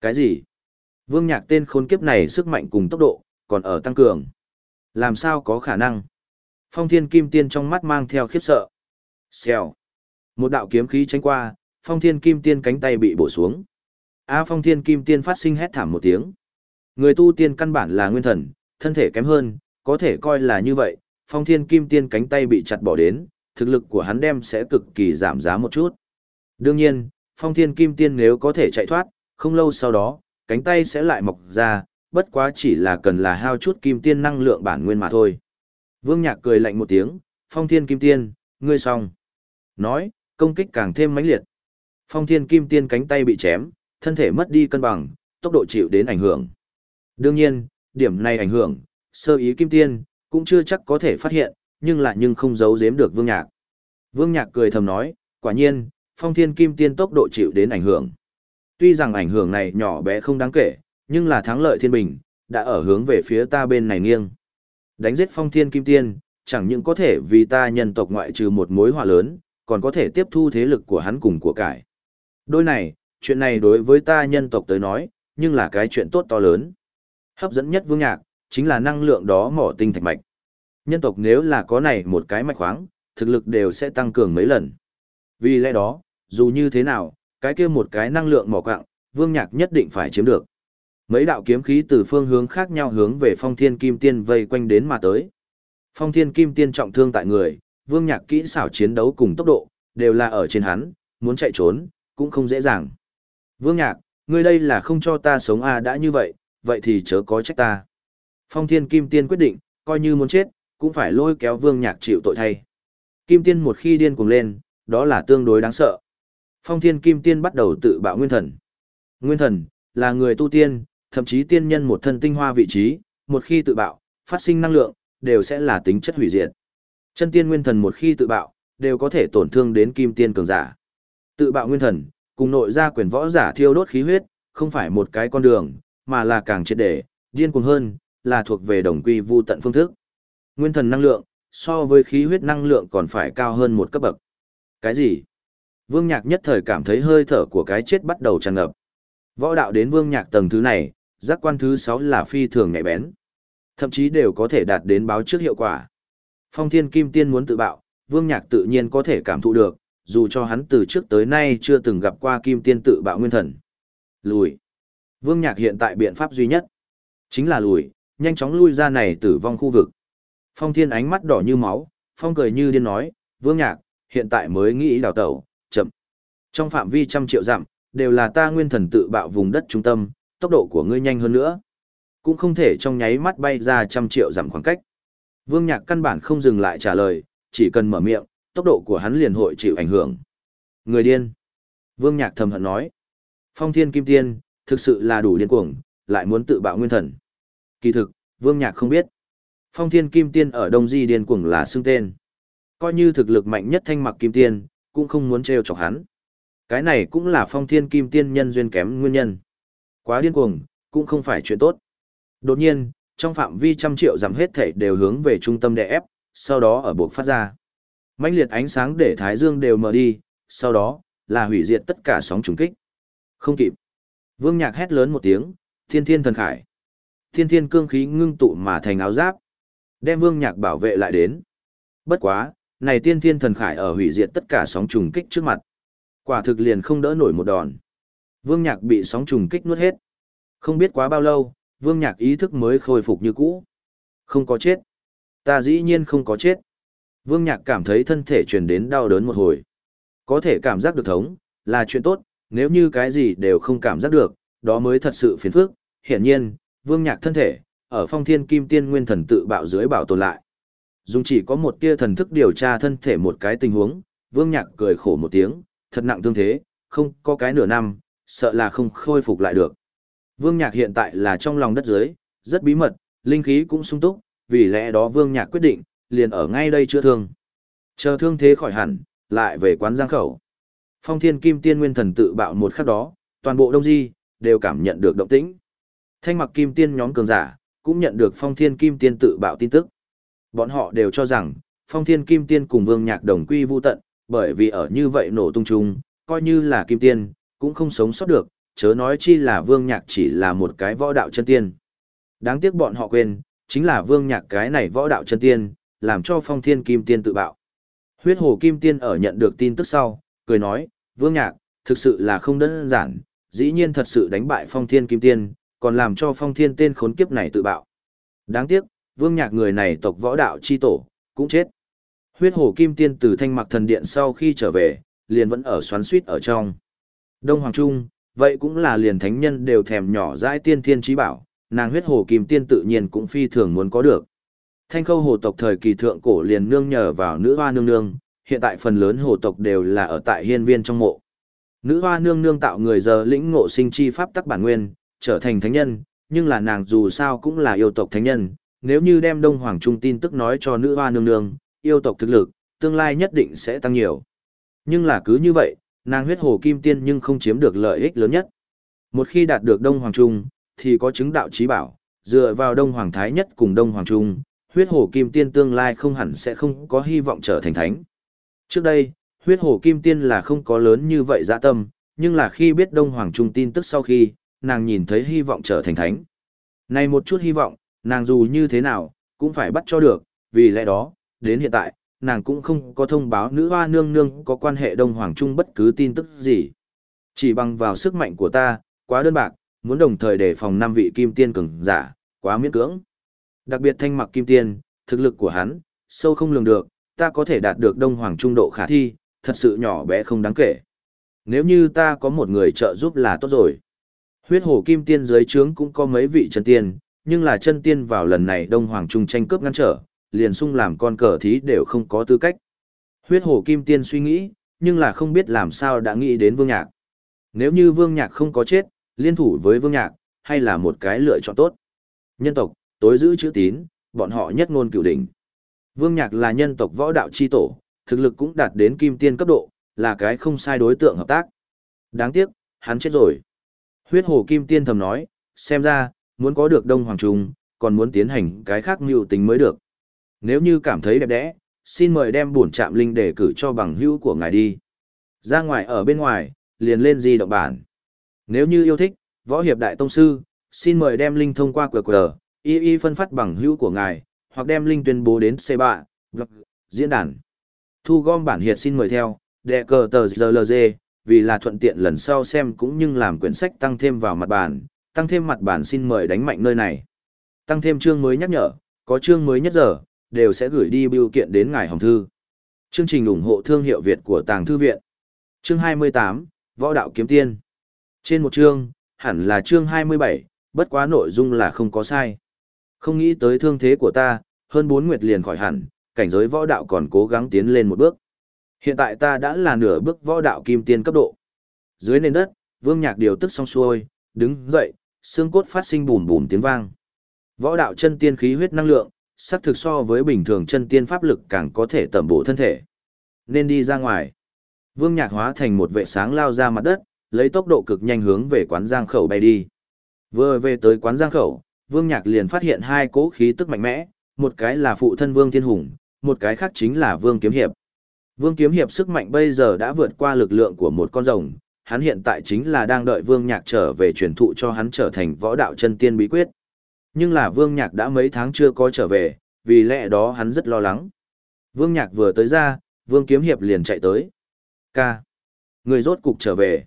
Cái gì? Vương Nhạc tên khốn kiếp này sức mạnh cùng tốc độ, còn ở tăng cường. Làm sao có khả năng? Phong Thiên Kim Tiên trong mắt mang theo khiếp sợ. Xèo. Một đạo kiếm khí tránh qua, Phong Thiên Kim Tiên cánh tay bị bổ xuống. A à, Phong Thiên Kim Tiên phát sinh hét thảm một tiếng. Người tu tiên căn bản là nguyên thần, thân thể kém hơn, có thể coi là như vậy, Phong Thiên Kim Tiên cánh tay bị chặt bỏ đến, thực lực của hắn đem sẽ cực kỳ giảm giá một chút. Đương nhiên, Phong Thiên Kim Tiên nếu có thể chạy thoát, không lâu sau đó, cánh tay sẽ lại mọc ra, bất quá chỉ là cần là hao chút kim tiên năng lượng bản nguyên mà thôi. Vương Nhạc cười lạnh một tiếng, Phong Thiên Kim Tiên, ngươi xong. Nói, công kích càng thêm mãnh liệt. Phong Thiên Kim Tiên cánh tay bị chém, thân thể mất đi cân bằng, tốc độ chịu đến ảnh hưởng. Đương nhiên, điểm này ảnh hưởng, sơ ý Kim Tiên, cũng chưa chắc có thể phát hiện, nhưng lại nhưng không giấu giếm được Vương Nhạc. Vương Nhạc cười thầm nói, quả nhiên, Phong Thiên Kim Tiên tốc độ chịu đến ảnh hưởng. Tuy rằng ảnh hưởng này nhỏ bé không đáng kể, nhưng là thắng lợi thiên bình, đã ở hướng về phía ta bên này nghiêng. Đánh giết phong thiên kim tiên, chẳng những có thể vì ta nhân tộc ngoại trừ một mối họa lớn, còn có thể tiếp thu thế lực của hắn cùng của cải. Đôi này, chuyện này đối với ta nhân tộc tới nói, nhưng là cái chuyện tốt to lớn. Hấp dẫn nhất vương nhạc, chính là năng lượng đó mỏ tinh thạch mạch. Nhân tộc nếu là có này một cái mạch khoáng, thực lực đều sẽ tăng cường mấy lần. Vì lẽ đó, dù như thế nào, cái kia một cái năng lượng mỏ quạng, vương nhạc nhất định phải chiếm được. Mấy đạo kiếm khí từ phương hướng khác nhau hướng về phong thiên kim tiên vây quanh đến mà tới. Phong thiên kim tiên trọng thương tại người, vương nhạc kỹ xảo chiến đấu cùng tốc độ, đều là ở trên hắn, muốn chạy trốn, cũng không dễ dàng. Vương nhạc, ngươi đây là không cho ta sống à đã như vậy, vậy thì chớ có trách ta. Phong thiên kim tiên quyết định, coi như muốn chết, cũng phải lôi kéo vương nhạc chịu tội thay. Kim tiên một khi điên cuồng lên, đó là tương đối đáng sợ. Phong thiên kim tiên bắt đầu tự bạo nguyên thần. Nguyên thần, là người tu tiên, thậm chí tiên nhân một thân tinh hoa vị trí, một khi tự bạo, phát sinh năng lượng, đều sẽ là tính chất hủy diệt. Chân tiên nguyên thần một khi tự bạo, đều có thể tổn thương đến kim tiên cường giả. Tự bạo nguyên thần, cùng nội ra quyền võ giả thiêu đốt khí huyết, không phải một cái con đường, mà là càng triệt để, điên cuồng hơn, là thuộc về đồng quy vu tận phương thức. Nguyên thần năng lượng, so với khí huyết năng lượng còn phải cao hơn một cấp bậc. Cái gì? Vương Nhạc nhất thời cảm thấy hơi thở của cái chết bắt đầu tràn ngập. Võ đạo đến Vương Nhạc tầng thứ này, giác quan thứ 6 là phi thường nhạy bén. Thậm chí đều có thể đạt đến báo trước hiệu quả. Phong Thiên Kim Tiên muốn tự bạo, Vương Nhạc tự nhiên có thể cảm thụ được, dù cho hắn từ trước tới nay chưa từng gặp qua Kim Tiên tự bạo nguyên thần. Lùi. Vương Nhạc hiện tại biện pháp duy nhất, chính là lùi, nhanh chóng lui ra này tử vong khu vực. Phong Thiên ánh mắt đỏ như máu, Phong cười như điên nói, Vương Nhạc, hiện tại mới nghĩ đào tẩu. Trong phạm vi trăm triệu dặm, đều là ta nguyên thần tự bạo vùng đất trung tâm, tốc độ của ngươi nhanh hơn nữa. Cũng không thể trong nháy mắt bay ra trăm triệu dặm khoảng cách. Vương Nhạc căn bản không dừng lại trả lời, chỉ cần mở miệng, tốc độ của hắn liền hội chịu ảnh hưởng. Người điên. Vương Nhạc thầm hận nói. Phong Thiên Kim Tiên, thực sự là đủ điên cuồng, lại muốn tự bạo nguyên thần. Kỳ thực, Vương Nhạc không biết. Phong Thiên Kim Tiên ở Đông Di điên cuồng là xưng tên. Coi như thực lực mạnh nhất thanh mặc Kim Tiên, cũng không muốn trêu chọc hắn. Cái này cũng là Phong Thiên Kim Tiên nhân duyên kém nguyên nhân. Quá điên cuồng, cũng không phải chuyện tốt. Đột nhiên, trong phạm vi trăm triệu giảm hết thể đều hướng về trung tâm đè ép, sau đó ở buộc phát ra. mãnh liệt ánh sáng để thái dương đều mở đi, sau đó, là hủy diệt tất cả sóng trùng kích. Không kịp. Vương Nhạc hét lớn một tiếng, thiên thiên thần khải. Thiên thiên cương khí ngưng tụ mà thành áo giáp. Đem Vương Nhạc bảo vệ lại đến. Bất quá, này tiên thiên thần khải ở hủy diệt tất cả sóng trùng kích trước mặt. Quả thực liền không đỡ nổi một đòn. Vương Nhạc bị sóng trùng kích nuốt hết. Không biết quá bao lâu, Vương Nhạc ý thức mới khôi phục như cũ. Không có chết. Ta dĩ nhiên không có chết. Vương Nhạc cảm thấy thân thể truyền đến đau đớn một hồi. Có thể cảm giác được thống, là chuyện tốt, nếu như cái gì đều không cảm giác được, đó mới thật sự phiền phức. Hiển nhiên, Vương Nhạc thân thể, ở phong thiên kim tiên nguyên thần tự bạo dưới bảo tồn lại. Dùng chỉ có một tia thần thức điều tra thân thể một cái tình huống, Vương Nhạc cười khổ một tiếng, thật nặng thương thế, không có cái nửa năm, sợ là không khôi phục lại được. Vương Nhạc hiện tại là trong lòng đất dưới, rất bí mật, linh khí cũng sung túc, vì lẽ đó Vương Nhạc quyết định, liền ở ngay đây chữa thương. Chờ thương thế khỏi hẳn, lại về quán giang khẩu. Phong Thiên Kim Tiên Nguyên Thần tự bạo một khắc đó, toàn bộ Đông Di đều cảm nhận được động tĩnh. Thanh Mặc Kim Tiên nhóm cường giả cũng nhận được Phong Thiên Kim Tiên tự bạo tin tức. Bọn họ đều cho rằng, Phong Thiên Kim Tiên cùng Vương Nhạc đồng quy vu tận, bởi vì ở như vậy nổ tung chung, coi như là Kim Tiên, cũng không sống sót được, chớ nói chi là Vương Nhạc chỉ là một cái võ đạo chân tiên. Đáng tiếc bọn họ quên, chính là Vương Nhạc cái này võ đạo chân tiên, làm cho Phong Thiên Kim Tiên tự bạo. Huyết Hồ Kim Tiên ở nhận được tin tức sau, cười nói, Vương Nhạc, thực sự là không đơn giản, dĩ nhiên thật sự đánh bại Phong Thiên Kim Tiên, còn làm cho Phong Thiên tên khốn kiếp này tự bạo. Đáng tiếc, Vương Nhạc người này tộc võ đạo chi tổ, cũng chết. Huyết Hồ Kim Tiên từ Thanh Mặc Thần Điện sau khi trở về, liền vẫn ở xoắn suýt ở trong. Đông Hoàng Trung, vậy cũng là liền thánh nhân đều thèm nhỏ dãi tiên thiên trí bảo, nàng huyết hồ kim tiên tự nhiên cũng phi thường muốn có được. Thanh khâu hồ tộc thời kỳ thượng cổ liền nương nhờ vào nữ hoa nương nương, hiện tại phần lớn hồ tộc đều là ở tại hiên viên trong mộ. Nữ hoa nương nương tạo người giờ lĩnh ngộ sinh chi pháp tắc bản nguyên, trở thành thánh nhân, nhưng là nàng dù sao cũng là yêu tộc thánh nhân, nếu như đem Đông Hoàng Trung tin tức nói cho nữ hoa nương nương, yêu tộc thực lực, tương lai nhất định sẽ tăng nhiều. Nhưng là cứ như vậy, nàng huyết hồ kim tiên nhưng không chiếm được lợi ích lớn nhất. Một khi đạt được Đông Hoàng Trung, thì có chứng đạo trí bảo, dựa vào Đông Hoàng Thái Nhất cùng Đông Hoàng Trung, huyết hồ kim tiên tương lai không hẳn sẽ không có hy vọng trở thành thánh. Trước đây, huyết hồ kim tiên là không có lớn như vậy dạ tâm, nhưng là khi biết Đông Hoàng Trung tin tức sau khi, nàng nhìn thấy hy vọng trở thành thánh. Này một chút hy vọng, nàng dù như thế nào, cũng phải bắt cho được, vì lẽ đó, đến hiện tại, nàng cũng không có thông báo nữ hoa nương nương có quan hệ Đông Hoàng Trung bất cứ tin tức gì. Chỉ bằng vào sức mạnh của ta, quá đơn bạc, muốn đồng thời đề phòng năm vị kim tiên cường giả, quá miễn cưỡng. Đặc biệt thanh mặc kim tiên, thực lực của hắn, sâu không lường được, ta có thể đạt được Đông Hoàng Trung độ khả thi, thật sự nhỏ bé không đáng kể. Nếu như ta có một người trợ giúp là tốt rồi. Huyết hồ kim tiên dưới trướng cũng có mấy vị chân tiên, nhưng là chân tiên vào lần này Đông Hoàng Trung tranh cướp ngăn trở, liền sung làm con cờ thí đều không có tư cách. Huyết hồ kim tiên suy nghĩ, nhưng là không biết làm sao đã nghĩ đến vương nhạc. Nếu như vương nhạc không có chết, liên thủ với vương nhạc, hay là một cái lựa chọn tốt. Nhân tộc, tối giữ chữ tín, bọn họ nhất ngôn cửu đỉnh. Vương nhạc là nhân tộc võ đạo chi tổ, thực lực cũng đạt đến kim tiên cấp độ, là cái không sai đối tượng hợp tác. Đáng tiếc, hắn chết rồi. Huyết hồ kim tiên thầm nói, xem ra, muốn có được đông hoàng trung, còn muốn tiến hành cái khác mưu tính mới được. Nếu như cảm thấy đẹp đẽ, xin mời đem bổn trạm linh để cử cho bằng hữu của ngài đi. Ra ngoài ở bên ngoài, liền lên di động bản. Nếu như yêu thích, võ hiệp đại tông sư, xin mời đem link thông qua QR, y y phân phát bằng hữu của ngài, hoặc đem link tuyên bố đến C3, blog, vâng, diễn đàn. Thu gom bản hiệt xin mời theo, đệ cờ tờ GLG, vì là thuận tiện lần sau xem cũng như làm quyển sách tăng thêm vào mặt bản, tăng thêm mặt bản xin mời đánh mạnh nơi này. Tăng thêm chương mới nhắc nhở, có chương mới nhất giờ, đều sẽ gửi đi biểu kiện đến ngài hồng thư. Chương trình ủng hộ thương hiệu Việt của Tàng Thư Viện. Chương 28, Võ Đạo Kiếm Tiên. Trên một chương, hẳn là chương 27, bất quá nội dung là không có sai. Không nghĩ tới thương thế của ta, hơn 4 nguyệt liền khỏi hẳn, cảnh giới võ đạo còn cố gắng tiến lên một bước. Hiện tại ta đã là nửa bước võ đạo kim tiên cấp độ. Dưới nền đất, Vương Nhạc điều tức xong xuôi, đứng dậy, xương cốt phát sinh bùm bùm tiếng vang. Võ đạo chân tiên khí huyết năng lượng, xác thực so với bình thường chân tiên pháp lực càng có thể tẩm bổ thân thể. Nên đi ra ngoài. Vương Nhạc hóa thành một vệ sáng lao ra mặt đất, lấy tốc độ cực nhanh hướng về quán giang khẩu bay đi. Vừa về tới quán giang khẩu, Vương Nhạc liền phát hiện hai cỗ khí tức mạnh mẽ, một cái là phụ thân Vương Thiên Hùng, một cái khác chính là Vương Kiếm Hiệp. Vương Kiếm Hiệp sức mạnh bây giờ đã vượt qua lực lượng của một con rồng, hắn hiện tại chính là đang đợi Vương Nhạc trở về truyền thụ cho hắn trở thành võ đạo chân tiên bí quyết. Nhưng là Vương Nhạc đã mấy tháng chưa có trở về, vì lẽ đó hắn rất lo lắng. Vương Nhạc vừa tới ra, Vương Kiếm Hiệp liền chạy tới. Ca. Người rốt cục trở về.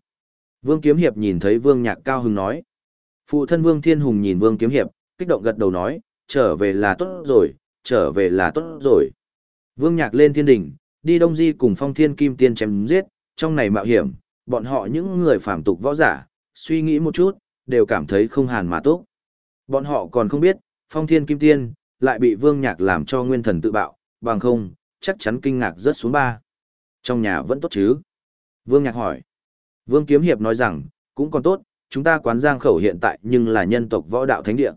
Vương Kiếm Hiệp nhìn thấy Vương Nhạc cao hứng nói. Phụ thân Vương Thiên Hùng nhìn Vương Kiếm Hiệp, kích động gật đầu nói, trở về là tốt rồi, trở về là tốt rồi. Vương Nhạc lên thiên đỉnh, đi Đông Di cùng Phong Thiên Kim Tiên chém giết, trong này mạo hiểm, bọn họ những người phạm tục võ giả, suy nghĩ một chút, đều cảm thấy không hàn mà tốt. Bọn họ còn không biết, Phong Thiên Kim Tiên, lại bị Vương Nhạc làm cho nguyên thần tự bạo, bằng không, chắc chắn kinh ngạc rớt xuống ba. Trong nhà vẫn tốt chứ? Vương Nhạc hỏi. Vương Kiếm Hiệp nói rằng, cũng còn tốt, chúng ta quán giang khẩu hiện tại nhưng là nhân tộc võ đạo thánh địa.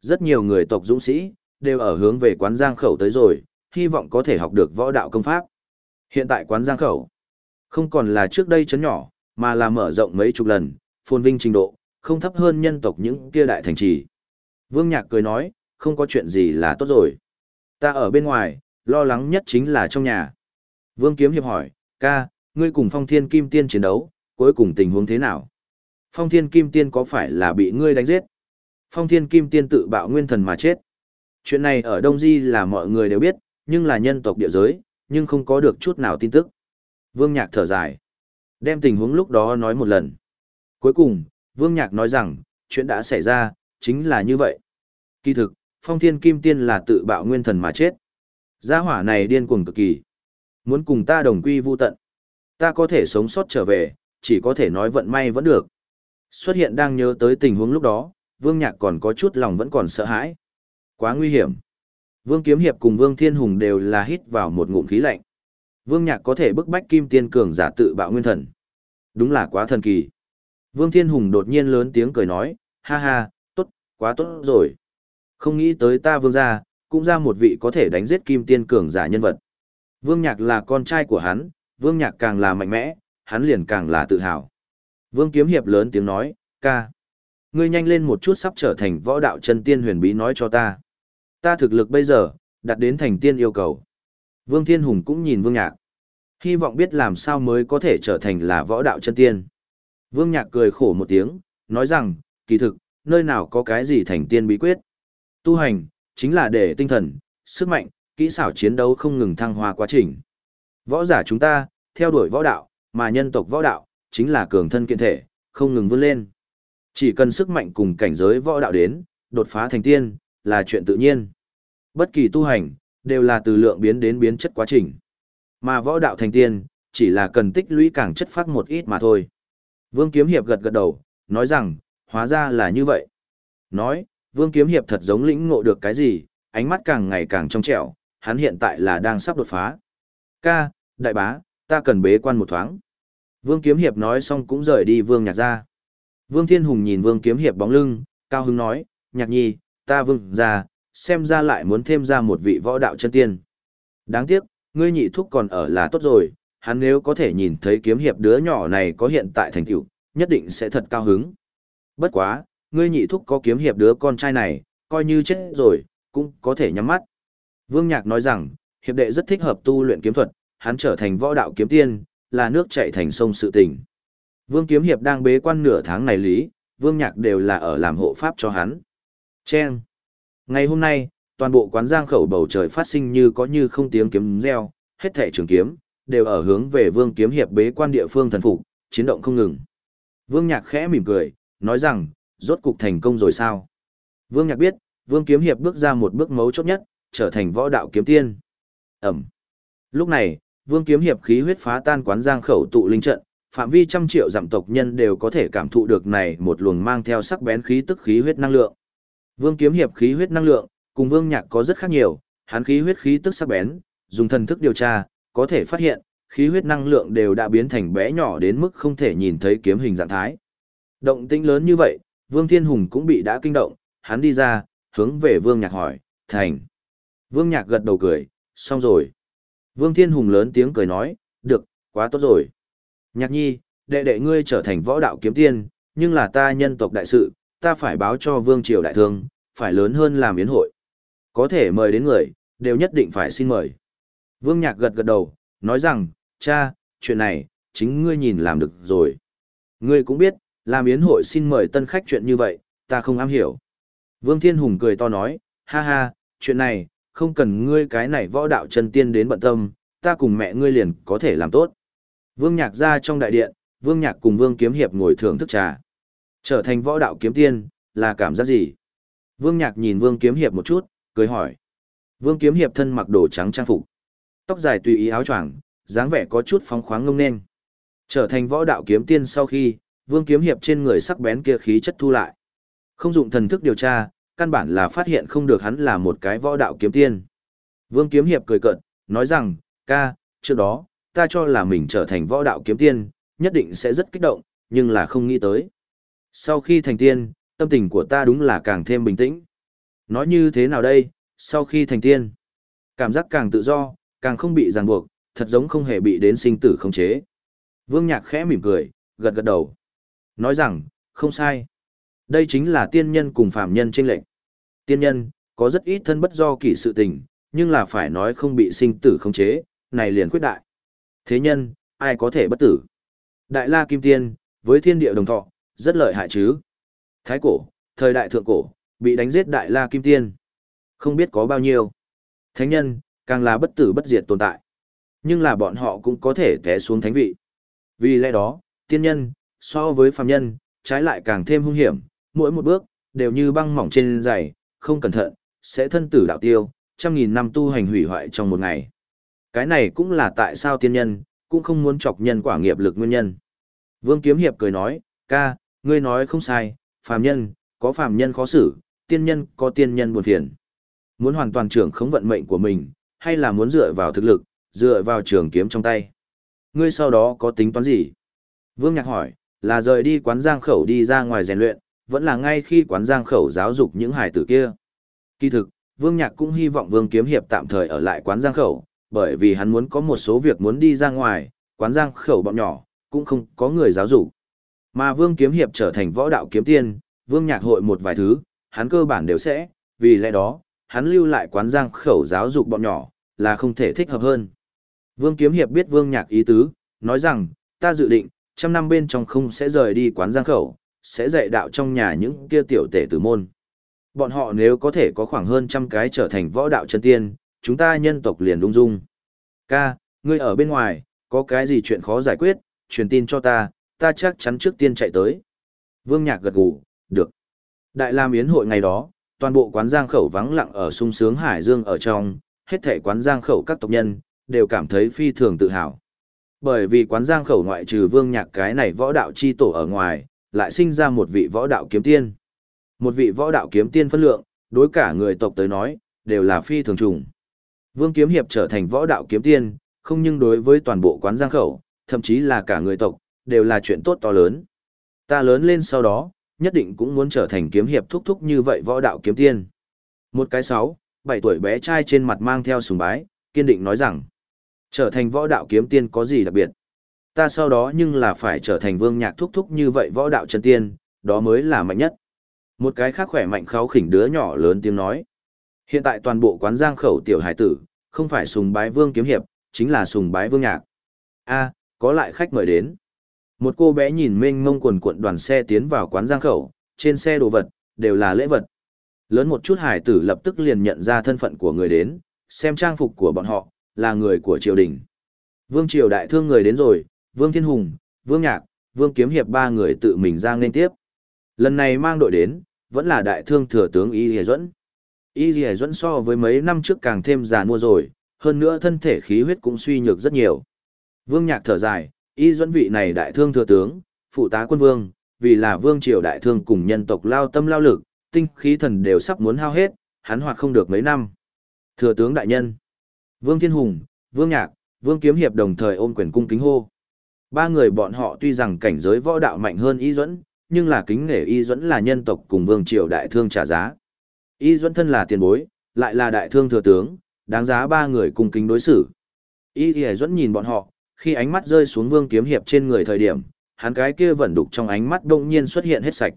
Rất nhiều người tộc dũng sĩ, đều ở hướng về quán giang khẩu tới rồi, hy vọng có thể học được võ đạo công pháp. Hiện tại quán giang khẩu, không còn là trước đây chấn nhỏ, mà là mở rộng mấy chục lần, phồn vinh trình độ, không thấp hơn nhân tộc những kia đại thành trì. Vương Nhạc cười nói, không có chuyện gì là tốt rồi. Ta ở bên ngoài, lo lắng nhất chính là trong nhà. Vương Kiếm Hiệp hỏi, ca, ngươi cùng phong thiên kim tiên chiến đấu, cuối cùng tình huống thế nào? Phong thiên kim tiên có phải là bị ngươi đánh giết? Phong thiên kim tiên tự bạo nguyên thần mà chết. Chuyện này ở Đông Di là mọi người đều biết, nhưng là nhân tộc địa giới, nhưng không có được chút nào tin tức. Vương Nhạc thở dài, đem tình huống lúc đó nói một lần. Cuối cùng, Vương Nhạc nói rằng, chuyện đã xảy ra, chính là như vậy. Kỳ thực, Phong Thiên Kim Tiên là tự bạo nguyên thần mà chết. Gia hỏa này điên cuồng cực kỳ. Muốn cùng ta đồng quy vu tận. Ta có thể sống sót trở về, chỉ có thể nói vận may vẫn được. Xuất hiện đang nhớ tới tình huống lúc đó, Vương Nhạc còn có chút lòng vẫn còn sợ hãi. Quá nguy hiểm. Vương Kiếm Hiệp cùng Vương Thiên Hùng đều là hít vào một ngụm khí lạnh. Vương Nhạc có thể bức bách Kim Tiên cường giả tự bạo nguyên thần. Đúng là quá thần kỳ. Vương Thiên Hùng đột nhiên lớn tiếng cười nói, ha ha, quá tốt rồi. Không nghĩ tới ta vương gia, cũng ra một vị có thể đánh giết Kim Tiên cường giả nhân vật. Vương Nhạc là con trai của hắn, Vương Nhạc càng là mạnh mẽ, hắn liền càng là tự hào. Vương Kiếm Hiệp lớn tiếng nói, ca. Ngươi nhanh lên một chút sắp trở thành võ đạo chân tiên huyền bí nói cho ta. Ta thực lực bây giờ, đạt đến thành tiên yêu cầu. Vương Thiên Hùng cũng nhìn Vương Nhạc. Hy vọng biết làm sao mới có thể trở thành là võ đạo chân tiên. Vương Nhạc cười khổ một tiếng, nói rằng, kỳ thực, nơi nào có cái gì thành tiên bí quyết. Tu hành, chính là để tinh thần, sức mạnh, kỹ xảo chiến đấu không ngừng thăng hoa quá trình. Võ giả chúng ta, theo đuổi võ đạo, mà nhân tộc võ đạo, chính là cường thân kiện thể, không ngừng vươn lên. Chỉ cần sức mạnh cùng cảnh giới võ đạo đến, đột phá thành tiên, là chuyện tự nhiên. Bất kỳ tu hành, đều là từ lượng biến đến biến chất quá trình. Mà võ đạo thành tiên, chỉ là cần tích lũy càng chất phát một ít mà thôi. Vương Kiếm Hiệp gật gật đầu, nói rằng, hóa ra là như vậy. Nói, Vương Kiếm Hiệp thật giống lĩnh ngộ được cái gì, ánh mắt càng ngày càng trong trẻo, hắn hiện tại là đang sắp đột phá. Ca, đại bá, ta cần bế quan một thoáng. Vương Kiếm Hiệp nói xong cũng rời đi Vương Nhạc ra. Vương Thiên Hùng nhìn Vương Kiếm Hiệp bóng lưng, cao hứng nói, Nhạc nhi, ta Vương ra, xem ra lại muốn thêm ra một vị võ đạo chân tiên. Đáng tiếc, ngươi nhị thúc còn ở là tốt rồi, hắn nếu có thể nhìn thấy kiếm hiệp đứa nhỏ này có hiện tại thành tựu, nhất định sẽ thật cao hứng. Bất quá, ngươi nhị thúc có kiếm hiệp đứa con trai này, coi như chết rồi, cũng có thể nhắm mắt. Vương Nhạc nói rằng, hiệp đệ rất thích hợp tu luyện kiếm thuật, hắn trở thành võ đạo kiếm tiên, là nước chảy thành sông sự tình. Vương Kiếm Hiệp đang bế quan nửa tháng này lý, Vương Nhạc đều là ở làm hộ pháp cho hắn. Chen. Ngày hôm nay, toàn bộ quán giang khẩu bầu trời phát sinh như có như không tiếng kiếm reo, hết thảy trường kiếm, đều ở hướng về Vương Kiếm Hiệp bế quan địa phương thần phục, chiến động không ngừng. Vương Nhạc khẽ mỉm cười, nói rằng, rốt cục thành công rồi sao? Vương Nhạc biết, Vương Kiếm Hiệp bước ra một bước mấu chốt nhất, trở thành võ đạo kiếm tiên. Ẩm. Lúc này, Vương Kiếm Hiệp khí huyết phá tan quán giang khẩu tụ linh trận, phạm vi trăm triệu giảm tộc nhân đều có thể cảm thụ được này một luồng mang theo sắc bén khí tức khí huyết năng lượng. Vương Kiếm Hiệp khí huyết năng lượng, cùng Vương Nhạc có rất khác nhiều, hắn khí huyết khí tức sắc bén, dùng thần thức điều tra, có thể phát hiện, khí huyết năng lượng đều đã biến thành bé nhỏ đến mức không thể nhìn thấy kiếm hình dạng thái. Động tĩnh lớn như vậy, Vương Thiên Hùng cũng bị đã kinh động, hắn đi ra, hướng về Vương Nhạc hỏi, thành. Vương Nhạc gật đầu cười, xong rồi. Vương Thiên Hùng lớn tiếng cười nói, được, quá tốt rồi. Nhạc nhi, đệ đệ ngươi trở thành võ đạo kiếm tiên, nhưng là ta nhân tộc đại sự, ta phải báo cho Vương Triều Đại Thương, phải lớn hơn làm yến hội. Có thể mời đến người, đều nhất định phải xin mời. Vương Nhạc gật gật đầu, nói rằng, cha, chuyện này, chính ngươi nhìn làm được rồi. Ngươi cũng biết, làm yến hội xin mời tân khách chuyện như vậy, ta không am hiểu. Vương Thiên Hùng cười to nói, ha ha, chuyện này, không cần ngươi cái này võ đạo chân tiên đến bận tâm, ta cùng mẹ ngươi liền có thể làm tốt. Vương Nhạc ra trong đại điện, Vương Nhạc cùng Vương Kiếm Hiệp ngồi thưởng thức trà. Trở thành võ đạo kiếm tiên, là cảm giác gì? Vương Nhạc nhìn Vương Kiếm Hiệp một chút, cười hỏi. Vương Kiếm Hiệp thân mặc đồ trắng trang phục. Tóc dài tùy ý áo choàng, dáng vẻ có chút phóng khoáng ngông nên. Trở thành võ đạo kiếm tiên sau khi, Vương Kiếm Hiệp trên người sắc bén kia khí chất thu lại. Không dụng thần thức điều tra, căn bản là phát hiện không được hắn là một cái võ đạo kiếm tiên. Vương Kiếm Hiệp cười cợt, nói rằng, ca, trước đó, ta cho là mình trở thành võ đạo kiếm tiên, nhất định sẽ rất kích động, nhưng là không nghĩ tới. Sau khi thành tiên, tâm tình của ta đúng là càng thêm bình tĩnh. Nói như thế nào đây, sau khi thành tiên, cảm giác càng tự do, càng không bị ràng buộc, thật giống không hề bị đến sinh tử khống chế. Vương Nhạc khẽ mỉm cười, gật gật đầu. Nói rằng, không sai. Đây chính là tiên nhân cùng phàm nhân trên lệnh. Tiên nhân, có rất ít thân bất do kỷ sự tình, nhưng là phải nói không bị sinh tử khống chế, này liền khuyết đại. Thế nhân, ai có thể bất tử? Đại La Kim Tiên, với thiên địa đồng thọ, rất lợi hại chứ. Thái cổ, thời đại thượng cổ, bị đánh giết đại la kim tiên. Không biết có bao nhiêu. Thánh nhân, càng là bất tử bất diệt tồn tại. Nhưng là bọn họ cũng có thể té xuống thánh vị. Vì lẽ đó, tiên nhân, so với phàm nhân, trái lại càng thêm hung hiểm, mỗi một bước, đều như băng mỏng trên giày, không cẩn thận, sẽ thân tử đạo tiêu, trăm nghìn năm tu hành hủy hoại trong một ngày. Cái này cũng là tại sao tiên nhân, cũng không muốn chọc nhân quả nghiệp lực nguyên nhân. Vương Kiếm Hiệp cười nói, ca, ngươi nói không sai, phàm nhân, có phàm nhân khó xử, tiên nhân có tiên nhân buồn phiền. Muốn hoàn toàn trưởng khống vận mệnh của mình, hay là muốn dựa vào thực lực, dựa vào trường kiếm trong tay. Ngươi sau đó có tính toán gì? Vương Nhạc hỏi, là rời đi quán giang khẩu đi ra ngoài rèn luyện, vẫn là ngay khi quán giang khẩu giáo dục những hải tử kia. Kỳ thực, Vương Nhạc cũng hy vọng Vương Kiếm Hiệp tạm thời ở lại quán giang khẩu, bởi vì hắn muốn có một số việc muốn đi ra ngoài, quán giang khẩu bọn nhỏ, cũng không có người giáo dục. Mà Vương Kiếm Hiệp trở thành võ đạo kiếm tiên, Vương Nhạc hội một vài thứ, hắn cơ bản đều sẽ, vì lẽ đó, hắn lưu lại quán giang khẩu giáo dục bọn nhỏ, là không thể thích hợp hơn. Vương Kiếm Hiệp biết Vương Nhạc ý tứ, nói rằng, ta dự định, trăm năm bên trong không sẽ rời đi quán giang khẩu, sẽ dạy đạo trong nhà những kia tiểu tể tử môn. Bọn họ nếu có thể có khoảng hơn trăm cái trở thành võ đạo chân tiên, chúng ta nhân tộc liền lung dung. Ca, ngươi ở bên ngoài, có cái gì chuyện khó giải quyết, truyền tin cho ta, ta chắc chắn trước tiên chạy tới. Vương Nhạc gật gù, được. Đại Lam Yến hội ngày đó, toàn bộ quán giang khẩu vắng lặng ở sung sướng Hải Dương ở trong, hết thể quán giang khẩu các tộc nhân, đều cảm thấy phi thường tự hào. Bởi vì quán giang khẩu ngoại trừ Vương Nhạc cái này võ đạo chi tổ ở ngoài, lại sinh ra một vị võ đạo kiếm tiên. Một vị võ đạo kiếm tiên phân lượng, đối cả người tộc tới nói, đều là phi thường trùng. Vương Kiếm Hiệp trở thành võ đạo kiếm tiên, không nhưng đối với toàn bộ quán giang khẩu, thậm chí là cả người tộc, đều là chuyện tốt to lớn. Ta lớn lên sau đó, nhất định cũng muốn trở thành kiếm hiệp thúc thúc như vậy võ đạo kiếm tiên. Một cái sáu, bảy tuổi bé trai trên mặt mang theo sùng bái, kiên định nói rằng, trở thành võ đạo kiếm tiên có gì đặc biệt. Ta sau đó nhưng là phải trở thành vương nhạc thúc thúc như vậy võ đạo chân tiên, đó mới là mạnh nhất. Một cái khác khỏe mạnh kháo khỉnh đứa nhỏ lớn tiếng nói. Hiện tại toàn bộ quán giang khẩu tiểu hải tử, không phải sùng bái vương kiếm hiệp, chính là sùng bái vương nhạc. a có lại khách mời đến. Một cô bé nhìn mênh mông quần cuộn đoàn xe tiến vào quán giang khẩu, trên xe đồ vật, đều là lễ vật. Lớn một chút hải tử lập tức liền nhận ra thân phận của người đến, xem trang phục của bọn họ, là người của triều đình. Vương triều đại thương người đến rồi, Vương Thiên Hùng, Vương Nhạc, Vương Kiếm Hiệp ba người tự mình ra nên tiếp. Lần này mang đội đến, vẫn là đại thương thừa tướng Y Lìa Duẫn. Y Lìa Duẫn so với mấy năm trước càng thêm già mua rồi, hơn nữa thân thể khí huyết cũng suy nhược rất nhiều. Vương Nhạc thở dài, Y Duẫn vị này đại thương thừa tướng, phụ tá quân vương, vì là vương triều đại thương cùng nhân tộc lao tâm lao lực, tinh khí thần đều sắp muốn hao hết, hắn hoạt không được mấy năm. Thừa tướng đại nhân, Vương Thiên Hùng, Vương Nhạc, Vương Kiếm Hiệp đồng thời ôm quyền cung kính hô. Ba người bọn họ tuy rằng cảnh giới võ đạo mạnh hơn Y Duẫn, nhưng là kính nể Y Duẫn là nhân tộc cùng vương triều đại thương trả giá. Y Duẫn thân là tiền bối, lại là đại thương thừa tướng, đáng giá ba người cung kính đối xử. Y Y Duẫn nhìn bọn họ, khi ánh mắt rơi xuống Vương Kiếm Hiệp trên người thời điểm, hắn cái kia vẫn đục trong ánh mắt đột nhiên xuất hiện hết sạch.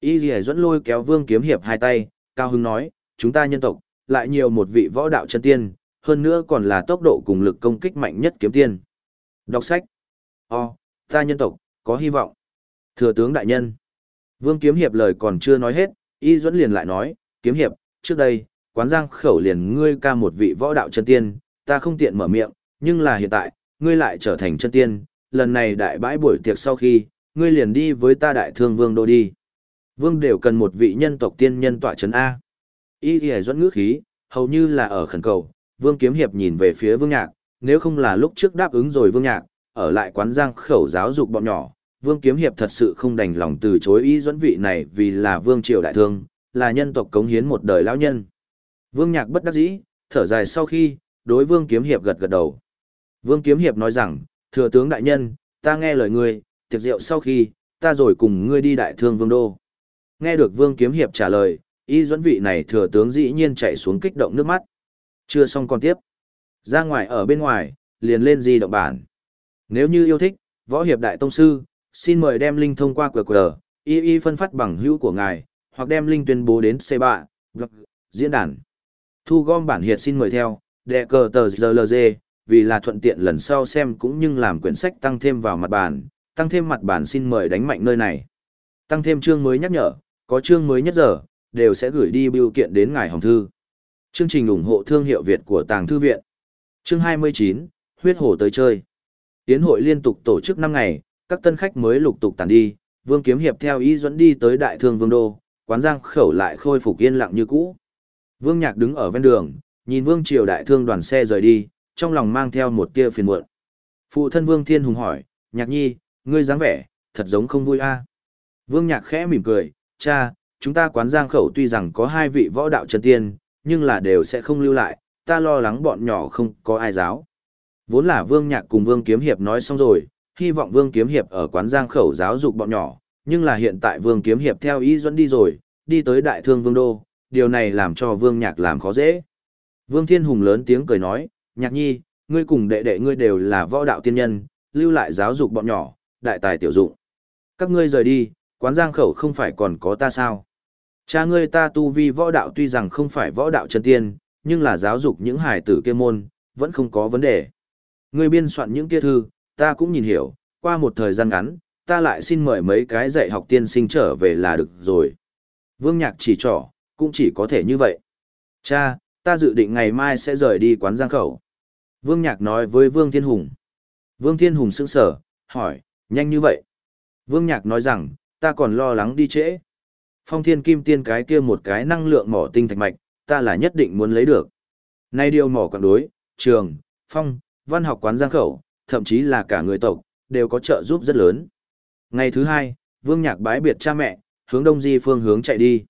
Y Y Duẫn lôi kéo Vương Kiếm Hiệp hai tay, cao hứng nói, chúng ta nhân tộc, lại nhiều một vị võ đạo chân tiên, hơn nữa còn là tốc độ cùng lực công kích mạnh nhất kiếm tiên. Đọc sách. O, ta nhân tộc, có hy vọng. Thừa tướng đại nhân. Vương Kiếm Hiệp lời còn chưa nói hết, Y Duẫn liền lại nói, Kiếm Hiệp, trước đây, quán giang khẩu liền ngươi ca một vị võ đạo chân tiên, ta không tiện mở miệng, nhưng là hiện tại, ngươi lại trở thành chân tiên, lần này đại bãi buổi tiệc sau khi, ngươi liền đi với ta đại thương vương đô đi. Vương đều cần một vị nhân tộc tiên nhân tọa chấn A. Y Y Duẫn ngữ khí, hầu như là ở khẩn cầu, Vương Kiếm Hiệp nhìn về phía Vương Nhạc, nếu không là lúc trước đáp ứng rồi Vương Nhạc, ở lại quán giang khẩu giáo dục bọn nhỏ, Vương Kiếm Hiệp thật sự không đành lòng từ chối ý dẫn vị này vì là Vương Triều Đại Thương, là nhân tộc cống hiến một đời lão nhân. Vương Nhạc bất đắc dĩ, thở dài sau khi, đối Vương Kiếm Hiệp gật gật đầu. Vương Kiếm Hiệp nói rằng, thừa tướng đại nhân, ta nghe lời ngươi, tiệc rượu sau khi, ta rồi cùng ngươi đi đại thương Vương Đô. Nghe được Vương Kiếm Hiệp trả lời, y dẫn vị này thừa tướng dĩ nhiên chạy xuống kích động nước mắt. Chưa xong còn tiếp. Ra ngoài ở bên ngoài, liền lên di động bản. Nếu như yêu thích, võ hiệp đại tông sư, xin mời đem link thông qua QR, y y phân phát bằng hữu của ngài, hoặc đem link tuyên bố đến C3, blog, diễn đàn. Thu gom bản hiệt xin mời theo, đệ cờ tờ GLG, vì là thuận tiện lần sau xem cũng như làm quyển sách tăng thêm vào mặt bản, tăng thêm mặt bản xin mời đánh mạnh nơi này. Tăng thêm chương mới nhắc nhở, có chương mới nhất giờ, đều sẽ gửi đi biểu kiện đến ngài hồng thư. Chương trình ủng hộ thương hiệu Việt của Tàng Thư Viện. Chương 29, Huyết Hổ tới chơi. Tiến hội liên tục tổ chức 5 ngày, các tân khách mới lục tục tàn đi, Vương Kiếm Hiệp theo ý dẫn đi tới Đại Thương Vương Đô, quán giang khẩu lại khôi phục yên lặng như cũ. Vương Nhạc đứng ở ven đường, nhìn Vương Triều Đại Thương đoàn xe rời đi, trong lòng mang theo một tia phiền muộn. Phụ thân Vương Thiên Hùng hỏi, Nhạc Nhi, ngươi dáng vẻ, thật giống không vui a. Vương Nhạc khẽ mỉm cười, cha, chúng ta quán giang khẩu tuy rằng có hai vị võ đạo chân tiên, nhưng là đều sẽ không lưu lại, ta lo lắng bọn nhỏ không có ai giáo. Vốn là Vương Nhạc cùng Vương Kiếm Hiệp nói xong rồi, hy vọng Vương Kiếm Hiệp ở quán giang khẩu giáo dục bọn nhỏ, nhưng là hiện tại Vương Kiếm Hiệp theo ý dẫn đi rồi, đi tới Đại Thương Vương Đô, điều này làm cho Vương Nhạc làm khó dễ. Vương Thiên Hùng lớn tiếng cười nói, Nhạc Nhi, ngươi cùng đệ đệ ngươi đều là võ đạo tiên nhân, lưu lại giáo dục bọn nhỏ, đại tài tiểu dụng. Các ngươi rời đi, quán giang khẩu không phải còn có ta sao? Cha ngươi ta tu vi võ đạo tuy rằng không phải võ đạo chân tiên, nhưng là giáo dục những hài tử kia môn, vẫn không có vấn đề. Ngươi biên soạn những kia thư, ta cũng nhìn hiểu, qua một thời gian ngắn, ta lại xin mời mấy cái dạy học tiên sinh trở về là được rồi. Vương Nhạc chỉ trỏ, cũng chỉ có thể như vậy. Cha, ta dự định ngày mai sẽ rời đi quán giang khẩu. Vương Nhạc nói với Vương Thiên Hùng. Vương Thiên Hùng sững sở, hỏi, nhanh như vậy. Vương Nhạc nói rằng, ta còn lo lắng đi trễ. Phong thiên kim tiên cái kia một cái năng lượng mỏ tinh thạch mạch, ta là nhất định muốn lấy được. Nay điều mỏ quảng đối, trường, phong, văn học quán giang khẩu, thậm chí là cả người tộc, đều có trợ giúp rất lớn. Ngày thứ hai, Vương Nhạc bái biệt cha mẹ, hướng đông di phương hướng chạy đi.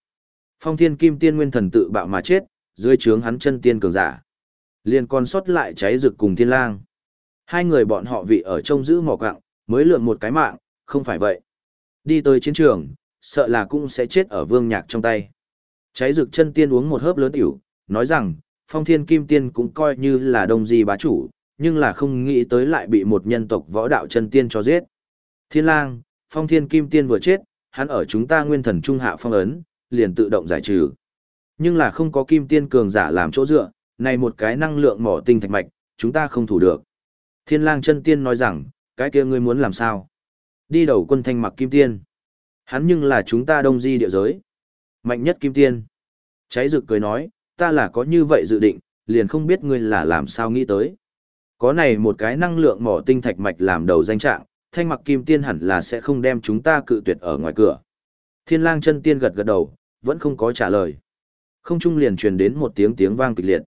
Phong thiên kim tiên nguyên thần tự bạo mà chết, dưới trướng hắn chân tiên cường giả. Liền còn sót lại cháy rực cùng thiên lang. Hai người bọn họ vị ở trông giữ mỏ quạng, mới lượn một cái mạng, không phải vậy. Đi tới chiến trường, sợ là cũng sẽ chết ở vương nhạc trong tay. Cháy rực chân tiên uống một hớp lớn tiểu, nói rằng, phong thiên kim tiên cũng coi như là đông di bá chủ, nhưng là không nghĩ tới lại bị một nhân tộc võ đạo chân tiên cho giết. Thiên lang, phong thiên kim tiên vừa chết, hắn ở chúng ta nguyên thần trung hạ phong ấn, liền tự động giải trừ. Nhưng là không có kim tiên cường giả làm chỗ dựa, này một cái năng lượng mỏ tinh thạch mạch, chúng ta không thủ được. Thiên lang chân tiên nói rằng, cái kia ngươi muốn làm sao? Đi đầu quân thanh mặc kim tiên. Hắn nhưng là chúng ta đông di địa giới. Mạnh nhất kim tiên. Cháy rực cười nói, ta là có như vậy dự định, liền không biết ngươi là làm sao nghĩ tới. Có này một cái năng lượng mỏ tinh thạch mạch làm đầu danh trạng, thanh mặc kim tiên hẳn là sẽ không đem chúng ta cự tuyệt ở ngoài cửa. Thiên lang chân tiên gật gật đầu, vẫn không có trả lời. Không trung liền truyền đến một tiếng tiếng vang kịch liệt.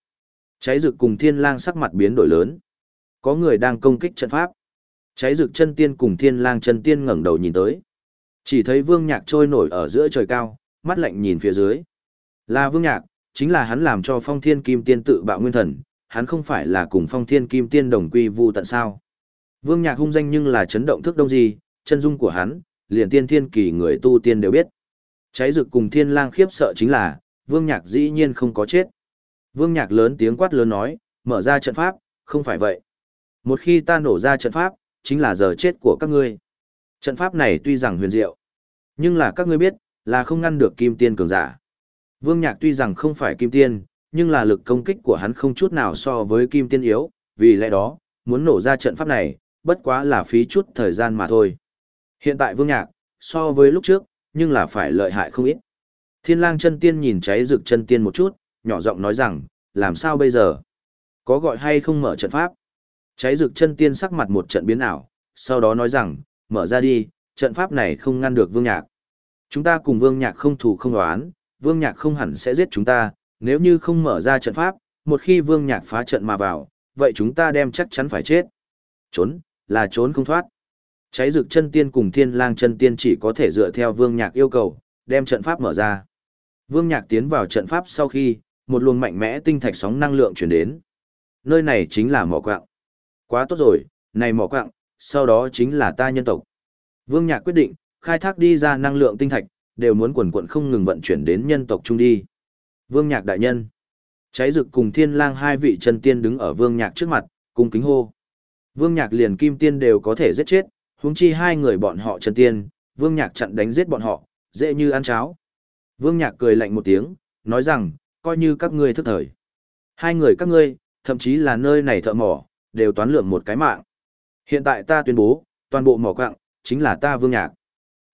Cháy rực cùng thiên lang sắc mặt biến đổi lớn. Có người đang công kích trận pháp. Cháy rực chân tiên cùng thiên lang chân tiên ngẩng đầu nhìn tới. Chỉ thấy vương nhạc trôi nổi ở giữa trời cao, mắt lạnh nhìn phía dưới. Là vương nhạc, chính là hắn làm cho phong thiên kim tiên tự bạo nguyên thần, hắn không phải là cùng phong thiên kim tiên đồng quy vu tận sao. Vương nhạc hung danh nhưng là chấn động thức đông gì, chân dung của hắn, liền tiên thiên kỳ người tu tiên đều biết. Cháy rực cùng thiên lang khiếp sợ chính là, vương nhạc dĩ nhiên không có chết. Vương nhạc lớn tiếng quát lớn nói, mở ra trận pháp, không phải vậy. Một khi ta nổ ra trận pháp, chính là giờ chết của các ngươi. Trận pháp này tuy rằng huyền diệu, nhưng là các ngươi biết, là không ngăn được kim tiên cường giả. Vương Nhạc tuy rằng không phải kim tiên, nhưng là lực công kích của hắn không chút nào so với kim tiên yếu, vì lẽ đó, muốn nổ ra trận pháp này, bất quá là phí chút thời gian mà thôi. Hiện tại Vương Nhạc, so với lúc trước, nhưng là phải lợi hại không ít. Thiên lang chân tiên nhìn cháy rực chân tiên một chút, nhỏ giọng nói rằng, làm sao bây giờ? Có gọi hay không mở trận pháp? Cháy rực chân tiên sắc mặt một trận biến ảo, sau đó nói rằng, mở ra đi, trận pháp này không ngăn được vương nhạc. Chúng ta cùng vương nhạc không thù không đoán, vương nhạc không hẳn sẽ giết chúng ta, nếu như không mở ra trận pháp, một khi vương nhạc phá trận mà vào, vậy chúng ta đem chắc chắn phải chết. Trốn, là trốn không thoát. Cháy rực chân tiên cùng thiên lang chân tiên chỉ có thể dựa theo vương nhạc yêu cầu, đem trận pháp mở ra. Vương nhạc tiến vào trận pháp sau khi, một luồng mạnh mẽ tinh thạch sóng năng lượng chuyển đến. Nơi này chính là mỏ quạng. Quá tốt rồi, này mỏ quạng, sau đó chính là ta nhân tộc. Vương Nhạc quyết định, khai thác đi ra năng lượng tinh thạch, đều muốn quần quận không ngừng vận chuyển đến nhân tộc chung đi. Vương Nhạc đại nhân. Cháy rực cùng thiên lang hai vị chân tiên đứng ở Vương Nhạc trước mặt, cung kính hô. Vương Nhạc liền kim tiên đều có thể giết chết, huống chi hai người bọn họ chân tiên, Vương Nhạc chặn đánh giết bọn họ, dễ như ăn cháo. Vương Nhạc cười lạnh một tiếng, nói rằng, coi như các ngươi thức thời. Hai người các ngươi, thậm chí là nơi này thợ mỏ, đều toán lượng một cái mạng. Hiện tại ta tuyên bố, toàn bộ mỏ quạng, chính là ta vương nhạc.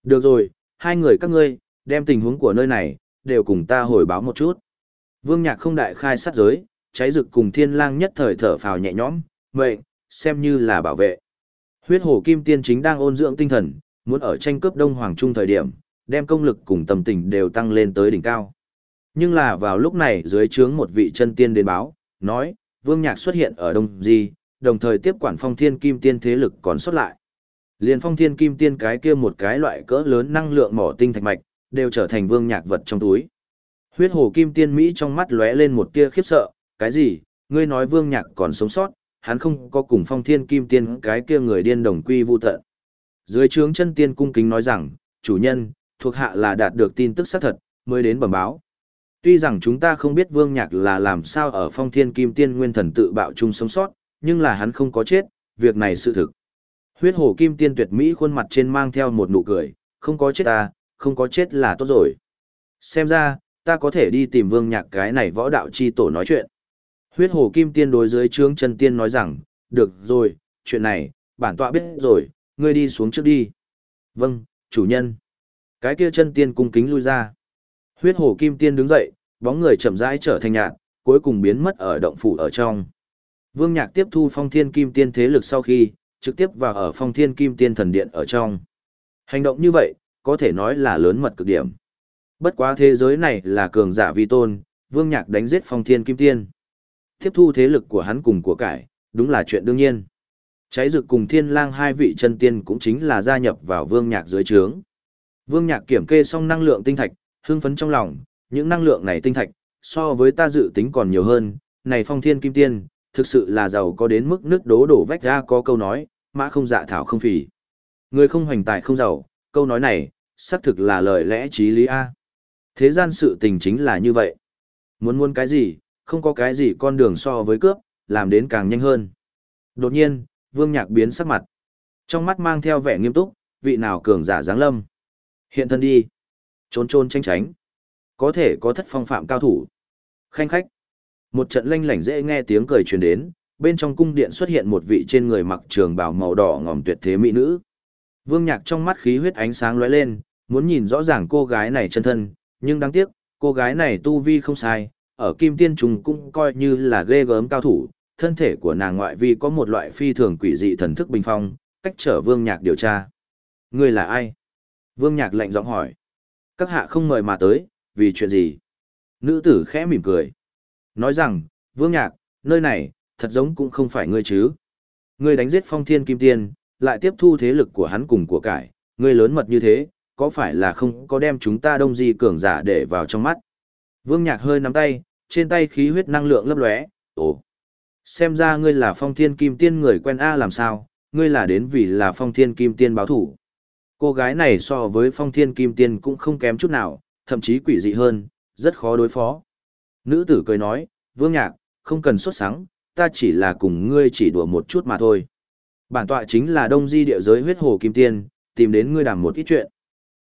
Được rồi, hai người các ngươi, đem tình huống của nơi này, đều cùng ta hồi báo một chút. Vương Nhạc không đại khai sát giới, cháy rực cùng thiên lang nhất thời thở phào nhẹ nhõm, mệnh, xem như là bảo vệ. Huyết hổ kim tiên chính đang ôn dưỡng tinh thần, muốn ở tranh cướp đông hoàng trung thời điểm, đem công lực cùng tâm tình đều tăng lên tới đỉnh cao. Nhưng là vào lúc này dưới trướng một vị chân tiên đến báo, nói, Vương Nhạc xuất hiện ở Đông Di, đồng thời tiếp quản phong thiên kim tiên thế lực còn xuất lại. Liền phong thiên kim tiên cái kia một cái loại cỡ lớn năng lượng mỏ tinh thạch mạch, đều trở thành Vương Nhạc vật trong túi. Huyết hồ kim tiên Mỹ trong mắt lóe lên một tia khiếp sợ, cái gì, ngươi nói Vương Nhạc còn sống sót, hắn không có cùng phong thiên kim tiên cái kia người điên đồng quy vu tận. Dưới trướng chân tiên cung kính nói rằng, chủ nhân, thuộc hạ là đạt được tin tức xác thật, mới đến bẩm báo. Tuy rằng chúng ta không biết Vương Nhạc là làm sao ở phong thiên kim tiên nguyên thần tự bạo chung sống sót, nhưng là hắn không có chết, việc này sự thực. Huyết hổ kim tiên tuyệt mỹ khuôn mặt trên mang theo một nụ cười, không có chết ta, không có chết là tốt rồi. Xem ra, ta có thể đi tìm Vương Nhạc cái này võ đạo chi tổ nói chuyện. Huyết hổ kim tiên đối dưới trướng chân tiên nói rằng, được rồi, chuyện này, bản tọa biết rồi, ngươi đi xuống trước đi. Vâng, chủ nhân. Cái kia chân tiên cung kính lui ra. Huyết hổ kim tiên đứng dậy, bóng người chậm rãi trở thành nhạt, cuối cùng biến mất ở động phủ ở trong. Vương Nhạc tiếp thu phong thiên kim tiên thế lực sau khi, trực tiếp vào ở phong thiên kim tiên thần điện ở trong. Hành động như vậy, có thể nói là lớn mật cực điểm. Bất quá thế giới này là cường giả vi tôn, Vương Nhạc đánh giết phong thiên kim tiên. Tiếp thu thế lực của hắn cùng của cải, đúng là chuyện đương nhiên. Cháy rực cùng thiên lang hai vị chân tiên cũng chính là gia nhập vào Vương Nhạc dưới trướng. Vương Nhạc kiểm kê xong năng lượng tinh thạch, hưng phấn trong lòng, những năng lượng này tinh thạch, so với ta dự tính còn nhiều hơn, này phong thiên kim tiên, thực sự là giàu có đến mức nước đố đổ vách ra có câu nói, mã không dạ thảo không phì. Người không hoành tài không giàu, câu nói này, xác thực là lời lẽ trí lý A. Thế gian sự tình chính là như vậy. Muốn muốn cái gì, không có cái gì con đường so với cướp, làm đến càng nhanh hơn. Đột nhiên, vương nhạc biến sắc mặt. Trong mắt mang theo vẻ nghiêm túc, vị nào cường giả giáng lâm. Hiện thân đi. Trốn trôn tranh tránh. Có thể có thất phong phạm cao thủ. Khanh khách. Một trận lanh lảnh dễ nghe tiếng cười truyền đến, bên trong cung điện xuất hiện một vị trên người mặc trường bào màu đỏ ngòm tuyệt thế mỹ nữ. Vương Nhạc trong mắt khí huyết ánh sáng lóe lên, muốn nhìn rõ ràng cô gái này chân thân, nhưng đáng tiếc, cô gái này tu vi không sai, ở Kim Tiên Trùng cũng coi như là ghê gớm cao thủ, thân thể của nàng ngoại vi có một loại phi thường quỷ dị thần thức bình phong, cách trở Vương Nhạc điều tra. Người là ai? Vương Nhạc lạnh giọng hỏi. Các hạ không mời mà tới, vì chuyện gì? Nữ tử khẽ mỉm cười. Nói rằng, Vương Nhạc, nơi này, thật giống cũng không phải ngươi chứ. Ngươi đánh giết phong thiên kim tiên, lại tiếp thu thế lực của hắn cùng của cải, ngươi lớn mật như thế, có phải là không có đem chúng ta đông di cường giả để vào trong mắt. Vương Nhạc hơi nắm tay, trên tay khí huyết năng lượng lấp lóe, ồ. Xem ra ngươi là phong thiên kim tiên người quen A làm sao, ngươi là đến vì là phong thiên kim tiên báo thủ. Cô gái này so với phong thiên kim tiên cũng không kém chút nào, thậm chí quỷ dị hơn, rất khó đối phó. Nữ tử cười nói, vương nhạc, không cần xuất sáng, ta chỉ là cùng ngươi chỉ đùa một chút mà thôi. Bản tọa chính là đông di địa giới huyết hồ kim tiên, tìm đến ngươi đàm một ít chuyện.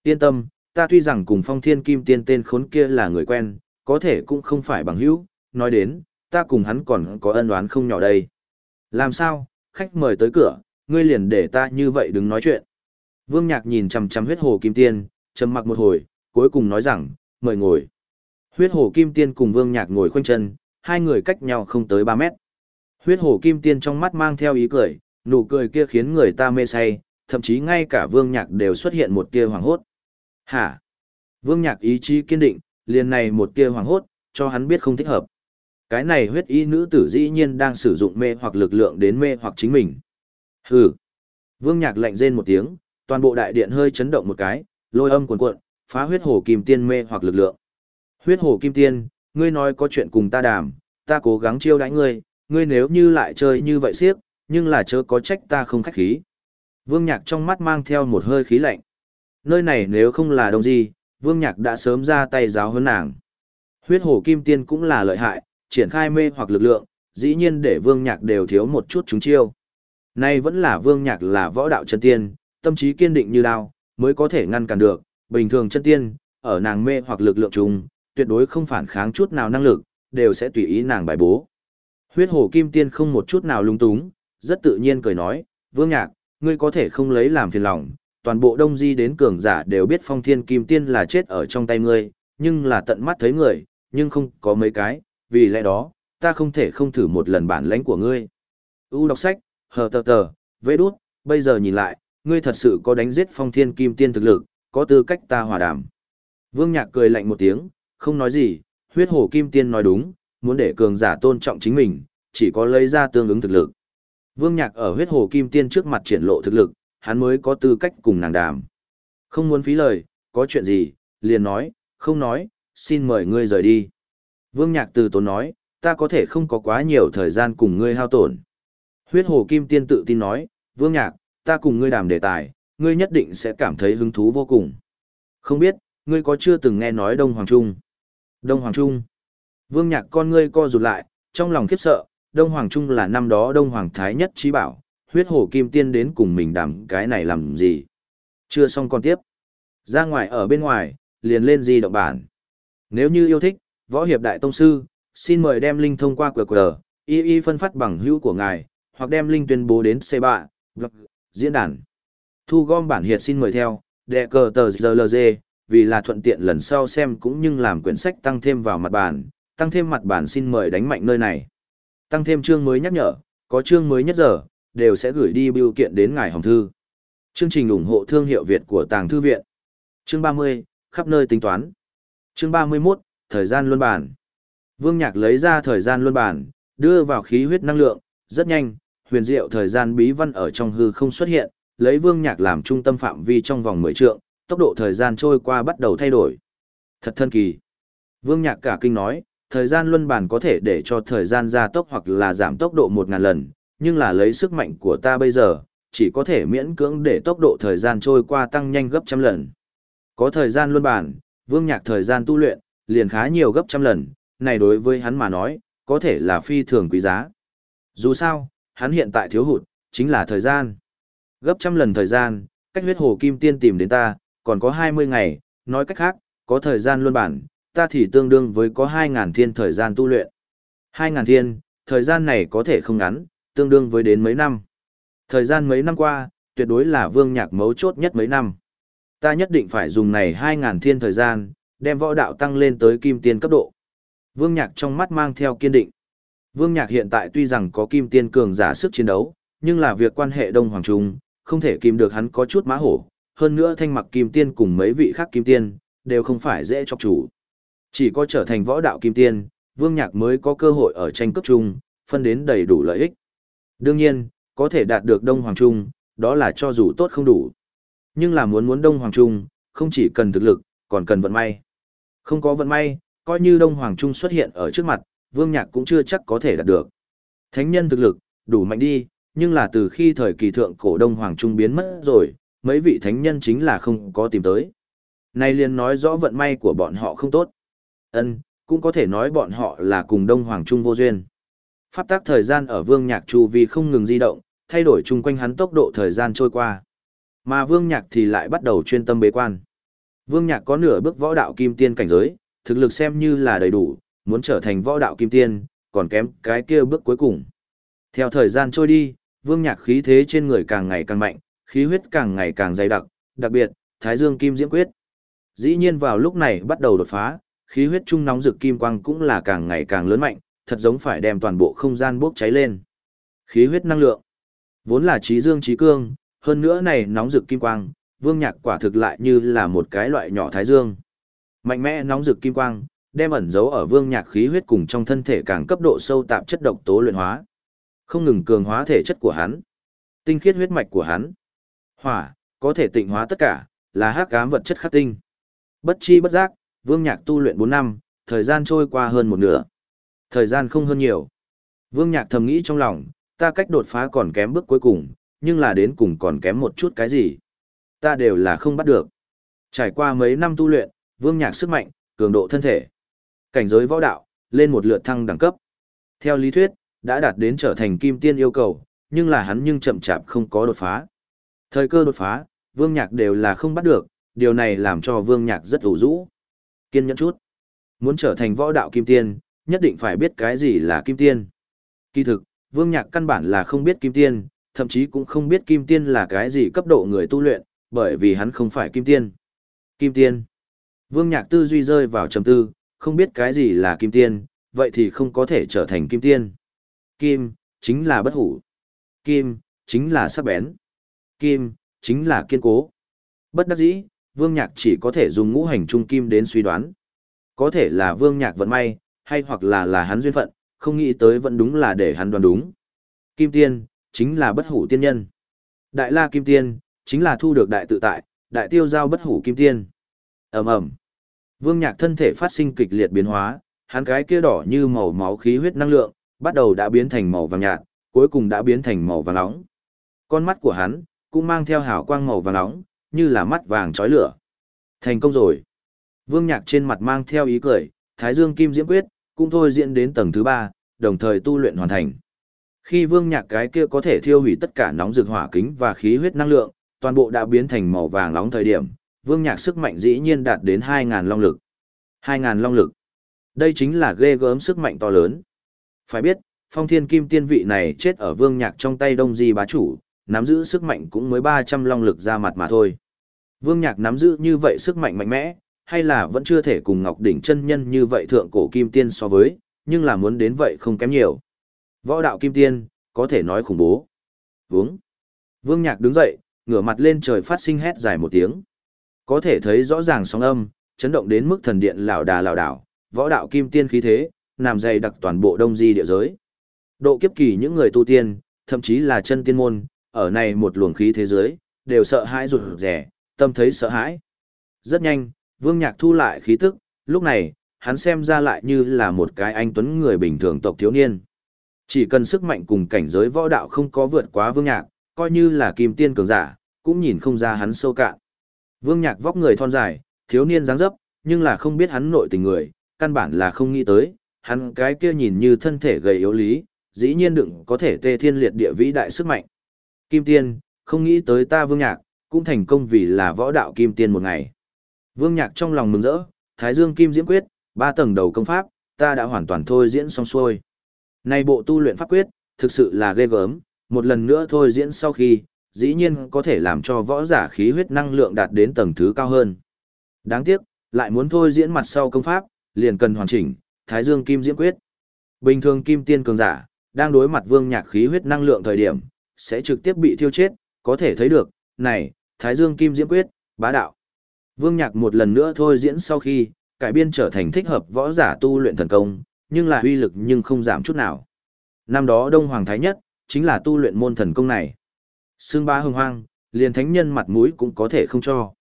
Yên tâm, ta tuy rằng cùng phong thiên kim tiên tên khốn kia là người quen, có thể cũng không phải bằng hữu, nói đến, ta cùng hắn còn có ân oán không nhỏ đây. Làm sao, khách mời tới cửa, ngươi liền để ta như vậy đứng nói chuyện. Vương Nhạc nhìn chằm chằm huyết hồ kim tiên, trầm mặc một hồi, cuối cùng nói rằng, mời ngồi. Huyết hồ kim tiên cùng Vương Nhạc ngồi khoanh chân, hai người cách nhau không tới 3 mét. Huyết hồ kim tiên trong mắt mang theo ý cười, nụ cười kia khiến người ta mê say, thậm chí ngay cả Vương Nhạc đều xuất hiện một tia hoàng hốt. Hả? Vương Nhạc ý chí kiên định, liền này một tia hoàng hốt, cho hắn biết không thích hợp. Cái này huyết y nữ tử dĩ nhiên đang sử dụng mê hoặc lực lượng đến mê hoặc chính mình. Hừ. Vương Nhạc lạnh rên một tiếng, toàn bộ đại điện hơi chấn động một cái, lôi âm cuồn cuộn, phá huyết hồ kim tiên mê hoặc lực lượng. Huyết hồ kim tiên, ngươi nói có chuyện cùng ta đàm, ta cố gắng chiêu đãi ngươi, ngươi nếu như lại chơi như vậy siếc, nhưng là chớ có trách ta không khách khí. Vương Nhạc trong mắt mang theo một hơi khí lạnh. Nơi này nếu không là đông gì, Vương Nhạc đã sớm ra tay giáo hơn nàng. Huyết hồ kim tiên cũng là lợi hại, triển khai mê hoặc lực lượng, dĩ nhiên để Vương Nhạc đều thiếu một chút chúng chiêu. Nay vẫn là Vương Nhạc là võ đạo chân tiên, tâm trí kiên định như đao, mới có thể ngăn cản được, bình thường chân tiên, ở nàng mê hoặc lực lượng chúng tuyệt đối không phản kháng chút nào năng lực, đều sẽ tùy ý nàng bài bố. Huyết hồ kim tiên không một chút nào lung túng, rất tự nhiên cười nói, vương nhạc, ngươi có thể không lấy làm phiền lòng, toàn bộ đông di đến cường giả đều biết phong thiên kim tiên là chết ở trong tay ngươi, nhưng là tận mắt thấy người, nhưng không có mấy cái, vì lẽ đó, ta không thể không thử một lần bản lãnh của ngươi. U đọc sách, hờ tờ tờ, vê đút, bây giờ nhìn lại, ngươi thật sự có đánh giết phong thiên kim tiên thực lực, có tư cách ta hòa đàm. Vương Nhạc cười lạnh một tiếng, không nói gì, huyết hồ kim tiên nói đúng, muốn để cường giả tôn trọng chính mình, chỉ có lấy ra tương ứng thực lực. Vương Nhạc ở huyết hồ kim tiên trước mặt triển lộ thực lực, hắn mới có tư cách cùng nàng đàm. Không muốn phí lời, có chuyện gì, liền nói, không nói, xin mời ngươi rời đi. Vương Nhạc từ tốn nói, ta có thể không có quá nhiều thời gian cùng ngươi hao tổn. Huyết hồ kim tiên tự tin nói, Vương Nhạc, ta cùng ngươi đàm đề tài, ngươi nhất định sẽ cảm thấy hứng thú vô cùng. Không biết, ngươi có chưa từng nghe nói Đông Hoàng Trung? Đông Hoàng Trung. Vương Nhạc con ngươi co rụt lại, trong lòng khiếp sợ, Đông Hoàng Trung là năm đó Đông Hoàng Thái nhất trí bảo, huyết hổ kim tiên đến cùng mình đàm cái này làm gì. Chưa xong con tiếp. Ra ngoài ở bên ngoài, liền lên di động bản. Nếu như yêu thích, võ hiệp đại tông sư, xin mời đem link thông qua QR, y y phân phát bằng hữu của ngài, hoặc đem link tuyên bố đến C3, blog, vâng, diễn đàn. Thu gom bản hiệt xin mời theo, đệ cờ tờ GLG, vì là thuận tiện lần sau xem cũng như làm quyển sách tăng thêm vào mặt bản, tăng thêm mặt bản xin mời đánh mạnh nơi này. Tăng thêm chương mới nhắc nhở, có chương mới nhất giờ, đều sẽ gửi đi biểu kiện đến ngài hồng thư. Chương trình ủng hộ thương hiệu Việt của Tàng Thư Viện. Chương 30, khắp nơi tính toán. Chương 31, thời gian luân bản. Vương Nhạc lấy ra thời gian luân bản, đưa vào khí huyết năng lượng, rất nhanh, huyền diệu thời gian bí văn ở trong hư không xuất hiện, lấy Vương Nhạc làm trung tâm phạm vi trong vòng 10 trượng, tốc độ thời gian trôi qua bắt đầu thay đổi. Thật thân kỳ. Vương Nhạc cả kinh nói, thời gian luân bản có thể để cho thời gian gia tốc hoặc là giảm tốc độ 1000 lần, nhưng là lấy sức mạnh của ta bây giờ, chỉ có thể miễn cưỡng để tốc độ thời gian trôi qua tăng nhanh gấp trăm lần. Có thời gian luân bản, Vương Nhạc thời gian tu luyện, liền khá nhiều gấp trăm lần, này đối với hắn mà nói, có thể là phi thường quý giá. Dù sao, hắn hiện tại thiếu hụt, chính là thời gian. Gấp trăm lần thời gian, cách huyết hồ kim tiên tìm đến ta, còn có 20 ngày, nói cách khác, có thời gian luôn bản, ta thì tương đương với có 2.000 thiên thời gian tu luyện. 2.000 thiên, thời gian này có thể không ngắn, tương đương với đến mấy năm. Thời gian mấy năm qua, tuyệt đối là vương nhạc mấu chốt nhất mấy năm. Ta nhất định phải dùng này 2.000 thiên thời gian, đem võ đạo tăng lên tới kim tiên cấp độ. Vương nhạc trong mắt mang theo kiên định. Vương nhạc hiện tại tuy rằng có kim tiên cường giả sức chiến đấu, nhưng là việc quan hệ Đông Hoàng Trung, không thể kìm được hắn có chút má hổ. Hơn nữa thanh mặc kim tiên cùng mấy vị khác kim tiên, đều không phải dễ chọc chủ. Chỉ có trở thành võ đạo kim tiên, Vương Nhạc mới có cơ hội ở tranh cấp chung, phân đến đầy đủ lợi ích. Đương nhiên, có thể đạt được Đông Hoàng Trung, đó là cho dù tốt không đủ. Nhưng là muốn muốn Đông Hoàng Trung, không chỉ cần thực lực, còn cần vận may. Không có vận may, coi như Đông Hoàng Trung xuất hiện ở trước mặt, Vương Nhạc cũng chưa chắc có thể đạt được. Thánh nhân thực lực, đủ mạnh đi, nhưng là từ khi thời kỳ thượng cổ Đông Hoàng Trung biến mất rồi, mấy vị thánh nhân chính là không có tìm tới. Nay liền nói rõ vận may của bọn họ không tốt. Ân, cũng có thể nói bọn họ là cùng Đông Hoàng Trung vô duyên. Pháp tác thời gian ở Vương Nhạc chu vì không ngừng di động, thay đổi chung quanh hắn tốc độ thời gian trôi qua. Mà Vương Nhạc thì lại bắt đầu chuyên tâm bế quan. Vương Nhạc có nửa bước võ đạo kim tiên cảnh giới, thực lực xem như là đầy đủ, muốn trở thành võ đạo kim tiên, còn kém cái kia bước cuối cùng. Theo thời gian trôi đi, Vương Nhạc khí thế trên người càng ngày càng mạnh, khí huyết càng ngày càng dày đặc, đặc biệt, Thái Dương Kim Diễm Quyết. Dĩ nhiên vào lúc này bắt đầu đột phá, khí huyết trung nóng rực kim quang cũng là càng ngày càng lớn mạnh, thật giống phải đem toàn bộ không gian bốc cháy lên. Khí huyết năng lượng, vốn là trí dương trí cương, hơn nữa này nóng rực kim quang, Vương Nhạc quả thực lại như là một cái loại nhỏ thái dương. Mạnh mẽ nóng rực kim quang, đem ẩn giấu ở Vương Nhạc khí huyết cùng trong thân thể càng cấp độ sâu tạp chất độc tố luyện hóa. Không ngừng cường hóa thể chất của hắn, tinh khiết huyết mạch của hắn. Hỏa, có thể tịnh hóa tất cả, là hắc ám vật chất khắc tinh. Bất chi bất giác, Vương Nhạc tu luyện 4 năm, thời gian trôi qua hơn một nửa. Thời gian không hơn nhiều. Vương Nhạc thầm nghĩ trong lòng, ta cách đột phá còn kém bước cuối cùng, nhưng là đến cùng còn kém một chút cái gì. Ta đều là không bắt được. Trải qua mấy năm tu luyện, Vương Nhạc sức mạnh, cường độ thân thể, cảnh giới võ đạo, lên một lượt thăng đẳng cấp. Theo lý thuyết, đã đạt đến trở thành kim tiên yêu cầu, nhưng là hắn nhưng chậm chạp không có đột phá. Thời cơ đột phá, Vương Nhạc đều là không bắt được, điều này làm cho Vương Nhạc rất ủ rũ. Kiên nhẫn chút. Muốn trở thành võ đạo kim tiên, nhất định phải biết cái gì là kim tiên. Kỳ thực, Vương Nhạc căn bản là không biết kim tiên, thậm chí cũng không biết kim tiên là cái gì cấp độ người tu luyện, bởi vì hắn không phải kim tiên. Kim tiên. Vương Nhạc tư duy rơi vào trầm tư, không biết cái gì là kim tiên, vậy thì không có thể trở thành kim tiên. Kim, chính là bất hủ. Kim, chính là sắc bén. Kim, chính là kiên cố. Bất đắc dĩ, Vương Nhạc chỉ có thể dùng ngũ hành trung kim đến suy đoán. Có thể là Vương Nhạc vận may, hay hoặc là là hắn duyên phận, không nghĩ tới vẫn đúng là để hắn đoán đúng. Kim tiên, chính là bất hủ tiên nhân. Đại la kim tiên, chính là thu được đại tự tại, đại tiêu giao bất hủ kim tiên. ầm ầm Vương Nhạc thân thể phát sinh kịch liệt biến hóa, hắn cái kia đỏ như màu máu khí huyết năng lượng, bắt đầu đã biến thành màu vàng nhạt, cuối cùng đã biến thành màu vàng nóng. Con mắt của hắn cũng mang theo hào quang màu vàng nóng, như là mắt vàng chói lửa. Thành công rồi. Vương Nhạc trên mặt mang theo ý cười, Thái Dương Kim Diễm Quyết cũng thôi diễn đến tầng thứ ba, đồng thời tu luyện hoàn thành. Khi Vương Nhạc cái kia có thể thiêu hủy tất cả nóng dược hỏa kính và khí huyết năng lượng, toàn bộ đã biến thành màu vàng nóng thời điểm, Vương Nhạc sức mạnh dĩ nhiên đạt đến 2000 long lực. 2000 long lực. Đây chính là ghê gớm sức mạnh to lớn. Phải biết, Phong Thiên Kim Tiên vị này chết ở Vương Nhạc trong tay Đông Di bá chủ, nắm giữ sức mạnh cũng mới 300 long lực ra mặt mà thôi. Vương Nhạc nắm giữ như vậy sức mạnh mạnh mẽ, hay là vẫn chưa thể cùng Ngọc Đỉnh chân nhân như vậy thượng cổ Kim Tiên so với, nhưng là muốn đến vậy không kém nhiều. Võ đạo Kim Tiên, có thể nói khủng bố. Vướng. Vương Nhạc đứng dậy, ngửa mặt lên trời phát sinh hét dài một tiếng. Có thể thấy rõ ràng sóng âm, chấn động đến mức thần điện lảo đà lảo đảo, võ đạo kim tiên khí thế, làm dày đặc toàn bộ đông di địa giới. Độ kiếp kỳ những người tu tiên, thậm chí là chân tiên môn, ở này một luồng khí thế giới, đều sợ hãi rụt rẻ, tâm thấy sợ hãi. Rất nhanh, Vương Nhạc thu lại khí tức, lúc này, hắn xem ra lại như là một cái anh tuấn người bình thường tộc thiếu niên. Chỉ cần sức mạnh cùng cảnh giới võ đạo không có vượt quá Vương Nhạc, coi như là kim tiên cường giả, cũng nhìn không ra hắn sâu cạn. Vương Nhạc vóc người thon dài, thiếu niên dáng dấp, nhưng là không biết hắn nội tình người, căn bản là không nghĩ tới, hắn cái kia nhìn như thân thể gầy yếu lý, dĩ nhiên đựng có thể tê thiên liệt địa vĩ đại sức mạnh. Kim Tiên, không nghĩ tới ta Vương Nhạc, cũng thành công vì là võ đạo Kim Tiên một ngày. Vương Nhạc trong lòng mừng rỡ, Thái Dương Kim Diễm Quyết, ba tầng đầu công pháp, ta đã hoàn toàn thôi diễn xong xuôi. Này bộ tu luyện pháp quyết, thực sự là ghê gớm, một lần nữa thôi diễn sau khi, dĩ nhiên có thể làm cho võ giả khí huyết năng lượng đạt đến tầng thứ cao hơn. Đáng tiếc, lại muốn thôi diễn mặt sau công pháp, liền cần hoàn chỉnh, Thái Dương Kim Diễm Quyết. Bình thường kim tiên cường giả, đang đối mặt vương nhạc khí huyết năng lượng thời điểm, sẽ trực tiếp bị thiêu chết, có thể thấy được, này, Thái Dương Kim Diễm Quyết, bá đạo. Vương nhạc một lần nữa thôi diễn sau khi, cải biên trở thành thích hợp võ giả tu luyện thần công, nhưng là uy lực nhưng không giảm chút nào. Năm đó Đông Hoàng Thái Nhất, chính là tu luyện môn thần công này. Sương ba hưng hoang, liền thánh nhân mặt mũi cũng có thể không cho.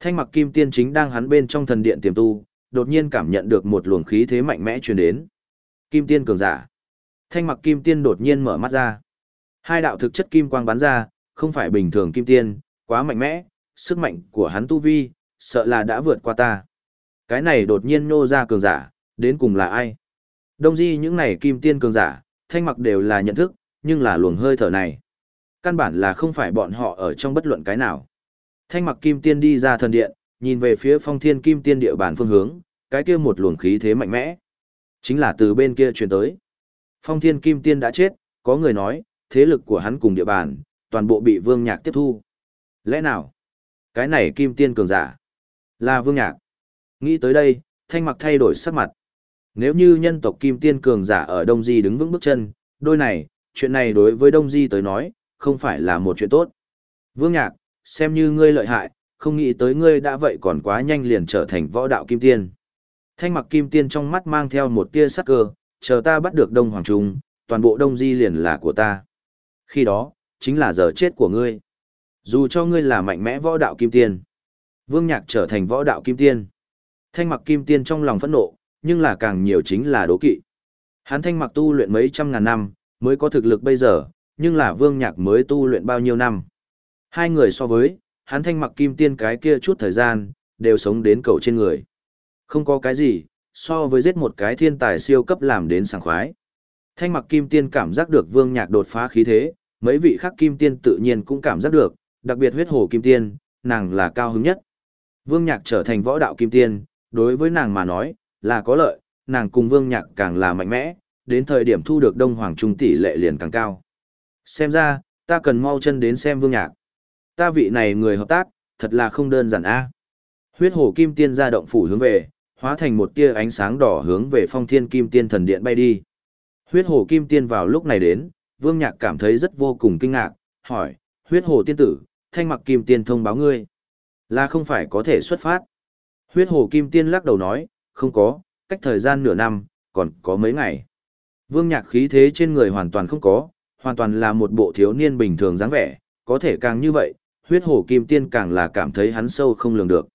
Thanh mặc kim tiên chính đang hắn bên trong thần điện tiềm tu, đột nhiên cảm nhận được một luồng khí thế mạnh mẽ truyền đến. Kim tiên cường giả. Thanh mặc kim tiên đột nhiên mở mắt ra. Hai đạo thực chất kim quang bắn ra, không phải bình thường kim tiên, quá mạnh mẽ, sức mạnh của hắn tu vi, sợ là đã vượt qua ta. Cái này đột nhiên nô ra cường giả, đến cùng là ai? Đông di những này kim tiên cường giả, thanh mặc đều là nhận thức, nhưng là luồng hơi thở này. Căn bản là không phải bọn họ ở trong bất luận cái nào. Thanh mặc kim tiên đi ra thần điện, nhìn về phía phong thiên kim tiên địa bàn phương hướng, cái kia một luồng khí thế mạnh mẽ. Chính là từ bên kia truyền tới. Phong thiên kim tiên đã chết, có người nói, thế lực của hắn cùng địa bàn, toàn bộ bị vương nhạc tiếp thu. Lẽ nào? Cái này kim tiên cường giả. Là vương nhạc. Nghĩ tới đây, thanh mặc thay đổi sắc mặt. Nếu như nhân tộc kim tiên cường giả ở Đông Di đứng vững bước chân, đôi này, chuyện này đối với Đông Di tới nói, không phải là một chuyện tốt. Vương Nhạc, xem như ngươi lợi hại, không nghĩ tới ngươi đã vậy còn quá nhanh liền trở thành võ đạo kim tiên. Thanh mặc kim tiên trong mắt mang theo một tia sắc cơ, chờ ta bắt được Đông Hoàng Trung, toàn bộ Đông Di liền là của ta. Khi đó, chính là giờ chết của ngươi. Dù cho ngươi là mạnh mẽ võ đạo kim tiên. Vương Nhạc trở thành võ đạo kim tiên. Thanh mặc kim tiên trong lòng phẫn nộ, nhưng là càng nhiều chính là đố kỵ. Hắn thanh mặc tu luyện mấy trăm ngàn năm, mới có thực lực bây giờ, nhưng là vương nhạc mới tu luyện bao nhiêu năm. Hai người so với, hắn thanh mặc kim tiên cái kia chút thời gian, đều sống đến cầu trên người. Không có cái gì, so với giết một cái thiên tài siêu cấp làm đến sảng khoái. Thanh mặc kim tiên cảm giác được vương nhạc đột phá khí thế, mấy vị khác kim tiên tự nhiên cũng cảm giác được, đặc biệt huyết hồ kim tiên, nàng là cao hứng nhất. Vương nhạc trở thành võ đạo kim tiên, đối với nàng mà nói, là có lợi, nàng cùng vương nhạc càng là mạnh mẽ, đến thời điểm thu được đông hoàng trung tỷ lệ liền càng cao. Xem ra, ta cần mau chân đến xem vương nhạc. Ta vị này người hợp tác, thật là không đơn giản a. Huyết hồ kim tiên ra động phủ hướng về, hóa thành một tia ánh sáng đỏ hướng về phong thiên kim tiên thần điện bay đi. Huyết hồ kim tiên vào lúc này đến, vương nhạc cảm thấy rất vô cùng kinh ngạc, hỏi, huyết hồ tiên tử, thanh mặc kim tiên thông báo ngươi. Là không phải có thể xuất phát. Huyết hồ kim tiên lắc đầu nói, không có, cách thời gian nửa năm, còn có mấy ngày. Vương nhạc khí thế trên người hoàn toàn không có, hoàn toàn là một bộ thiếu niên bình thường dáng vẻ, có thể càng như vậy, huyết hồ kim tiên càng là cảm thấy hắn sâu không lường được.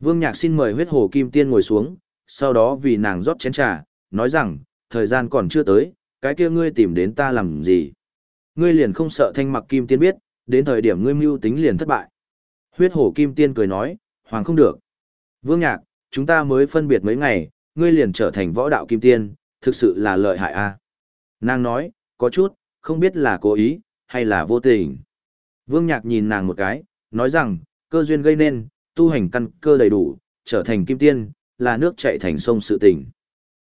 Vương nhạc xin mời huyết hồ kim tiên ngồi xuống, sau đó vì nàng rót chén trà, nói rằng, thời gian còn chưa tới, cái kia ngươi tìm đến ta làm gì? Ngươi liền không sợ thanh mặc kim tiên biết, đến thời điểm ngươi mưu tính liền thất bại. Huyết Hổ kim tiên cười nói, hoàng không được. Vương nhạc, chúng ta mới phân biệt mấy ngày, ngươi liền trở thành võ đạo kim tiên, thực sự là lợi hại a. Nàng nói, có chút, không biết là cố ý, hay là vô tình. Vương nhạc nhìn nàng một cái, nói rằng, cơ duyên gây nên, tu hành căn cơ đầy đủ, trở thành kim tiên, là nước chạy thành sông sự tình.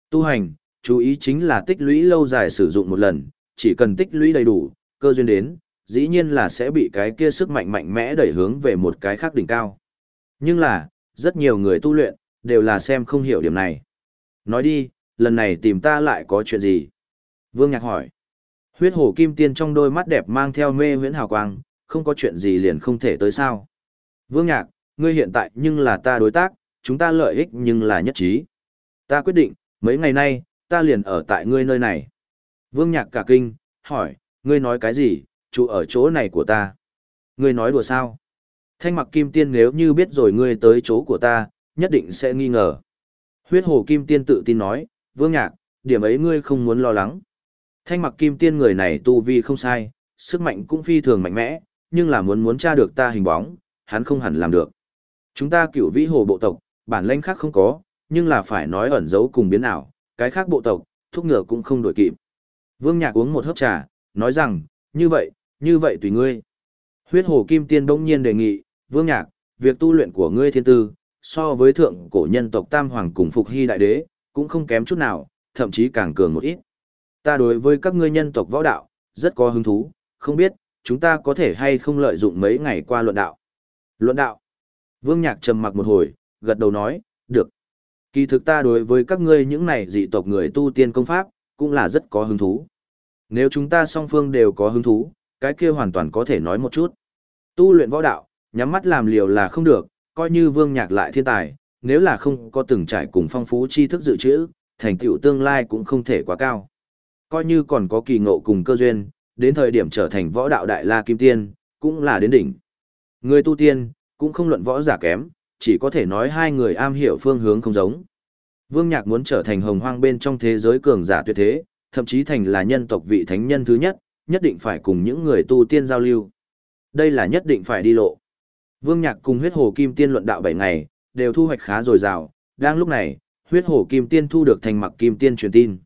Tu hành, chú ý chính là tích lũy lâu dài sử dụng một lần, chỉ cần tích lũy đầy đủ, cơ duyên đến, dĩ nhiên là sẽ bị cái kia sức mạnh mạnh mẽ đẩy hướng về một cái khác đỉnh cao. Nhưng là, rất nhiều người tu luyện, đều là xem không hiểu điểm này. Nói đi, lần này tìm ta lại có chuyện gì? Vương Nhạc hỏi. Huyết hổ kim tiên trong đôi mắt đẹp mang theo mê huyễn hào quang, không có chuyện gì liền không thể tới sao. Vương Nhạc, ngươi hiện tại nhưng là ta đối tác, chúng ta lợi ích nhưng là nhất trí. Ta quyết định, mấy ngày nay, ta liền ở tại ngươi nơi này. Vương Nhạc cả kinh, hỏi, ngươi nói cái gì, chủ ở chỗ này của ta. Ngươi nói đùa sao? Thanh mặc kim tiên nếu như biết rồi ngươi tới chỗ của ta, nhất định sẽ nghi ngờ. Huyết hồ kim tiên tự tin nói, vương nhạc, điểm ấy ngươi không muốn lo lắng. Thanh mặc kim tiên người này tu vi không sai, sức mạnh cũng phi thường mạnh mẽ, nhưng là muốn muốn tra được ta hình bóng, hắn không hẳn làm được. Chúng ta cửu vĩ hồ bộ tộc, bản lãnh khác không có, nhưng là phải nói ẩn giấu cùng biến ảo, cái khác bộ tộc, thúc ngựa cũng không đổi kịp. Vương Nhạc uống một hớp trà, nói rằng, như vậy, như vậy tùy ngươi. Huyết hồ kim tiên bỗng nhiên đề nghị, Vương Nhạc, việc tu luyện của ngươi thiên tư, so với thượng cổ nhân tộc Tam Hoàng cùng Phục Hy Đại Đế, cũng không kém chút nào, thậm chí càng cường một ít. Ta đối với các ngươi nhân tộc võ đạo, rất có hứng thú, không biết, chúng ta có thể hay không lợi dụng mấy ngày qua luận đạo. Luận đạo. Vương Nhạc trầm mặc một hồi, gật đầu nói. Kỳ thực ta đối với các ngươi những này dị tộc người tu tiên công pháp, cũng là rất có hứng thú. Nếu chúng ta song phương đều có hứng thú, cái kia hoàn toàn có thể nói một chút. Tu luyện võ đạo, nhắm mắt làm liều là không được, coi như vương nhạc lại thiên tài, nếu là không có từng trải cùng phong phú tri thức dự trữ, thành tựu tương lai cũng không thể quá cao. Coi như còn có kỳ ngộ cùng cơ duyên, đến thời điểm trở thành võ đạo đại la kim tiên, cũng là đến đỉnh. Người tu tiên, cũng không luận võ giả kém, chỉ có thể nói hai người am hiểu phương hướng không giống. Vương Nhạc muốn trở thành hồng hoang bên trong thế giới cường giả tuyệt thế, thậm chí thành là nhân tộc vị thánh nhân thứ nhất, nhất định phải cùng những người tu tiên giao lưu. Đây là nhất định phải đi lộ. Vương Nhạc cùng huyết hồ kim tiên luận đạo 7 ngày, đều thu hoạch khá dồi dào, đang lúc này, huyết hồ kim tiên thu được thành mặc kim tiên truyền tin.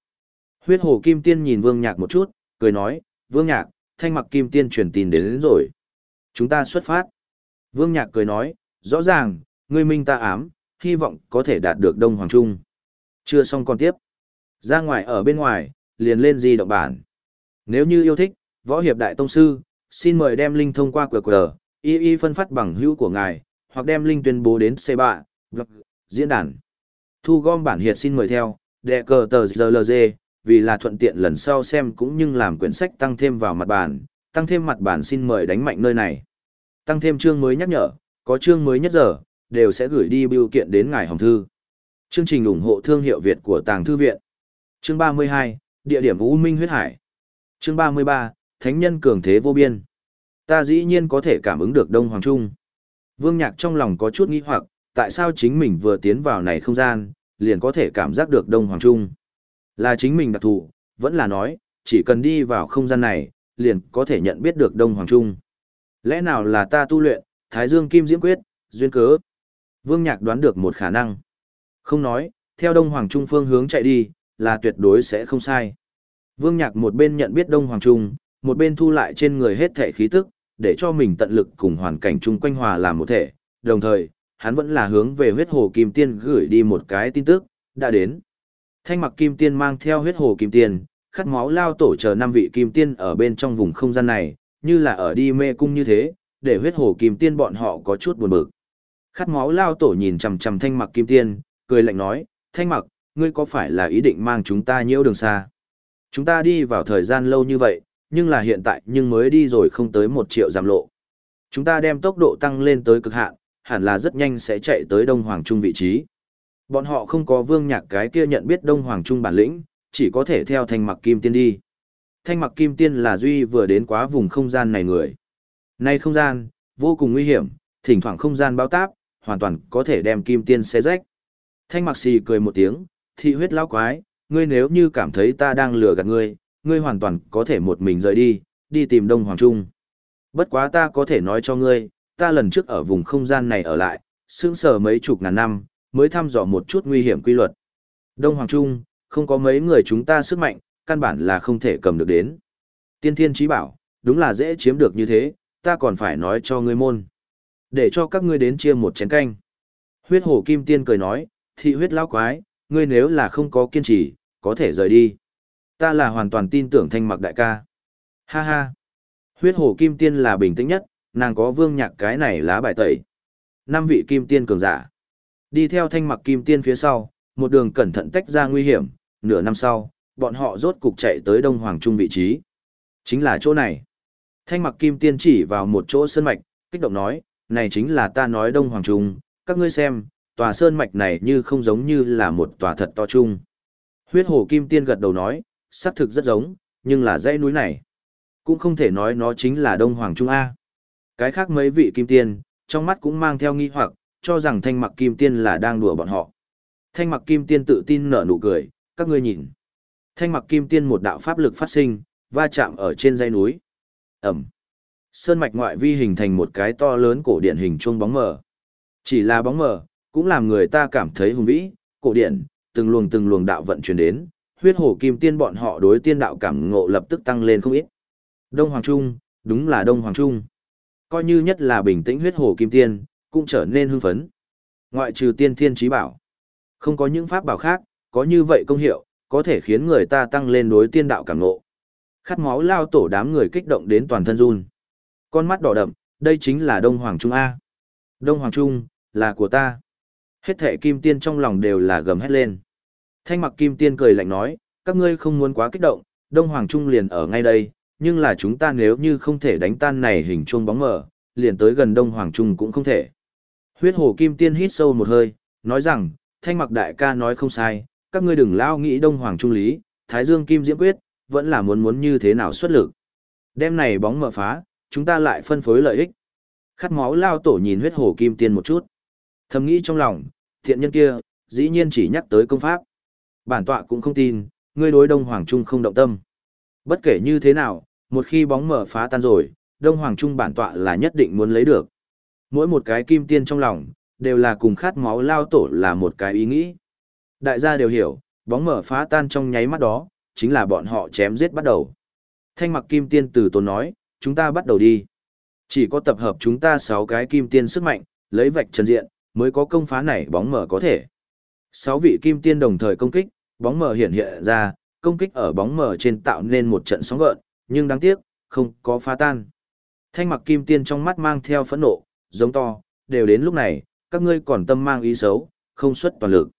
Huyết hồ kim tiên nhìn Vương Nhạc một chút, cười nói, Vương Nhạc, thanh mặc kim tiên truyền tin đến, đến rồi. Chúng ta xuất phát. Vương Nhạc cười nói, rõ ràng, ngươi minh ta ám, hy vọng có thể đạt được Đông Hoàng Trung. Chưa xong còn tiếp. Ra ngoài ở bên ngoài, liền lên di động bản. Nếu như yêu thích, võ hiệp đại tông sư, xin mời đem link thông qua QR, y y phân phát bằng hữu của ngài, hoặc đem link tuyên bố đến C3, blog, diễn đàn. Thu gom bản hiệt xin mời theo, đệ cờ tờ GLG, vì là thuận tiện lần sau xem cũng như làm quyển sách tăng thêm vào mặt bản, tăng thêm mặt bản xin mời đánh mạnh nơi này. Tăng thêm chương mới nhắc nhở, có chương mới nhất giờ, đều sẽ gửi đi biểu kiện đến ngài hồng thư. Chương trình ủng hộ thương hiệu Việt của Tàng Thư Viện. Chương 32, Địa điểm U Minh Huyết Hải. Chương 33, Thánh nhân cường thế vô biên. Ta dĩ nhiên có thể cảm ứng được Đông Hoàng Trung. Vương Nhạc trong lòng có chút nghi hoặc, tại sao chính mình vừa tiến vào này không gian, liền có thể cảm giác được Đông Hoàng Trung. Là chính mình đặc thù, vẫn là nói, chỉ cần đi vào không gian này, liền có thể nhận biết được Đông Hoàng Trung. Lẽ nào là ta tu luyện, Thái Dương Kim Diễm Quyết, duyên cớ. Vương Nhạc đoán được một khả năng. Không nói, theo Đông Hoàng Trung phương hướng chạy đi, là tuyệt đối sẽ không sai. Vương Nhạc một bên nhận biết Đông Hoàng Trung, một bên thu lại trên người hết thể khí tức, để cho mình tận lực cùng hoàn cảnh chung quanh hòa làm một thể, đồng thời, hắn vẫn là hướng về huyết hồ kim tiên gửi đi một cái tin tức, đã đến. Thanh mặc kim tiên mang theo huyết hồ kim tiên, khát máu lao tổ chờ năm vị kim tiên ở bên trong vùng không gian này, như là ở đi mê cung như thế, để huyết hồ kim tiên bọn họ có chút buồn bực. Khát máu lao tổ nhìn chằm chằm thanh mặc kim tiên, cười lạnh nói, thanh mặc, ngươi có phải là ý định mang chúng ta nhiễu đường xa? Chúng ta đi vào thời gian lâu như vậy, nhưng là hiện tại nhưng mới đi rồi không tới một triệu giảm lộ. Chúng ta đem tốc độ tăng lên tới cực hạn, hẳn là rất nhanh sẽ chạy tới Đông Hoàng Trung vị trí. Bọn họ không có vương nhạc cái kia nhận biết Đông Hoàng Trung bản lĩnh, chỉ có thể theo thanh mặc kim tiên đi. Thanh mặc kim tiên là duy vừa đến quá vùng không gian này người. Nay không gian, vô cùng nguy hiểm, thỉnh thoảng không gian bao táp, hoàn toàn có thể đem kim tiên xé rách. Thanh mặc xì cười một tiếng, thị huyết lão quái, ngươi nếu như cảm thấy ta đang lừa gạt ngươi, ngươi hoàn toàn có thể một mình rời đi, đi tìm Đông Hoàng Trung. Bất quá ta có thể nói cho ngươi, ta lần trước ở vùng không gian này ở lại, sững sờ mấy chục ngàn năm, mới thăm dò một chút nguy hiểm quy luật. Đông Hoàng Trung, không có mấy người chúng ta sức mạnh, căn bản là không thể cầm được đến. Tiên thiên trí bảo, đúng là dễ chiếm được như thế, ta còn phải nói cho ngươi môn. Để cho các ngươi đến chia một chén canh. Huyết hổ kim tiên cười nói, thị huyết lão quái, ngươi nếu là không có kiên trì, có thể rời đi. Ta là hoàn toàn tin tưởng thanh mặc đại ca. Ha ha. Huyết hổ kim tiên là bình tĩnh nhất, nàng có vương nhạc cái này lá bài tẩy. Năm vị kim tiên cường giả. Đi theo thanh mặc kim tiên phía sau, một đường cẩn thận tách ra nguy hiểm, nửa năm sau, bọn họ rốt cục chạy tới Đông Hoàng Trung vị trí. Chính là chỗ này. Thanh mặc kim tiên chỉ vào một chỗ sân mạch, kích động nói, này chính là ta nói Đông Hoàng Trung, các ngươi xem, tòa sơn mạch này như không giống như là một tòa thật to chung. Huyết hồ kim tiên gật đầu nói, xác thực rất giống, nhưng là dãy núi này. Cũng không thể nói nó chính là Đông Hoàng Trung A. Cái khác mấy vị kim tiên, trong mắt cũng mang theo nghi hoặc, cho rằng thanh mặc kim tiên là đang đùa bọn họ. Thanh mặc kim tiên tự tin nở nụ cười, các ngươi nhìn. Thanh mặc kim tiên một đạo pháp lực phát sinh, va chạm ở trên dãy núi. Ẩm. Sơn mạch ngoại vi hình thành một cái to lớn cổ điện hình chuông bóng mờ. Chỉ là bóng mờ, cũng làm người ta cảm thấy hùng vĩ, cổ điện, từng luồng từng luồng đạo vận chuyển đến, huyết hổ kim tiên bọn họ đối tiên đạo cảm ngộ lập tức tăng lên không ít. Đông Hoàng Trung, đúng là Đông Hoàng Trung. Coi như nhất là bình tĩnh huyết hổ kim tiên, cũng trở nên hưng phấn. Ngoại trừ tiên thiên trí bảo. Không có những pháp bảo khác, có như vậy công hiệu, có thể khiến người ta tăng lên đối tiên đạo cảm ngộ. Khát máu lao tổ đám người kích động đến toàn thân run. Con mắt đỏ đậm, đây chính là Đông Hoàng Trung A. Đông Hoàng Trung, là của ta. Hết thệ kim tiên trong lòng đều là gầm hét lên. Thanh mặc kim tiên cười lạnh nói, các ngươi không muốn quá kích động, Đông Hoàng Trung liền ở ngay đây, nhưng là chúng ta nếu như không thể đánh tan này hình chuông bóng mờ, liền tới gần Đông Hoàng Trung cũng không thể. Huyết hồ kim tiên hít sâu một hơi, nói rằng, thanh mặc đại ca nói không sai, các ngươi đừng lao nghĩ Đông Hoàng Trung lý, Thái Dương Kim Diễm Quyết, vẫn là muốn muốn như thế nào xuất lực. Đêm này bóng mờ phá, chúng ta lại phân phối lợi ích. Khát máu lao tổ nhìn huyết hồ kim tiên một chút. Thầm nghĩ trong lòng, thiện nhân kia, dĩ nhiên chỉ nhắc tới công pháp. Bản tọa cũng không tin, ngươi đối Đông Hoàng Trung không động tâm. Bất kể như thế nào, một khi bóng mở phá tan rồi, Đông Hoàng Trung bản tọa là nhất định muốn lấy được. Mỗi một cái kim tiên trong lòng, đều là cùng khát máu lao tổ là một cái ý nghĩ. Đại gia đều hiểu, bóng mở phá tan trong nháy mắt đó, chính là bọn họ chém giết bắt đầu. Thanh mặc kim tiên từ tốn nói, chúng ta bắt đầu đi. Chỉ có tập hợp chúng ta 6 cái kim tiên sức mạnh, lấy vạch trần diện, mới có công phá này bóng mở có thể. 6 vị kim tiên đồng thời công kích, bóng mở hiện hiện ra, công kích ở bóng mở trên tạo nên một trận sóng gợn, nhưng đáng tiếc, không có phá tan. Thanh mặc kim tiên trong mắt mang theo phẫn nộ, giống to, đều đến lúc này, các ngươi còn tâm mang ý xấu, không xuất toàn lực.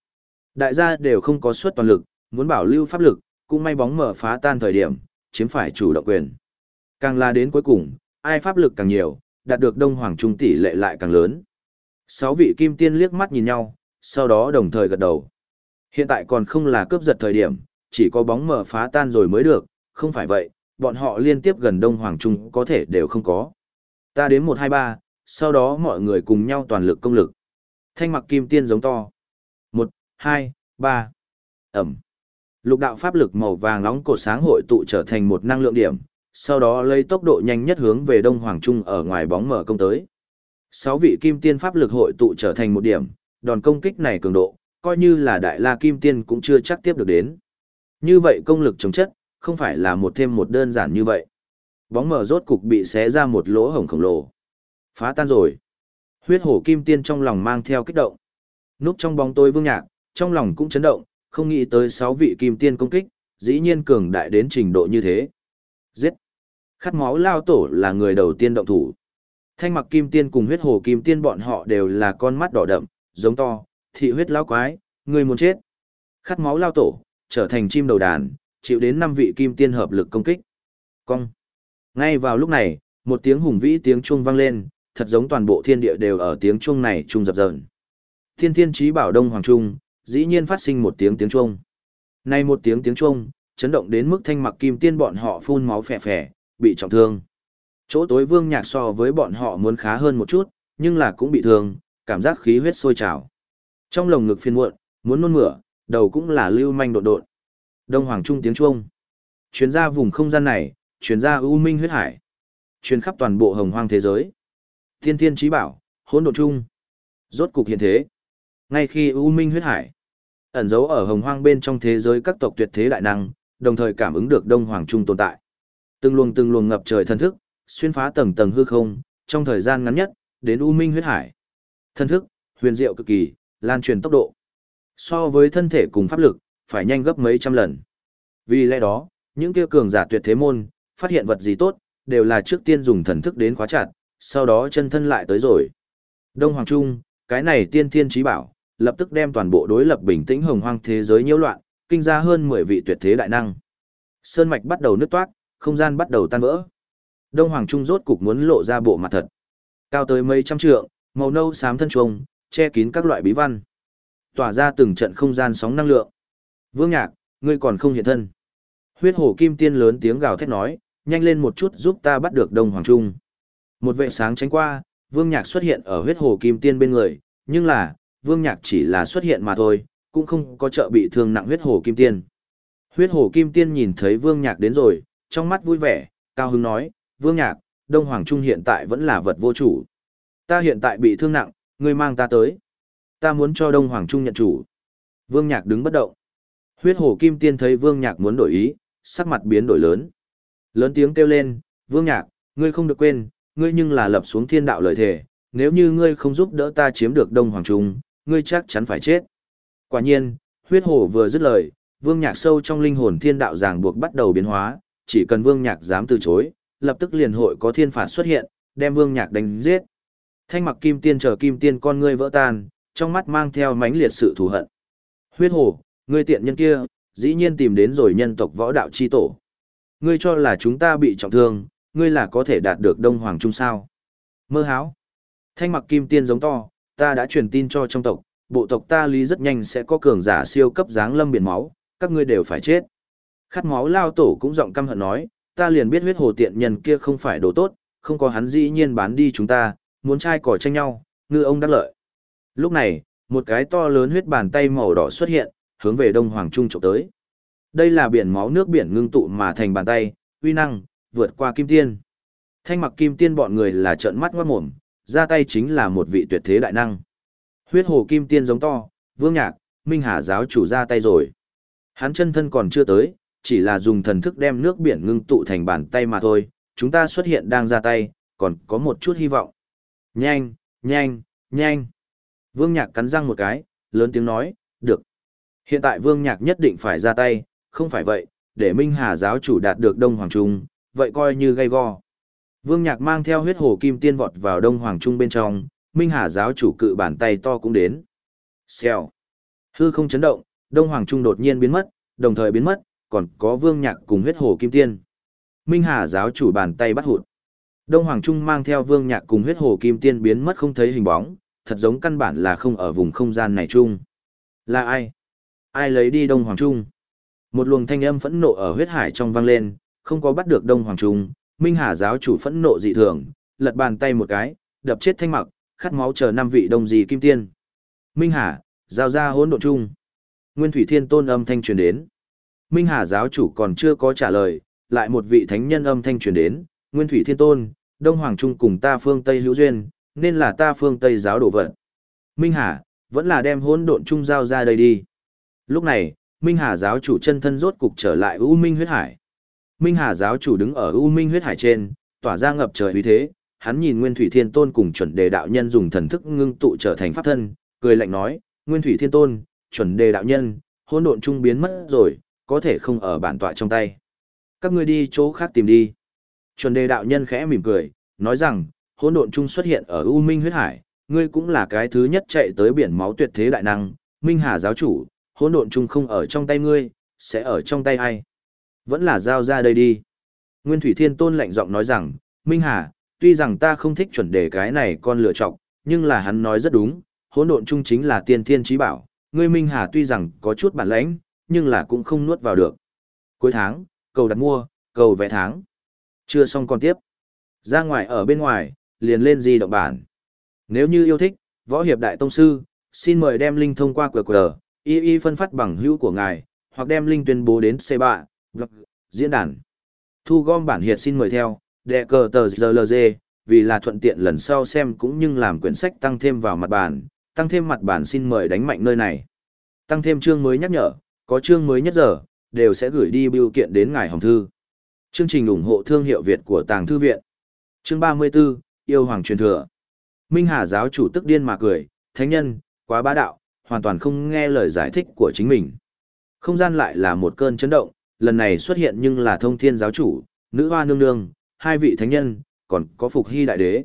Đại gia đều không có xuất toàn lực, muốn bảo lưu pháp lực, cũng may bóng mở phá tan thời điểm, chiếm phải chủ động quyền. Càng là đến cuối cùng, ai pháp lực càng nhiều, đạt được đông hoàng trung tỷ lệ lại càng lớn. Sáu vị kim tiên liếc mắt nhìn nhau, sau đó đồng thời gật đầu. Hiện tại còn không là cướp giật thời điểm, chỉ có bóng mở phá tan rồi mới được, không phải vậy, bọn họ liên tiếp gần Đông Hoàng Trung có thể đều không có. Ta đến 1-2-3, sau đó mọi người cùng nhau toàn lực công lực. Thanh mặc kim tiên giống to. 1, 2, 3. Ẩm. Lục đạo pháp lực màu vàng nóng cột sáng hội tụ trở thành một năng lượng điểm, sau đó lấy tốc độ nhanh nhất hướng về Đông Hoàng Trung ở ngoài bóng mở công tới. Sáu vị kim tiên pháp lực hội tụ trở thành một điểm, đòn công kích này cường độ, coi như là đại la kim tiên cũng chưa chắc tiếp được đến. Như vậy công lực chống chất, không phải là một thêm một đơn giản như vậy. Bóng mở rốt cục bị xé ra một lỗ hổng khổng lồ. Phá tan rồi. Huyết hổ kim tiên trong lòng mang theo kích động. Núp trong bóng tối vương nhạc, trong lòng cũng chấn động, không nghĩ tới sáu vị kim tiên công kích, dĩ nhiên cường đại đến trình độ như thế. Giết! Khát máu lao tổ là người đầu tiên động thủ. Thanh mặc kim tiên cùng huyết hồ kim tiên bọn họ đều là con mắt đỏ đậm, giống to, thị huyết lao quái, người muốn chết. Khát máu lao tổ, trở thành chim đầu đàn, chịu đến năm vị kim tiên hợp lực công kích. Cong. Ngay vào lúc này, một tiếng hùng vĩ tiếng chuông vang lên, thật giống toàn bộ thiên địa đều ở tiếng chuông này trung dập dờn. Thiên thiên trí bảo đông hoàng trung, dĩ nhiên phát sinh một tiếng tiếng chuông. Nay một tiếng tiếng chuông, chấn động đến mức thanh mặc kim tiên bọn họ phun máu phè phè, bị trọng thương. Chỗ tối vương nhạc so với bọn họ muốn khá hơn một chút, nhưng là cũng bị thương, cảm giác khí huyết sôi trào. Trong lồng ngực phiền muộn, muốn nôn mửa, đầu cũng là lưu manh đột đột. Đông Hoàng Trung tiếng chuông. Chuyến ra vùng không gian này, chuyến ra ưu minh huyết hải. Chuyến khắp toàn bộ hồng hoang thế giới. Thiên thiên trí bảo, hỗn độn chung. Rốt cục hiện thế. Ngay khi ưu minh huyết hải, ẩn giấu ở hồng hoang bên trong thế giới các tộc tuyệt thế đại năng, đồng thời cảm ứng được Đông Hoàng Trung tồn tại. Từng luồng từng luồng ngập trời thần thức, xuyên phá tầng tầng hư không, trong thời gian ngắn nhất, đến U Minh huyết hải. thần thức, huyền diệu cực kỳ, lan truyền tốc độ. So với thân thể cùng pháp lực, phải nhanh gấp mấy trăm lần. Vì lẽ đó, những kia cường giả tuyệt thế môn, phát hiện vật gì tốt, đều là trước tiên dùng thần thức đến khóa chặt, sau đó chân thân lại tới rồi. Đông Hoàng Trung, cái này tiên thiên trí bảo, lập tức đem toàn bộ đối lập bình tĩnh hồng hoang thế giới nhiễu loạn, kinh ra hơn 10 vị tuyệt thế đại năng. Sơn mạch bắt đầu nứt toát, không gian bắt đầu tan vỡ. Đông Hoàng Trung rốt cục muốn lộ ra bộ mặt thật. Cao tới mấy trăm trượng, màu nâu xám thân trùng, che kín các loại bí văn. Tỏa ra từng trận không gian sóng năng lượng. Vương Nhạc, ngươi còn không hiện thân. Huyết hổ kim tiên lớn tiếng gào thét nói, nhanh lên một chút giúp ta bắt được Đông Hoàng Trung. Một vệ sáng tránh qua, Vương Nhạc xuất hiện ở huyết hổ kim tiên bên người, nhưng là, Vương Nhạc chỉ là xuất hiện mà thôi, cũng không có trợ bị thương nặng huyết hổ kim tiên. Huyết hổ kim tiên nhìn thấy Vương Nhạc đến rồi, trong mắt vui vẻ, cao hứng nói, Vương Nhạc, Đông Hoàng Trung hiện tại vẫn là vật vô chủ. Ta hiện tại bị thương nặng, ngươi mang ta tới. Ta muốn cho Đông Hoàng Trung nhận chủ. Vương Nhạc đứng bất động. Huyết hổ kim tiên thấy Vương Nhạc muốn đổi ý, sắc mặt biến đổi lớn. Lớn tiếng kêu lên, Vương Nhạc, ngươi không được quên, ngươi nhưng là lập xuống thiên đạo lời thề, nếu như ngươi không giúp đỡ ta chiếm được Đông Hoàng Trung, ngươi chắc chắn phải chết. Quả nhiên, huyết hổ vừa dứt lời, Vương Nhạc sâu trong linh hồn thiên đạo ràng buộc bắt đầu biến hóa, chỉ cần Vương Nhạc dám từ chối, lập tức liền hội có thiên phạt xuất hiện, đem Vương Nhạc đánh giết. Thanh mặc kim tiên chờ kim tiên con ngươi vỡ tan, trong mắt mang theo mãnh liệt sự thù hận. Huyết hổ, ngươi tiện nhân kia, dĩ nhiên tìm đến rồi nhân tộc võ đạo chi tổ. Ngươi cho là chúng ta bị trọng thương, ngươi là có thể đạt được Đông Hoàng Trung sao. Mơ háo. Thanh mặc kim tiên giống to, ta đã truyền tin cho trong tộc, bộ tộc ta lý rất nhanh sẽ có cường giả siêu cấp dáng lâm biển máu, các ngươi đều phải chết. Khát máu lao tổ cũng giọng căm hận nói, ta liền biết huyết hồ tiện nhân kia không phải đồ tốt, không có hắn dĩ nhiên bán đi chúng ta, muốn trai cỏ tranh nhau, ngư ông đắc lợi. Lúc này, một cái to lớn huyết bàn tay màu đỏ xuất hiện, hướng về Đông Hoàng Trung trộm tới. Đây là biển máu nước biển ngưng tụ mà thành bàn tay, uy năng, vượt qua kim tiên. Thanh mặc kim tiên bọn người là trợn mắt ngoát mồm, ra tay chính là một vị tuyệt thế đại năng. Huyết hồ kim tiên giống to, vương nhạc, minh hà giáo chủ ra tay rồi. Hắn chân thân còn chưa tới, chỉ là dùng thần thức đem nước biển ngưng tụ thành bàn tay mà thôi, chúng ta xuất hiện đang ra tay, còn có một chút hy vọng. Nhanh, nhanh, nhanh. Vương Nhạc cắn răng một cái, lớn tiếng nói, được. Hiện tại Vương Nhạc nhất định phải ra tay, không phải vậy, để Minh Hà giáo chủ đạt được Đông Hoàng Trung, vậy coi như gây go. Vương Nhạc mang theo huyết hồ kim tiên vọt vào Đông Hoàng Trung bên trong, Minh Hà giáo chủ cự bàn tay to cũng đến. Xèo. Hư không chấn động, Đông Hoàng Trung đột nhiên biến mất, đồng thời biến mất, còn có vương nhạc cùng huyết hồ kim tiên. Minh Hà giáo chủ bàn tay bắt hụt. Đông Hoàng Trung mang theo vương nhạc cùng huyết hồ kim tiên biến mất không thấy hình bóng, thật giống căn bản là không ở vùng không gian này chung. Là ai? Ai lấy đi Đông Hoàng Trung? Một luồng thanh âm phẫn nộ ở huyết hải trong vang lên, không có bắt được Đông Hoàng Trung, Minh Hà giáo chủ phẫn nộ dị thường, lật bàn tay một cái, đập chết thanh mặc, khát máu chờ năm vị đông gì kim tiên. Minh Hà, giao ra hỗn độn chung. Nguyên Thủy Thiên Tôn âm thanh truyền đến. Minh Hà giáo chủ còn chưa có trả lời, lại một vị thánh nhân âm thanh truyền đến, Nguyên Thủy Thiên Tôn, Đông Hoàng Trung cùng ta phương Tây hữu duyên, nên là ta phương Tây giáo đổ vận. Minh Hà, vẫn là đem hỗn độn trung giao ra đây đi. Lúc này, Minh Hà giáo chủ chân thân rốt cục trở lại U Minh huyết hải. Minh Hà giáo chủ đứng ở U Minh huyết hải trên, tỏa ra ngập trời uy thế, hắn nhìn Nguyên Thủy Thiên Tôn cùng chuẩn đề đạo nhân dùng thần thức ngưng tụ trở thành pháp thân, cười lạnh nói, Nguyên Thủy Thiên Tôn, chuẩn đề đạo nhân, hỗn độn trung biến mất rồi, có thể không ở bản tọa trong tay. Các ngươi đi chỗ khác tìm đi. Chuẩn đề đạo nhân khẽ mỉm cười, nói rằng, hỗn độn chung xuất hiện ở U Minh huyết hải, ngươi cũng là cái thứ nhất chạy tới biển máu tuyệt thế đại năng, Minh Hà giáo chủ, hỗn độn chung không ở trong tay ngươi, sẽ ở trong tay ai? Vẫn là giao ra đây đi. Nguyên Thủy Thiên Tôn lạnh giọng nói rằng, Minh Hà, tuy rằng ta không thích chuẩn đề cái này con lựa chọn, nhưng là hắn nói rất đúng, hỗn độn chung chính là tiên thiên trí bảo, ngươi Minh Hà tuy rằng có chút bản lãnh, nhưng là cũng không nuốt vào được. Cuối tháng, cầu đặt mua, cầu vẽ tháng. Chưa xong còn tiếp. Ra ngoài ở bên ngoài, liền lên di động bản. Nếu như yêu thích, võ hiệp đại tông sư, xin mời đem link thông qua QR, y y phân phát bằng hữu của ngài, hoặc đem link tuyên bố đến C3, blog, diễn đàn. Thu gom bản hiệt xin mời theo, đệ cờ tờ GLG, vì là thuận tiện lần sau xem cũng như làm quyển sách tăng thêm vào mặt bản, tăng thêm mặt bản xin mời đánh mạnh nơi này. Tăng thêm chương mới nhắc nhở, có chương mới nhất giờ, đều sẽ gửi đi biểu kiện đến ngài hồng thư. Chương trình ủng hộ thương hiệu Việt của Tàng Thư Viện. Chương 34, Yêu Hoàng truyền thừa. Minh Hà giáo chủ tức điên mà cười, thánh nhân, quá bá đạo, hoàn toàn không nghe lời giải thích của chính mình. Không gian lại là một cơn chấn động, lần này xuất hiện nhưng là thông thiên giáo chủ, nữ hoa nương nương, hai vị thánh nhân, còn có phục hy đại đế.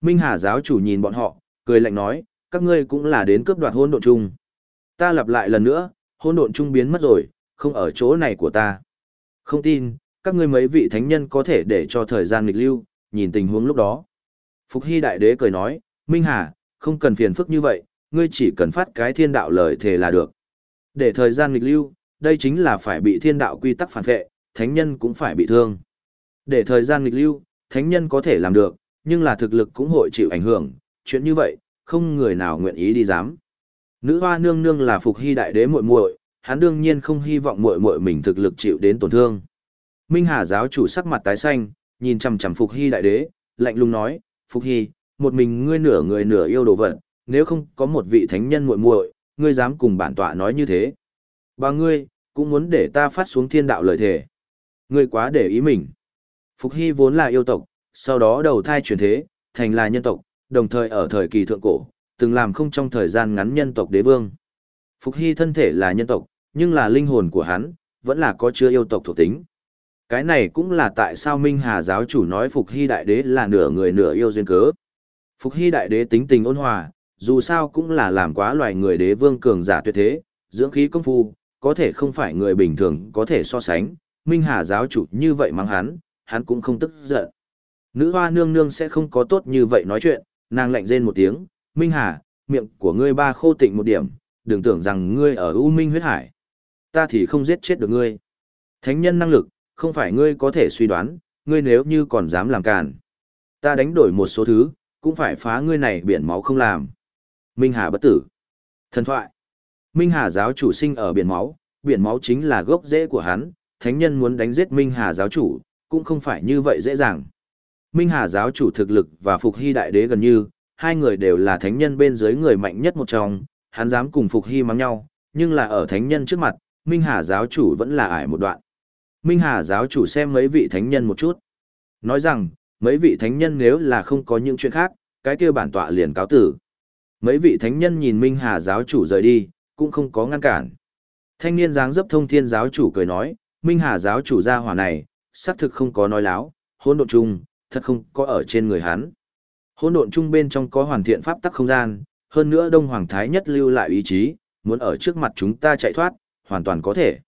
Minh Hà giáo chủ nhìn bọn họ, cười lạnh nói, các ngươi cũng là đến cướp đoạt hôn độn chung. Ta lặp lại lần nữa, hôn độn trung biến mất rồi, không ở chỗ này của ta. Không tin, các ngươi mấy vị thánh nhân có thể để cho thời gian nghịch lưu, nhìn tình huống lúc đó. Phục Hy Đại Đế cười nói, Minh Hà, không cần phiền phức như vậy, ngươi chỉ cần phát cái thiên đạo lời thề là được. Để thời gian nghịch lưu, đây chính là phải bị thiên đạo quy tắc phản vệ, thánh nhân cũng phải bị thương. Để thời gian nghịch lưu, thánh nhân có thể làm được, nhưng là thực lực cũng hội chịu ảnh hưởng, chuyện như vậy, không người nào nguyện ý đi dám. Nữ hoa nương nương là phục hy đại đế muội muội, hắn đương nhiên không hy vọng muội muội mình thực lực chịu đến tổn thương. Minh Hà giáo chủ sắc mặt tái xanh, nhìn chằm chằm phục hy đại đế, lạnh lùng nói, "Phục hy, một mình ngươi nửa người nửa yêu đồ vật, nếu không có một vị thánh nhân muội muội, ngươi dám cùng bản tọa nói như thế? Bà ngươi, cũng muốn để ta phát xuống thiên đạo lời thề. Ngươi quá để ý mình." Phục hy vốn là yêu tộc, sau đó đầu thai chuyển thế, thành là nhân tộc, đồng thời ở thời kỳ thượng cổ, từng làm không trong thời gian ngắn nhân tộc đế vương. Phục Hy thân thể là nhân tộc, nhưng là linh hồn của hắn, vẫn là có chứa yêu tộc thuộc tính. Cái này cũng là tại sao Minh Hà giáo chủ nói Phục Hy đại đế là nửa người nửa yêu duyên cớ. Phục Hy đại đế tính tình ôn hòa, dù sao cũng là làm quá loài người đế vương cường giả tuyệt thế, dưỡng khí công phu, có thể không phải người bình thường có thể so sánh. Minh Hà giáo chủ như vậy mắng hắn, hắn cũng không tức giận. Nữ hoa nương nương sẽ không có tốt như vậy nói chuyện, nàng lạnh rên một tiếng, Minh Hà, miệng của ngươi ba khô tịnh một điểm, đừng tưởng rằng ngươi ở U Minh huyết hải. Ta thì không giết chết được ngươi. Thánh nhân năng lực, không phải ngươi có thể suy đoán, ngươi nếu như còn dám làm càn. Ta đánh đổi một số thứ, cũng phải phá ngươi này biển máu không làm. Minh Hà bất tử. Thần thoại. Minh Hà giáo chủ sinh ở biển máu, biển máu chính là gốc rễ của hắn, thánh nhân muốn đánh giết Minh Hà giáo chủ, cũng không phải như vậy dễ dàng. Minh Hà giáo chủ thực lực và Phục Hy đại đế gần như, hai người đều là thánh nhân bên dưới người mạnh nhất một trong, hắn dám cùng Phục Hy mắng nhau, nhưng là ở thánh nhân trước mặt, Minh Hà giáo chủ vẫn là ải một đoạn. Minh Hà giáo chủ xem mấy vị thánh nhân một chút. Nói rằng, mấy vị thánh nhân nếu là không có những chuyện khác, cái kia bản tọa liền cáo tử. Mấy vị thánh nhân nhìn Minh Hà giáo chủ rời đi, cũng không có ngăn cản. Thanh niên dáng dấp thông thiên giáo chủ cười nói, Minh Hà giáo chủ ra hỏa này, xác thực không có nói láo, hôn độ chung, thật không có ở trên người hắn. Hỗn độn chung bên trong có hoàn thiện pháp tắc không gian, hơn nữa Đông Hoàng Thái nhất lưu lại ý chí, muốn ở trước mặt chúng ta chạy thoát, hoàn toàn có thể.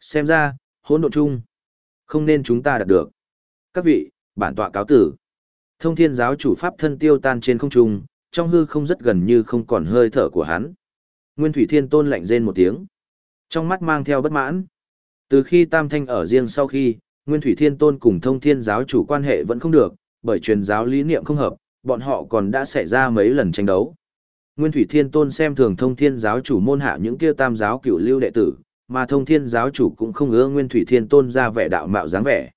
Xem ra, hỗn độn chung, không nên chúng ta đạt được. Các vị, bản tọa cáo tử. Thông thiên giáo chủ pháp thân tiêu tan trên không trung, trong hư không rất gần như không còn hơi thở của hắn. Nguyên Thủy Thiên Tôn lạnh rên một tiếng, trong mắt mang theo bất mãn. Từ khi Tam Thanh ở riêng sau khi, Nguyên Thủy Thiên Tôn cùng Thông Thiên giáo chủ quan hệ vẫn không được, bởi truyền giáo lý niệm không hợp, bọn họ còn đã xảy ra mấy lần tranh đấu. Nguyên Thủy Thiên Tôn xem thường thông thiên giáo chủ môn hạ những kia tam giáo cửu lưu đệ tử, mà thông thiên giáo chủ cũng không ưa Nguyên Thủy Thiên Tôn ra vẻ đạo mạo dáng vẻ.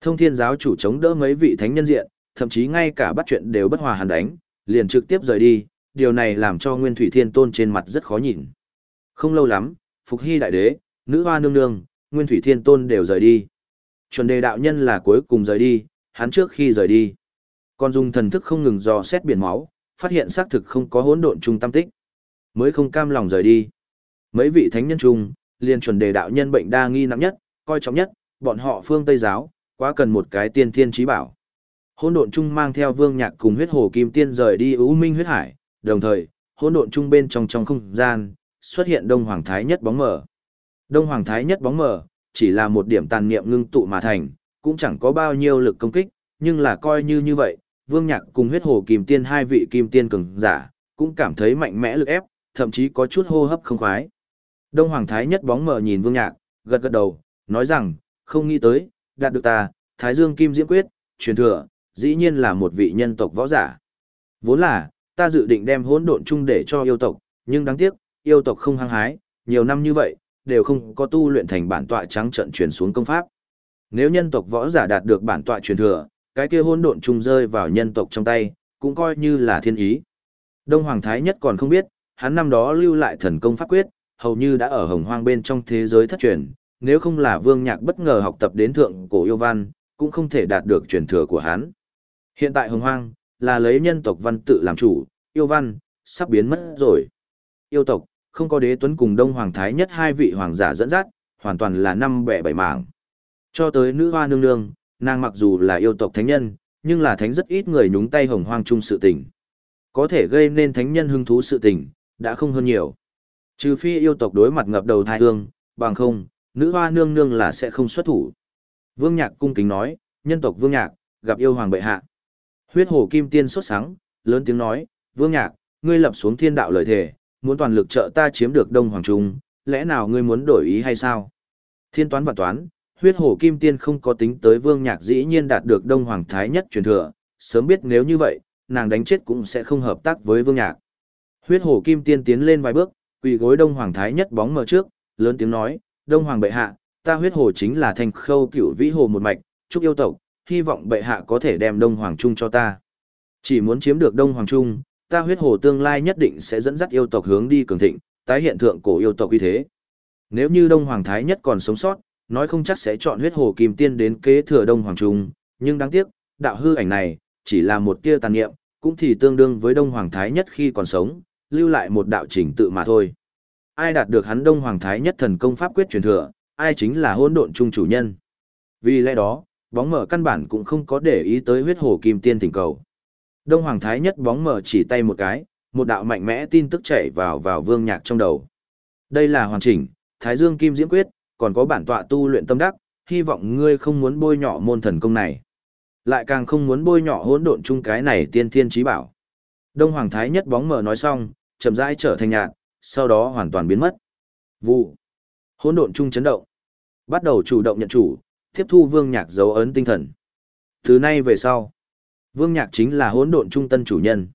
Thông thiên giáo chủ chống đỡ mấy vị thánh nhân diện, thậm chí ngay cả bắt chuyện đều bất hòa hàn đánh, liền trực tiếp rời đi, điều này làm cho Nguyên Thủy Thiên Tôn trên mặt rất khó nhìn. Không lâu lắm, Phục Hy Đại Đế, Nữ Hoa Nương Nương, Nguyên Thủy Thiên Tôn đều rời đi. Chuẩn đề đạo nhân là cuối cùng rời đi, hắn trước khi rời đi còn dùng thần thức không ngừng dò xét biển máu, phát hiện xác thực không có hỗn độn trung tâm tích. Mới không cam lòng rời đi. Mấy vị thánh nhân trung, liền chuẩn đề đạo nhân bệnh đa nghi nặng nhất, coi trọng nhất, bọn họ phương Tây giáo, quá cần một cái tiên thiên trí bảo. Hỗn độn trung mang theo Vương Nhạc cùng huyết hồ kim tiên rời đi U Minh huyết hải, đồng thời, hỗn độn trung bên trong trong không gian xuất hiện Đông Hoàng Thái Nhất bóng mờ. Đông Hoàng Thái Nhất bóng mờ chỉ là một điểm tàn niệm ngưng tụ mà thành, cũng chẳng có bao nhiêu lực công kích, nhưng là coi như như vậy, Vương Nhạc cùng huyết hồ kim tiên hai vị kim tiên cường giả, cũng cảm thấy mạnh mẽ lực ép, thậm chí có chút hô hấp không khoái. Đông Hoàng Thái nhất bóng mờ nhìn Vương Nhạc, gật gật đầu, nói rằng, không nghĩ tới, đạt được ta, Thái Dương Kim Diễm Quyết, truyền thừa, dĩ nhiên là một vị nhân tộc võ giả. Vốn là, ta dự định đem hỗn độn chung để cho yêu tộc, nhưng đáng tiếc, yêu tộc không hăng hái, nhiều năm như vậy, đều không có tu luyện thành bản tọa trắng trận truyền xuống công pháp. Nếu nhân tộc võ giả đạt được bản tọa truyền thừa, cái kia hỗn độn trùng rơi vào nhân tộc trong tay, cũng coi như là thiên ý. Đông Hoàng Thái nhất còn không biết, hắn năm đó lưu lại thần công pháp quyết, hầu như đã ở hồng hoang bên trong thế giới thất truyền, nếu không là Vương Nhạc bất ngờ học tập đến thượng cổ yêu văn, cũng không thể đạt được truyền thừa của hắn. Hiện tại hồng hoang, là lấy nhân tộc văn tự làm chủ, yêu văn, sắp biến mất rồi. Yêu tộc, không có đế tuấn cùng Đông Hoàng Thái nhất hai vị hoàng giả dẫn dắt, hoàn toàn là năm bẻ bảy mảng. Cho tới nữ hoa nương nương, nàng mặc dù là yêu tộc thánh nhân, nhưng là thánh rất ít người nhúng tay hồng hoang chung sự tình. Có thể gây nên thánh nhân hứng thú sự tình, đã không hơn nhiều. Trừ phi yêu tộc đối mặt ngập đầu thai hương, bằng không, nữ hoa nương nương là sẽ không xuất thủ. Vương Nhạc cung kính nói, nhân tộc Vương Nhạc, gặp yêu hoàng bệ hạ. Huyết hồ kim tiên sốt sáng, lớn tiếng nói, Vương Nhạc, ngươi lập xuống thiên đạo lời thề, muốn toàn lực trợ ta chiếm được Đông Hoàng Trung, lẽ nào ngươi muốn đổi ý hay sao? Thiên toán và toán, huyết Hổ kim tiên không có tính tới Vương Nhạc dĩ nhiên đạt được Đông Hoàng Thái nhất truyền thừa, sớm biết nếu như vậy, nàng đánh chết cũng sẽ không hợp tác với Vương Nhạc. Huyết Hổ kim tiên tiến lên vài bước, quỳ gối Đông Hoàng Thái nhất bóng mờ trước, lớn tiếng nói, Đông Hoàng bệ hạ, ta huyết hồ chính là thành khâu cửu vĩ hồ một mạch, chúc yêu tộc, hy vọng bệ hạ có thể đem Đông Hoàng Trung cho ta. Chỉ muốn chiếm được Đông Hoàng Trung, ta huyết hồ tương lai nhất định sẽ dẫn dắt yêu tộc hướng đi cường thịnh, tái hiện thượng cổ yêu tộc uy thế. Nếu như Đông Hoàng Thái nhất còn sống sót, nói không chắc sẽ chọn huyết hồ kim tiên đến kế thừa Đông Hoàng Trung, nhưng đáng tiếc, đạo hư ảnh này, chỉ là một tia tàn niệm, cũng thì tương đương với Đông Hoàng Thái nhất khi còn sống, lưu lại một đạo trình tự mà thôi. Ai đạt được hắn Đông Hoàng Thái nhất thần công pháp quyết truyền thừa, ai chính là hỗn độn trung chủ nhân. Vì lẽ đó, bóng mở căn bản cũng không có để ý tới huyết hồ kim tiên thỉnh cầu. Đông Hoàng Thái nhất bóng mở chỉ tay một cái, một đạo mạnh mẽ tin tức chảy vào vào vương nhạc trong đầu. Đây là hoàn chỉnh, Thái Dương Kim Diễm Quyết, còn có bản tọa tu luyện tâm đắc, hy vọng ngươi không muốn bôi nhọ môn thần công này. Lại càng không muốn bôi nhọ hỗn độn chung cái này tiên thiên trí bảo. Đông Hoàng Thái nhất bóng mở nói xong, chậm rãi trở thành nhạt, sau đó hoàn toàn biến mất. Vụ. Hỗn độn chung chấn động. Bắt đầu chủ động nhận chủ, tiếp thu Vương Nhạc dấu ấn tinh thần. Từ nay về sau, Vương Nhạc chính là hỗn độn trung tân chủ nhân.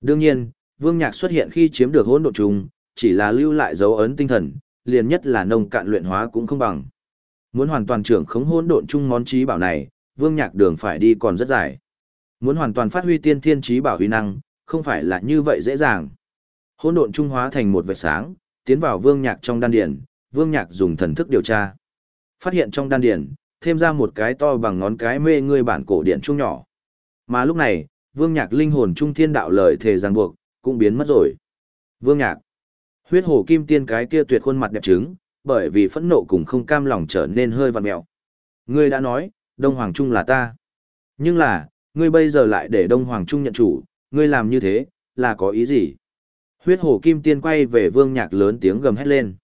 Đương nhiên, Vương Nhạc xuất hiện khi chiếm được hỗn độn trung, chỉ là lưu lại dấu ấn tinh thần, liền nhất là nông cạn luyện hóa cũng không bằng. Muốn hoàn toàn trưởng khống hỗn độn chung món trí bảo này, Vương Nhạc đường phải đi còn rất dài. Muốn hoàn toàn phát huy tiên thiên trí bảo huy năng, không phải là như vậy dễ dàng. Hỗn độn trung hóa thành một vệt sáng, tiến vào Vương Nhạc trong đan điền, Vương Nhạc dùng thần thức điều tra. Phát hiện trong đan điền, thêm ra một cái to bằng ngón cái mê ngươi bản cổ điện trung nhỏ. Mà lúc này, Vương Nhạc linh hồn trung thiên đạo lời thề ràng buộc, cũng biến mất rồi. Vương Nhạc, huyết hồ kim tiên cái kia tuyệt khuôn mặt đẹp trứng, bởi vì phẫn nộ cùng không cam lòng trở nên hơi vặn mẹo. Ngươi đã nói, Đông Hoàng Trung là ta. Nhưng là, ngươi bây giờ lại để Đông Hoàng Trung nhận chủ, ngươi làm như thế, là có ý gì? Huyết hồ kim tiên quay về vương nhạc lớn tiếng gầm hét lên.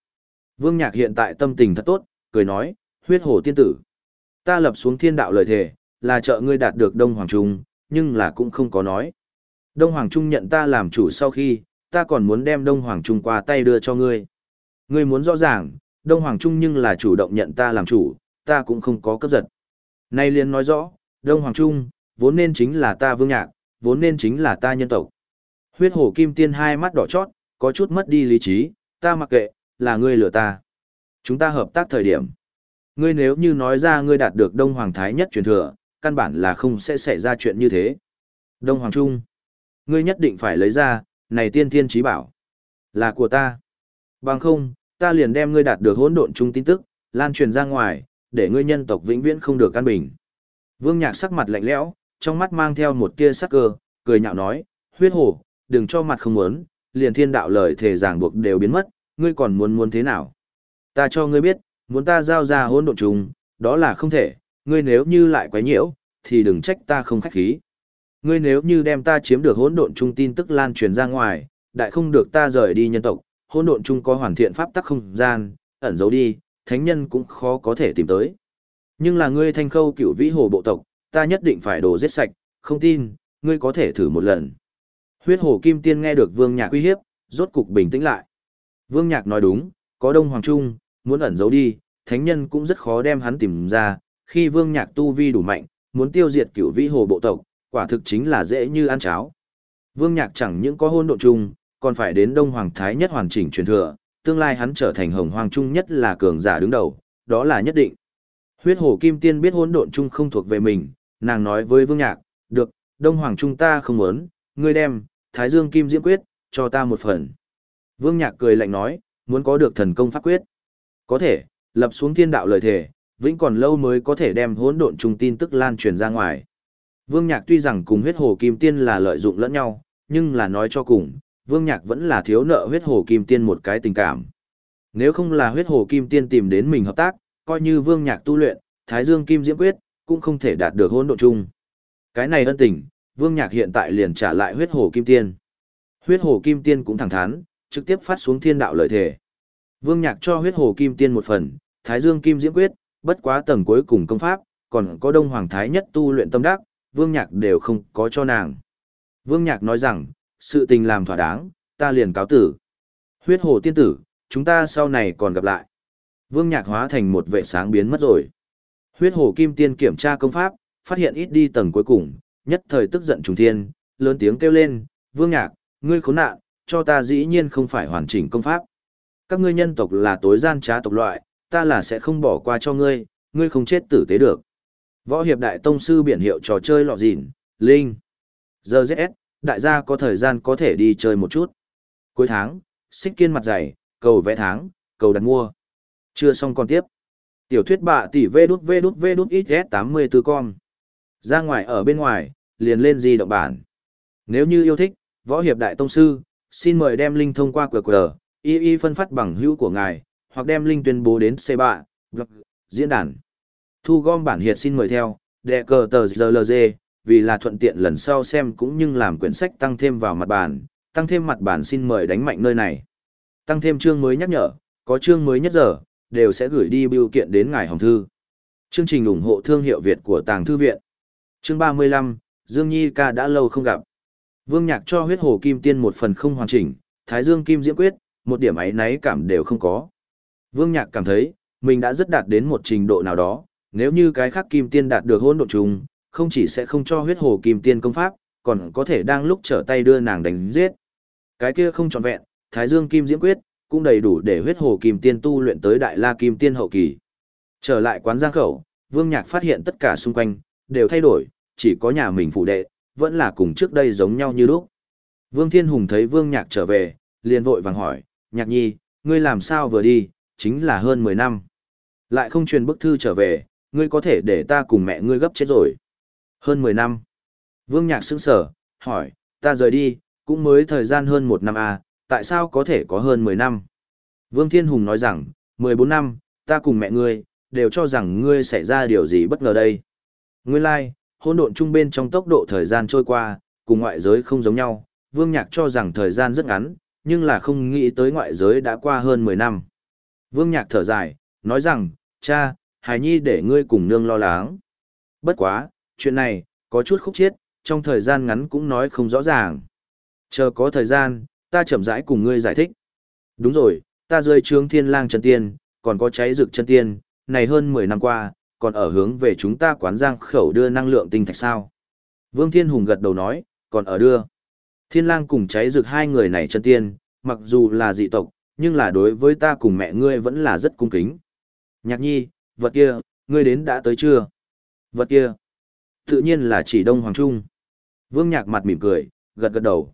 Vương nhạc hiện tại tâm tình thật tốt, cười nói, huyết hồ tiên tử. Ta lập xuống thiên đạo lời thề, là trợ ngươi đạt được Đông Hoàng Trung, nhưng là cũng không có nói. Đông Hoàng Trung nhận ta làm chủ sau khi, ta còn muốn đem Đông Hoàng Trung qua tay đưa cho ngươi. Ngươi muốn rõ ràng, Đông Hoàng Trung nhưng là chủ động nhận ta làm chủ, ta cũng không có cấp giật. Nay liền nói rõ, Đông Hoàng Trung, vốn nên chính là ta vương nhạc, vốn nên chính là ta nhân tộc. Huyết hổ kim tiên hai mắt đỏ chót, có chút mất đi lý trí, ta mặc kệ, là ngươi lừa ta. Chúng ta hợp tác thời điểm. Ngươi nếu như nói ra ngươi đạt được Đông Hoàng Thái nhất truyền thừa, căn bản là không sẽ xảy ra chuyện như thế. Đông Hoàng Trung, ngươi nhất định phải lấy ra, này tiên thiên trí bảo. Là của ta. Bằng không, ta liền đem ngươi đạt được hỗn độn chung tin tức, lan truyền ra ngoài, để ngươi nhân tộc vĩnh viễn không được căn bình. Vương Nhạc sắc mặt lạnh lẽo, trong mắt mang theo một tia sắc cơ, cười nhạo nói, huyết hổ, đừng cho mặt không muốn, liền thiên đạo lời thề giảng buộc đều biến mất, ngươi còn muốn muốn thế nào? Ta cho ngươi biết, muốn ta giao ra hỗn độn trùng, đó là không thể, ngươi nếu như lại quấy nhiễu, thì đừng trách ta không khách khí. Ngươi nếu như đem ta chiếm được hỗn độn trung tin tức lan truyền ra ngoài, đại không được ta rời đi nhân tộc, hỗn độn trung có hoàn thiện pháp tắc không gian, ẩn giấu đi, thánh nhân cũng khó có thể tìm tới. Nhưng là ngươi thanh khâu cửu vĩ hồ bộ tộc, ta nhất định phải đổ giết sạch, không tin, ngươi có thể thử một lần. Huyết hồ kim tiên nghe được vương nhạc uy hiếp, rốt cục bình tĩnh lại. Vương nhạc nói đúng, có đông hoàng trung, muốn ẩn giấu đi, thánh nhân cũng rất khó đem hắn tìm ra, khi vương nhạc tu vi đủ mạnh, muốn tiêu diệt cửu vĩ hồ bộ tộc, quả thực chính là dễ như ăn cháo. Vương nhạc chẳng những có hôn độ chung, còn phải đến đông hoàng thái nhất hoàn chỉnh truyền thừa, tương lai hắn trở thành hồng hoàng trung nhất là cường giả đứng đầu, đó là nhất định. Huyết hồ kim tiên biết hôn độn chung không thuộc về mình, nàng nói với vương nhạc, được, đông hoàng trung ta không muốn, ngươi đem, thái dương kim diễm quyết, cho ta một phần. Vương nhạc cười lạnh nói, muốn có được thần công pháp quyết. Có thể, lập xuống thiên đạo lời thề, vĩnh còn lâu mới có thể đem hỗn độn trung tin tức lan truyền ra ngoài. Vương Nhạc tuy rằng cùng huyết hồ kim tiên là lợi dụng lẫn nhau, nhưng là nói cho cùng, Vương Nhạc vẫn là thiếu nợ huyết hồ kim tiên một cái tình cảm. Nếu không là huyết hồ kim tiên tìm đến mình hợp tác, coi như Vương Nhạc tu luyện, Thái Dương Kim Diễm Quyết, cũng không thể đạt được hỗn độn chung. Cái này ân tình, Vương Nhạc hiện tại liền trả lại huyết hồ kim tiên. Huyết hồ kim tiên cũng thẳng thắn, trực tiếp phát xuống thiên đạo lợi thể. Vương Nhạc cho huyết hồ kim tiên một phần, Thái Dương Kim Diễm Quyết, bất quá tầng cuối cùng công pháp, còn có Đông Hoàng Thái nhất tu luyện tâm đắc, Vương Nhạc đều không có cho nàng. Vương Nhạc nói rằng, sự tình làm thỏa đáng, ta liền cáo tử. Huyết hồ tiên tử, chúng ta sau này còn gặp lại. Vương Nhạc hóa thành một vệ sáng biến mất rồi. Huyết hồ kim tiên kiểm tra công pháp, phát hiện ít đi tầng cuối cùng, nhất thời tức giận trùng thiên, lớn tiếng kêu lên, Vương Nhạc, ngươi khốn nạn, cho ta dĩ nhiên không phải hoàn chỉnh công pháp. Các ngươi nhân tộc là tối gian trá tộc loại, ta là sẽ không bỏ qua cho ngươi, ngươi không chết tử tế được. Võ hiệp đại tông sư biển hiệu trò chơi lọ dịn, Linh. Giờ ZS, đại gia có thời gian có thể đi chơi một chút. Cuối tháng, xích kiên mặt dày, cầu vẽ tháng, cầu đặt mua. Chưa xong còn tiếp. Tiểu thuyết bạ tỷ vê đút vê đút vê đút XS 84 con. Ra ngoài ở bên ngoài, liền lên di động bản. Nếu như yêu thích, võ hiệp đại tông sư, xin mời đem link thông qua QR, y y phân phát bằng hữu của ngài, hoặc đem link tuyên bố đến C bạ, diễn đàn. Thu gom bản hiệt xin mời theo, đệ cờ tờ GLG, vì là thuận tiện lần sau xem cũng như làm quyển sách tăng thêm vào mặt bản, tăng thêm mặt bản xin mời đánh mạnh nơi này. Tăng thêm chương mới nhắc nhở, có chương mới nhất giờ, đều sẽ gửi đi biểu kiện đến ngài hồng thư. Chương trình ủng hộ thương hiệu Việt của Tàng Thư Viện. Chương 35, Dương Nhi ca đã lâu không gặp. Vương Nhạc cho huyết hồ kim tiên một phần không hoàn chỉnh, Thái Dương Kim Diễm Quyết, một điểm ấy náy cảm đều không có. Vương Nhạc cảm thấy, mình đã rất đạt đến một trình độ nào đó, nếu như cái khác kim tiên đạt được hỗn độn trùng, không chỉ sẽ không cho huyết hồ kim tiên công pháp, còn có thể đang lúc trở tay đưa nàng đánh giết. Cái kia không trọn vẹn, Thái Dương Kim Diễm Quyết, cũng đầy đủ để huyết hồ kim tiên tu luyện tới đại la kim tiên hậu kỳ. Trở lại quán giang khẩu, Vương Nhạc phát hiện tất cả xung quanh, đều thay đổi, chỉ có nhà mình phụ đệ, vẫn là cùng trước đây giống nhau như lúc. Vương Thiên Hùng thấy Vương Nhạc trở về, liền vội vàng hỏi, Nhạc Nhi, ngươi làm sao vừa đi, chính là hơn 10 năm. Lại không truyền bức thư trở về, ngươi có thể để ta cùng mẹ ngươi gấp chết rồi. Hơn 10 năm. Vương Nhạc sững sở, hỏi, ta rời đi, cũng mới thời gian hơn một năm à, tại sao có thể có hơn 10 năm? Vương Thiên Hùng nói rằng, 14 năm, ta cùng mẹ ngươi, đều cho rằng ngươi xảy ra điều gì bất ngờ đây. Nguyên lai, like, hôn độn trung bên trong tốc độ thời gian trôi qua, cùng ngoại giới không giống nhau, Vương Nhạc cho rằng thời gian rất ngắn, nhưng là không nghĩ tới ngoại giới đã qua hơn 10 năm. Vương Nhạc thở dài, nói rằng, cha, Hải Nhi để ngươi cùng nương lo lắng. Bất quá, chuyện này, có chút khúc chiết, trong thời gian ngắn cũng nói không rõ ràng. Chờ có thời gian, ta chậm rãi cùng ngươi giải thích. Đúng rồi, ta rơi trướng thiên lang chân tiên, còn có cháy rực chân tiên, này hơn 10 năm qua, còn ở hướng về chúng ta quán giang khẩu đưa năng lượng tinh thạch sao. Vương Thiên Hùng gật đầu nói, còn ở đưa. Thiên lang cùng cháy rực hai người này chân tiên, mặc dù là dị tộc, nhưng là đối với ta cùng mẹ ngươi vẫn là rất cung kính. Nhạc nhi, vật kia, ngươi đến đã tới chưa? Vật kia, tự nhiên là chỉ Đông Hoàng Trung. Vương Nhạc mặt mỉm cười, gật gật đầu.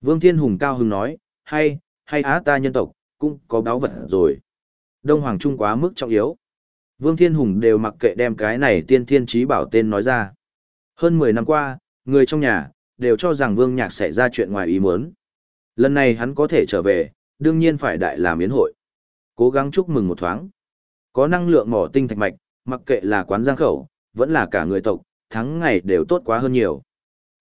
Vương Thiên Hùng cao hứng nói, hay, hay á ta nhân tộc, cũng có báo vật rồi. Đông Hoàng Trung quá mức trọng yếu. Vương Thiên Hùng đều mặc kệ đem cái này tiên thiên trí bảo tên nói ra. Hơn 10 năm qua, người trong nhà, đều cho rằng Vương Nhạc sẽ ra chuyện ngoài ý muốn. Lần này hắn có thể trở về, đương nhiên phải đại làm yến hội. Cố gắng chúc mừng một thoáng. Có năng lượng mỏ tinh thạch mạch, mặc kệ là quán giang khẩu, vẫn là cả người tộc, tháng ngày đều tốt quá hơn nhiều.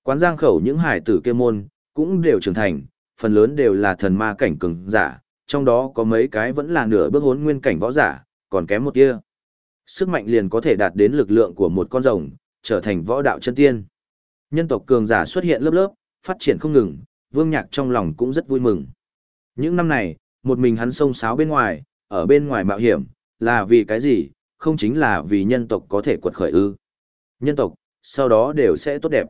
Quán giang khẩu những hải tử kê môn, cũng đều trưởng thành, phần lớn đều là thần ma cảnh cường giả, trong đó có mấy cái vẫn là nửa bước hốn nguyên cảnh võ giả, còn kém một tia. Sức mạnh liền có thể đạt đến lực lượng của một con rồng, trở thành võ đạo chân tiên. Nhân tộc cường giả xuất hiện lớp lớp, phát triển không ngừng, Vương Nhạc trong lòng cũng rất vui mừng. Những năm này, một mình hắn sông sáo bên ngoài, ở bên ngoài mạo hiểm, là vì cái gì, không chính là vì nhân tộc có thể quật khởi ư. Nhân tộc, sau đó đều sẽ tốt đẹp.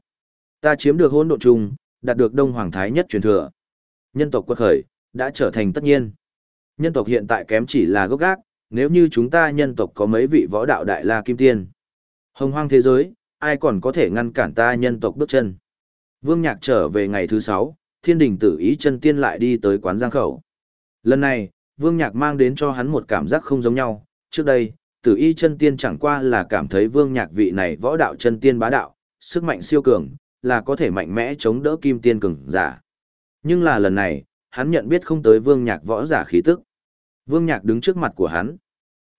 Ta chiếm được hỗn độn chung, đạt được Đông Hoàng Thái nhất truyền thừa. Nhân tộc quật khởi, đã trở thành tất nhiên. Nhân tộc hiện tại kém chỉ là gốc gác, nếu như chúng ta nhân tộc có mấy vị võ đạo đại la kim tiên. Hồng hoang thế giới, ai còn có thể ngăn cản ta nhân tộc bước chân. Vương Nhạc trở về ngày thứ sáu, thiên đình tử ý chân tiên lại đi tới quán giang khẩu. Lần này, Vương Nhạc mang đến cho hắn một cảm giác không giống nhau, trước đây, tử y chân tiên chẳng qua là cảm thấy Vương Nhạc vị này võ đạo chân tiên bá đạo, sức mạnh siêu cường, là có thể mạnh mẽ chống đỡ kim tiên cường giả. Nhưng là lần này, hắn nhận biết không tới Vương Nhạc võ giả khí tức. Vương Nhạc đứng trước mặt của hắn,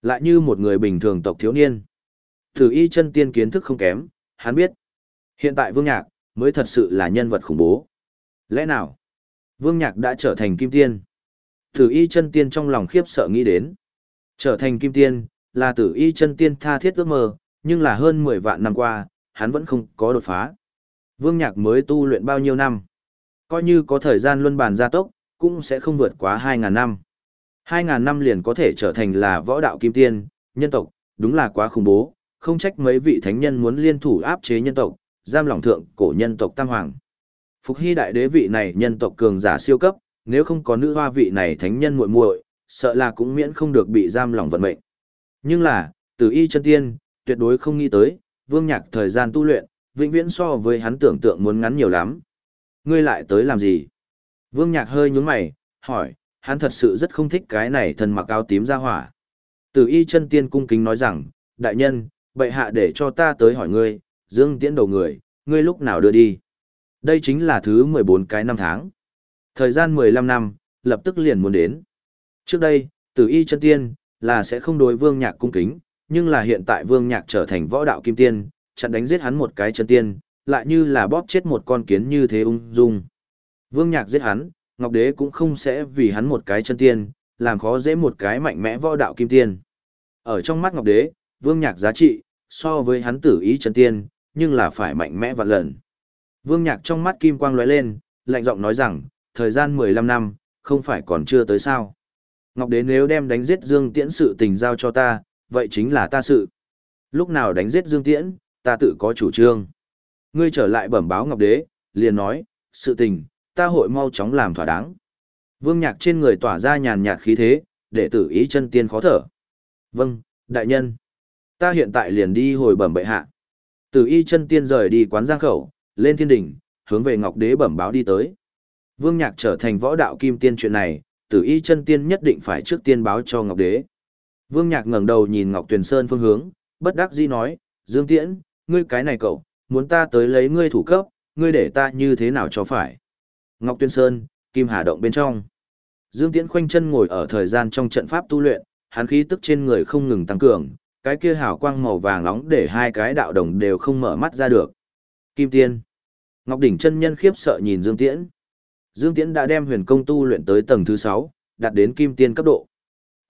lại như một người bình thường tộc thiếu niên. Tử y chân tiên kiến thức không kém, hắn biết. Hiện tại Vương Nhạc, mới thật sự là nhân vật khủng bố. Lẽ nào? Vương Nhạc đã trở thành kim tiên. Tử y chân tiên trong lòng khiếp sợ nghĩ đến. Trở thành kim tiên, là tử y chân tiên tha thiết ước mơ, nhưng là hơn 10 vạn năm qua, hắn vẫn không có đột phá. Vương Nhạc mới tu luyện bao nhiêu năm? Coi như có thời gian luân bàn gia tốc, cũng sẽ không vượt quá 2.000 năm. 2.000 năm liền có thể trở thành là võ đạo kim tiên, nhân tộc, đúng là quá khủng bố, không trách mấy vị thánh nhân muốn liên thủ áp chế nhân tộc, giam lỏng thượng cổ nhân tộc tam hoàng. Phục hy đại đế vị này nhân tộc cường giả siêu cấp, nếu không có nữ hoa vị này thánh nhân muội muội, sợ là cũng miễn không được bị giam lỏng vận mệnh. Nhưng là, từ y chân tiên, tuyệt đối không nghĩ tới, vương nhạc thời gian tu luyện, vĩnh viễn so với hắn tưởng tượng muốn ngắn nhiều lắm. Ngươi lại tới làm gì? Vương nhạc hơi nhún mày, hỏi, hắn thật sự rất không thích cái này thần mặc áo tím ra hỏa. Từ y chân tiên cung kính nói rằng, đại nhân, bệ hạ để cho ta tới hỏi ngươi, dương tiễn đầu người, ngươi lúc nào đưa đi. Đây chính là thứ 14 cái năm tháng. Thời gian 15 năm, lập tức liền muốn đến. Trước đây, tử y chân tiên, là sẽ không đối vương nhạc cung kính, nhưng là hiện tại vương nhạc trở thành võ đạo kim tiên, chặn đánh giết hắn một cái chân tiên, lại như là bóp chết một con kiến như thế ung dung. Vương nhạc giết hắn, Ngọc Đế cũng không sẽ vì hắn một cái chân tiên, làm khó dễ một cái mạnh mẽ võ đạo kim tiên. Ở trong mắt Ngọc Đế, vương nhạc giá trị, so với hắn tử ý chân tiên, nhưng là phải mạnh mẽ vạn lần. Vương nhạc trong mắt kim quang lóe lên, lạnh giọng nói rằng, thời gian 15 năm, không phải còn chưa tới sao. Ngọc Đế nếu đem đánh giết Dương Tiễn sự tình giao cho ta, vậy chính là ta sự. Lúc nào đánh giết Dương Tiễn, ta tự có chủ trương. Ngươi trở lại bẩm báo Ngọc Đế, liền nói, sự tình, ta hội mau chóng làm thỏa đáng. Vương Nhạc trên người tỏa ra nhàn nhạt khí thế, để tử ý chân tiên khó thở. Vâng, đại nhân. Ta hiện tại liền đi hồi bẩm bệ hạ. Tử y chân tiên rời đi quán giang khẩu, lên thiên đỉnh, hướng về Ngọc Đế bẩm báo đi tới. Vương Nhạc trở thành võ đạo kim tiên chuyện này, Tử Y chân tiên nhất định phải trước tiên báo cho Ngọc Đế. Vương Nhạc ngẩng đầu nhìn Ngọc Tuyền Sơn phương hướng, bất đắc dĩ nói, "Dương Tiễn, ngươi cái này cậu, muốn ta tới lấy ngươi thủ cấp, ngươi để ta như thế nào cho phải?" Ngọc Tuyền Sơn, Kim Hà động bên trong. Dương Tiễn khoanh chân ngồi ở thời gian trong trận pháp tu luyện, hắn khí tức trên người không ngừng tăng cường, cái kia hào quang màu vàng nóng để hai cái đạo đồng đều không mở mắt ra được. Kim Tiên. Ngọc Đỉnh chân nhân khiếp sợ nhìn Dương Tiễn. Dương Tiễn đã đem huyền công tu luyện tới tầng thứ 6, đạt đến kim tiên cấp độ.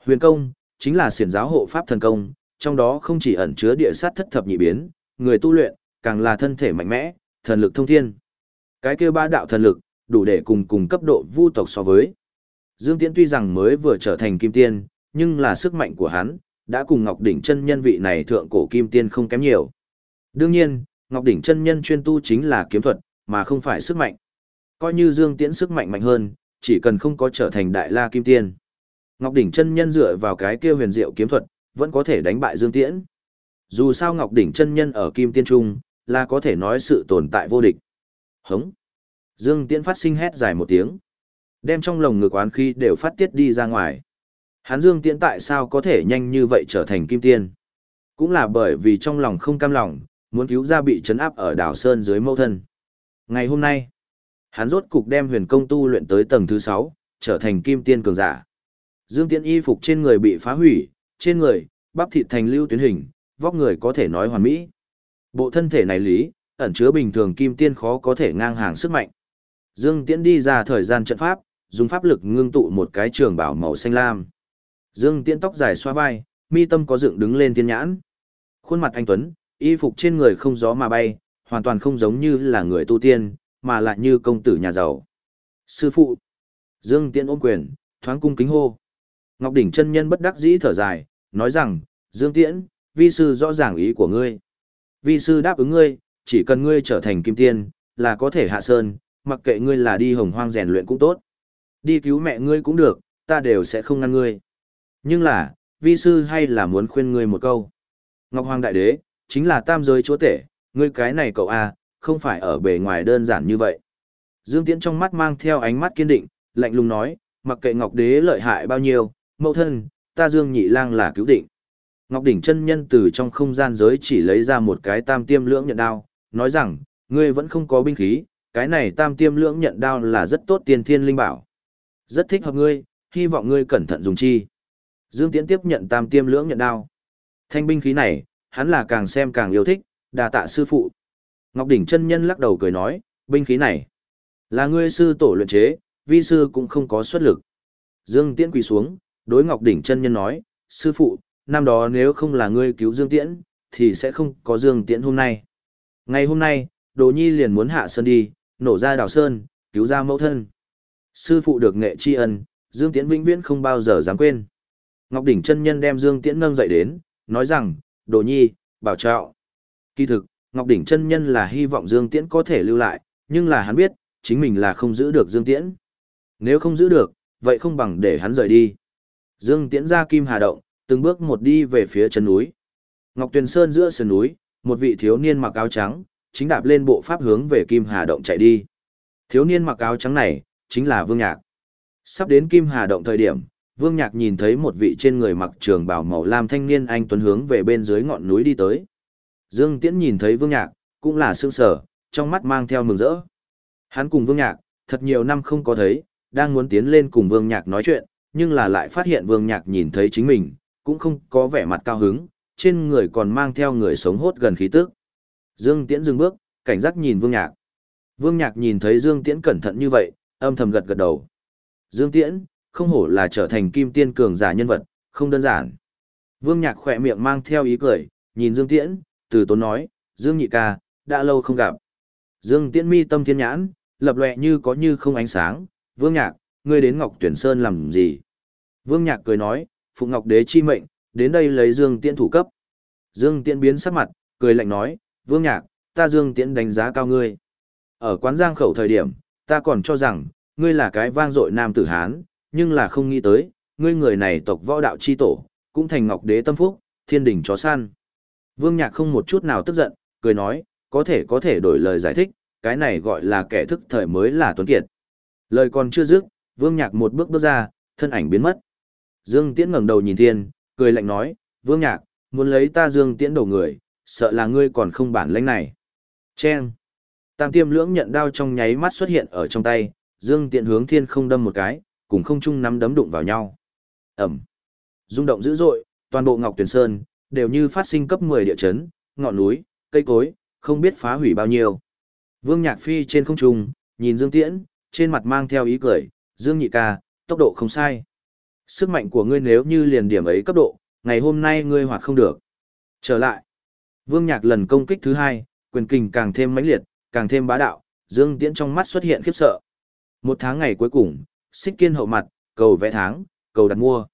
Huyền công chính là siển giáo hộ pháp thần công, trong đó không chỉ ẩn chứa địa sát thất thập nhị biến, người tu luyện càng là thân thể mạnh mẽ, thần lực thông thiên. Cái kia ba đạo thần lực, đủ để cùng cùng cấp độ vu tộc so với. Dương Tiễn tuy rằng mới vừa trở thành kim tiên, nhưng là sức mạnh của hắn đã cùng Ngọc đỉnh chân nhân vị này thượng cổ kim tiên không kém nhiều. Đương nhiên, Ngọc đỉnh chân nhân chuyên tu chính là kiếm thuật, mà không phải sức mạnh. Coi như Dương Tiễn sức mạnh mạnh hơn, chỉ cần không có trở thành đại la kim tiên. Ngọc đỉnh chân nhân dựa vào cái kia huyền diệu kiếm thuật, vẫn có thể đánh bại Dương Tiễn. Dù sao Ngọc đỉnh chân nhân ở kim tiên trung, là có thể nói sự tồn tại vô địch. Hống. Dương Tiễn phát sinh hét dài một tiếng, đem trong lồng ngực oán khí đều phát tiết đi ra ngoài. Hắn Dương Tiễn tại sao có thể nhanh như vậy trở thành kim tiên? Cũng là bởi vì trong lòng không cam lòng, muốn cứu ra bị chấn áp ở đảo Sơn dưới mâu thân. Ngày hôm nay, hắn rốt cục đem huyền công tu luyện tới tầng thứ 6, trở thành kim tiên cường giả. Dương Tiễn y phục trên người bị phá hủy, trên người, bắp thịt thành lưu tuyến hình, vóc người có thể nói hoàn mỹ. Bộ thân thể này lý, ẩn chứa bình thường kim tiên khó có thể ngang hàng sức mạnh. Dương Tiễn đi ra thời gian trận pháp, dùng pháp lực ngưng tụ một cái trường bảo màu xanh lam. Dương Tiễn tóc dài xoa vai, mi tâm có dựng đứng lên thiên nhãn. Khuôn mặt anh tuấn, y phục trên người không gió mà bay, hoàn toàn không giống như là người tu tiên, mà lại như công tử nhà giàu. Sư phụ. Dương Tiễn ôm quyền, thoáng cung kính hô. Ngọc Đỉnh chân nhân bất đắc dĩ thở dài, nói rằng, Dương Tiễn, vi sư rõ ràng ý của ngươi. Vi sư đáp ứng ngươi, chỉ cần ngươi trở thành kim tiên, là có thể hạ sơn, mặc kệ ngươi là đi hồng hoang rèn luyện cũng tốt. Đi cứu mẹ ngươi cũng được, ta đều sẽ không ngăn ngươi. Nhưng là, vi sư hay là muốn khuyên ngươi một câu. Ngọc Hoàng Đại Đế, chính là tam giới chúa tể, ngươi cái này cậu a, không phải ở bề ngoài đơn giản như vậy. Dương Tiễn trong mắt mang theo ánh mắt kiên định, lạnh lùng nói, mặc kệ Ngọc Đế lợi hại bao nhiêu, mẫu thân, ta Dương Nhị Lang là cứu định. Ngọc Đỉnh chân nhân từ trong không gian giới chỉ lấy ra một cái tam tiêm lưỡng nhận đao, nói rằng, ngươi vẫn không có binh khí, cái này tam tiêm lưỡng nhận đao là rất tốt tiền thiên linh bảo. Rất thích hợp ngươi, hy vọng ngươi cẩn thận dùng chi. Dương Tiễn tiếp nhận tam tiêm lưỡng nhận đao. Thanh binh khí này, hắn là càng xem càng yêu thích, đà tạ sư phụ. Ngọc Đỉnh chân nhân lắc đầu cười nói, binh khí này, là ngươi sư tổ luyện chế, vi sư cũng không có xuất lực. Dương Tiễn quỳ xuống, đối Ngọc Đỉnh chân nhân nói, sư phụ, năm đó nếu không là ngươi cứu Dương Tiễn, thì sẽ không có Dương Tiễn hôm nay. Ngày hôm nay, Đồ Nhi liền muốn hạ sơn đi, nổ ra đào sơn, cứu ra mẫu thân. Sư phụ được nghệ tri ân, Dương Tiễn vĩnh viễn không bao giờ dám quên. Ngọc Đỉnh chân nhân đem Dương Tiễn nâng dậy đến, nói rằng, Đồ Nhi, bảo trọng. Kỳ thực, Ngọc Đỉnh chân nhân là hy vọng Dương Tiễn có thể lưu lại, nhưng là hắn biết, chính mình là không giữ được Dương Tiễn. Nếu không giữ được, vậy không bằng để hắn rời đi. Dương Tiễn ra Kim Hà Động, từng bước một đi về phía chân núi. Ngọc Tuyền Sơn giữa sườn núi, một vị thiếu niên mặc áo trắng, chính đạp lên bộ pháp hướng về Kim Hà Động chạy đi. Thiếu niên mặc áo trắng này, chính là Vương Nhạc. Sắp đến Kim Hà Động thời điểm, Vương Nhạc nhìn thấy một vị trên người mặc trường bào màu lam thanh niên anh tuấn hướng về bên dưới ngọn núi đi tới. Dương Tiễn nhìn thấy Vương Nhạc, cũng là sương sở, trong mắt mang theo mừng rỡ. Hắn cùng Vương Nhạc, thật nhiều năm không có thấy, đang muốn tiến lên cùng Vương Nhạc nói chuyện, nhưng là lại phát hiện Vương Nhạc nhìn thấy chính mình, cũng không có vẻ mặt cao hứng, trên người còn mang theo người sống hốt gần khí tức. Dương Tiễn dừng bước, cảnh giác nhìn Vương Nhạc. Vương Nhạc nhìn thấy Dương Tiễn cẩn thận như vậy, âm thầm gật gật đầu. Dương Tiễn, không hổ là trở thành kim tiên cường giả nhân vật, không đơn giản. Vương Nhạc khỏe miệng mang theo ý cười, nhìn Dương Tiễn, từ tốn nói, Dương Nhị ca, đã lâu không gặp. Dương Tiễn mi tâm thiên nhãn, lập lệ như có như không ánh sáng, Vương Nhạc, ngươi đến Ngọc Tuyển Sơn làm gì? Vương Nhạc cười nói, Phụ Ngọc Đế chi mệnh, đến đây lấy Dương Tiễn thủ cấp. Dương Tiễn biến sắc mặt, cười lạnh nói, Vương Nhạc, ta Dương Tiễn đánh giá cao ngươi. Ở quán giang khẩu thời điểm, ta còn cho rằng, ngươi là cái vang dội nam tử Hán, nhưng là không nghĩ tới, ngươi người này tộc võ đạo chi tổ, cũng thành Ngọc Đế tâm phúc, thiên đỉnh chó săn. Vương Nhạc không một chút nào tức giận, cười nói, có thể có thể đổi lời giải thích, cái này gọi là kẻ thức thời mới là tuấn kiệt. Lời còn chưa dứt, Vương Nhạc một bước bước ra, thân ảnh biến mất. Dương Tiễn ngẩng đầu nhìn thiên, cười lạnh nói, Vương Nhạc, muốn lấy ta Dương Tiễn đầu người, sợ là ngươi còn không bản lãnh này. Chen. Tam tiêm lưỡng nhận đao trong nháy mắt xuất hiện ở trong tay, Dương Tiễn hướng thiên không đâm một cái, cùng không chung nắm đấm đụng vào nhau. Ẩm. Rung động dữ dội, toàn bộ Ngọc Tuyền Sơn, đều như phát sinh cấp 10 địa chấn, ngọn núi, cây cối, không biết phá hủy bao nhiêu. Vương Nhạc Phi trên không trung, nhìn Dương Tiễn, trên mặt mang theo ý cười, Dương Nhị ca, tốc độ không sai. Sức mạnh của ngươi nếu như liền điểm ấy cấp độ, ngày hôm nay ngươi hoạt không được. Trở lại. Vương Nhạc lần công kích thứ hai, quyền kình càng thêm mãnh liệt, càng thêm bá đạo, Dương Tiễn trong mắt xuất hiện khiếp sợ. Một tháng ngày cuối cùng, xích kiên hậu mặt, cầu vẽ tháng, cầu đặt mua.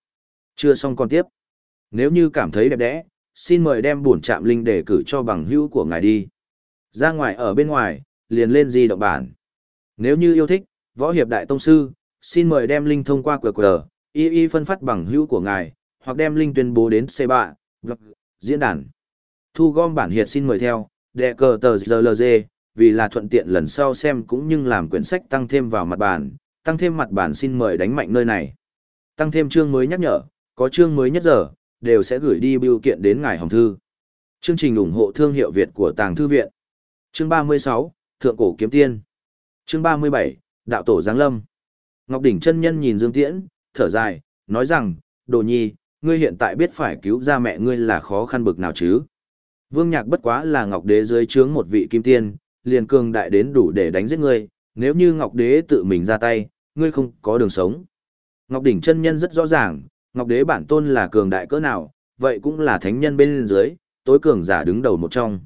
Chưa xong còn tiếp. Nếu như cảm thấy đẹp đẽ, xin mời đem bổn trạm linh để cử cho bằng hữu của ngài đi. Ra ngoài ở bên ngoài, liền lên di động bản. Nếu như yêu thích, võ hiệp đại tông sư, xin mời đem linh thông qua QR, y y phân phát bằng hữu của ngài, hoặc đem linh tuyên bố đến C3, vâng, diễn đàn. Thu gom bản hiệt xin mời theo, đệ cờ tờ ZLZ, vì là thuận tiện lần sau xem cũng như làm quyển sách tăng thêm vào mặt bản, tăng thêm mặt bản xin mời đánh mạnh nơi này. Tăng thêm chương mới nhắc nhở, có chương mới nhất giờ, đều sẽ gửi đi biểu kiện đến ngài hồng thư. Chương trình ủng hộ thương hiệu Việt của Tàng Thư Viện. Chương 36, Thượng Cổ Kiếm Tiên. Chương 37, Đạo Tổ Giáng Lâm. Ngọc Đỉnh chân nhân nhìn Dương Tiễn, thở dài, nói rằng, Đồ Nhi, ngươi hiện tại biết phải cứu ra mẹ ngươi là khó khăn bực nào chứ. Vương Nhạc bất quá là Ngọc Đế dưới trướng một vị kim tiên, liền cường đại đến đủ để đánh giết ngươi, nếu như Ngọc Đế tự mình ra tay, ngươi không có đường sống. Ngọc Đỉnh chân nhân rất rõ ràng, Ngọc Đế bản tôn là cường đại cỡ nào, vậy cũng là thánh nhân bên dưới, tối cường giả đứng đầu một trong.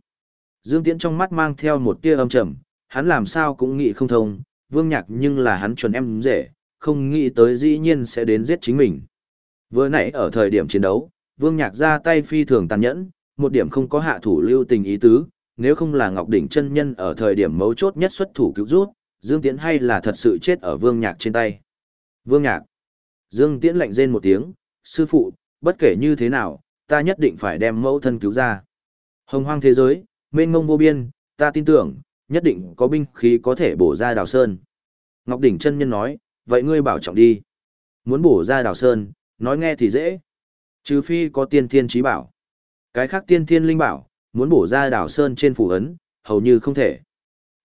Dương Tiễn trong mắt mang theo một tia âm trầm, hắn làm sao cũng nghĩ không thông, Vương Nhạc nhưng là hắn chuẩn em rể, không nghĩ tới dĩ nhiên sẽ đến giết chính mình. Vừa nãy ở thời điểm chiến đấu, Vương Nhạc ra tay phi thường tàn nhẫn, một điểm không có hạ thủ lưu tình ý tứ, nếu không là Ngọc Đỉnh chân nhân ở thời điểm mấu chốt nhất xuất thủ cứu rút, Dương Tiễn hay là thật sự chết ở Vương Nhạc trên tay. Vương Nhạc. Dương Tiễn lạnh rên một tiếng, sư phụ, bất kể như thế nào, ta nhất định phải đem mẫu thân cứu ra. Hồng hoang thế giới, mênh mông vô biên, ta tin tưởng, nhất định có binh khí có thể bổ ra đào sơn. Ngọc Đỉnh chân nhân nói, vậy ngươi bảo trọng đi. Muốn bổ ra đào sơn, nói nghe thì dễ. Trừ phi có tiên thiên trí bảo. Cái khác tiên thiên linh bảo, muốn bổ ra Đào sơn trên phủ ấn, hầu như không thể.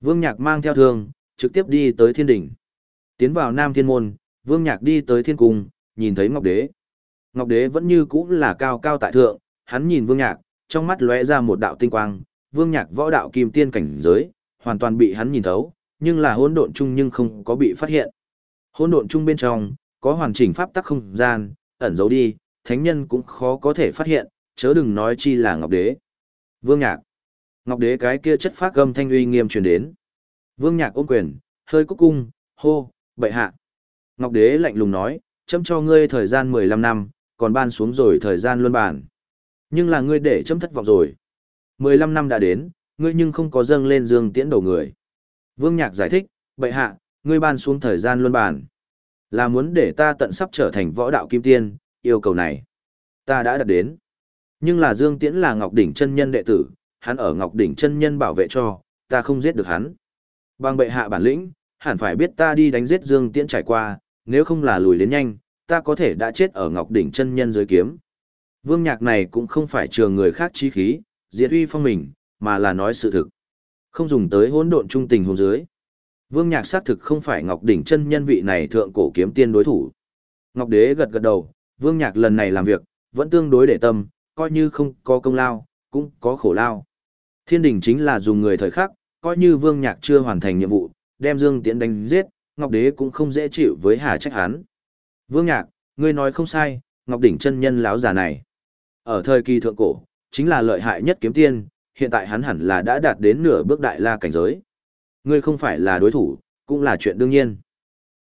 Vương Nhạc mang theo thương, trực tiếp đi tới thiên đỉnh. Tiến vào Nam Thiên Môn, Vương Nhạc đi tới thiên cung, nhìn thấy Ngọc Đế. Ngọc Đế vẫn như cũ là cao cao tại thượng, hắn nhìn Vương Nhạc, trong mắt lóe ra một đạo tinh quang, Vương Nhạc võ đạo kim tiên cảnh giới, hoàn toàn bị hắn nhìn thấu, nhưng là hỗn độn chung nhưng không có bị phát hiện. Hỗn độn chung bên trong, có hoàn chỉnh pháp tắc không gian, ẩn giấu đi, thánh nhân cũng khó có thể phát hiện, chớ đừng nói chi là Ngọc Đế. Vương Nhạc. Ngọc Đế cái kia chất phát gầm thanh uy nghiêm truyền đến. Vương Nhạc ôm quyền, hơi cúc cung, hô, bệ hạ. Ngọc Đế lạnh lùng nói, chấm cho ngươi thời gian 15 năm, còn ban xuống rồi thời gian luân bản. Nhưng là ngươi để chấm thất vọng rồi. 15 năm đã đến, ngươi nhưng không có dâng lên dương tiễn đầu người. Vương Nhạc giải thích, bệ hạ, ngươi ban xuống thời gian luân bản. Là muốn để ta tận sắp trở thành võ đạo kim tiên, yêu cầu này. Ta đã đạt đến. Nhưng là Dương Tiễn là Ngọc Đỉnh chân nhân đệ tử, hắn ở Ngọc Đỉnh chân nhân bảo vệ cho, ta không giết được hắn. Bằng bệ hạ bản lĩnh, hẳn phải biết ta đi đánh giết Dương Tiễn trải qua, nếu không là lùi đến nhanh, ta có thể đã chết ở Ngọc Đỉnh chân nhân dưới kiếm. Vương Nhạc này cũng không phải trường người khác chí khí, diệt uy phong mình, mà là nói sự thực. Không dùng tới hỗn độn trung tình hồn dưới. Vương Nhạc xác thực không phải Ngọc Đỉnh chân nhân vị này thượng cổ kiếm tiên đối thủ. Ngọc Đế gật gật đầu, Vương Nhạc lần này làm việc, vẫn tương đối để tâm, coi như không có công lao, cũng có khổ lao. Thiên đình chính là dùng người thời khắc, coi như Vương Nhạc chưa hoàn thành nhiệm vụ, đem Dương Tiễn đánh giết, Ngọc Đế cũng không dễ chịu với hà trách hắn. Vương Nhạc, ngươi nói không sai, Ngọc Đỉnh chân nhân láo già này. Ở thời kỳ thượng cổ, chính là lợi hại nhất kiếm tiên, hiện tại hắn hẳn là đã đạt đến nửa bước đại la cảnh giới. Ngươi không phải là đối thủ, cũng là chuyện đương nhiên.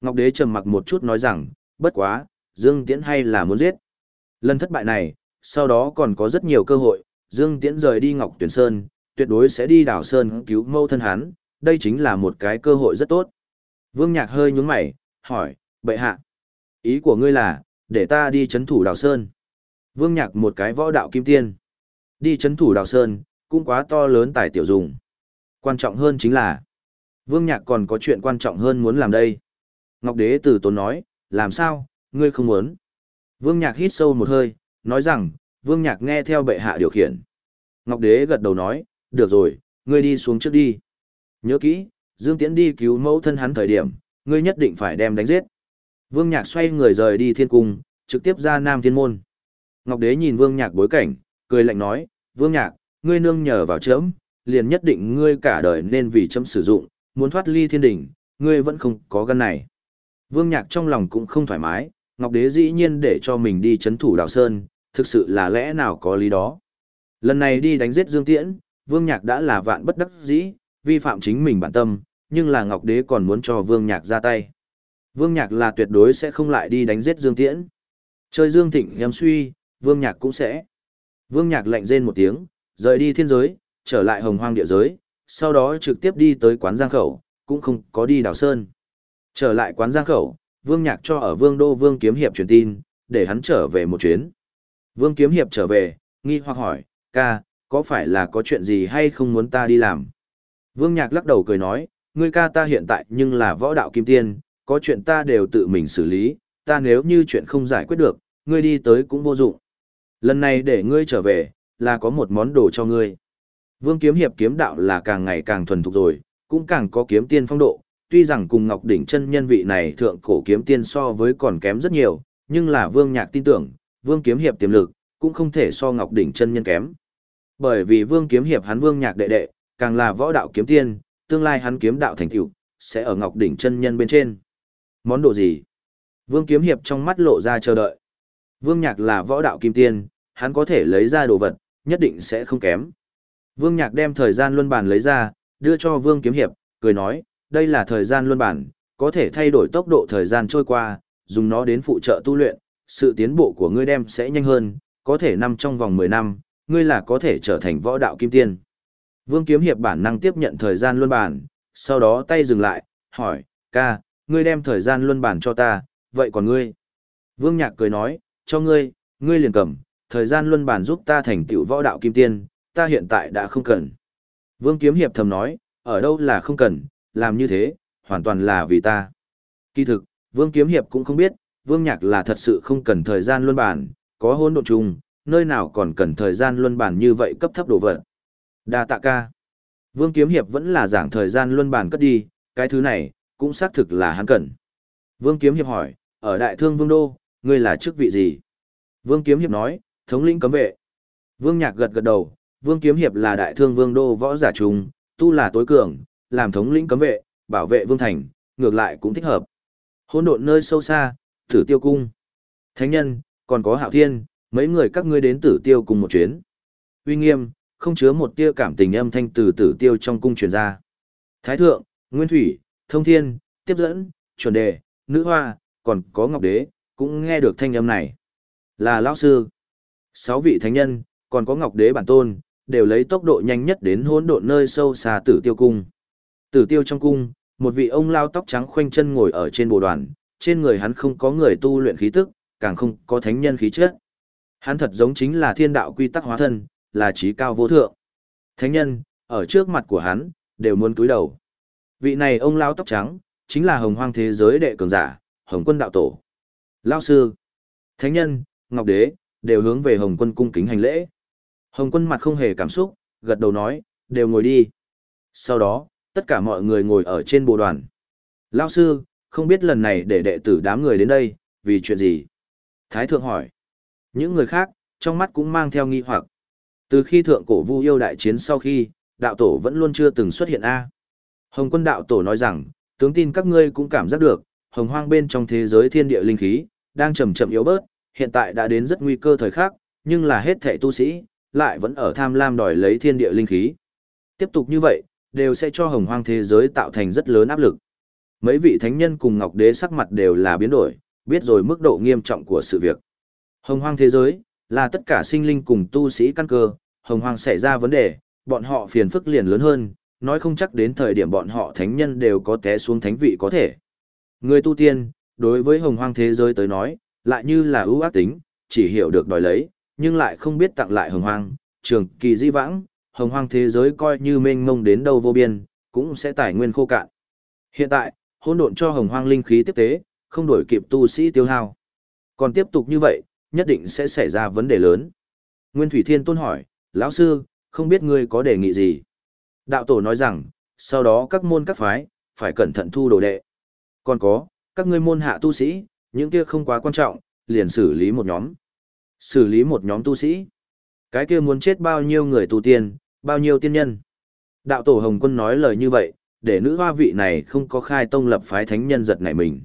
Ngọc Đế trầm mặc một chút nói rằng, bất quá, Dương Tiễn hay là muốn giết. Lần thất bại này, sau đó còn có rất nhiều cơ hội, Dương Tiễn rời đi Ngọc Tuyển Sơn, tuyệt đối sẽ đi đảo Sơn cứu mâu thân hắn, đây chính là một cái cơ hội rất tốt. Vương Nhạc hơi nhúng mày, hỏi, bệ hạ, ý của ngươi là, để ta đi chấn thủ Đào Sơn. Vương Nhạc một cái võ đạo kim tiên. Đi chấn thủ Đào Sơn, cũng quá to lớn tài tiểu dùng. Quan trọng hơn chính là, Vương Nhạc còn có chuyện quan trọng hơn muốn làm đây. Ngọc Đế từ tốn nói, làm sao, ngươi không muốn. Vương Nhạc hít sâu một hơi, nói rằng, Vương Nhạc nghe theo bệ hạ điều khiển. Ngọc Đế gật đầu nói, được rồi, ngươi đi xuống trước đi. Nhớ kỹ, Dương Tiễn đi cứu mẫu thân hắn thời điểm, ngươi nhất định phải đem đánh giết. Vương Nhạc xoay người rời đi thiên cung, trực tiếp ra Nam Thiên Môn. Ngọc Đế nhìn Vương Nhạc bối cảnh, cười lạnh nói, Vương Nhạc, ngươi nương nhờ vào chấm, liền nhất định ngươi cả đời nên vì chấm sử dụng, muốn thoát ly thiên đỉnh, ngươi vẫn không có gan này. Vương Nhạc trong lòng cũng không thoải mái, Ngọc Đế dĩ nhiên để cho mình đi chấn thủ Đào Sơn, thực sự là lẽ nào có lý đó. Lần này đi đánh giết Dương Tiễn, Vương Nhạc đã là vạn bất đắc dĩ, vi phạm chính mình bản tâm, nhưng là Ngọc Đế còn muốn cho Vương Nhạc ra tay. Vương Nhạc là tuyệt đối sẽ không lại đi đánh giết Dương Tiễn. Chơi Dương Thịnh em suy, Vương Nhạc cũng sẽ. Vương Nhạc lạnh rên một tiếng, rời đi thiên giới, trở lại hồng hoang địa giới, sau đó trực tiếp đi tới quán Giang Khẩu, cũng không có đi đào Sơn. Trở lại quán Giang Khẩu, Vương Nhạc cho ở Vương Đô Vương Kiếm Hiệp truyền tin, để hắn trở về một chuyến. Vương Kiếm Hiệp trở về, nghi hoặc hỏi, ca, có phải là có chuyện gì hay không muốn ta đi làm? Vương Nhạc lắc đầu cười nói, ngươi ca ta hiện tại nhưng là võ đạo kim tiên, có chuyện ta đều tự mình xử lý, ta nếu như chuyện không giải quyết được, ngươi đi tới cũng vô dụng. Lần này để ngươi trở về, là có một món đồ cho ngươi. Vương Kiếm Hiệp kiếm đạo là càng ngày càng thuần thục rồi, cũng càng có kiếm tiên phong độ, tuy rằng cùng Ngọc Đỉnh chân nhân vị này thượng cổ kiếm tiên so với còn kém rất nhiều, nhưng là Vương Nhạc tin tưởng, Vương Kiếm Hiệp tiềm lực, cũng không thể so Ngọc Đỉnh chân nhân kém. Bởi vì Vương Kiếm Hiệp hắn Vương Nhạc đệ đệ, càng là võ đạo kiếm tiên, tương lai hắn kiếm đạo thành tựu sẽ ở Ngọc đỉnh chân nhân bên trên. Món đồ gì? Vương Kiếm Hiệp trong mắt lộ ra chờ đợi. Vương Nhạc là võ đạo kim tiên, hắn có thể lấy ra đồ vật, nhất định sẽ không kém. Vương Nhạc đem thời gian luân bản lấy ra, đưa cho Vương Kiếm Hiệp, cười nói, đây là thời gian luân bản, có thể thay đổi tốc độ thời gian trôi qua, dùng nó đến phụ trợ tu luyện, sự tiến bộ của ngươi đem sẽ nhanh hơn, có thể năm trong vòng 10 năm, ngươi là có thể trở thành võ đạo kim tiên. Vương Kiếm Hiệp bản năng tiếp nhận thời gian luân bản, sau đó tay dừng lại, hỏi, ca, ngươi đem thời gian luân bản cho ta, vậy còn ngươi? Vương Nhạc cười nói, cho ngươi, ngươi liền cầm, thời gian luân bản giúp ta thành tựu võ đạo kim tiên, ta hiện tại đã không cần. Vương Kiếm Hiệp thầm nói, ở đâu là không cần, làm như thế, hoàn toàn là vì ta. Kỳ thực, Vương Kiếm Hiệp cũng không biết, Vương Nhạc là thật sự không cần thời gian luân bản, có hôn độn chung, nơi nào còn cần thời gian luân bản như vậy cấp thấp đồ vật. Đa tạ ca. Vương Kiếm Hiệp vẫn là giảng thời gian luân bàn cất đi, cái thứ này, cũng xác thực là hắn cần. Vương Kiếm Hiệp hỏi, ở Đại Thương Vương Đô, ngươi là chức vị gì? Vương Kiếm Hiệp nói, thống lĩnh cấm vệ. Vương Nhạc gật gật đầu, Vương Kiếm Hiệp là Đại Thương Vương Đô võ giả trùng, tu là tối cường, làm thống lĩnh cấm vệ, bảo vệ Vương Thành, ngược lại cũng thích hợp. Hôn độn nơi sâu xa, tử tiêu cung. Thánh nhân, còn có hạo thiên, mấy người các ngươi đến tử tiêu cùng một chuyến. Uy nghiêm, không chứa một tia cảm tình âm thanh từ tử tiêu trong cung truyền ra. Thái thượng, Nguyên Thủy, Thông Thiên, Tiếp dẫn, chuẩn đề, nữ hoa, còn có ngọc đế, cũng nghe được thanh âm này. Là lão sư. Sáu vị thánh nhân, còn có ngọc đế bản tôn, đều lấy tốc độ nhanh nhất đến hỗn độn nơi sâu xa tử tiêu cung. Tử tiêu trong cung, một vị ông lao tóc trắng khoanh chân ngồi ở trên bồ đoàn, trên người hắn không có người tu luyện khí tức, càng không có thánh nhân khí chất. Hắn thật giống chính là thiên đạo quy tắc hóa thân, là trí cao vô thượng. Thánh nhân, ở trước mặt của hắn, đều muốn cúi đầu. Vị này ông lão tóc trắng, chính là hồng hoang thế giới đệ cường giả, hồng quân đạo tổ. Lao sư, thánh nhân, ngọc đế, đều hướng về hồng quân cung kính hành lễ. Hồng quân mặt không hề cảm xúc, gật đầu nói, đều ngồi đi. Sau đó, tất cả mọi người ngồi ở trên bộ đoàn. Lao sư, không biết lần này để đệ tử đám người đến đây, vì chuyện gì? Thái thượng hỏi. Những người khác, trong mắt cũng mang theo nghi hoặc. Từ khi thượng cổ vu yêu đại chiến sau khi, đạo tổ vẫn luôn chưa từng xuất hiện A. Hồng quân đạo tổ nói rằng, tướng tin các ngươi cũng cảm giác được, hồng hoang bên trong thế giới thiên địa linh khí, đang chậm chậm yếu bớt, hiện tại đã đến rất nguy cơ thời khắc, nhưng là hết thệ tu sĩ, lại vẫn ở tham lam đòi lấy thiên địa linh khí. Tiếp tục như vậy, đều sẽ cho hồng hoang thế giới tạo thành rất lớn áp lực. Mấy vị thánh nhân cùng Ngọc Đế sắc mặt đều là biến đổi, biết rồi mức độ nghiêm trọng của sự việc. Hồng hoang thế giới, là tất cả sinh linh cùng tu sĩ căn cơ, hồng hoang xảy ra vấn đề, bọn họ phiền phức liền lớn hơn, nói không chắc đến thời điểm bọn họ thánh nhân đều có té xuống thánh vị có thể. Người tu tiên, đối với hồng hoang thế giới tới nói, lại như là ưu ác tính, chỉ hiểu được đòi lấy, nhưng lại không biết tặng lại hồng hoang, trường kỳ di vãng, hồng hoang thế giới coi như mênh mông đến đâu vô biên, cũng sẽ tài nguyên khô cạn. Hiện tại, hỗn độn cho hồng hoang linh khí tiếp tế, không đổi kịp tu sĩ tiêu hao. Còn tiếp tục như vậy, nhất định sẽ xảy ra vấn đề lớn. Nguyên Thủy Thiên Tôn hỏi, lão sư, không biết ngươi có đề nghị gì? Đạo tổ nói rằng, sau đó các môn các phái, phải cẩn thận thu đồ đệ. Còn có, các ngươi môn hạ tu sĩ, những kia không quá quan trọng, liền xử lý một nhóm. Xử lý một nhóm tu sĩ. Cái kia muốn chết bao nhiêu người tu tiên, bao nhiêu tiên nhân. Đạo tổ Hồng Quân nói lời như vậy, để nữ hoa vị này không có khai tông lập phái thánh nhân giật nảy mình.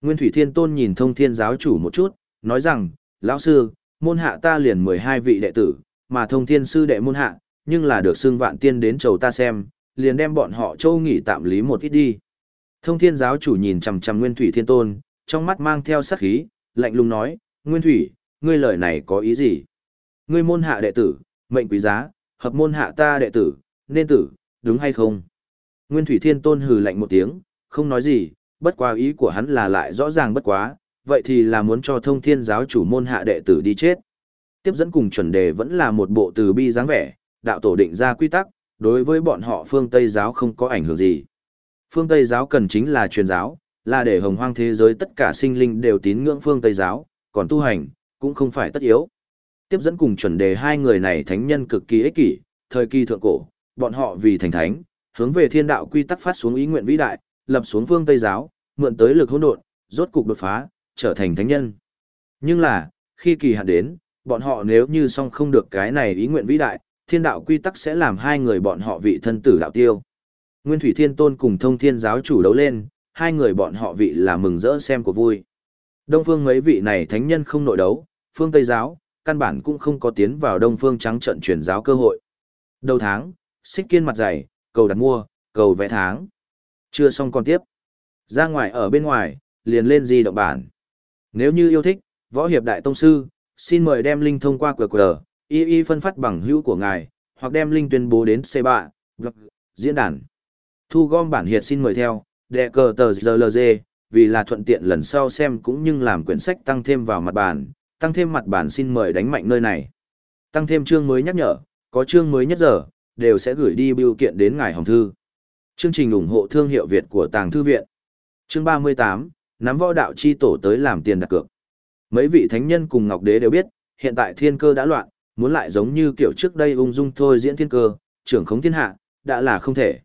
Nguyên Thủy Thiên Tôn nhìn thông thiên giáo chủ một chút, nói rằng, lão sư, môn hạ ta liền 12 vị đệ tử, mà thông thiên sư đệ môn hạ, nhưng là được xưng vạn tiên đến chầu ta xem, liền đem bọn họ châu nghỉ tạm lý một ít đi. Thông thiên giáo chủ nhìn chằm chằm Nguyên Thủy Thiên Tôn, trong mắt mang theo sát khí, lạnh lùng nói, Nguyên Thủy, ngươi lời này có ý gì? Ngươi môn hạ đệ tử, mệnh quý giá, hợp môn hạ ta đệ tử, nên tử, đúng hay không? Nguyên Thủy Thiên Tôn hừ lạnh một tiếng, không nói gì, bất quá ý của hắn là lại rõ ràng bất quá, vậy thì là muốn cho thông thiên giáo chủ môn hạ đệ tử đi chết. Tiếp dẫn cùng chuẩn đề vẫn là một bộ từ bi dáng vẻ, đạo tổ định ra quy tắc, đối với bọn họ phương Tây giáo không có ảnh hưởng gì. Phương Tây giáo cần chính là truyền giáo, là để hồng hoang thế giới tất cả sinh linh đều tín ngưỡng phương Tây giáo, còn tu hành, cũng không phải tất yếu. Tiếp dẫn cùng chuẩn đề hai người này thánh nhân cực kỳ ích kỷ, thời kỳ thượng cổ, bọn họ vì thành thánh, hướng về thiên đạo quy tắc phát xuống ý nguyện vĩ đại, lập xuống phương Tây giáo, mượn tới lực hỗn độn, rốt cục đột phá, trở thành thánh nhân. Nhưng là, khi kỳ hạn đến, bọn họ nếu như song không được cái này ý nguyện vĩ đại, thiên đạo quy tắc sẽ làm hai người bọn họ vị thân tử đạo tiêu. Nguyên Thủy Thiên Tôn cùng thông thiên giáo chủ đấu lên, hai người bọn họ vị là mừng rỡ xem của vui. Đông phương mấy vị này thánh nhân không nội đấu, phương Tây giáo, căn bản cũng không có tiến vào đông phương trắng trận truyền giáo cơ hội. Đầu tháng, xích kiên mặt dày, cầu đặt mua, cầu vẽ tháng. Chưa xong còn tiếp. Ra ngoài ở bên ngoài, liền lên di động bản. Nếu như yêu thích, võ hiệp đại tông sư, xin mời đem link thông qua QR, y y phân phát bằng hữu của ngài, hoặc đem link tuyên bố đến C3, blog, diễn đàn. Thu gom bản hiệt xin mời theo, đệ cờ tờ ZLZ, vì là thuận tiện lần sau xem cũng như làm quyển sách tăng thêm vào mặt bản, tăng thêm mặt bản xin mời đánh mạnh nơi này. Tăng thêm chương mới nhắc nhở, có chương mới nhất giờ, đều sẽ gửi đi biểu kiện đến ngài hồng thư. Chương trình ủng hộ thương hiệu Việt của Tàng Thư Viện. Chương 38, nắm võ đạo chi tổ tới làm tiền đặt cược. Mấy vị thánh nhân cùng Ngọc Đế đều biết, hiện tại thiên cơ đã loạn, muốn lại giống như kiểu trước đây ung dung thôi diễn thiên cơ, trưởng khống thiên hạ, đã là không thể.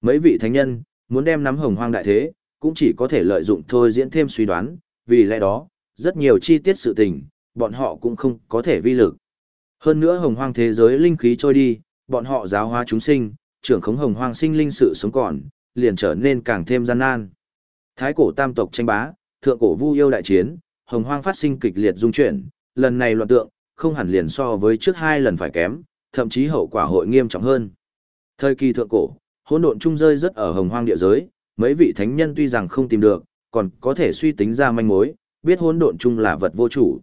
Mấy vị thánh nhân, muốn đem nắm hồng hoang đại thế, cũng chỉ có thể lợi dụng thôi diễn thêm suy đoán, vì lẽ đó, rất nhiều chi tiết sự tình, bọn họ cũng không có thể vi lực. Hơn nữa hồng hoang thế giới linh khí trôi đi, bọn họ giáo hóa chúng sinh, trưởng khống hồng hoang sinh linh sự sống còn, liền trở nên càng thêm gian nan. Thái cổ tam tộc tranh bá, thượng cổ vu yêu đại chiến, hồng hoang phát sinh kịch liệt dung chuyển, lần này loạn tượng, không hẳn liền so với trước hai lần phải kém, thậm chí hậu quả hội nghiêm trọng hơn. Thời kỳ thượng cổ, hỗn độn trung rơi rất ở hồng hoang địa giới, mấy vị thánh nhân tuy rằng không tìm được, còn có thể suy tính ra manh mối, biết hỗn độn trung là vật vô chủ.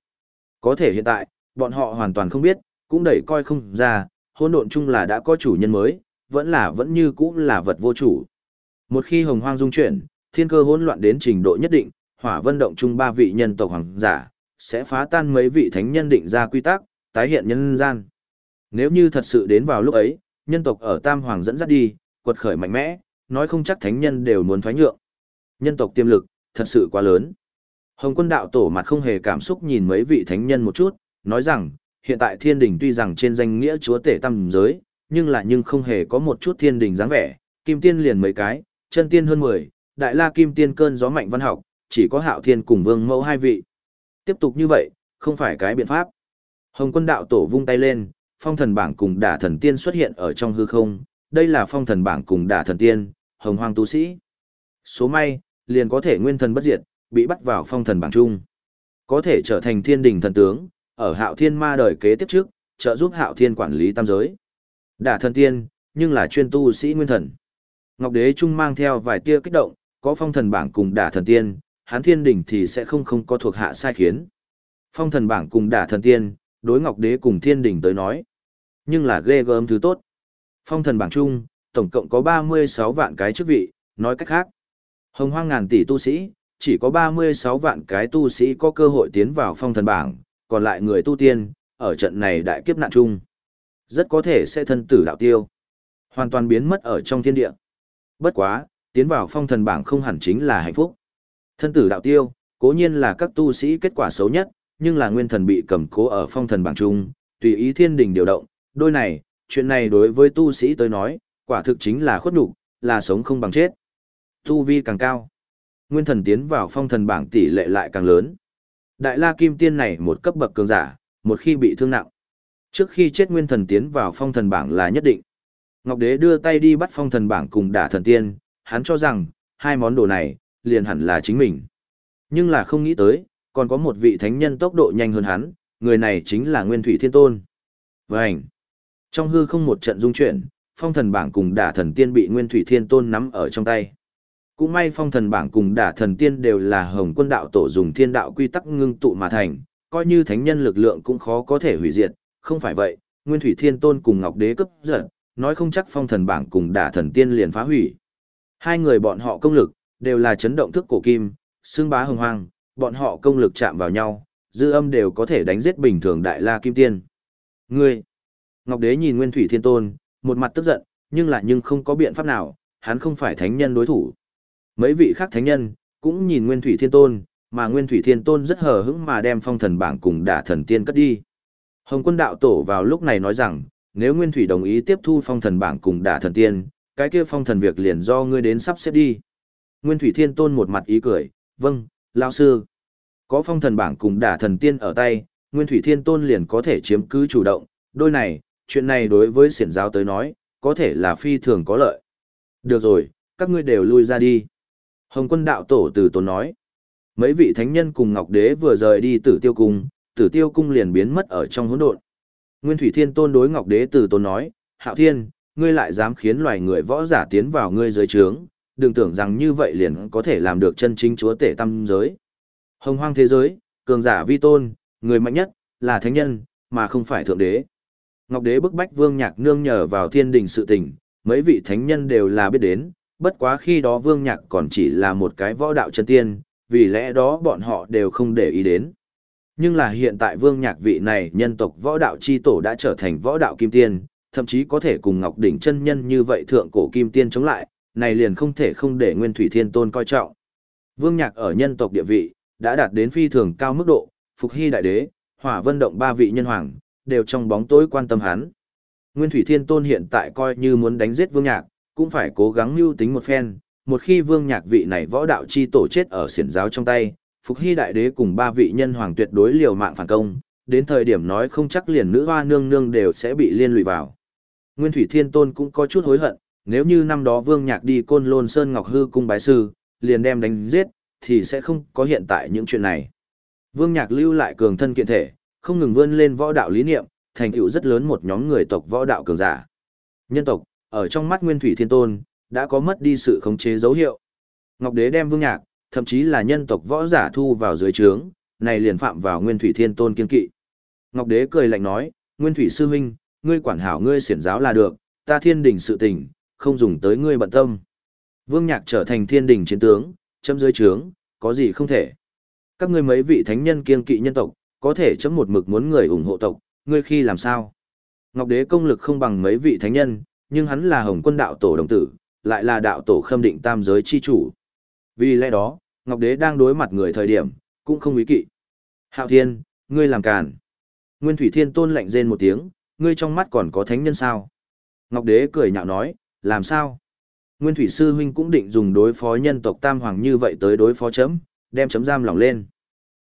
Có thể hiện tại, bọn họ hoàn toàn không biết, cũng đẩy coi không ra, hỗn độn chung là đã có chủ nhân mới, vẫn là vẫn như cũ là vật vô chủ. Một khi hồng hoang dung chuyển, thiên cơ hỗn loạn đến trình độ nhất định, hỏa vân động chung ba vị nhân tộc hoàng giả, sẽ phá tan mấy vị thánh nhân định ra quy tắc, tái hiện nhân gian. Nếu như thật sự đến vào lúc ấy, nhân tộc ở Tam Hoàng dẫn dắt đi, quật khởi mạnh mẽ, nói không chắc thánh nhân đều muốn thoái nhượng. Nhân tộc tiềm lực, thật sự quá lớn. Hồng quân đạo tổ mặt không hề cảm xúc nhìn mấy vị thánh nhân một chút, nói rằng, hiện tại thiên đình tuy rằng trên danh nghĩa chúa tể tam giới, nhưng là nhưng không hề có một chút thiên đình dáng vẻ, kim tiên liền mấy cái, chân tiên hơn 10, đại la kim tiên cơn gió mạnh văn học, chỉ có hạo thiên cùng vương mẫu hai vị. Tiếp tục như vậy, không phải cái biện pháp. Hồng quân đạo tổ vung tay lên, phong thần bảng cùng đả thần tiên xuất hiện ở trong hư không, đây là phong thần bảng cùng đả thần tiên, hồng hoang tu sĩ. Số may, liền có thể nguyên thần bất diệt, bị bắt vào phong thần bảng chung. Có thể trở thành thiên đình thần tướng, ở hạo thiên ma đời kế tiếp trước, trợ giúp hạo thiên quản lý tam giới. Đả thần tiên, nhưng là chuyên tu sĩ nguyên thần. Ngọc đế trung mang theo vài tia kích động, có phong thần bảng cùng đả thần tiên, hán thiên đình thì sẽ không không có thuộc hạ sai khiến. Phong thần bảng cùng đả thần tiên, đối ngọc đế cùng thiên đình tới nói. Nhưng là ghê gớm thứ tốt. Phong thần bảng chung, tổng cộng có 36 vạn cái chức vị, nói cách khác. Hồng hoang ngàn tỷ tu sĩ, chỉ có 36 vạn cái tu sĩ có cơ hội tiến vào phong thần bảng, còn lại người tu tiên, ở trận này đại kiếp nạn chung. Rất có thể sẽ thân tử đạo tiêu. Hoàn toàn biến mất ở trong thiên địa. Bất quá, tiến vào phong thần bảng không hẳn chính là hạnh phúc. Thân tử đạo tiêu, cố nhiên là các tu sĩ kết quả xấu nhất, nhưng là nguyên thần bị cầm cố ở phong thần bảng trung, tùy ý thiên đình điều động. Đôi này, chuyện này đối với tu sĩ tới nói, quả thực chính là khuất nhục, là sống không bằng chết. Tu vi càng cao, nguyên thần tiến vào phong thần bảng tỷ lệ lại càng lớn. Đại La Kim Tiên này một cấp bậc cường giả, một khi bị thương nặng, trước khi chết nguyên thần tiến vào phong thần bảng là nhất định. Ngọc Đế đưa tay đi bắt phong thần bảng cùng đả thần tiên, hắn cho rằng, hai món đồ này, liền hẳn là chính mình. Nhưng là không nghĩ tới, còn có một vị thánh nhân tốc độ nhanh hơn hắn, người này chính là Nguyên Thủy Thiên Tôn. Vânh! Trong hư không một trận dung chuyển, phong thần bảng cùng đả thần tiên bị Nguyên Thủy Thiên Tôn nắm ở trong tay. Cũng may phong thần bảng cùng đả thần tiên đều là hồng quân đạo tổ dùng thiên đạo quy tắc ngưng tụ mà thành, coi như thánh nhân lực lượng cũng khó có thể hủy diệt, không phải vậy, Nguyên Thủy Thiên Tôn cùng Ngọc Đế cấp giận, nói không chắc phong thần bảng cùng đả thần tiên liền phá hủy. Hai người bọn họ công lực, đều là chấn động thức cổ kim, xương bá hồng hoang, bọn họ công lực chạm vào nhau, dư âm đều có thể đánh giết bình thường đại la kim tiên. Ngươi! Ngọc Đế nhìn Nguyên Thủy Thiên Tôn, một mặt tức giận, nhưng lại nhưng không có biện pháp nào, hắn không phải thánh nhân đối thủ. Mấy vị khác thánh nhân, cũng nhìn Nguyên Thủy Thiên Tôn, mà Nguyên Thủy Thiên Tôn rất hờ hững mà đem phong thần bảng cùng đả thần tiên cất đi. Hồng quân đạo tổ vào lúc này nói rằng, nếu Nguyên Thủy đồng ý tiếp thu phong thần bảng cùng đả thần tiên, cái kia phong thần việc liền do ngươi đến sắp xếp đi. Nguyên Thủy Thiên Tôn một mặt ý cười, vâng, lão sư. Có phong thần bảng cùng đả thần tiên ở tay, Nguyên Thủy Thiên Tôn liền có thể chiếm cứ chủ động, đôi này, chuyện này đối với xiển giáo tới nói, có thể là phi thường có lợi. Được rồi, các ngươi đều lui ra đi. Hồng quân đạo tổ từ tốn nói. Mấy vị thánh nhân cùng Ngọc Đế vừa rời đi tử tiêu cung, tử tiêu cung liền biến mất ở trong hỗn độn. Nguyên Thủy Thiên Tôn đối Ngọc Đế từ tốn nói, Hạo Thiên, ngươi lại dám khiến loài người võ giả tiến vào ngươi dưới trướng, đừng tưởng rằng như vậy liền có thể làm được chân chính chúa tể tâm giới. Hồng hoang thế giới, cường giả vi tôn, người mạnh nhất, là thánh nhân, mà không phải thượng đế. Ngọc Đế bức bách Vương Nhạc nương nhờ vào thiên đình sự tình, mấy vị thánh nhân đều là biết đến, bất quá khi đó Vương Nhạc còn chỉ là một cái võ đạo chân tiên, vì lẽ đó bọn họ đều không để ý đến. Nhưng là hiện tại Vương Nhạc vị này nhân tộc võ đạo chi tổ đã trở thành võ đạo kim tiên, thậm chí có thể cùng Ngọc Đỉnh chân nhân như vậy thượng cổ kim tiên chống lại, này liền không thể không để Nguyên Thủy Thiên Tôn coi trọng. Vương Nhạc ở nhân tộc địa vị, đã đạt đến phi thường cao mức độ, Phục Hy Đại Đế, Hỏa Vân Động ba vị nhân hoàng, đều trong bóng tối quan tâm hắn. Nguyên Thủy Thiên Tôn hiện tại coi như muốn đánh giết Vương Nhạc, cũng phải cố gắng mưu tính một phen, một khi Vương Nhạc vị này võ đạo chi tổ chết ở xiển giáo trong tay, Phục Hy Đại Đế cùng ba vị nhân hoàng tuyệt đối liều mạng phản công, đến thời điểm nói không chắc liền nữ hoa nương nương đều sẽ bị liên lụy vào. Nguyên Thủy Thiên Tôn cũng có chút hối hận, nếu như năm đó Vương Nhạc đi Côn Lôn Sơn Ngọc Hư cung bái sư, liền đem đánh giết, thì sẽ không có hiện tại những chuyện này. Vương Nhạc lưu lại cường thân kiện thể, không ngừng vươn lên võ đạo lý niệm, thành tựu rất lớn một nhóm người tộc võ đạo cường giả. Nhân tộc, ở trong mắt Nguyên Thủy Thiên Tôn, đã có mất đi sự khống chế dấu hiệu. Ngọc Đế đem Vương Nhạc, thậm chí là nhân tộc võ giả thu vào dưới trướng, này liền phạm vào Nguyên Thủy Thiên Tôn kiên kỵ. Ngọc Đế cười lạnh nói, Nguyên Thủy Sư Huynh, ngươi quản hảo ngươi xiển giáo là được, ta thiên đình sự tình, không dùng tới ngươi bận tâm. Vương Nhạc trở thành thiên đình chiến tướng, chấm dưới trướng, có gì không thể. Các ngươi mấy vị thánh nhân kiên kỵ nhân tộc, có thể chấm một mực muốn người ủng hộ tộc, ngươi khi làm sao? Ngọc Đế công lực không bằng mấy vị thánh nhân, nhưng hắn là Hồng Quân đạo tổ đồng tử, lại là đạo tổ khâm định tam giới chi chủ. Vì lẽ đó, Ngọc Đế đang đối mặt người thời điểm, cũng không ý kỵ. Hạo Thiên, ngươi làm càn. Nguyên Thủy Thiên Tôn lạnh rên một tiếng, ngươi trong mắt còn có thánh nhân sao? Ngọc Đế cười nhạo nói, làm sao? Nguyên Thủy Sư Huynh cũng định dùng đối phó nhân tộc Tam Hoàng như vậy tới đối phó chấm, đem chấm giam lỏng lên.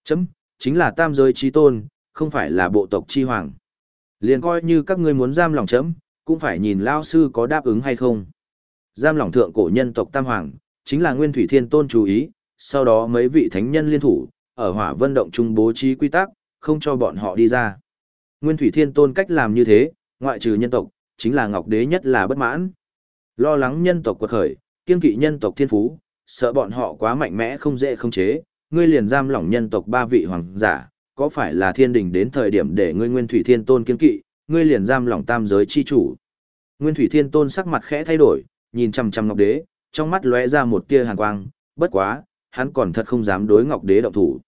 Chấm, chính là Tam giới chi tôn, không phải là bộ tộc chi hoàng. Liền coi như các ngươi muốn giam lỏng chấm, cũng phải nhìn Lao Sư có đáp ứng hay không. Giam lỏng thượng cổ nhân tộc Tam Hoàng, chính là Nguyên Thủy Thiên Tôn chú ý, sau đó mấy vị thánh nhân liên thủ, ở hỏa vân động trung bố trí quy tắc, không cho bọn họ đi ra. Nguyên Thủy Thiên Tôn cách làm như thế, ngoại trừ nhân tộc, chính là Ngọc Đế nhất là bất mãn. Lo lắng nhân tộc quật khởi, kiên kỵ nhân tộc thiên phú, sợ bọn họ quá mạnh mẽ không dễ không chế, ngươi liền giam lỏng nhân tộc ba vị hoàng giả, có phải là thiên đình đến thời điểm để ngươi Nguyên Thủy Thiên Tôn kiên kỵ, ngươi liền giam lỏng tam giới chi chủ. Nguyên Thủy Thiên Tôn sắc mặt khẽ thay đổi, nhìn chằm chằm Ngọc Đế, trong mắt lóe ra một tia hàn quang, bất quá, hắn còn thật không dám đối Ngọc Đế động thủ.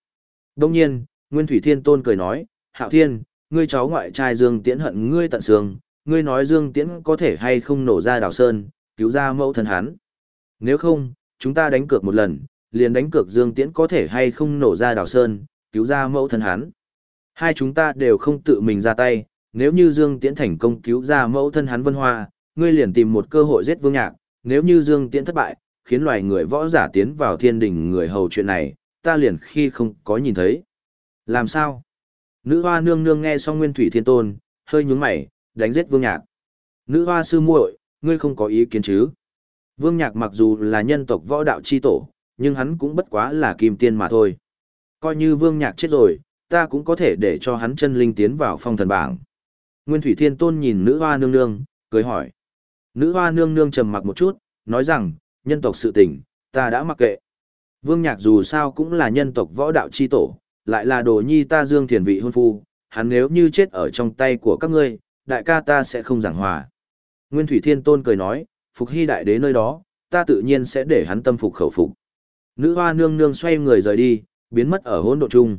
Đông nhiên, Nguyên Thủy Thiên Tôn cười nói, Hạo Thiên, ngươi cháu ngoại trai Dương Tiễn hận ngươi tận xương, ngươi nói Dương Tiễn có thể hay không nổ ra đào sơn, cứu ra mẫu thân hắn. Nếu không, chúng ta đánh cược một lần, liền đánh cược Dương Tiễn có thể hay không nổ ra đào sơn, cứu ra mẫu thân hắn. Hai chúng ta đều không tự mình ra tay, nếu như Dương Tiễn thành công cứu ra mẫu thân hắn Vân Hoa, ngươi liền tìm một cơ hội giết Vương Nhạc, nếu như Dương Tiễn thất bại, khiến loài người võ giả tiến vào thiên đình người hầu chuyện này, ta liền khi không có nhìn thấy. Làm sao? Nữ hoa nương nương nghe xong Nguyên Thủy Thiên Tôn, hơi nhướng mày, đánh giết Vương Nhạc. Nữ hoa sư muội, ngươi không có ý kiến chứ? Vương Nhạc mặc dù là nhân tộc võ đạo chi tổ, nhưng hắn cũng bất quá là kim tiên mà thôi. Coi như Vương Nhạc chết rồi, ta cũng có thể để cho hắn chân linh tiến vào phong thần bảng. Nguyên Thủy Thiên Tôn nhìn nữ hoa nương nương, cười hỏi. Nữ hoa nương nương trầm mặc một chút, nói rằng, nhân tộc sự tình, ta đã mặc kệ. Vương Nhạc dù sao cũng là nhân tộc võ đạo chi tổ, lại là đồ nhi ta dương thiền vị hôn phu, hắn nếu như chết ở trong tay của các ngươi, đại ca ta sẽ không giảng hòa. Nguyên Thủy Thiên Tôn cười nói, phục hy đại đế nơi đó, ta tự nhiên sẽ để hắn tâm phục khẩu phục. Nữ hoa nương nương xoay người rời đi, biến mất ở hỗn độ chung.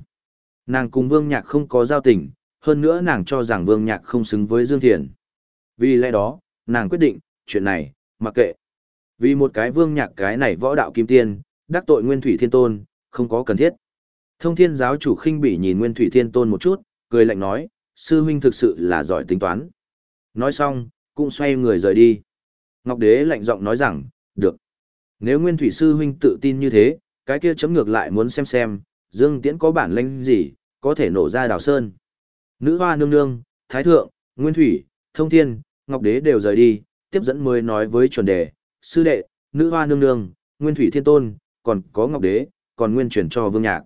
Nàng cùng Vương Nhạc không có giao tình, hơn nữa nàng cho rằng Vương Nhạc không xứng với Dương Thiền. Vì lẽ đó, nàng quyết định, chuyện này, mặc kệ. Vì một cái Vương Nhạc cái này võ đạo kim tiên, đắc tội Nguyên Thủy Thiên Tôn, không có cần thiết. Thông thiên giáo chủ khinh bỉ nhìn Nguyên Thủy Thiên Tôn một chút, cười lạnh nói, sư huynh thực sự là giỏi tính toán. Nói xong, cũng xoay người rời đi. Ngọc Đế lạnh giọng nói rằng, được. Nếu Nguyên Thủy sư huynh tự tin như thế, cái kia chấm ngược lại muốn xem xem, Dương Tiễn có bản lĩnh gì, có thể nổ ra đào sơn. Nữ hoa nương nương, thái thượng, Nguyên Thủy, thông thiên, ngọc đế đều rời đi, tiếp dẫn mới nói với chuẩn đề, sư đệ, nữ hoa nương nương, nguyên thủy thiên tôn, còn có ngọc đế, còn nguyên chuyển cho vương nhạc.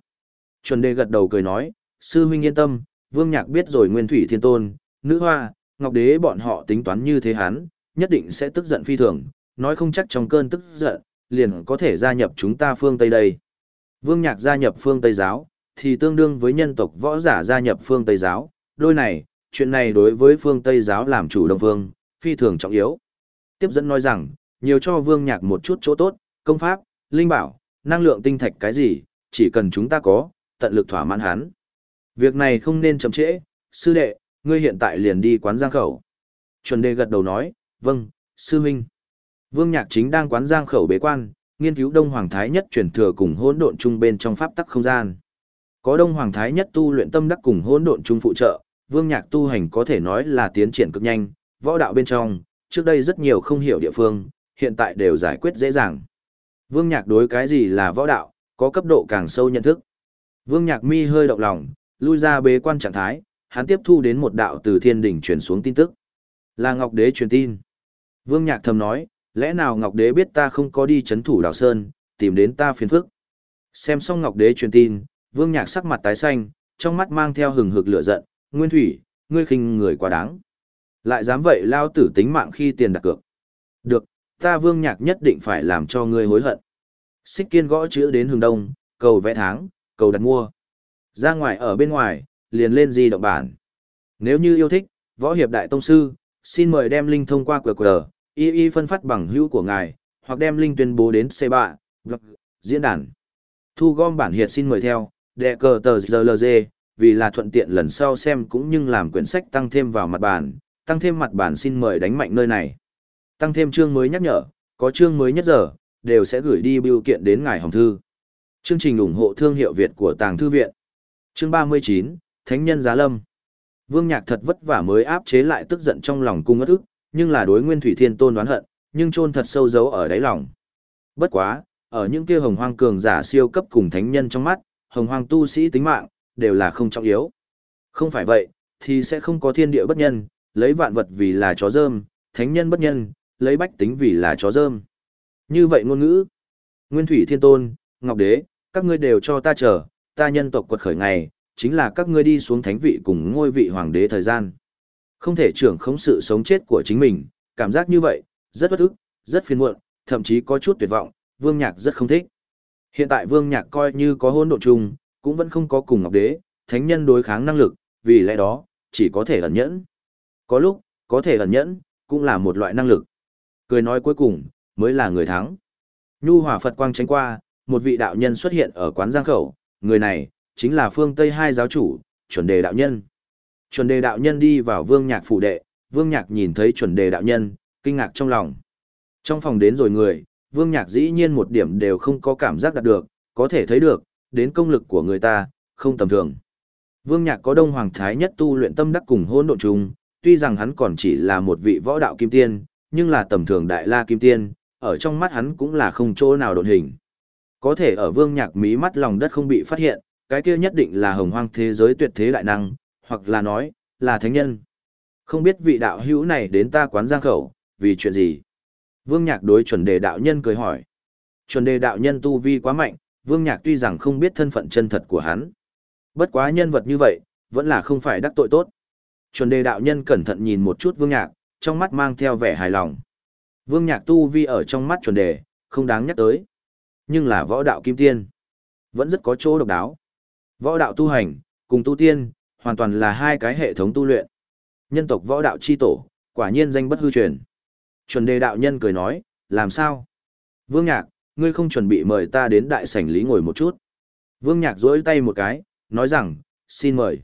Chuẩn đề gật đầu cười nói, sư huynh yên tâm, vương nhạc biết rồi nguyên thủy thiên tôn, nữ hoa, ngọc đế bọn họ tính toán như thế hắn, nhất định sẽ tức giận phi thường, nói không chắc trong cơn tức giận, liền có thể gia nhập chúng ta phương Tây đây. Vương nhạc gia nhập phương Tây giáo, thì tương đương với nhân tộc võ giả gia nhập phương Tây giáo, đôi này, chuyện này đối với phương Tây giáo làm chủ đồng vương, phi thường trọng yếu. Tiếp dẫn nói rằng, nhiều cho vương nhạc một chút chỗ tốt, công pháp, linh bảo, năng lượng tinh thạch cái gì, chỉ cần chúng ta có, tận lực thỏa mãn hắn. Việc này không nên chậm trễ, sư đệ, ngươi hiện tại liền đi quán giang khẩu. Chuẩn đề gật đầu nói, vâng, sư huynh. Vương Nhạc chính đang quán giang khẩu bế quan, nghiên cứu Đông Hoàng Thái Nhất truyền thừa cùng hỗn độn chung bên trong pháp tắc không gian. Có Đông Hoàng Thái Nhất tu luyện tâm đắc cùng hỗn độn chung phụ trợ, Vương Nhạc tu hành có thể nói là tiến triển cực nhanh, võ đạo bên trong, trước đây rất nhiều không hiểu địa phương, hiện tại đều giải quyết dễ dàng. Vương Nhạc đối cái gì là võ đạo, có cấp độ càng sâu nhận thức. Vương Nhạc mi hơi động lòng, lui ra bế quan trạng thái, hắn tiếp thu đến một đạo từ thiên đỉnh truyền xuống tin tức. Là Ngọc Đế truyền tin. Vương Nhạc thầm nói, lẽ nào Ngọc Đế biết ta không có đi chấn thủ đảo Sơn, tìm đến ta phiền phức. Xem xong Ngọc Đế truyền tin, Vương Nhạc sắc mặt tái xanh, trong mắt mang theo hừng hực lửa giận, Nguyên Thủy, ngươi khinh người quá đáng. Lại dám vậy lao tử tính mạng khi tiền đặt cược. Được, ta Vương Nhạc nhất định phải làm cho ngươi hối hận. Xích kiên gõ chữ đến hướng đông, cầu vẽ tháng, cầu đặt mua. Ra ngoài ở bên ngoài, liền lên di động bản. Nếu như yêu thích, võ hiệp đại tông sư, xin mời đem link thông qua QR, y y phân phát bằng hữu của ngài, hoặc đem link tuyên bố đến C3, vâng, diễn đàn. Thu gom bản hiệt xin mời theo, đệ cờ tờ GLG, vì là thuận tiện lần sau xem cũng như làm quyển sách tăng thêm vào mặt bản, tăng thêm mặt bản xin mời đánh mạnh nơi này. Tăng thêm chương mới nhắc nhở, có chương mới nhất giờ, đều sẽ gửi đi biểu kiện đến ngài hồng thư. Chương trình ủng hộ thương hiệu Việt của Tàng Thư Viện. Chương 39, Thánh Nhân Giá Lâm. Vương Nhạc thật vất vả mới áp chế lại tức giận trong lòng cung ngất ức, nhưng là đối Nguyên Thủy Thiên Tôn đoán hận, nhưng chôn thật sâu giấu ở đáy lòng. Bất quá, ở những kia hồng hoang cường giả siêu cấp cùng thánh nhân trong mắt, hồng hoang tu sĩ tính mạng, đều là không trọng yếu. Không phải vậy, thì sẽ không có thiên địa bất nhân, lấy vạn vật vì là chó dơm, thánh nhân bất nhân, lấy bách tính vì là chó dơm. Như vậy ngôn ngữ, Nguyên Thủy Thiên Tôn, Ngọc Đế, các ngươi đều cho ta chờ, ta nhân tộc quật khởi ngày, chính là các ngươi đi xuống thánh vị cùng ngôi vị hoàng đế thời gian. Không thể trưởng không sự sống chết của chính mình, cảm giác như vậy, rất bất ức, rất phiền muộn, thậm chí có chút tuyệt vọng, Vương Nhạc rất không thích. Hiện tại Vương Nhạc coi như có hôn độ chung, cũng vẫn không có cùng Ngọc Đế, thánh nhân đối kháng năng lực, vì lẽ đó, chỉ có thể ẩn nhẫn. Có lúc, có thể ẩn nhẫn, cũng là một loại năng lực. Cười nói cuối cùng, mới là người thắng. Nhu hỏa Phật quang tránh qua, một vị đạo nhân xuất hiện ở quán giang khẩu, người này, chính là phương Tây hai giáo chủ, chuẩn đề đạo nhân. Chuẩn đề đạo nhân đi vào vương nhạc phủ đệ, vương nhạc nhìn thấy chuẩn đề đạo nhân, kinh ngạc trong lòng. Trong phòng đến rồi người, vương nhạc dĩ nhiên một điểm đều không có cảm giác đạt được, có thể thấy được, đến công lực của người ta, không tầm thường. Vương nhạc có đông hoàng thái nhất tu luyện tâm đắc cùng hôn độn chung, tuy rằng hắn còn chỉ là một vị võ đạo kim tiên, nhưng là tầm thường đại la kim tiên, ở trong mắt hắn cũng là không chỗ nào đột hình. Có thể ở vương nhạc mí mắt lòng đất không bị phát hiện, cái kia nhất định là hồng hoang thế giới tuyệt thế đại năng, hoặc là nói, là thánh nhân. Không biết vị đạo hữu này đến ta quán giang khẩu, vì chuyện gì? Vương Nhạc đối chuẩn đề đạo nhân cười hỏi. Chuẩn đề đạo nhân tu vi quá mạnh, Vương Nhạc tuy rằng không biết thân phận chân thật của hắn. Bất quá nhân vật như vậy, vẫn là không phải đắc tội tốt. Chuẩn đề đạo nhân cẩn thận nhìn một chút Vương Nhạc, trong mắt mang theo vẻ hài lòng. Vương Nhạc tu vi ở trong mắt chuẩn đề, không đáng nhắc tới. Nhưng là võ đạo kim tiên. Vẫn rất có chỗ độc đáo. Võ đạo tu hành, cùng tu tiên, hoàn toàn là hai cái hệ thống tu luyện. Nhân tộc võ đạo chi tổ, quả nhiên danh bất hư truyền. Chuẩn đề đạo nhân cười nói, làm sao? Vương Nhạc, ngươi không chuẩn bị mời ta đến đại sảnh lý ngồi một chút. Vương Nhạc duỗi tay một cái, nói rằng, xin mời.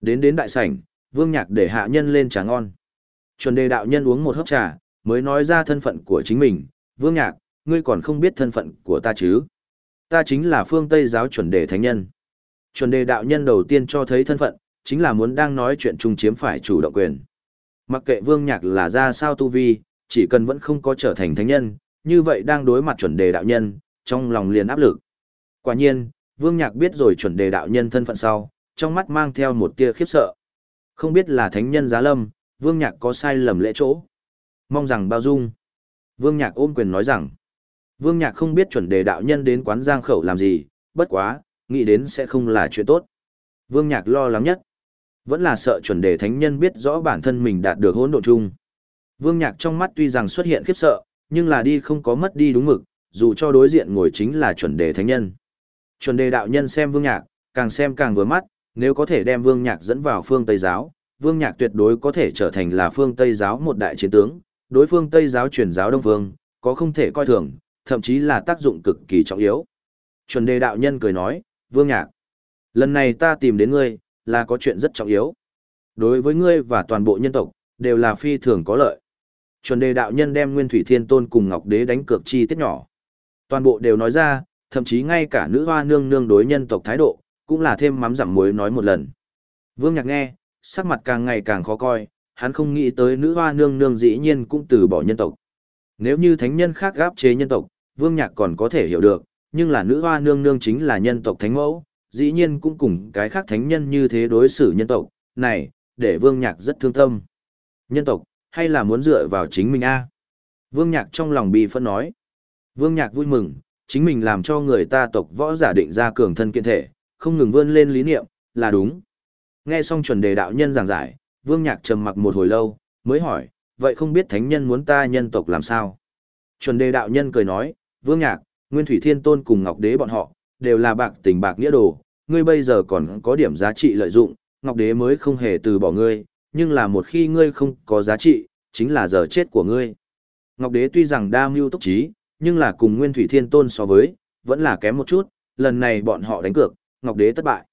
Đến đến đại sảnh, Vương Nhạc để hạ nhân lên trà ngon. Chuẩn đề đạo nhân uống một hớp trà, mới nói ra thân phận của chính mình. Vương Nhạc, ngươi còn không biết thân phận của ta chứ? Ta chính là phương Tây giáo chuẩn đề thánh nhân. Chuẩn đề đạo nhân đầu tiên cho thấy thân phận, chính là muốn đang nói chuyện chung chiếm phải chủ động quyền. Mặc kệ vương nhạc là ra sao tu vi, chỉ cần vẫn không có trở thành thánh nhân, như vậy đang đối mặt chuẩn đề đạo nhân, trong lòng liền áp lực. Quả nhiên, vương nhạc biết rồi chuẩn đề đạo nhân thân phận sau, trong mắt mang theo một tia khiếp sợ. Không biết là thánh nhân giá lâm, Vương Nhạc có sai lầm lễ chỗ. Mong rằng bao dung. Vương Nhạc ôm quyền nói rằng, Vương Nhạc không biết chuẩn đề đạo nhân đến quán giang khẩu làm gì, bất quá, nghĩ đến sẽ không là chuyện tốt. Vương Nhạc lo lắng nhất, vẫn là sợ chuẩn đề thánh nhân biết rõ bản thân mình đạt được hỗn độn chung. Vương Nhạc trong mắt tuy rằng xuất hiện khiếp sợ, nhưng là đi không có mất đi đúng mực, dù cho đối diện ngồi chính là chuẩn đề thánh nhân. Chuẩn đề đạo nhân xem Vương Nhạc, càng xem càng vừa mắt, nếu có thể đem Vương Nhạc dẫn vào phương Tây giáo, Vương Nhạc tuyệt đối có thể trở thành là phương Tây giáo một đại chiến tướng, đối phương Tây giáo truyền giáo Đông Phương, có không thể coi thường, thậm chí là tác dụng cực kỳ trọng yếu. Chuẩn đề đạo nhân cười nói, Vương Nhạc, lần này ta tìm đến ngươi, là có chuyện rất trọng yếu. Đối với ngươi và toàn bộ nhân tộc, đều là phi thường có lợi. Chuẩn đề đạo nhân đem Nguyên Thủy Thiên Tôn cùng Ngọc Đế đánh cược chi tiết nhỏ. Toàn bộ đều nói ra, thậm chí ngay cả nữ hoa nương nương đối nhân tộc thái độ, cũng là thêm mắm giảm muối nói một lần. Vương Nhạc nghe, sắc mặt càng ngày càng khó coi, hắn không nghĩ tới nữ hoa nương nương dĩ nhiên cũng từ bỏ nhân tộc. Nếu như thánh nhân khác gáp chế nhân tộc, Vương Nhạc còn có thể hiểu được, nhưng là nữ hoa nương nương chính là nhân tộc thánh mẫu, dĩ nhiên cũng cùng cái khác thánh nhân như thế đối xử nhân tộc, này, để Vương Nhạc rất thương tâm. Nhân tộc, hay là muốn dựa vào chính mình a Vương Nhạc trong lòng bị phân nói. Vương Nhạc vui mừng, chính mình làm cho người ta tộc võ giả định ra cường thân kiện thể, không ngừng vươn lên lý niệm, là đúng. Nghe xong chuẩn đề đạo nhân giảng giải, Vương Nhạc trầm mặc một hồi lâu, mới hỏi, vậy không biết thánh nhân muốn ta nhân tộc làm sao? Chuẩn đề đạo nhân cười nói, Vương Nhạc, Nguyên Thủy Thiên Tôn cùng Ngọc Đế bọn họ, đều là bạc tình bạc nghĩa đồ, ngươi bây giờ còn có điểm giá trị lợi dụng, Ngọc Đế mới không hề từ bỏ ngươi, nhưng là một khi ngươi không có giá trị, chính là giờ chết của ngươi. Ngọc Đế tuy rằng đa mưu túc trí, nhưng là cùng Nguyên Thủy Thiên Tôn so với, vẫn là kém một chút, lần này bọn họ đánh cược, Ngọc Đế thất bại.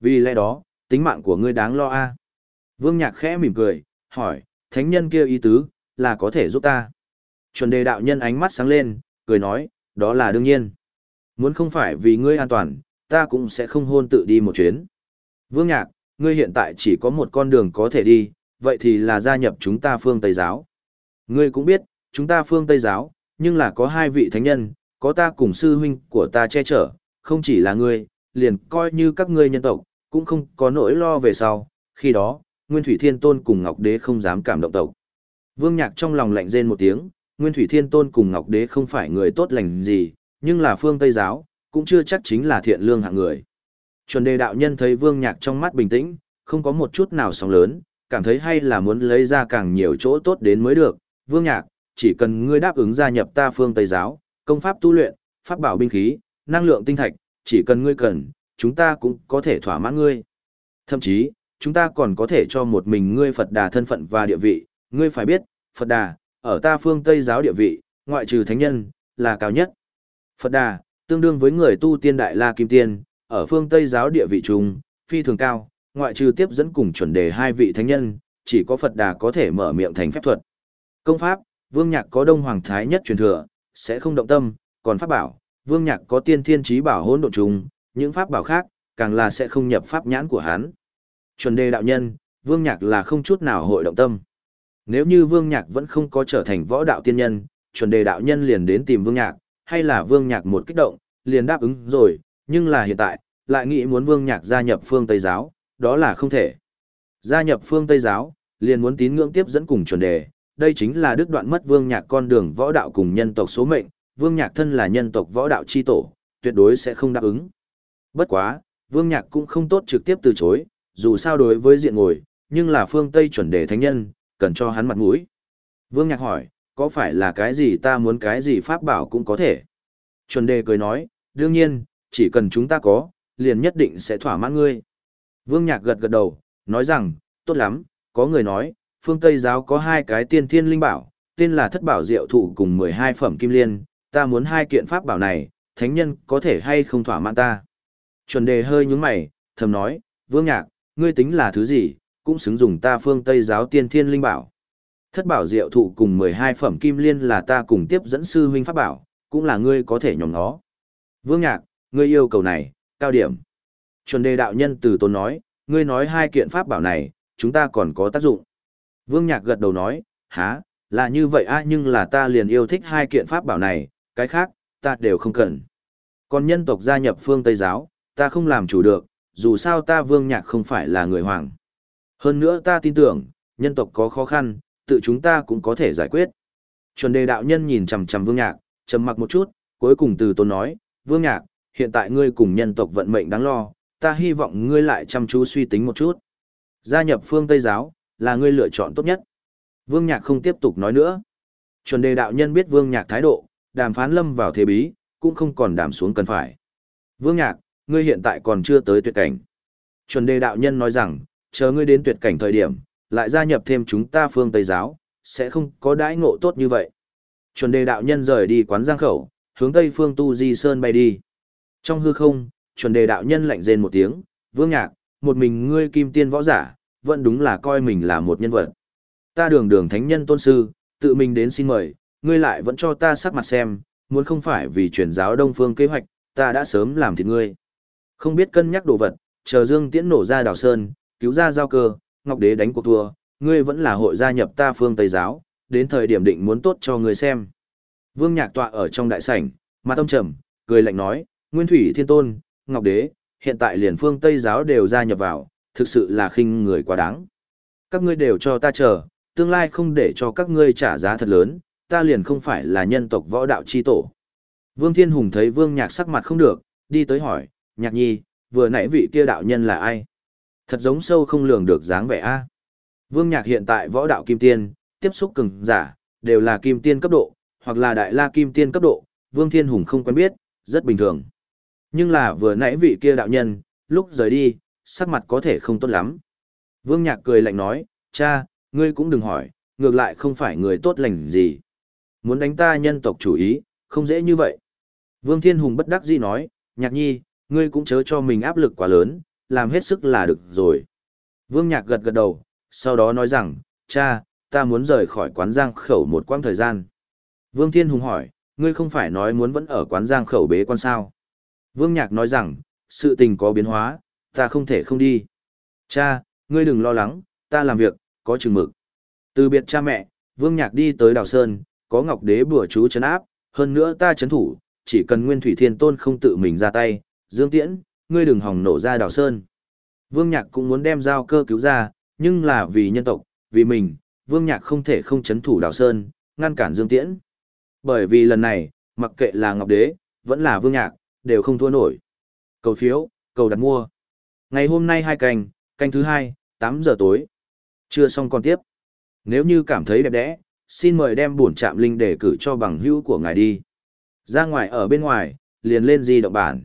Vì lẽ đó, tính mạng của ngươi đáng lo a. Vương Nhạc khẽ mỉm cười, hỏi, thánh nhân kia ý tứ, là có thể giúp ta. Chuẩn đề đạo nhân ánh mắt sáng lên, cười nói, đó là đương nhiên. Muốn không phải vì ngươi an toàn, ta cũng sẽ không hôn tự đi một chuyến. Vương Nhạc, ngươi hiện tại chỉ có một con đường có thể đi, vậy thì là gia nhập chúng ta phương Tây giáo. Ngươi cũng biết, chúng ta phương Tây giáo, nhưng là có hai vị thánh nhân, có ta cùng sư huynh của ta che chở, không chỉ là ngươi, liền coi như các ngươi nhân tộc, cũng không có nỗi lo về sau, khi đó, Nguyên Thủy Thiên Tôn cùng Ngọc Đế không dám cảm động tộc. Vương Nhạc trong lòng lạnh rên một tiếng, Nguyên Thủy Thiên Tôn cùng Ngọc Đế không phải người tốt lành gì, nhưng là phương Tây giáo, cũng chưa chắc chính là thiện lương hạng người. Chuẩn đề đạo nhân thấy Vương Nhạc trong mắt bình tĩnh, không có một chút nào sóng lớn, cảm thấy hay là muốn lấy ra càng nhiều chỗ tốt đến mới được. Vương Nhạc, chỉ cần ngươi đáp ứng gia nhập ta phương Tây giáo, công pháp tu luyện, pháp bảo binh khí, năng lượng tinh thạch, chỉ cần ngươi cần, chúng ta cũng có thể thỏa mãn ngươi. Thậm chí, chúng ta còn có thể cho một mình ngươi Phật Đà thân phận và địa vị, ngươi phải biết, Phật Đà, ở ta phương Tây giáo địa vị, ngoại trừ thánh nhân, là cao nhất. Phật Đà, tương đương với người tu tiên đại la kim tiên, ở phương Tây giáo địa vị trung, phi thường cao, ngoại trừ tiếp dẫn cùng chuẩn đề hai vị thánh nhân, chỉ có Phật Đà có thể mở miệng thành phép thuật. Công pháp, Vương Nhạc có Đông Hoàng Thái nhất truyền thừa, sẽ không động tâm, còn pháp bảo, Vương Nhạc có Tiên Thiên Chí bảo hỗn độn trùng, những pháp bảo khác, càng là sẽ không nhập pháp nhãn của hắn. Chuẩn đề đạo nhân, Vương Nhạc là không chút nào hội động tâm. Nếu như Vương Nhạc vẫn không có trở thành võ đạo tiên nhân, chuẩn đề đạo nhân liền đến tìm Vương Nhạc, hay là Vương Nhạc một kích động, liền đáp ứng rồi, nhưng là hiện tại, lại nghĩ muốn Vương Nhạc gia nhập phương Tây giáo, đó là không thể. Gia nhập phương Tây giáo, liền muốn tín ngưỡng tiếp dẫn cùng chuẩn đề, đây chính là đứt đoạn mất Vương Nhạc con đường võ đạo cùng nhân tộc số mệnh, Vương Nhạc thân là nhân tộc võ đạo chi tổ, tuyệt đối sẽ không đáp ứng. Bất quá, Vương Nhạc cũng không tốt trực tiếp từ chối, dù sao đối với diện ngồi, nhưng là phương Tây chuẩn đề thánh nhân, cần cho hắn mặt mũi. Vương Nhạc hỏi, có phải là cái gì ta muốn cái gì pháp bảo cũng có thể. Chuẩn đề cười nói, đương nhiên, chỉ cần chúng ta có, liền nhất định sẽ thỏa mãn ngươi. Vương Nhạc gật gật đầu, nói rằng, tốt lắm, có người nói, phương Tây giáo có hai cái tiên thiên linh bảo, tên là thất bảo diệu thụ cùng 12 phẩm kim liên, ta muốn hai kiện pháp bảo này, thánh nhân có thể hay không thỏa mãn ta. Chuẩn đề hơi nhúng mày, thầm nói, Vương Nhạc, ngươi tính là thứ gì, cũng xứng dùng ta phương Tây giáo tiên thiên linh bảo. Thất bảo diệu thụ cùng 12 phẩm kim liên là ta cùng tiếp dẫn sư huynh pháp bảo, cũng là ngươi có thể nhòm nó. Vương Nhạc, ngươi yêu cầu này, cao điểm. Chuẩn đề đạo nhân từ tôn nói, ngươi nói hai kiện pháp bảo này, chúng ta còn có tác dụng. Vương Nhạc gật đầu nói, há, là như vậy a nhưng là ta liền yêu thích hai kiện pháp bảo này, cái khác, ta đều không cần. Còn nhân tộc gia nhập phương Tây giáo, ta không làm chủ được, dù sao ta Vương Nhạc không phải là người hoàng. Hơn nữa ta tin tưởng, nhân tộc có khó khăn, tự chúng ta cũng có thể giải quyết. Chuẩn đề đạo nhân nhìn chằm chằm Vương Nhạc, trầm mặc một chút, cuối cùng từ tôn nói, Vương Nhạc, hiện tại ngươi cùng nhân tộc vận mệnh đáng lo, ta hy vọng ngươi lại chăm chú suy tính một chút. Gia nhập phương Tây giáo, là ngươi lựa chọn tốt nhất. Vương Nhạc không tiếp tục nói nữa. Chuẩn đề đạo nhân biết Vương Nhạc thái độ, đàm phán lâm vào thế bí, cũng không còn đàm xuống cần phải. Vương Nhạc, ngươi hiện tại còn chưa tới tuyệt cảnh. Chuẩn đề đạo nhân nói rằng, chờ ngươi đến tuyệt cảnh thời điểm, lại gia nhập thêm chúng ta phương Tây giáo, sẽ không có đãi ngộ tốt như vậy. Chuẩn đề đạo nhân rời đi quán giang khẩu, hướng Tây phương Tu Di Sơn bay đi. Trong hư không, chuẩn đề đạo nhân lạnh rên một tiếng, vương nhạc, một mình ngươi kim tiên võ giả, vẫn đúng là coi mình là một nhân vật. Ta đường đường thánh nhân tôn sư, tự mình đến xin mời, ngươi lại vẫn cho ta sắc mặt xem, muốn không phải vì chuyển giáo đông phương kế hoạch, ta đã sớm làm thịt ngươi. Không biết cân nhắc đồ vật, chờ Dương Tiễn nổ ra đào sơn, cứu ra giao cơ, Ngọc Đế đánh cuộc thua, ngươi vẫn là hội gia nhập ta phương Tây giáo, đến thời điểm định muốn tốt cho ngươi xem. Vương Nhạc tọa ở trong đại sảnh, mặt tâm trầm, cười lạnh nói, Nguyên Thủy Thiên Tôn, Ngọc Đế, hiện tại liền phương Tây giáo đều gia nhập vào, thực sự là khinh người quá đáng. Các ngươi đều cho ta chờ, tương lai không để cho các ngươi trả giá thật lớn, ta liền không phải là nhân tộc võ đạo chi tổ. Vương Thiên Hùng thấy Vương Nhạc sắc mặt không được, đi tới hỏi, Nhạc Nhi, vừa nãy vị kia đạo nhân là ai? Thật giống sâu không lường được dáng vẻ a. Vương Nhạc hiện tại võ đạo kim tiên, tiếp xúc cường giả, đều là kim tiên cấp độ, hoặc là đại la kim tiên cấp độ, Vương Thiên Hùng không quen biết, rất bình thường. Nhưng là vừa nãy vị kia đạo nhân, lúc rời đi, sắc mặt có thể không tốt lắm. Vương Nhạc cười lạnh nói, cha, ngươi cũng đừng hỏi, ngược lại không phải người tốt lành gì. Muốn đánh ta nhân tộc chủ ý, không dễ như vậy. Vương Thiên Hùng bất đắc dĩ nói, Nhạc Nhi, ngươi cũng chớ cho mình áp lực quá lớn, làm hết sức là được rồi. Vương Nhạc gật gật đầu, sau đó nói rằng, cha, ta muốn rời khỏi quán giang khẩu một quãng thời gian. Vương Thiên Hùng hỏi, ngươi không phải nói muốn vẫn ở quán giang khẩu bế quan sao? Vương Nhạc nói rằng, sự tình có biến hóa, ta không thể không đi. Cha, ngươi đừng lo lắng, ta làm việc, có chừng mực. Từ biệt cha mẹ, Vương Nhạc đi tới Đào Sơn, có Ngọc Đế bùa chú chấn áp, hơn nữa ta chấn thủ, chỉ cần Nguyên Thủy Thiên Tôn không tự mình ra tay, Dương Tiễn, ngươi đừng hòng nổ ra Đào Sơn. Vương Nhạc cũng muốn đem giao cơ cứu ra, nhưng là vì nhân tộc, vì mình, Vương Nhạc không thể không chấn thủ Đào Sơn, ngăn cản Dương Tiễn. Bởi vì lần này, mặc kệ là Ngọc Đế, vẫn là Vương Nhạc, đều không thua nổi. Cầu phiếu, cầu đặt mua. Ngày hôm nay hai canh, canh thứ hai, 8 giờ tối. Chưa xong còn tiếp. Nếu như cảm thấy đẹp đẽ, xin mời đem bổn trạm linh để cử cho bằng hữu của ngài đi. Ra ngoài ở bên ngoài, liền lên di động bản.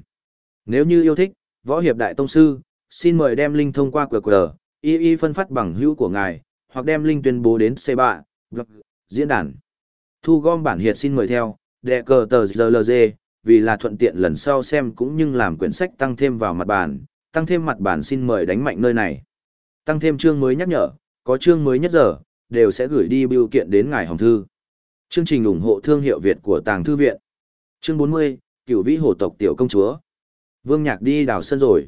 Nếu như yêu thích, võ hiệp đại tông sư, xin mời đem link thông qua QR, y y phân phát bằng hữu của ngài, hoặc đem link tuyên bố đến C3, blog, vâng, diễn đàn. Thu gom bản hiệt xin mời theo, đệ cờ tờ ZLZ, vì là thuận tiện lần sau xem cũng như làm quyển sách tăng thêm vào mặt bản, tăng thêm mặt bản xin mời đánh mạnh nơi này. Tăng thêm chương mới nhắc nhở, có chương mới nhất giờ, đều sẽ gửi đi biểu kiện đến ngài hồng thư. Chương trình ủng hộ thương hiệu Việt của Tàng Thư Viện. Chương 40, Cửu Vĩ Hồ tộc tiểu công chúa. Vương Nhạc đi đào sân rồi.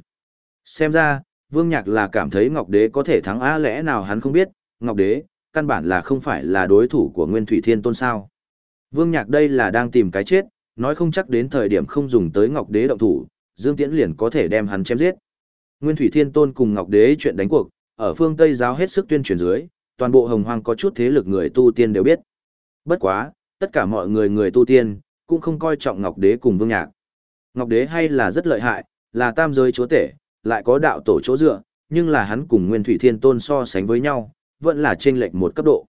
Xem ra, Vương Nhạc là cảm thấy Ngọc Đế có thể thắng á lẽ nào hắn không biết, Ngọc Đế, căn bản là không phải là đối thủ của Nguyên Thủy Thiên Tôn sao. Vương Nhạc đây là đang tìm cái chết, nói không chắc đến thời điểm không dùng tới Ngọc Đế động thủ, Dương Tiễn liền có thể đem hắn chém giết. Nguyên Thủy Thiên Tôn cùng Ngọc Đế chuyện đánh cuộc, ở phương Tây giáo hết sức tuyên truyền dưới, toàn bộ hồng hoang có chút thế lực người tu tiên đều biết. Bất quá, tất cả mọi người người tu tiên, cũng không coi trọng Ngọc Đế cùng Vương Nhạc. Ngọc Đế hay là rất lợi hại, là tam giới chúa tể, lại có đạo tổ chỗ dựa, nhưng là hắn cùng Nguyên Thủy Thiên Tôn so sánh với nhau, vẫn là chênh lệch một cấp độ.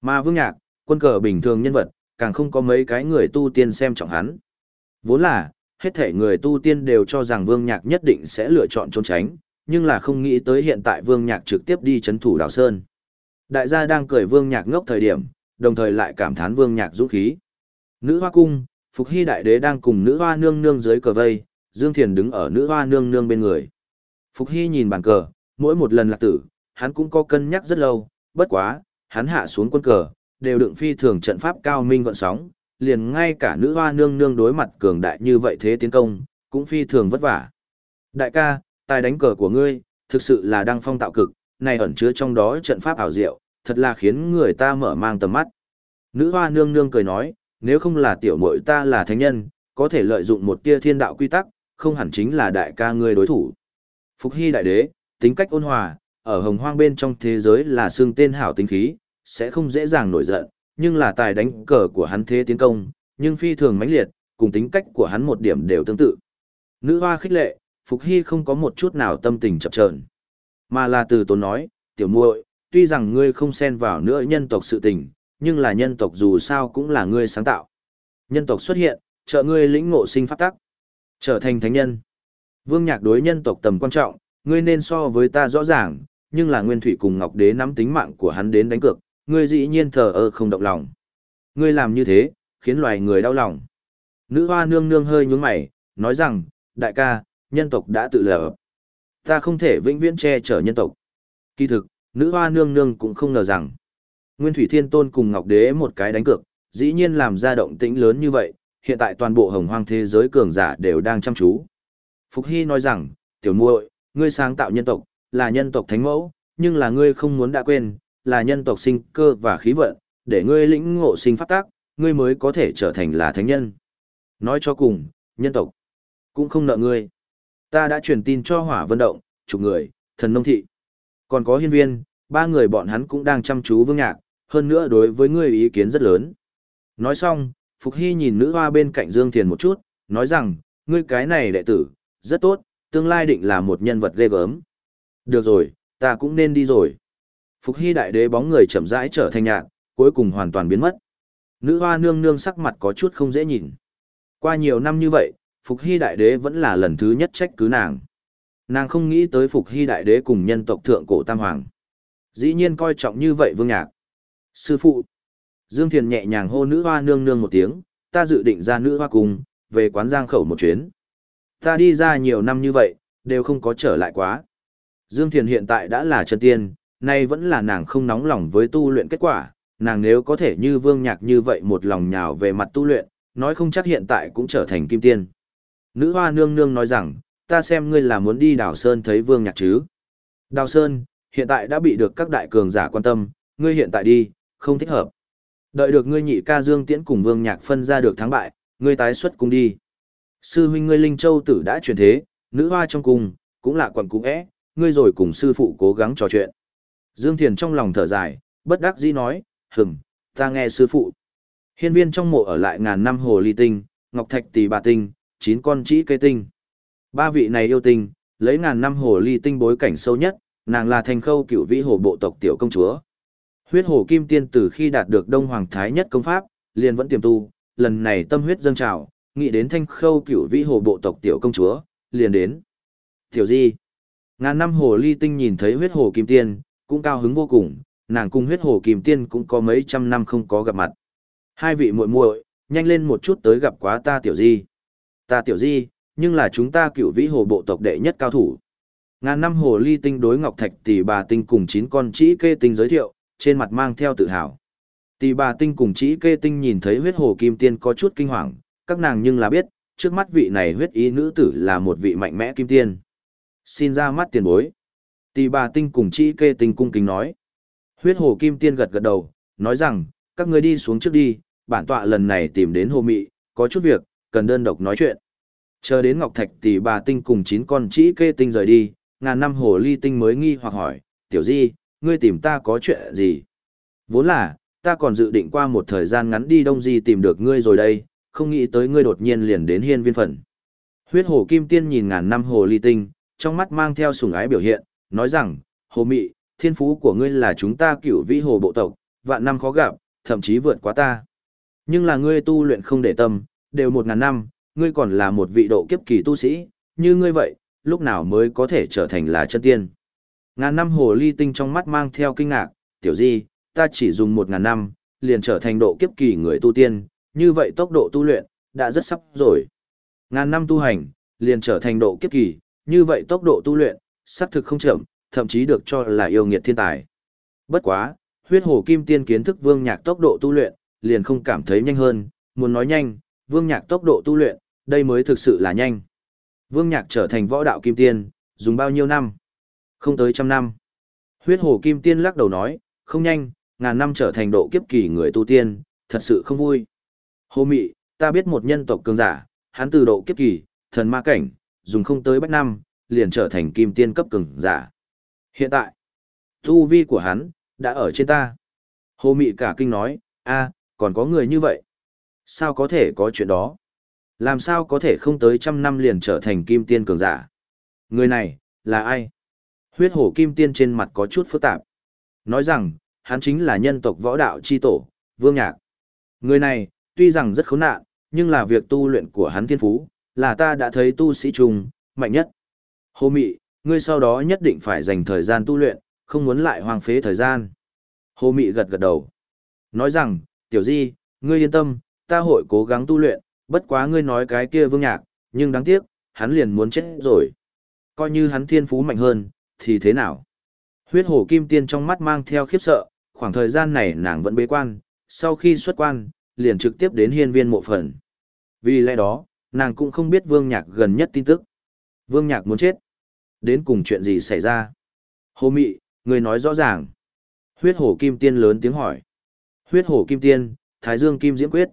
Mà Vương Nhạc, quân cờ bình thường nhân vật, càng không có mấy cái người tu tiên xem trọng hắn. Vốn là, hết thể người tu tiên đều cho rằng Vương Nhạc nhất định sẽ lựa chọn trốn tránh, nhưng là không nghĩ tới hiện tại Vương Nhạc trực tiếp đi chấn thủ Đào Sơn. Đại gia đang cười Vương Nhạc ngốc thời điểm, đồng thời lại cảm thán Vương Nhạc dũng khí. Nữ Hoa cung, Phục Hy đại đế đang cùng nữ hoa nương nương dưới cờ vây, Dương Thiền đứng ở nữ hoa nương nương bên người. Phục Hy nhìn bàn cờ, mỗi một lần lạc tử, hắn cũng có cân nhắc rất lâu, bất quá, hắn hạ xuống quân cờ, đều đựng phi thường trận pháp cao minh gọn sóng, liền ngay cả nữ hoa nương nương đối mặt cường đại như vậy thế tiến công, cũng phi thường vất vả. Đại ca, tài đánh cờ của ngươi, thực sự là đăng phong tạo cực, này ẩn chứa trong đó trận pháp ảo diệu, thật là khiến người ta mở mang tầm mắt. Nữ hoa nương nương cười nói, nếu không là tiểu muội ta là thánh nhân, có thể lợi dụng một tia thiên đạo quy tắc, không hẳn chính là đại ca ngươi đối thủ. Phục Hy đại đế, tính cách ôn hòa, ở hồng hoang bên trong thế giới là xương tên hảo tính khí, sẽ không dễ dàng nổi giận, nhưng là tài đánh cờ của hắn thế tiến công, nhưng phi thường mãnh liệt, cùng tính cách của hắn một điểm đều tương tự. Nữ hoa khích lệ, Phục Hy không có một chút nào tâm tình chập chờn, mà là từ tốn nói, tiểu muội, tuy rằng ngươi không xen vào nữa nhân tộc sự tình, nhưng là nhân tộc dù sao cũng là ngươi sáng tạo. Nhân tộc xuất hiện, trợ ngươi lĩnh ngộ sinh pháp tắc, trở thành thánh nhân. Vương Nhạc đối nhân tộc tầm quan trọng, ngươi nên so với ta rõ ràng, nhưng là Nguyên Thủy cùng Ngọc Đế nắm tính mạng của hắn đến đánh cược, ngươi dĩ nhiên thờ ơ không động lòng. Ngươi làm như thế, khiến loài người đau lòng. Nữ hoa nương nương hơi nhướng mày, nói rằng, đại ca, nhân tộc đã tự lở. Ta không thể vĩnh viễn che chở nhân tộc. Kỳ thực, nữ hoa nương nương cũng không ngờ rằng. Nguyên Thủy Thiên Tôn cùng Ngọc Đế một cái đánh cược, dĩ nhiên làm ra động tĩnh lớn như vậy, hiện tại toàn bộ hồng hoang thế giới cường giả đều đang chăm chú. Phục Hy nói rằng, tiểu muội, ngươi sáng tạo nhân tộc, là nhân tộc thánh mẫu, nhưng là ngươi không muốn đã quên, là nhân tộc sinh cơ và khí vận, để ngươi lĩnh ngộ sinh pháp tác, ngươi mới có thể trở thành là thánh nhân. Nói cho cùng, nhân tộc cũng không nợ ngươi. Ta đã truyền tin cho hỏa Vân động, chục người, thần nông thị. Còn có hiên viên, ba người bọn hắn cũng đang chăm chú vương nhạc, hơn nữa đối với ngươi ý kiến rất lớn. Nói xong, Phục Hy nhìn nữ hoa bên cạnh Dương Thiền một chút, nói rằng, ngươi cái này đệ tử, rất tốt, tương lai định là một nhân vật ghê gớm. Được rồi, ta cũng nên đi rồi. Phục Hy đại đế bóng người chậm rãi trở thành nhạt, cuối cùng hoàn toàn biến mất. Nữ hoa nương nương sắc mặt có chút không dễ nhìn. Qua nhiều năm như vậy, Phục Hy đại đế vẫn là lần thứ nhất trách cứ nàng. Nàng không nghĩ tới Phục Hy đại đế cùng nhân tộc thượng cổ tam hoàng. Dĩ nhiên coi trọng như vậy vương nhạc. Sư phụ. Dương Thiền nhẹ nhàng hô nữ hoa nương nương một tiếng, ta dự định ra nữ hoa cùng, về quán giang khẩu một chuyến. Ta đi ra nhiều năm như vậy, đều không có trở lại quá. Dương Thiền hiện tại đã là chân tiên, nay vẫn là nàng không nóng lòng với tu luyện kết quả, nàng nếu có thể như vương nhạc như vậy một lòng nhào về mặt tu luyện, nói không chắc hiện tại cũng trở thành kim tiên. Nữ hoa nương nương nói rằng, ta xem ngươi là muốn đi đào sơn thấy vương nhạc chứ. Đào sơn, hiện tại đã bị được các đại cường giả quan tâm, ngươi hiện tại đi, không thích hợp. Đợi được ngươi nhị ca Dương Tiễn cùng Vương Nhạc phân ra được thắng bại, ngươi tái xuất cùng đi. Sư huynh ngươi Linh Châu tử đã chuyển thế, nữ hoa trong cung, cũng là quận cung é, ngươi rồi cùng sư phụ cố gắng trò chuyện. Dương Thiền trong lòng thở dài, bất đắc dĩ nói, hừm, ta nghe sư phụ. Hiên viên trong mộ ở lại ngàn năm hồ ly tinh, ngọc thạch tỷ bà tinh, chín con trĩ cây tinh. Ba vị này yêu tinh, lấy ngàn năm hồ ly tinh bối cảnh sâu nhất, nàng là thành khâu cựu vĩ hồ bộ tộc tiểu công chúa. Huyết hồ kim tiên từ khi đạt được Đông Hoàng Thái nhất công pháp, liền vẫn tiềm tu, lần này tâm huyết dâng trào, nghĩ đến thanh khâu cửu vĩ hồ bộ tộc tiểu công chúa, liền đến. Tiểu di, ngàn năm hồ ly tinh nhìn thấy huyết hồ kim tiên, cũng cao hứng vô cùng, nàng cùng huyết hồ kim tiên cũng có mấy trăm năm không có gặp mặt. Hai vị muội muội, nhanh lên một chút tới gặp quá ta tiểu di. Ta tiểu di, nhưng là chúng ta cửu vĩ hồ bộ tộc đệ nhất cao thủ. Ngàn năm hồ ly tinh đối ngọc thạch tỷ bà tinh cùng chín con trĩ kê tinh giới thiệu, trên mặt mang theo tự hào. Tỷ bà tinh cùng chỉ kê tinh nhìn thấy huyết hồ kim tiên có chút kinh hoàng, các nàng nhưng là biết, trước mắt vị này huyết ý nữ tử là một vị mạnh mẽ kim tiên. Xin ra mắt tiền bối. Tỷ bà tinh cùng chỉ kê tinh cung kính nói. Huyết hồ kim tiên gật gật đầu, nói rằng, các người đi xuống trước đi, bản tọa lần này tìm đến hồ mị, có chút việc, cần đơn độc nói chuyện. Chờ đến Ngọc Thạch tỷ bà tinh cùng chín con chỉ kê tinh rời đi, ngàn năm hồ ly tinh mới nghi hoặc hỏi, tiểu di, ngươi tìm ta có chuyện gì? Vốn là, ta còn dự định qua một thời gian ngắn đi đông di tìm được ngươi rồi đây, không nghĩ tới ngươi đột nhiên liền đến hiên viên phần. Huyết hồ kim tiên nhìn ngàn năm hồ ly tinh, trong mắt mang theo sùng ái biểu hiện, nói rằng, hồ mị, thiên phú của ngươi là chúng ta cửu vĩ hồ bộ tộc, vạn năm khó gặp, thậm chí vượt quá ta. Nhưng là ngươi tu luyện không để tâm, đều một ngàn năm, ngươi còn là một vị độ kiếp kỳ tu sĩ, như ngươi vậy, lúc nào mới có thể trở thành là chân tiên. Ngàn năm hồ ly tinh trong mắt mang theo kinh ngạc, tiểu di, ta chỉ dùng một ngàn năm, liền trở thành độ kiếp kỳ người tu tiên, như vậy tốc độ tu luyện, đã rất sắp rồi. Ngàn năm tu hành, liền trở thành độ kiếp kỳ, như vậy tốc độ tu luyện, sắp thực không chậm, thậm chí được cho là yêu nghiệt thiên tài. Bất quá, huyết hồ kim tiên kiến thức vương nhạc tốc độ tu luyện, liền không cảm thấy nhanh hơn, muốn nói nhanh, vương nhạc tốc độ tu luyện, đây mới thực sự là nhanh. Vương nhạc trở thành võ đạo kim tiên, dùng bao nhiêu năm? Không tới trăm năm. Huyết hồ kim tiên lắc đầu nói, không nhanh, ngàn năm trở thành độ kiếp kỳ người tu tiên, thật sự không vui. Hồ mị, ta biết một nhân tộc cường giả, hắn từ độ kiếp kỳ, thần ma cảnh, dùng không tới bách năm, liền trở thành kim tiên cấp cường giả. Hiện tại, Tu vi của hắn, đã ở trên ta. Hồ Mị cả kinh nói, a, còn có người như vậy. Sao có thể có chuyện đó? Làm sao có thể không tới trăm năm liền trở thành kim tiên cường giả? Người này, là ai? Huyết hổ kim tiên trên mặt có chút phức tạp. Nói rằng, hắn chính là nhân tộc võ đạo chi tổ, Vương Nhạc. Người này, tuy rằng rất khốn nạn, nhưng là việc tu luyện của hắn thiên phú, là ta đã thấy tu sĩ trùng, mạnh nhất. Hồ Mị, ngươi sau đó nhất định phải dành thời gian tu luyện, không muốn lại hoang phế thời gian. Hồ Mị gật gật đầu. Nói rằng, tiểu di, ngươi yên tâm, ta hội cố gắng tu luyện, bất quá ngươi nói cái kia vương nhạc, nhưng đáng tiếc, hắn liền muốn chết rồi. Coi như hắn thiên phú mạnh hơn, thì thế nào? Huyết hổ kim tiên trong mắt mang theo khiếp sợ, khoảng thời gian này nàng vẫn bế quan, sau khi xuất quan, liền trực tiếp đến hiên viên mộ phần. Vì lẽ đó, nàng cũng không biết vương nhạc gần nhất tin tức. Vương nhạc muốn chết. Đến cùng chuyện gì xảy ra? Hồ mị, người nói rõ ràng. Huyết hổ kim tiên lớn tiếng hỏi. Huyết hổ kim tiên, thái dương kim diễm quyết.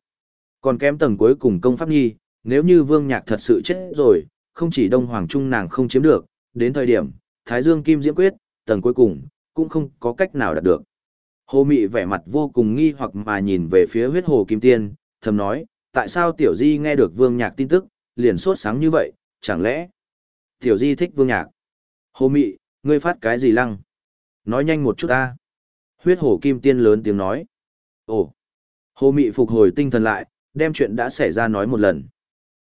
Còn kém tầng cuối cùng công pháp nhi, nếu như vương nhạc thật sự chết rồi, không chỉ đông hoàng trung nàng không chiếm được, đến thời điểm, thái dương kim diễm quyết, tầng cuối cùng, cũng không có cách nào đạt được. Hồ Mị vẻ mặt vô cùng nghi hoặc mà nhìn về phía huyết hồ kim tiên, thầm nói, tại sao Tiểu Di nghe được vương nhạc tin tức, liền sốt sáng như vậy, chẳng lẽ Tiểu Di thích vương nhạc? Hồ Mị, ngươi phát cái gì lăng? Nói nhanh một chút ta. Huyết hồ kim tiên lớn tiếng nói. Ồ! Hồ Mị phục hồi tinh thần lại, đem chuyện đã xảy ra nói một lần.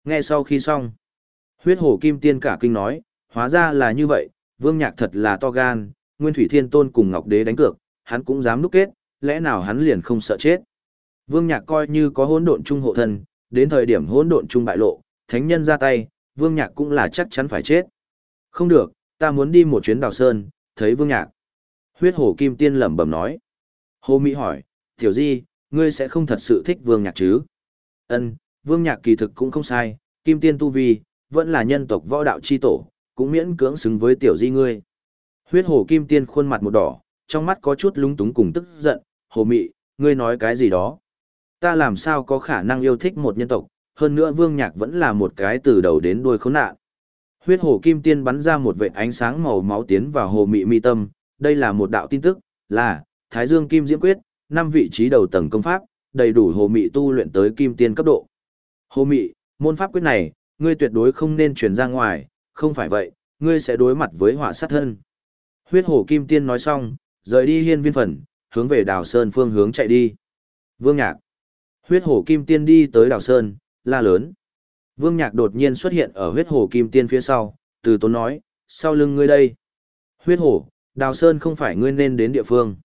Nghe sau khi xong, huyết hồ kim tiên cả kinh nói, hóa ra là như vậy, vương nhạc thật là to gan, nguyên thủy thiên tôn cùng ngọc đế đánh cược, hắn cũng dám núp kết, lẽ nào hắn liền không sợ chết. Vương nhạc coi như có hỗn độn trung hộ thân, đến thời điểm hỗn độn trung bại lộ, thánh nhân ra tay, vương nhạc cũng là chắc chắn phải chết. Không được, ta muốn đi một chuyến đào sơn, thấy vương nhạc. Huyết hồ kim tiên lẩm bẩm nói. Hồ Mỹ hỏi, tiểu di, ngươi sẽ không thật sự thích vương nhạc chứ? Ân, vương nhạc kỳ thực cũng không sai, kim tiên tu vi, vẫn là nhân tộc võ đạo chi tổ, cũng miễn cưỡng xứng với tiểu di ngươi. Huyết hồ kim tiên khuôn mặt một đỏ, trong mắt có chút lúng túng cùng tức giận, hồ mị, ngươi nói cái gì đó. Ta làm sao có khả năng yêu thích một nhân tộc, hơn nữa vương nhạc vẫn là một cái từ đầu đến đuôi khốn nạn. Huyết hồ kim tiên bắn ra một vệt ánh sáng màu máu tiến vào hồ mị mi tâm, đây là một đạo tin tức, là Thái Dương Kim Diễm Quyết, năm vị trí đầu tầng công pháp, đầy đủ hồ mị tu luyện tới kim tiên cấp độ. Hồ mị, môn pháp quyết này, ngươi tuyệt đối không nên truyền ra ngoài, không phải vậy, ngươi sẽ đối mặt với họa sát thân. Huyết Hổ kim tiên nói xong, rời đi hiên viên phần, hướng về đào sơn phương hướng chạy đi. Vương Nhạc. Huyết Hổ kim tiên đi tới đào sơn, la lớn. Vương Nhạc đột nhiên xuất hiện ở huyết Hổ kim tiên phía sau, từ tốn nói, sau lưng ngươi đây. Huyết Hổ, đào sơn không phải ngươi nên đến địa phương.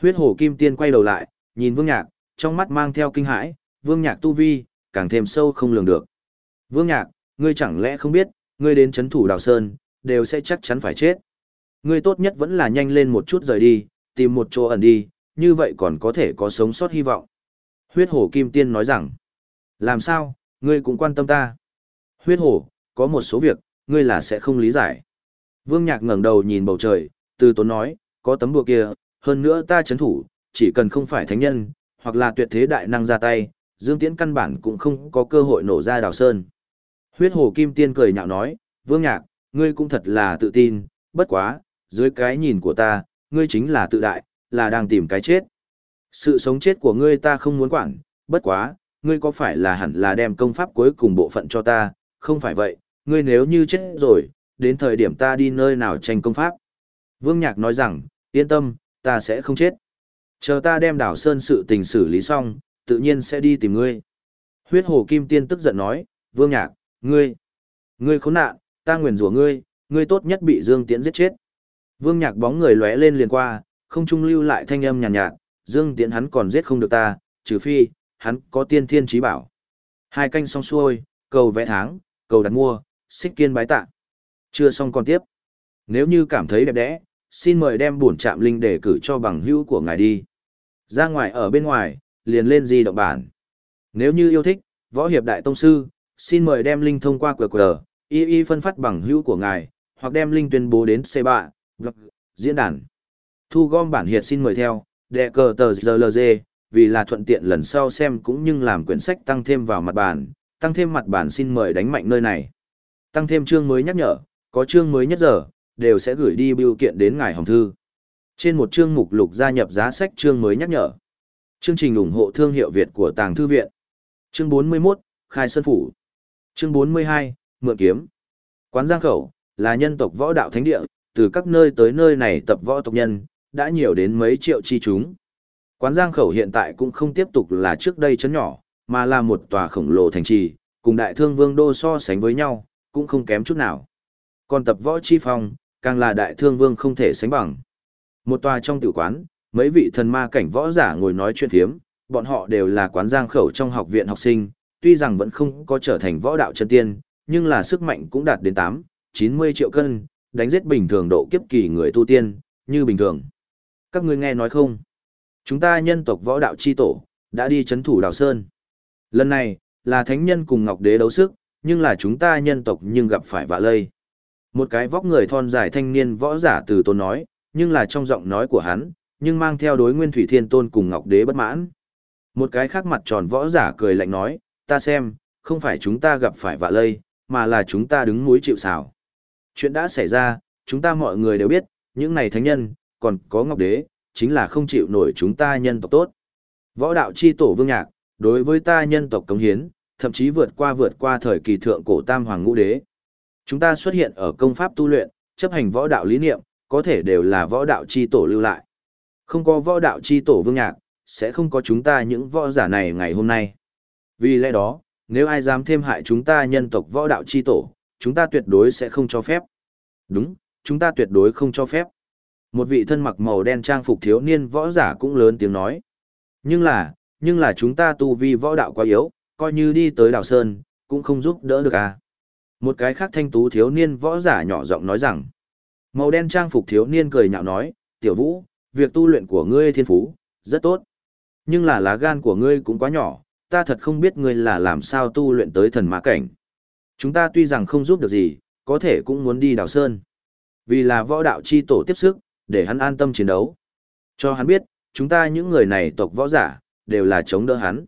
Huyết Hổ kim tiên quay đầu lại, nhìn Vương Nhạc, trong mắt mang theo kinh hãi, Vương Nhạc tu vi, càng thêm sâu không lường được. Vương Nhạc, ngươi chẳng lẽ không biết, ngươi đến chấn thủ đào sơn, đều sẽ chắc chắn phải chết. Ngươi tốt nhất vẫn là nhanh lên một chút rời đi, tìm một chỗ ẩn đi, như vậy còn có thể có sống sót hy vọng. Huyết hổ kim tiên nói rằng, làm sao, ngươi cũng quan tâm ta. Huyết hổ, có một số việc, ngươi là sẽ không lý giải. Vương Nhạc ngẩng đầu nhìn bầu trời, từ tốn nói, có tấm bùa kia, hơn nữa ta chấn thủ, chỉ cần không phải thánh nhân, hoặc là tuyệt thế đại năng ra tay, Dương Tiễn căn bản cũng không có cơ hội nổ ra đào sơn. Huyết hồ kim tiên cười nhạo nói, Vương Nhạc, ngươi cũng thật là tự tin, bất quá, dưới cái nhìn của ta, ngươi chính là tự đại, là đang tìm cái chết. Sự sống chết của ngươi ta không muốn quản, bất quá, ngươi có phải là hẳn là đem công pháp cuối cùng bộ phận cho ta, không phải vậy, ngươi nếu như chết rồi, đến thời điểm ta đi nơi nào tranh công pháp. Vương Nhạc nói rằng, yên tâm, ta sẽ không chết. Chờ ta đem đảo sơn sự tình xử lý xong, tự nhiên sẽ đi tìm ngươi. Huyết hồ kim tiên tức giận nói, Vương Nhạc, ngươi, ngươi khốn nạn, ta nguyền rủa ngươi, ngươi tốt nhất bị Dương Tiễn giết chết. Vương Nhạc bóng người lóe lên liền qua, không trung lưu lại thanh âm nhàn nhạt, nhạt, Dương Tiễn hắn còn giết không được ta, trừ phi, hắn có tiên thiên trí bảo. Hai canh xong xuôi, cầu vẽ tháng, cầu đặt mua, xích kiên bái tạ. Chưa xong còn tiếp. Nếu như cảm thấy đẹp đẽ, xin mời đem bổn trạm linh để cử cho bằng hữu của ngài đi. Ra ngoài ở bên ngoài, liền lên di động bản. Nếu như yêu thích, võ hiệp đại tông sư, xin mời đem link thông qua QR, y y phân phát bằng hữu của ngài, hoặc đem link tuyên bố đến C3, blog, vâng, diễn đàn. Thu gom bản hiệt xin mời theo, đệ cờ tờ GLG, vì là thuận tiện lần sau xem cũng như làm quyển sách tăng thêm vào mặt bản, tăng thêm mặt bản xin mời đánh mạnh nơi này. Tăng thêm chương mới nhắc nhở, có chương mới nhất giờ, đều sẽ gửi đi biểu kiện đến ngài hồng thư. Trên một chương mục lục gia nhập giá sách chương mới nhắc nhở. Chương trình ủng hộ thương hiệu Việt của Tàng Thư Viện. Chương 41, Khai Sơn Phủ. Chương 42, Mượn Kiếm. Quán Giang Khẩu, là nhân tộc võ đạo thánh địa, từ các nơi tới nơi này tập võ tộc nhân, đã nhiều đến mấy triệu chi chúng. Quán Giang Khẩu hiện tại cũng không tiếp tục là trước đây chấn nhỏ, mà là một tòa khổng lồ thành trì, cùng đại thương vương đô so sánh với nhau, cũng không kém chút nào. Còn tập võ chi phong, càng là đại thương vương không thể sánh bằng. Một tòa trong tử quán, mấy vị thần ma cảnh võ giả ngồi nói chuyện thiếm, bọn họ đều là quán giang khẩu trong học viện học sinh, tuy rằng vẫn không có trở thành võ đạo chân tiên, nhưng là sức mạnh cũng đạt đến 8, 90 triệu cân, đánh giết bình thường độ kiếp kỳ người tu tiên, như bình thường. Các ngươi nghe nói không? Chúng ta nhân tộc võ đạo chi tổ, đã đi chấn thủ đào sơn. Lần này, là thánh nhân cùng ngọc đế đấu sức, nhưng là chúng ta nhân tộc nhưng gặp phải vạ lây. Một cái vóc người thon dài thanh niên võ giả từ tôn nói, nhưng là trong giọng nói của hắn, nhưng mang theo đối nguyên thủy thiên tôn cùng ngọc đế bất mãn. Một cái khác mặt tròn võ giả cười lạnh nói, ta xem, không phải chúng ta gặp phải vạ lây, mà là chúng ta đứng muối chịu xào. Chuyện đã xảy ra, chúng ta mọi người đều biết, những này thánh nhân, còn có ngọc đế, chính là không chịu nổi chúng ta nhân tộc tốt. Võ đạo chi tổ vương nhạc, đối với ta nhân tộc cống hiến, thậm chí vượt qua vượt qua thời kỳ thượng cổ tam hoàng ngũ đế. Chúng ta xuất hiện ở công pháp tu luyện, chấp hành võ đạo lý niệm, có thể đều là võ đạo chi tổ lưu lại. Không có võ đạo chi tổ vương nhạc, sẽ không có chúng ta những võ giả này ngày hôm nay. Vì lẽ đó, nếu ai dám thêm hại chúng ta nhân tộc võ đạo chi tổ, chúng ta tuyệt đối sẽ không cho phép. Đúng, chúng ta tuyệt đối không cho phép. Một vị thân mặc màu đen trang phục thiếu niên võ giả cũng lớn tiếng nói. Nhưng là, nhưng là chúng ta tu vi võ đạo quá yếu, coi như đi tới đảo Sơn, cũng không giúp đỡ được à. Một cái khác thanh tú thiếu niên võ giả nhỏ giọng nói rằng. Màu đen trang phục thiếu niên cười nhạo nói, tiểu vũ, việc tu luyện của ngươi thiên phú, rất tốt. Nhưng là lá gan của ngươi cũng quá nhỏ, ta thật không biết ngươi là làm sao tu luyện tới thần mã cảnh. Chúng ta tuy rằng không giúp được gì, có thể cũng muốn đi đào sơn. Vì là võ đạo chi tổ tiếp sức, để hắn an tâm chiến đấu. Cho hắn biết, chúng ta những người này tộc võ giả, đều là chống đỡ hắn.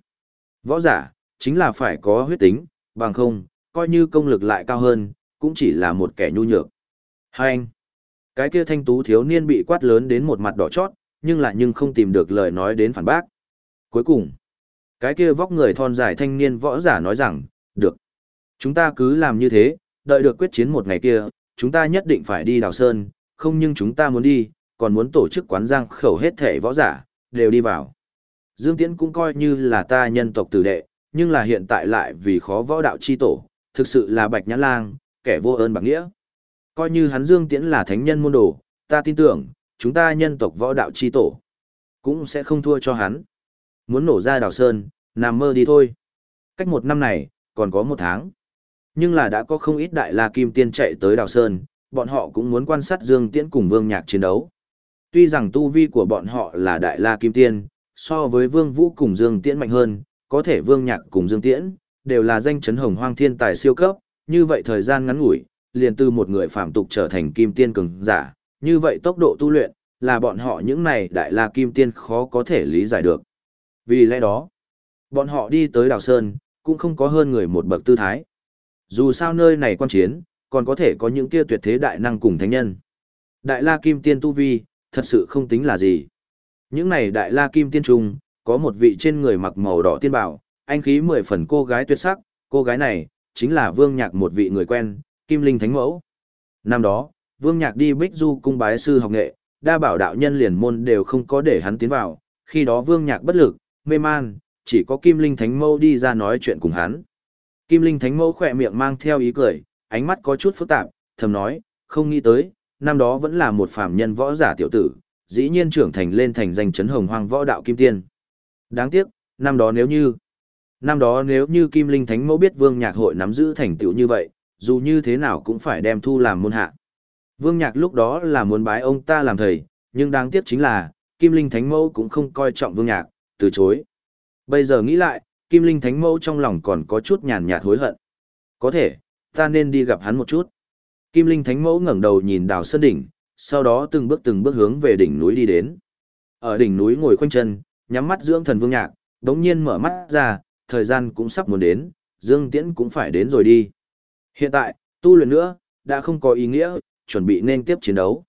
Võ giả, chính là phải có huyết tính, bằng không, coi như công lực lại cao hơn, cũng chỉ là một kẻ nhu nhược. Hai anh, cái kia thanh tú thiếu niên bị quát lớn đến một mặt đỏ chót, nhưng lại nhưng không tìm được lời nói đến phản bác. Cuối cùng, cái kia vóc người thon dài thanh niên võ giả nói rằng, được. Chúng ta cứ làm như thế, đợi được quyết chiến một ngày kia, chúng ta nhất định phải đi đào sơn, không nhưng chúng ta muốn đi, còn muốn tổ chức quán giang khẩu hết thể võ giả, đều đi vào. Dương Tiễn cũng coi như là ta nhân tộc tử đệ, nhưng là hiện tại lại vì khó võ đạo chi tổ, thực sự là bạch nhãn lang, kẻ vô ơn bạc nghĩa. Coi như hắn Dương Tiễn là thánh nhân môn đồ, ta tin tưởng, chúng ta nhân tộc võ đạo chi tổ, cũng sẽ không thua cho hắn. Muốn nổ ra đào sơn, nằm mơ đi thôi. Cách một năm này, còn có một tháng. Nhưng là đã có không ít đại la kim tiên chạy tới đào sơn, bọn họ cũng muốn quan sát Dương Tiễn cùng Vương Nhạc chiến đấu. Tuy rằng tu vi của bọn họ là đại la kim tiên, so với Vương Vũ cùng Dương Tiễn mạnh hơn, có thể Vương Nhạc cùng Dương Tiễn, đều là danh chấn hồng hoang thiên tài siêu cấp, như vậy thời gian ngắn ngủi, liền từ một người phạm tục trở thành kim tiên cường giả, như vậy tốc độ tu luyện, là bọn họ những này đại la kim tiên khó có thể lý giải được. Vì lẽ đó, bọn họ đi tới đảo Sơn, cũng không có hơn người một bậc tư thái. Dù sao nơi này quan chiến, còn có thể có những kia tuyệt thế đại năng cùng thánh nhân. Đại la kim tiên tu vi, thật sự không tính là gì. Những này đại la kim tiên trung, có một vị trên người mặc màu đỏ tiên bảo, anh khí mười phần cô gái tuyệt sắc, cô gái này, chính là vương nhạc một vị người quen, kim linh thánh mẫu. Năm đó, vương nhạc đi bích du cung bái sư học nghệ, đa bảo đạo nhân liền môn đều không có để hắn tiến vào, khi đó vương nhạc bất lực, mê man, chỉ có kim linh thánh mẫu đi ra nói chuyện cùng hắn. Kim linh thánh mẫu khỏe miệng mang theo ý cười, ánh mắt có chút phức tạp, thầm nói, không nghĩ tới, năm đó vẫn là một phàm nhân võ giả tiểu tử, dĩ nhiên trưởng thành lên thành danh chấn hồng hoang võ đạo kim tiên. Đáng tiếc, năm đó nếu như, năm đó nếu như Kim Linh Thánh Mẫu biết Vương Nhạc hội nắm giữ thành tựu như vậy, dù như thế nào cũng phải đem thu làm môn hạ. Vương Nhạc lúc đó là muốn bái ông ta làm thầy, nhưng đáng tiếc chính là, Kim Linh Thánh Mẫu cũng không coi trọng Vương Nhạc, từ chối. Bây giờ nghĩ lại, Kim Linh Thánh Mẫu trong lòng còn có chút nhàn nhạt hối hận. Có thể, ta nên đi gặp hắn một chút. Kim Linh Thánh Mẫu ngẩng đầu nhìn đào sơn đỉnh, sau đó từng bước từng bước hướng về đỉnh núi đi đến. Ở đỉnh núi ngồi khoanh chân, nhắm mắt dưỡng thần vương nhạc, đống nhiên mở mắt ra, thời gian cũng sắp muốn đến, Dương Tiễn cũng phải đến rồi đi. Hiện tại, tu luyện nữa, đã không có ý nghĩa, chuẩn bị nên tiếp chiến đấu.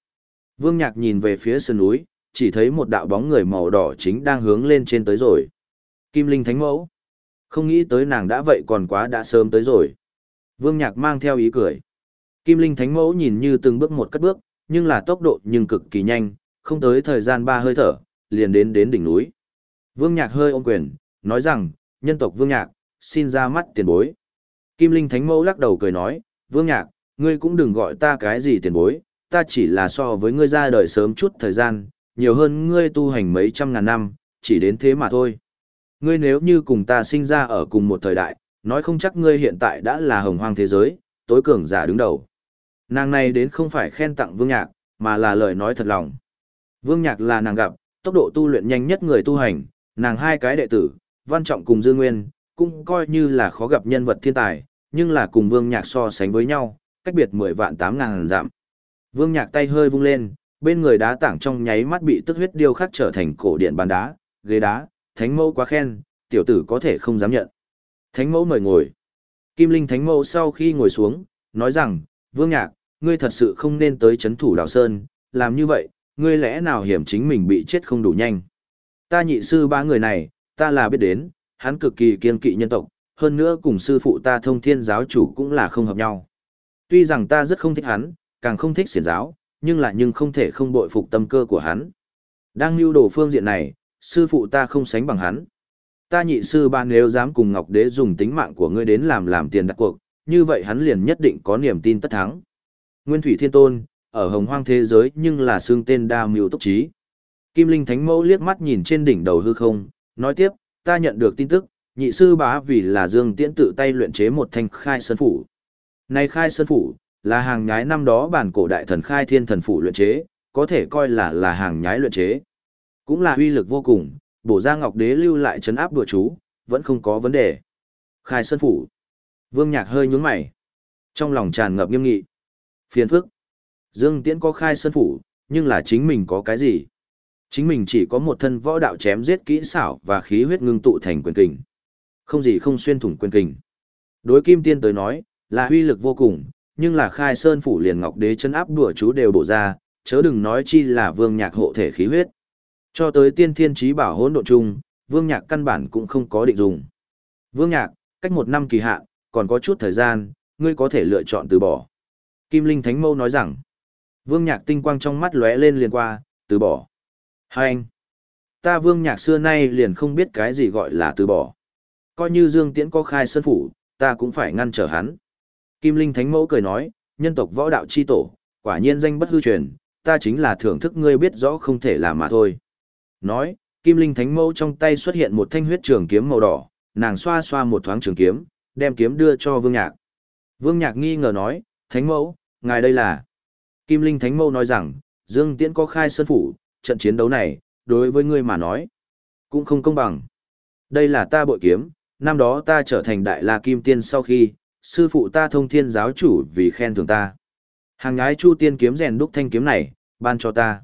Vương Nhạc nhìn về phía sườn núi, chỉ thấy một đạo bóng người màu đỏ chính đang hướng lên trên tới rồi. Kim Linh Thánh Mẫu. Không nghĩ tới nàng đã vậy còn quá đã sớm tới rồi. Vương Nhạc mang theo ý cười. Kim Linh Thánh Mẫu nhìn như từng bước một cất bước, nhưng là tốc độ nhưng cực kỳ nhanh, không tới thời gian ba hơi thở, liền đến đến đỉnh núi. Vương Nhạc hơi ôm quyền, nói rằng, nhân tộc Vương Nhạc, xin ra mắt tiền bối. Kim Linh Thánh Mẫu lắc đầu cười nói, Vương Nhạc, ngươi cũng đừng gọi ta cái gì tiền bối, ta chỉ là so với ngươi ra đời sớm chút thời gian, nhiều hơn ngươi tu hành mấy trăm ngàn năm, chỉ đến thế mà thôi. Ngươi nếu như cùng ta sinh ra ở cùng một thời đại, nói không chắc ngươi hiện tại đã là hồng hoang thế giới, tối cường giả đứng đầu. Nàng này đến không phải khen tặng Vương Nhạc, mà là lời nói thật lòng. Vương Nhạc là nàng gặp, tốc độ tu luyện nhanh nhất người tu hành, nàng hai cái đệ tử, Văn Trọng cùng Dương Nguyên, cũng coi như là khó gặp nhân vật thiên tài, nhưng là cùng Vương Nhạc so sánh với nhau, cách biệt 10 vạn 8 ngàn giảm. Vương Nhạc tay hơi vung lên, bên người đá tảng trong nháy mắt bị tức huyết điêu khắc trở thành cổ điện bàn đá, ghế đá, thánh mẫu quá khen, tiểu tử có thể không dám nhận. Thánh mẫu mời ngồi. Kim Linh thánh mẫu sau khi ngồi xuống, nói rằng, Vương Nhạc, ngươi thật sự không nên tới chấn thủ đào sơn, làm như vậy, ngươi lẽ nào hiểm chính mình bị chết không đủ nhanh. Ta nhị sư ba người này, ta là biết đến, hắn cực kỳ kiên kỵ nhân tộc, hơn nữa cùng sư phụ ta thông thiên giáo chủ cũng là không hợp nhau. Tuy rằng ta rất không thích hắn, càng không thích xiển giáo, nhưng lại nhưng không thể không bội phục tâm cơ của hắn. Đang lưu đồ phương diện này, sư phụ ta không sánh bằng hắn. Ta nhị sư ba nếu dám cùng Ngọc Đế dùng tính mạng của ngươi đến làm làm tiền đặt cuộc, như vậy hắn liền nhất định có niềm tin tất thắng. Nguyên Thủy Thiên Tôn, ở hồng hoang thế giới nhưng là xương tên đa mưu tốc trí. Kim Linh Thánh Mẫu liếc mắt nhìn trên đỉnh đầu hư không, nói tiếp, ta nhận được tin tức, nhị sư bá vì là Dương Tiễn tự tay luyện chế một thanh khai sơn phủ. Này khai sơn phủ, là hàng nhái năm đó bản cổ đại thần khai thiên thần phủ luyện chế, có thể coi là là hàng nhái luyện chế. Cũng là uy lực vô cùng, bổ ra ngọc đế lưu lại chấn áp đùa chú, vẫn không có vấn đề. Khai sơn phủ. Vương Nhạc hơi nhướng mày. Trong lòng tràn ngập nghiêm nghị. Phiền phức. Dương Tiễn có khai sơn phủ, nhưng là chính mình có cái gì? Chính mình chỉ có một thân võ đạo chém giết kỹ xảo và khí huyết ngưng tụ thành quyền kình. Không gì không xuyên thủng quyền kình. Đối Kim Tiên tới nói, là huy lực vô cùng, nhưng là khai sơn phủ liền ngọc đế chân áp đùa chú đều bổ ra, chớ đừng nói chi là vương nhạc hộ thể khí huyết. Cho tới tiên thiên trí bảo hỗn độn chung, vương nhạc căn bản cũng không có định dùng. Vương nhạc, cách một năm kỳ hạn, còn có chút thời gian, ngươi có thể lựa chọn từ bỏ. Kim Linh Thánh Mâu nói rằng, vương nhạc tinh quang trong mắt lóe lên liền qua, từ bỏ. Hai anh, ta vương nhạc xưa nay liền không biết cái gì gọi là từ bỏ. Coi như Dương Tiễn có khai sơn phủ, ta cũng phải ngăn trở hắn. Kim Linh Thánh Mẫu cười nói, nhân tộc võ đạo chi tổ, quả nhiên danh bất hư truyền, ta chính là thưởng thức ngươi biết rõ không thể làm mà thôi. Nói, Kim Linh Thánh Mẫu trong tay xuất hiện một thanh huyết trường kiếm màu đỏ, nàng xoa xoa một thoáng trường kiếm, đem kiếm đưa cho Vương Nhạc. Vương Nhạc nghi ngờ nói, Thánh Mẫu, ngài đây là... Kim Linh Thánh Mẫu nói rằng, Dương Tiễn có khai sơn phủ, trận chiến đấu này, đối với ngươi mà nói, cũng không công bằng. Đây là ta bội kiếm, năm đó ta trở thành đại la kim tiên sau khi, sư phụ ta thông thiên giáo chủ vì khen thưởng ta. Hàng ngái chu tiên kiếm rèn đúc thanh kiếm này, ban cho ta.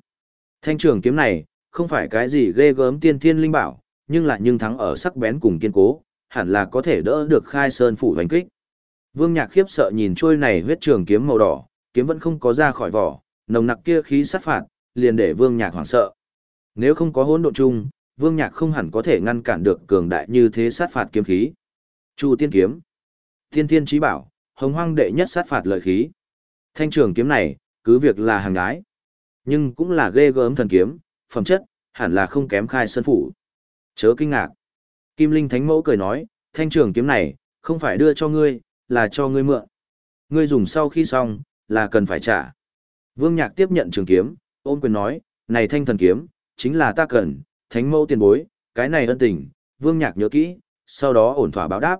Thanh trường kiếm này, không phải cái gì ghê gớm tiên thiên linh bảo, nhưng lại nhưng thắng ở sắc bén cùng kiên cố, hẳn là có thể đỡ được khai sơn phủ hoành kích. Vương Nhạc khiếp sợ nhìn trôi này huyết trường kiếm màu đỏ, kiếm vẫn không có ra khỏi vỏ, nồng nặc kia khí sát phạt, liền để Vương Nhạc hoảng sợ. Nếu không có hỗn độn chung, Vương Nhạc không hẳn có thể ngăn cản được cường đại như thế sát phạt kiếm khí. Chu tiên kiếm, thiên thiên trí bảo, hồng hoang đệ nhất sát phạt lợi khí. Thanh trường kiếm này, cứ việc là hàng gái, Nhưng cũng là ghê gớm thần kiếm, phẩm chất, hẳn là không kém khai sơn phủ. Chớ kinh ngạc. Kim Linh Thánh Mẫu cười nói, thanh trường kiếm này, không phải đưa cho ngươi, là cho ngươi mượn. Ngươi dùng sau khi xong, là cần phải trả. Vương Nhạc tiếp nhận trường kiếm, ôn quyền nói, này thanh thần kiếm, chính là ta cần, Thánh Mẫu tiền bối, cái này ân tình, Vương Nhạc nhớ kỹ, sau đó ổn thỏa báo đáp.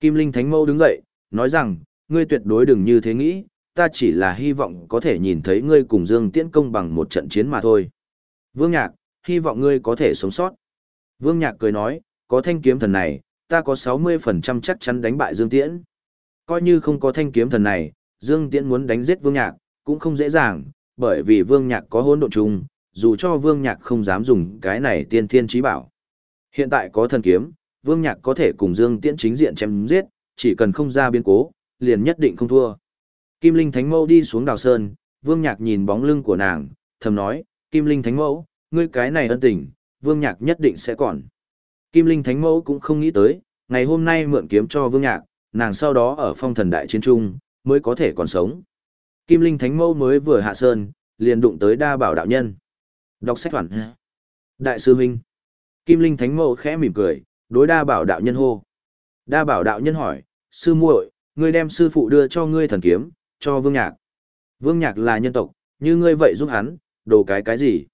Kim Linh Thánh Mâu đứng dậy, nói rằng, ngươi tuyệt đối đừng như thế nghĩ, ta chỉ là hy vọng có thể nhìn thấy ngươi cùng Dương Tiễn công bằng một trận chiến mà thôi. Vương Nhạc, hy vọng ngươi có thể sống sót. Vương Nhạc cười nói, có thanh kiếm thần này, ta có 60% chắc chắn đánh bại Dương Tiễn. Coi như không có thanh kiếm thần này, Dương Tiễn muốn đánh giết Vương Nhạc, cũng không dễ dàng, bởi vì Vương Nhạc có hỗn độn trùng, dù cho Vương Nhạc không dám dùng cái này tiên thiên trí bảo. Hiện tại có thần kiếm, Vương Nhạc có thể cùng Dương Tiễn chính diện chém giết, chỉ cần không ra biến cố, liền nhất định không thua. Kim Linh Thánh Mẫu đi xuống đào sơn, Vương Nhạc nhìn bóng lưng của nàng, thầm nói, Kim Linh Thánh Mẫu, ngươi cái này ân tình, Vương Nhạc nhất định sẽ còn. Kim Linh Thánh Mẫu cũng không nghĩ tới, ngày hôm nay mượn kiếm cho Vương Nhạc, nàng sau đó ở phong thần đại chiến trung, mới có thể còn sống. Kim Linh Thánh Mẫu mới vừa hạ sơn, liền đụng tới đa bảo đạo nhân. Đọc sách phản. Đại sư huynh. Kim Linh Thánh Mẫu khẽ mỉm cười, đối đa bảo đạo nhân hô. Đa bảo đạo nhân hỏi, sư muội, ngươi đem sư phụ đưa cho ngươi thần kiếm, cho Vương Nhạc. Vương Nhạc là nhân tộc, như ngươi vậy giúp hắn, đồ cái cái gì?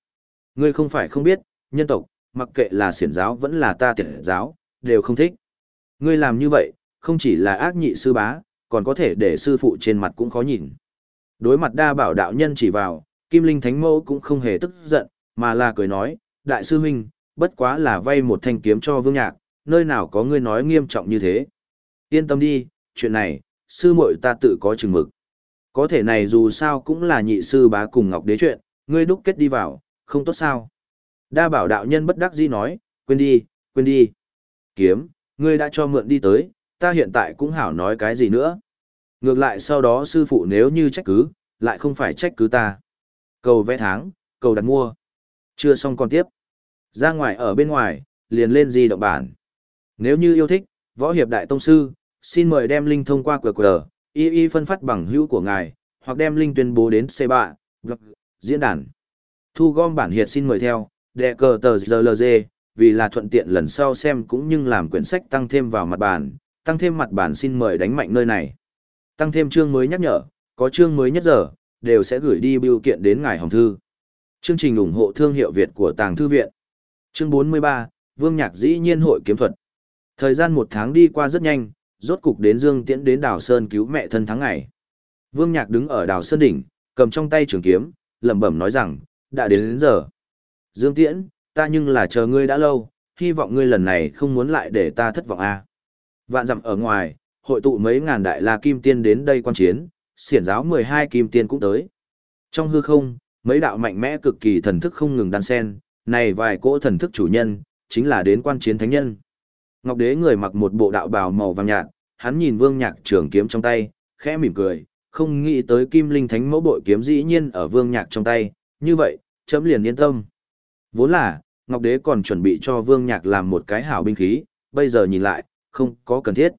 Ngươi không phải không biết, nhân tộc, mặc kệ là siển giáo vẫn là ta tiện giáo, đều không thích. Ngươi làm như vậy, không chỉ là ác nhị sư bá, còn có thể để sư phụ trên mặt cũng khó nhìn. Đối mặt đa bảo đạo nhân chỉ vào, Kim Linh Thánh Mẫu cũng không hề tức giận, mà là cười nói, đại sư huynh, bất quá là vay một thanh kiếm cho vương nhạc, nơi nào có ngươi nói nghiêm trọng như thế. Yên tâm đi, chuyện này, sư muội ta tự có chừng mực. Có thể này dù sao cũng là nhị sư bá cùng ngọc đế chuyện, ngươi đúc kết đi vào, không tốt sao. Đa bảo đạo nhân bất đắc dĩ nói, quên đi, quên đi. Kiếm, ngươi đã cho mượn đi tới, ta hiện tại cũng hảo nói cái gì nữa. Ngược lại sau đó sư phụ nếu như trách cứ, lại không phải trách cứ ta. Cầu vẽ tháng, cầu đặt mua. Chưa xong còn tiếp. Ra ngoài ở bên ngoài, liền lên di động bản. Nếu như yêu thích, võ hiệp đại tông sư, xin mời đem link thông qua QR, y y phân phát bằng hữu của ngài, hoặc đem link tuyên bố đến C3, diễn đàn. Thu gom bản hiệt xin mời theo, đệ cờ tờ ZLZ, vì là thuận tiện lần sau xem cũng như làm quyển sách tăng thêm vào mặt bản, tăng thêm mặt bản xin mời đánh mạnh nơi này. Tăng thêm chương mới nhắc nhở, có chương mới nhất giờ, đều sẽ gửi đi biểu kiện đến ngài hồng thư. Chương trình ủng hộ thương hiệu Việt của Tàng Thư Viện. Chương 43, Vương Nhạc dĩ nhiên hội kiếm thuật. Thời gian một tháng đi qua rất nhanh, rốt cục đến Dương Tiễn đến Đào Sơn cứu mẹ thân tháng ngày. Vương Nhạc đứng ở Đào Sơn đỉnh, cầm trong tay trường kiếm, lẩm bẩm nói rằng, đã đến đến giờ. Dương Tiễn, ta nhưng là chờ ngươi đã lâu, hy vọng ngươi lần này không muốn lại để ta thất vọng a. À. Vạn dặm ở ngoài, hội tụ mấy ngàn đại la kim tiên đến đây quan chiến, xiển giáo 12 kim tiên cũng tới. Trong hư không, mấy đạo mạnh mẽ cực kỳ thần thức không ngừng đan sen, này vài cỗ thần thức chủ nhân, chính là đến quan chiến thánh nhân. Ngọc Đế người mặc một bộ đạo bào màu vàng nhạt, hắn nhìn Vương Nhạc trường kiếm trong tay, khẽ mỉm cười, không nghĩ tới Kim Linh Thánh mẫu bội kiếm dĩ nhiên ở Vương Nhạc trong tay, như vậy, chấm liền yên tâm. Vốn là, Ngọc Đế còn chuẩn bị cho Vương Nhạc làm một cái hảo binh khí, bây giờ nhìn lại, không có cần thiết.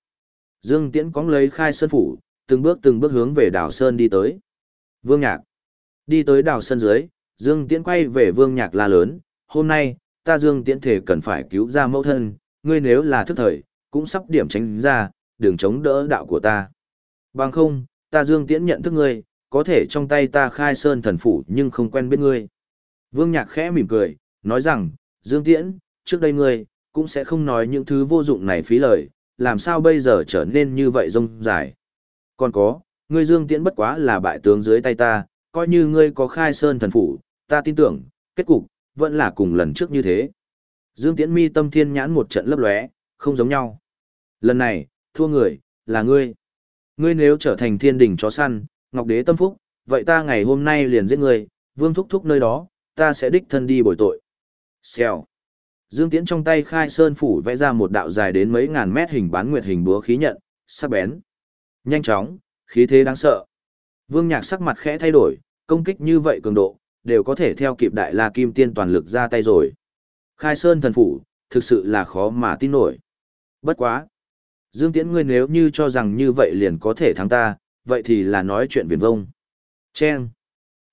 Dương Tiễn cóng lấy khai sơn phủ, từng bước từng bước hướng về đảo Sơn đi tới. Vương Nhạc. Đi tới đảo Sơn dưới, Dương Tiễn quay về Vương Nhạc la lớn, hôm nay, ta Dương Tiễn thể cần phải cứu ra mẫu thân, ngươi nếu là thức thời, cũng sắp điểm tránh ra, đừng chống đỡ đạo của ta. Bằng không, ta Dương Tiễn nhận thức ngươi, có thể trong tay ta khai sơn thần phủ nhưng không quen biết ngươi. Vương Nhạc khẽ mỉm cười, nói rằng, Dương Tiễn, trước đây ngươi, cũng sẽ không nói những thứ vô dụng này phí lời, làm sao bây giờ trở nên như vậy rông dài. Còn có, ngươi Dương Tiễn bất quá là bại tướng dưới tay ta, coi như ngươi có khai sơn thần phủ, ta tin tưởng, kết cục, vẫn là cùng lần trước như thế. Dương Tiễn mi tâm thiên nhãn một trận lấp lóe, không giống nhau. Lần này, thua người, là ngươi. Ngươi nếu trở thành thiên Đỉnh chó săn, ngọc đế tâm phúc, vậy ta ngày hôm nay liền giết ngươi, vương thúc thúc nơi đó, ta sẽ đích thân đi bồi tội. Xèo. Dương Tiễn trong tay khai sơn phủ vẽ ra một đạo dài đến mấy ngàn mét hình bán nguyệt hình búa khí nhận, sắc bén. Nhanh chóng, khí thế đáng sợ. Vương Nhạc sắc mặt khẽ thay đổi, công kích như vậy cường độ, đều có thể theo kịp đại la kim tiên toàn lực ra tay rồi. Khai sơn thần phủ, thực sự là khó mà tin nổi. Bất quá. Dương Tiễn ngươi nếu như cho rằng như vậy liền có thể thắng ta, vậy thì là nói chuyện viển vông. Chen.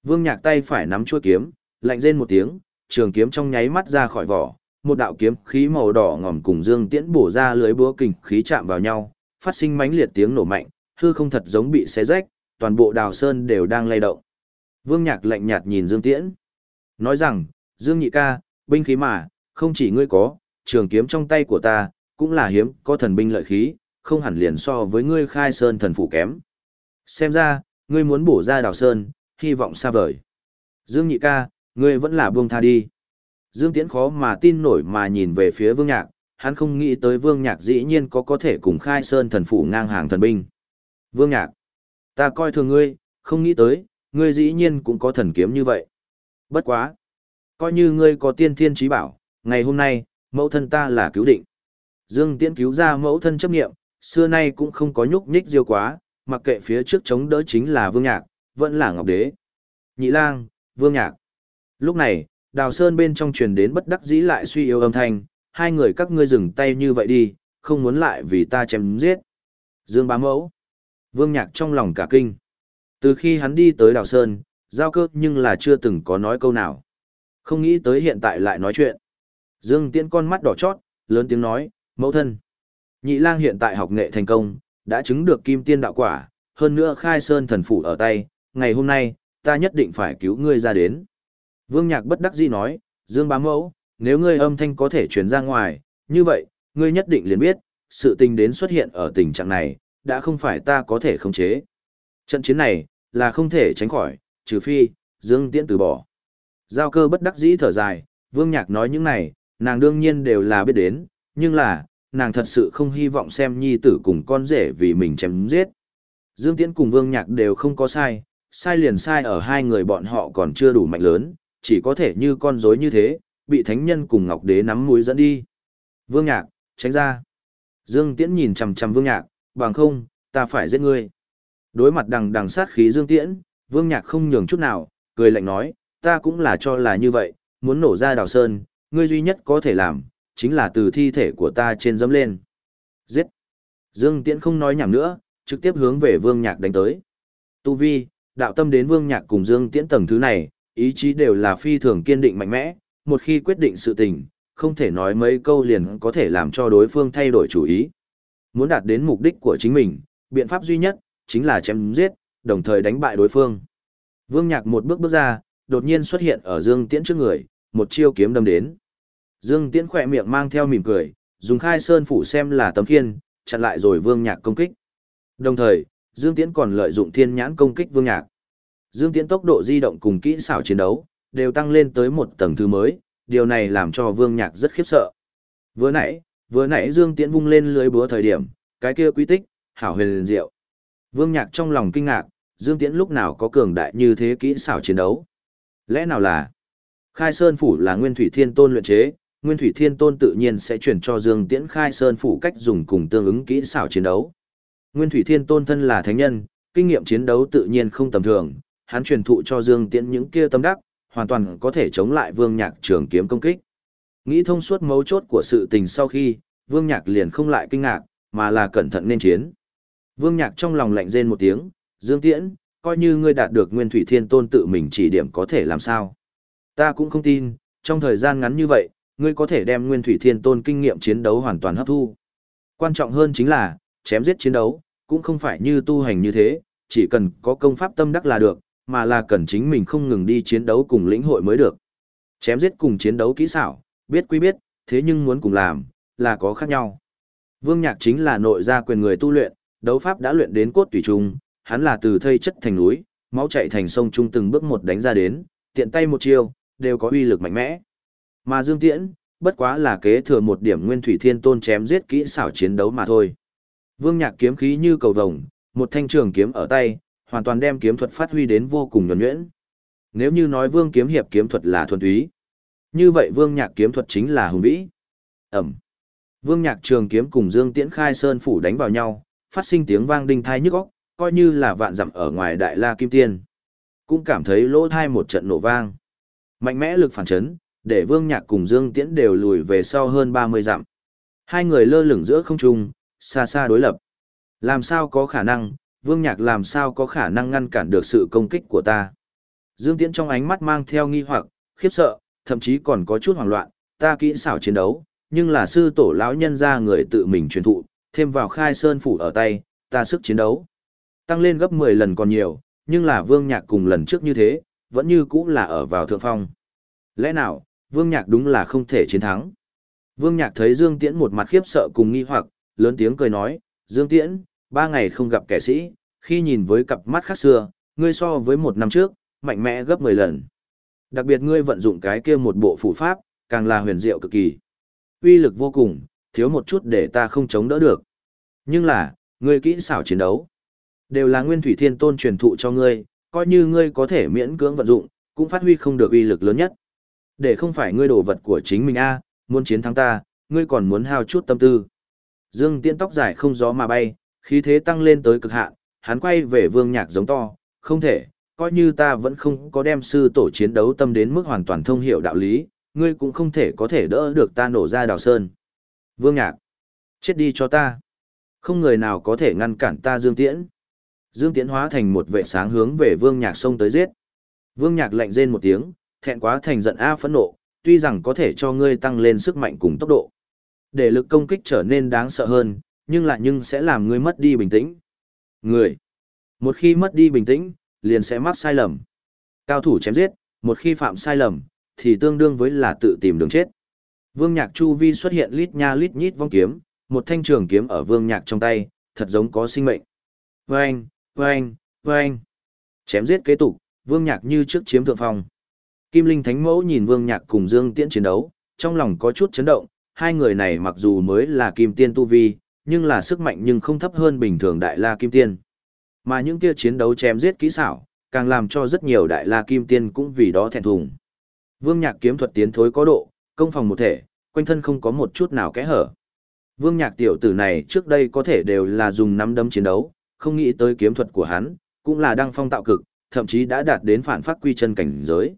Vương Nhạc tay phải nắm chuôi kiếm, lạnh rên một tiếng, trường kiếm trong nháy mắt ra khỏi vỏ, một đạo kiếm khí màu đỏ ngòm cùng Dương Tiễn bổ ra lưới búa kình khí chạm vào nhau, phát sinh mãnh liệt tiếng nổ mạnh, hư không thật giống bị xé rách, toàn bộ đào sơn đều đang lay động. Vương Nhạc lạnh nhạt nhìn Dương Tiễn, nói rằng, Dương Nhị ca, binh khí mà, không chỉ ngươi có, trường kiếm trong tay của ta, cũng là hiếm, có thần binh lợi khí, không hẳn liền so với ngươi khai sơn thần phủ kém. Xem ra, ngươi muốn bổ ra đào sơn, hy vọng xa vời. Dương Nhị ca, ngươi vẫn là buông tha đi. Dương Tiễn khó mà tin nổi mà nhìn về phía Vương Nhạc, hắn không nghĩ tới Vương Nhạc dĩ nhiên có có thể cùng khai sơn thần phủ ngang hàng thần binh. Vương Nhạc, ta coi thường ngươi, không nghĩ tới, ngươi dĩ nhiên cũng có thần kiếm như vậy. Bất quá. Coi như ngươi có tiên thiên trí bảo, ngày hôm nay, mẫu thân ta là cứu định. Dương Tiễn cứu ra mẫu thân chấp nghiệm, xưa nay cũng không có nhúc nhích diêu quá, mặc kệ phía trước chống đỡ chính là Vương Nhạc, vẫn là Ngọc Đế. Nhị lang, Vương Nhạc. Lúc này, đào sơn bên trong truyền đến bất đắc dĩ lại suy yếu âm thanh, hai người các ngươi dừng tay như vậy đi, không muốn lại vì ta chém giết. Dương bá mẫu. Vương Nhạc trong lòng cả kinh. Từ khi hắn đi tới đào sơn, giao cơ nhưng là chưa từng có nói câu nào. Không nghĩ tới hiện tại lại nói chuyện. Dương Tiễn con mắt đỏ chót, lớn tiếng nói, mẫu thân. Nhị lang hiện tại học nghệ thành công, đã chứng được kim tiên đạo quả, hơn nữa khai sơn thần phủ ở tay, ngày hôm nay, ta nhất định phải cứu ngươi ra đến. Vương Nhạc bất đắc dĩ nói, Dương bá mẫu, nếu ngươi âm thanh có thể truyền ra ngoài, như vậy, ngươi nhất định liền biết, sự tình đến xuất hiện ở tình trạng này, đã không phải ta có thể khống chế. Trận chiến này, là không thể tránh khỏi, trừ phi, Dương Tiễn từ bỏ. Giao cơ bất đắc dĩ thở dài, Vương Nhạc nói những này, nàng đương nhiên đều là biết đến, nhưng là, nàng thật sự không hy vọng xem nhi tử cùng con rể vì mình chém giết. Dương Tiễn cùng Vương Nhạc đều không có sai, sai liền sai ở hai người bọn họ còn chưa đủ mạnh lớn, chỉ có thể như con rối như thế, bị thánh nhân cùng Ngọc Đế nắm mũi dẫn đi. Vương Nhạc, tránh ra. Dương Tiễn nhìn chằm chằm Vương Nhạc, bằng không, ta phải giết ngươi. Đối mặt đằng đằng sát khí Dương Tiễn, Vương Nhạc không nhường chút nào, cười lạnh nói, ta cũng là cho là như vậy, muốn nổ ra đào sơn, ngươi duy nhất có thể làm, chính là từ thi thể của ta trên dấm lên. Giết! Dương Tiễn không nói nhảm nữa, trực tiếp hướng về Vương Nhạc đánh tới. Tu Vi, đạo tâm đến Vương Nhạc cùng Dương Tiễn tầng thứ này, ý chí đều là phi thường kiên định mạnh mẽ, một khi quyết định sự tình, không thể nói mấy câu liền có thể làm cho đối phương thay đổi chủ ý. Muốn đạt đến mục đích của chính mình, biện pháp duy nhất, chính là chém giết, đồng thời đánh bại đối phương. Vương Nhạc một bước bước ra, đột nhiên xuất hiện ở Dương Tiễn trước người, một chiêu kiếm đâm đến. Dương Tiễn khỏe miệng mang theo mỉm cười, dùng khai sơn phủ xem là tấm khiên, chặn lại rồi Vương Nhạc công kích. Đồng thời, Dương Tiễn còn lợi dụng thiên nhãn công kích Vương Nhạc. Dương Tiễn tốc độ di động cùng kỹ xảo chiến đấu, đều tăng lên tới một tầng thứ mới, điều này làm cho Vương Nhạc rất khiếp sợ. Vừa nãy, vừa nãy Dương Tiễn vung lên lưới búa thời điểm, cái kia quý tích, hảo huyền liền diệu. Vương Nhạc trong lòng kinh ngạc, Dương Tiễn lúc nào có cường đại như thế kỹ xảo chiến đấu. Lẽ nào là Khai Sơn Phủ là Nguyên Thủy Thiên Tôn luyện chế, Nguyên Thủy Thiên Tôn tự nhiên sẽ chuyển cho Dương Tiễn Khai Sơn Phủ cách dùng cùng tương ứng kỹ xảo chiến đấu. Nguyên Thủy Thiên Tôn thân là thánh nhân, kinh nghiệm chiến đấu tự nhiên không tầm thường, hắn truyền thụ cho Dương Tiễn những kia tâm đắc, hoàn toàn có thể chống lại Vương Nhạc trường kiếm công kích. Nghĩ thông suốt mấu chốt của sự tình sau khi, Vương Nhạc liền không lại kinh ngạc, mà là cẩn thận nên chiến. Vương Nhạc trong lòng lạnh rên một tiếng, Dương Tiễn, coi như ngươi đạt được Nguyên Thủy Thiên Tôn tự mình chỉ điểm có thể làm sao. Ta cũng không tin, trong thời gian ngắn như vậy, ngươi có thể đem Nguyên Thủy Thiên Tôn kinh nghiệm chiến đấu hoàn toàn hấp thu. Quan trọng hơn chính là, chém giết chiến đấu, cũng không phải như tu hành như thế, chỉ cần có công pháp tâm đắc là được, mà là cần chính mình không ngừng đi chiến đấu cùng lĩnh hội mới được. Chém giết cùng chiến đấu kỹ xảo, biết quy biết, thế nhưng muốn cùng làm, là có khác nhau. Vương Nhạc chính là nội gia quyền người tu luyện, đấu pháp đã luyện đến cốt tùy trung, hắn là từ thây chất thành núi, máu chảy thành sông trung từng bước một đánh ra đến, tiện tay một chiêu, đều có uy lực mạnh mẽ. Mà Dương Tiễn, bất quá là kế thừa một điểm nguyên thủy thiên tôn chém giết kỹ xảo chiến đấu mà thôi. Vương Nhạc kiếm khí như cầu vồng, một thanh trường kiếm ở tay, hoàn toàn đem kiếm thuật phát huy đến vô cùng nhuần nhuyễn. Nếu như nói Vương kiếm hiệp kiếm thuật là thuần túy, như vậy Vương Nhạc kiếm thuật chính là hùng vĩ. Ẩm. Vương Nhạc trường kiếm cùng Dương Tiễn khai sơn phủ đánh vào nhau, phát sinh tiếng vang đinh thai nhức óc, coi như là vạn dặm ở ngoài Đại La Kim Tiên. Cũng cảm thấy lỗ thai một trận nổ vang. Mạnh mẽ lực phản chấn, để Vương Nhạc cùng Dương Tiễn đều lùi về sau hơn 30 dặm. Hai người lơ lửng giữa không trung, xa xa đối lập. Làm sao có khả năng, Vương Nhạc làm sao có khả năng ngăn cản được sự công kích của ta. Dương Tiễn trong ánh mắt mang theo nghi hoặc, khiếp sợ, thậm chí còn có chút hoảng loạn, ta kỹ xảo chiến đấu, nhưng là sư tổ lão nhân ra người tự mình truyền thụ, thêm vào khai sơn phủ ở tay, ta sức chiến đấu. Tăng lên gấp 10 lần còn nhiều, nhưng là Vương Nhạc cùng lần trước như thế, vẫn như cũ là ở vào thượng phong. Lẽ nào, Vương Nhạc đúng là không thể chiến thắng. Vương Nhạc thấy Dương Tiễn một mặt khiếp sợ cùng nghi hoặc, lớn tiếng cười nói, Dương Tiễn, ba ngày không gặp kẻ sĩ, khi nhìn với cặp mắt khác xưa, ngươi so với một năm trước, mạnh mẽ gấp 10 lần. Đặc biệt ngươi vận dụng cái kia một bộ phủ pháp, càng là huyền diệu cực kỳ. Uy lực vô cùng, thiếu một chút để ta không chống đỡ được. Nhưng là, ngươi kỹ xảo chiến đấu, đều là nguyên thủy thiên tôn truyền thụ cho ngươi, coi như ngươi có thể miễn cưỡng vận dụng, cũng phát huy không được uy lực lớn nhất. Để không phải ngươi đồ vật của chính mình a, muốn chiến thắng ta, ngươi còn muốn hao chút tâm tư. Dương Tiễn tóc dài không gió mà bay, khí thế tăng lên tới cực hạn, hắn quay về Vương Nhạc giống to, không thể, coi như ta vẫn không có đem sư tổ chiến đấu tâm đến mức hoàn toàn thông hiểu đạo lý, ngươi cũng không thể có thể đỡ được ta nổ ra đào sơn. Vương Nhạc, chết đi cho ta. Không người nào có thể ngăn cản ta Dương Tiễn. Dương Tiễn hóa thành một vệ sáng hướng về Vương Nhạc xông tới giết. Vương Nhạc lạnh rên một tiếng, thẹn quá thành giận a phẫn nộ, tuy rằng có thể cho ngươi tăng lên sức mạnh cùng tốc độ. Để lực công kích trở nên đáng sợ hơn, nhưng lại nhưng sẽ làm ngươi mất đi bình tĩnh. Người, một khi mất đi bình tĩnh, liền sẽ mắc sai lầm. Cao thủ chém giết, một khi phạm sai lầm, thì tương đương với là tự tìm đường chết. Vương Nhạc chu vi xuất hiện lít nha lít nhít vong kiếm, một thanh trường kiếm ở Vương Nhạc trong tay, thật giống có sinh mệnh. Vâng, vâng, vâng. Chém giết kế tục, Vương Nhạc như trước chiếm thượng phong. Kim Linh Thánh Mẫu nhìn Vương Nhạc cùng Dương Tiễn chiến đấu, trong lòng có chút chấn động, hai người này mặc dù mới là Kim Tiên Tu Vi, nhưng là sức mạnh nhưng không thấp hơn bình thường Đại La Kim Tiên. Mà những kia chiến đấu chém giết kỹ xảo, càng làm cho rất nhiều Đại La Kim Tiên cũng vì đó thẹn thùng. Vương Nhạc kiếm thuật tiến thối có độ, công phòng một thể, quanh thân không có một chút nào kẽ hở. Vương Nhạc tiểu tử này trước đây có thể đều là dùng nắm đấm chiến đấu, không nghĩ tới kiếm thuật của hắn, cũng là đăng phong tạo cực, thậm chí đã đạt đến phản phát quy chân cảnh giới.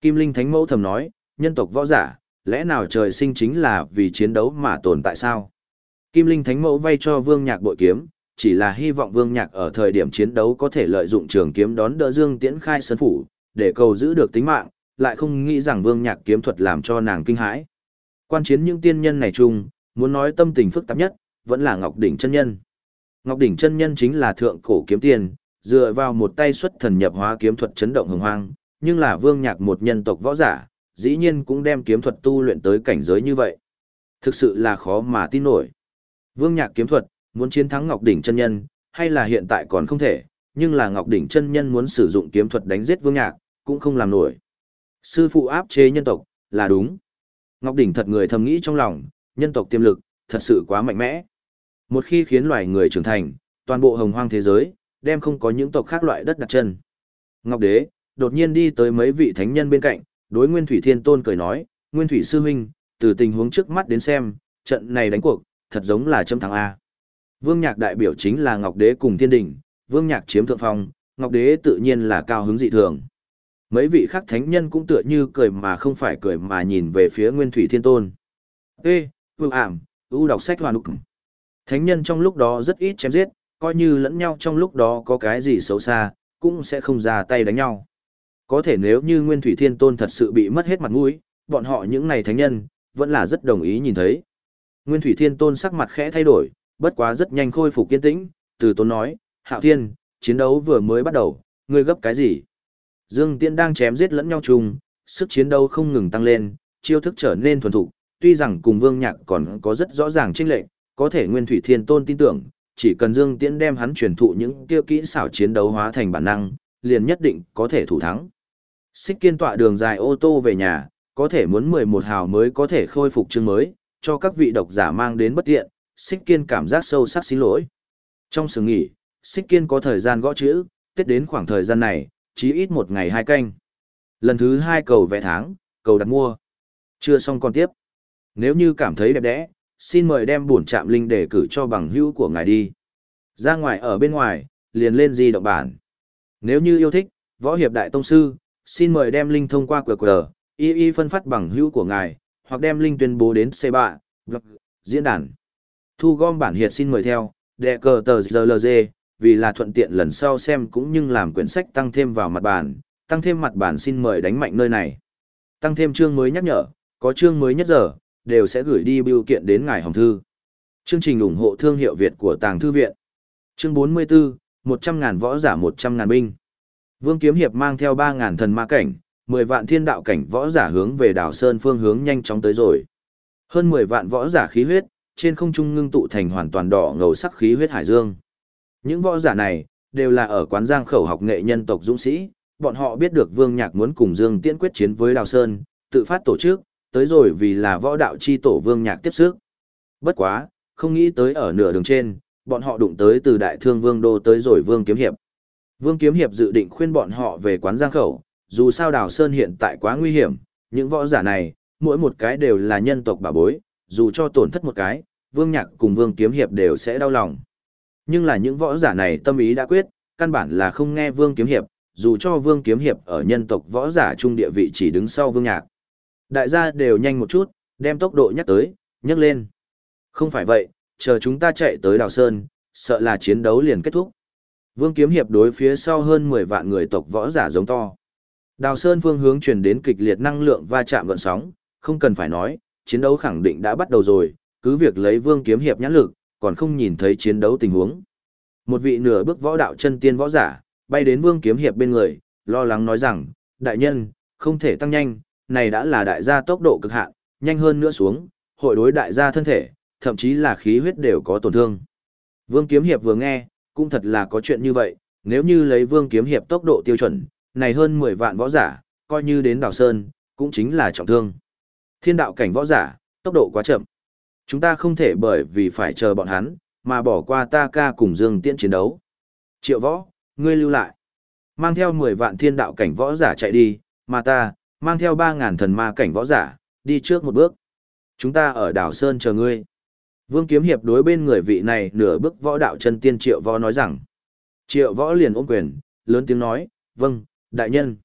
Kim Linh Thánh Mẫu thầm nói, nhân tộc võ giả, lẽ nào trời sinh chính là vì chiến đấu mà tồn tại sao? Kim Linh Thánh Mẫu vay cho Vương Nhạc bội kiếm, chỉ là hy vọng Vương Nhạc ở thời điểm chiến đấu có thể lợi dụng trường kiếm đón đỡ Dương Tiễn khai sân phủ, để cầu giữ được tính mạng, lại không nghĩ rằng Vương Nhạc kiếm thuật làm cho nàng kinh hãi. Quan chiến những tiên nhân này chung, muốn nói tâm tình phức tạp nhất, vẫn là Ngọc Đỉnh chân nhân. Ngọc Đỉnh chân nhân chính là thượng cổ kiếm tiền, dựa vào một tay xuất thần nhập hóa kiếm thuật chấn động hồng hoang, nhưng là Vương Nhạc một nhân tộc võ giả, dĩ nhiên cũng đem kiếm thuật tu luyện tới cảnh giới như vậy. Thực sự là khó mà tin nổi. Vương Nhạc kiếm thuật, muốn chiến thắng Ngọc Đỉnh chân nhân, hay là hiện tại còn không thể, nhưng là Ngọc Đỉnh chân nhân muốn sử dụng kiếm thuật đánh giết Vương Nhạc, cũng không làm nổi. Sư phụ áp chế nhân tộc, là đúng. Ngọc Đỉnh thật người thầm nghĩ trong lòng, nhân tộc tiềm lực, thật sự quá mạnh mẽ. Một khi khiến loài người trưởng thành, toàn bộ hồng hoang thế giới, đem không có những tộc khác loại đất đặt chân. Ngọc Đế, đột nhiên đi tới mấy vị thánh nhân bên cạnh, đối Nguyên Thủy Thiên Tôn cười nói, Nguyên Thủy Sư Huynh, từ tình huống trước mắt đến xem, trận này đánh cuộc, thật giống là châm thắng A. Vương Nhạc đại biểu chính là Ngọc Đế cùng Thiên Đình, Vương Nhạc chiếm thượng phong, Ngọc Đế tự nhiên là cao hứng dị thường. Mấy vị khác thánh nhân cũng tựa như cười mà không phải cười mà nhìn về phía Nguyên Thủy Thiên Tôn. Ê, vương ảm, u đọc sách hoàn lục. Thánh nhân trong lúc đó rất ít chém giết, coi như lẫn nhau trong lúc đó có cái gì xấu xa, cũng sẽ không ra tay đánh nhau. Có thể nếu như Nguyên Thủy Thiên Tôn thật sự bị mất hết mặt mũi, bọn họ những này thánh nhân, vẫn là rất đồng ý nhìn thấy. Nguyên Thủy Thiên Tôn sắc mặt khẽ thay đổi, bất quá rất nhanh khôi phục kiên tĩnh, từ tôn nói, Hạo Thiên, chiến đấu vừa mới bắt đầu, ngươi gấp cái gì? Dương Tiễn đang chém giết lẫn nhau chung, sức chiến đấu không ngừng tăng lên, chiêu thức trở nên thuần thục, tuy rằng cùng Vương Nhạc còn có rất rõ ràng chênh lệch, có thể Nguyên Thủy Thiên Tôn tin tưởng, chỉ cần Dương Tiễn đem hắn truyền thụ những kia kỹ xảo chiến đấu hóa thành bản năng, liền nhất định có thể thủ thắng. Xích kiên tọa đường dài ô tô về nhà, có thể muốn 11 hào mới có thể khôi phục chương mới, cho các vị độc giả mang đến bất tiện, xích kiên cảm giác sâu sắc xin lỗi. Trong sự nghỉ, xích kiên có thời gian gõ chữ, tết đến khoảng thời gian này, chí ít một ngày hai canh. Lần thứ hai cầu vẽ tháng, cầu đặt mua. Chưa xong còn tiếp. Nếu như cảm thấy đẹp đẽ, xin mời đem bổn trạm linh để cử cho bằng hữu của ngài đi. Ra ngoài ở bên ngoài, liền lên di động bản. Nếu như yêu thích, võ hiệp đại tông sư, xin mời đem link thông qua QR, y y phân phát bằng hữu của ngài, hoặc đem link tuyên bố đến C3, blog, diễn đàn. Thu gom bản hiệt xin mời theo, đệ cờ tờ GLG, vì là thuận tiện lần sau xem cũng như làm quyển sách tăng thêm vào mặt bản, tăng thêm mặt bản xin mời đánh mạnh nơi này. Tăng thêm chương mới nhắc nhở, có chương mới nhất giờ, đều sẽ gửi đi biểu kiện đến ngài hồng thư. Chương trình ủng hộ thương hiệu Việt của Tàng Thư Viện. Chương 44, 100.000 võ giả 100.000 binh. Vương Kiếm Hiệp mang theo 3.000 thần ma cảnh, 10 vạn thiên đạo cảnh võ giả hướng về đảo Sơn phương hướng nhanh chóng tới rồi. Hơn 10 vạn võ giả khí huyết, trên không trung ngưng tụ thành hoàn toàn đỏ ngầu sắc khí huyết hải dương. Những võ giả này, đều là ở quán giang khẩu học nghệ nhân tộc dũng sĩ, bọn họ biết được Vương Nhạc muốn cùng Dương Tiễn quyết chiến với Đào Sơn, tự phát tổ chức, tới rồi vì là võ đạo chi tổ Vương Nhạc tiếp sức. Bất quá, không nghĩ tới ở nửa đường trên, bọn họ đụng tới từ Đại Thương Vương Đô tới rồi Vương Kiếm Hiệp. Vương Kiếm Hiệp dự định khuyên bọn họ về quán giang khẩu, dù sao Đào Sơn hiện tại quá nguy hiểm, những võ giả này, mỗi một cái đều là nhân tộc bà bối, dù cho tổn thất một cái, Vương Nhạc cùng Vương Kiếm Hiệp đều sẽ đau lòng. Nhưng là những võ giả này tâm ý đã quyết, căn bản là không nghe Vương Kiếm Hiệp, dù cho Vương Kiếm Hiệp ở nhân tộc võ giả trung địa vị chỉ đứng sau Vương Nhạc. Đại gia đều nhanh một chút, đem tốc độ nhắc tới, nhắc lên. Không phải vậy, chờ chúng ta chạy tới Đào Sơn, sợ là chiến đấu liền kết thúc. Vương Kiếm Hiệp đối phía sau hơn 10 vạn người tộc võ giả giống to. Đào Sơn phương hướng truyền đến kịch liệt năng lượng va chạm gợn sóng, không cần phải nói, chiến đấu khẳng định đã bắt đầu rồi, cứ việc lấy Vương Kiếm Hiệp nhãn lực, còn không nhìn thấy chiến đấu tình huống. Một vị nửa bước võ đạo chân tiên võ giả, bay đến Vương Kiếm Hiệp bên người, lo lắng nói rằng, đại nhân, không thể tăng nhanh, này đã là đại gia tốc độ cực hạn, nhanh hơn nữa xuống, hội đối đại gia thân thể, thậm chí là khí huyết đều có tổn thương. Vương Kiếm Hiệp vừa nghe, cũng thật là có chuyện như vậy, nếu như lấy Vương Kiếm Hiệp tốc độ tiêu chuẩn, này hơn 10 vạn võ giả, coi như đến đảo Sơn, cũng chính là trọng thương. Thiên đạo cảnh võ giả, tốc độ quá chậm. Chúng ta không thể bởi vì phải chờ bọn hắn, mà bỏ qua ta ca cùng Dương Tiễn chiến đấu. Triệu võ, ngươi lưu lại. Mang theo 10 vạn thiên đạo cảnh võ giả chạy đi, mà ta, mang theo 3.000 thần ma cảnh võ giả, đi trước một bước. Chúng ta ở đảo Sơn chờ ngươi. Vương Kiếm Hiệp đối bên người vị này nửa bước võ đạo chân tiên Triệu Võ nói rằng. Triệu Võ liền ôm quyền, lớn tiếng nói, vâng, đại nhân.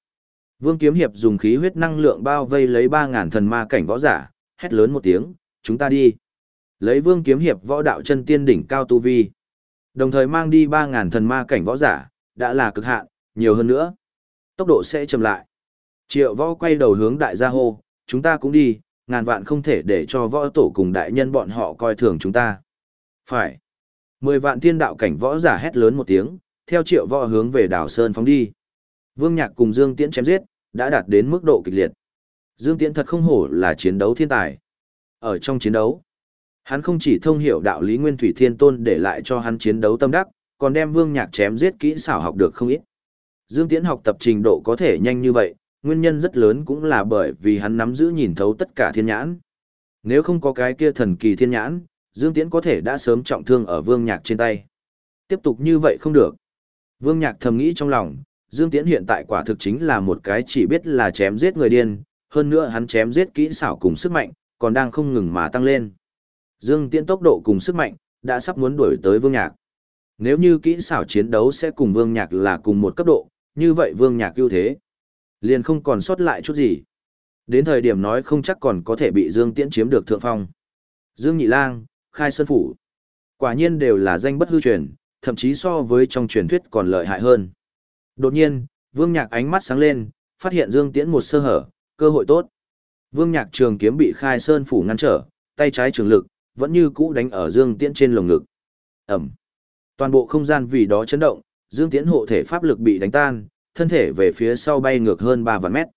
Vương Kiếm Hiệp dùng khí huyết năng lượng bao vây lấy 3.000 thần ma cảnh võ giả, hét lớn một tiếng, chúng ta đi. Lấy Vương Kiếm Hiệp võ đạo chân tiên đỉnh cao tu vi. Đồng thời mang đi 3.000 thần ma cảnh võ giả, đã là cực hạn, nhiều hơn nữa. Tốc độ sẽ chậm lại. Triệu võ quay đầu hướng đại gia hô, chúng ta cũng đi, ngàn vạn không thể để cho võ tổ cùng đại nhân bọn họ coi thường chúng ta. Phải. Mười vạn thiên đạo cảnh võ giả hét lớn một tiếng, theo triệu võ hướng về đảo Sơn phóng đi. Vương Nhạc cùng Dương Tiễn chém giết, đã đạt đến mức độ kịch liệt. Dương Tiễn thật không hổ là chiến đấu thiên tài. Ở trong chiến đấu, hắn không chỉ thông hiểu đạo lý Nguyên Thủy Thiên Tôn để lại cho hắn chiến đấu tâm đắc, còn đem Vương Nhạc chém giết kỹ xảo học được không ít. Dương Tiễn học tập trình độ có thể nhanh như vậy, nguyên nhân rất lớn cũng là bởi vì hắn nắm giữ nhìn thấu tất cả thiên nhãn. Nếu không có cái kia thần kỳ thiên nhãn, Dương Tiễn có thể đã sớm trọng thương ở Vương Nhạc trên tay. Tiếp tục như vậy không được. Vương Nhạc thầm nghĩ trong lòng, Dương Tiễn hiện tại quả thực chính là một cái chỉ biết là chém giết người điên, hơn nữa hắn chém giết kỹ xảo cùng sức mạnh, còn đang không ngừng mà tăng lên. Dương Tiễn tốc độ cùng sức mạnh, đã sắp muốn đuổi tới Vương Nhạc. Nếu như kỹ xảo chiến đấu sẽ cùng Vương Nhạc là cùng một cấp độ, như vậy Vương Nhạc ưu thế. Liền không còn sót lại chút gì. Đến thời điểm nói không chắc còn có thể bị Dương Tiễn chiếm được thượng phong. Dương Nhị Lang, Khai Sơn Phủ. Quả nhiên đều là danh bất hư truyền, thậm chí so với trong truyền thuyết còn lợi hại hơn. Đột nhiên, Vương Nhạc ánh mắt sáng lên, phát hiện Dương Tiễn một sơ hở, cơ hội tốt. Vương Nhạc trường kiếm bị Khai Sơn Phủ ngăn trở, tay trái trường lực, vẫn như cũ đánh ở Dương Tiễn trên lồng ngực. Ẩm. Toàn bộ không gian vì đó chấn động, Dương Tiễn hộ thể pháp lực bị đánh tan, thân thể về phía sau bay ngược hơn 3 vạn mét.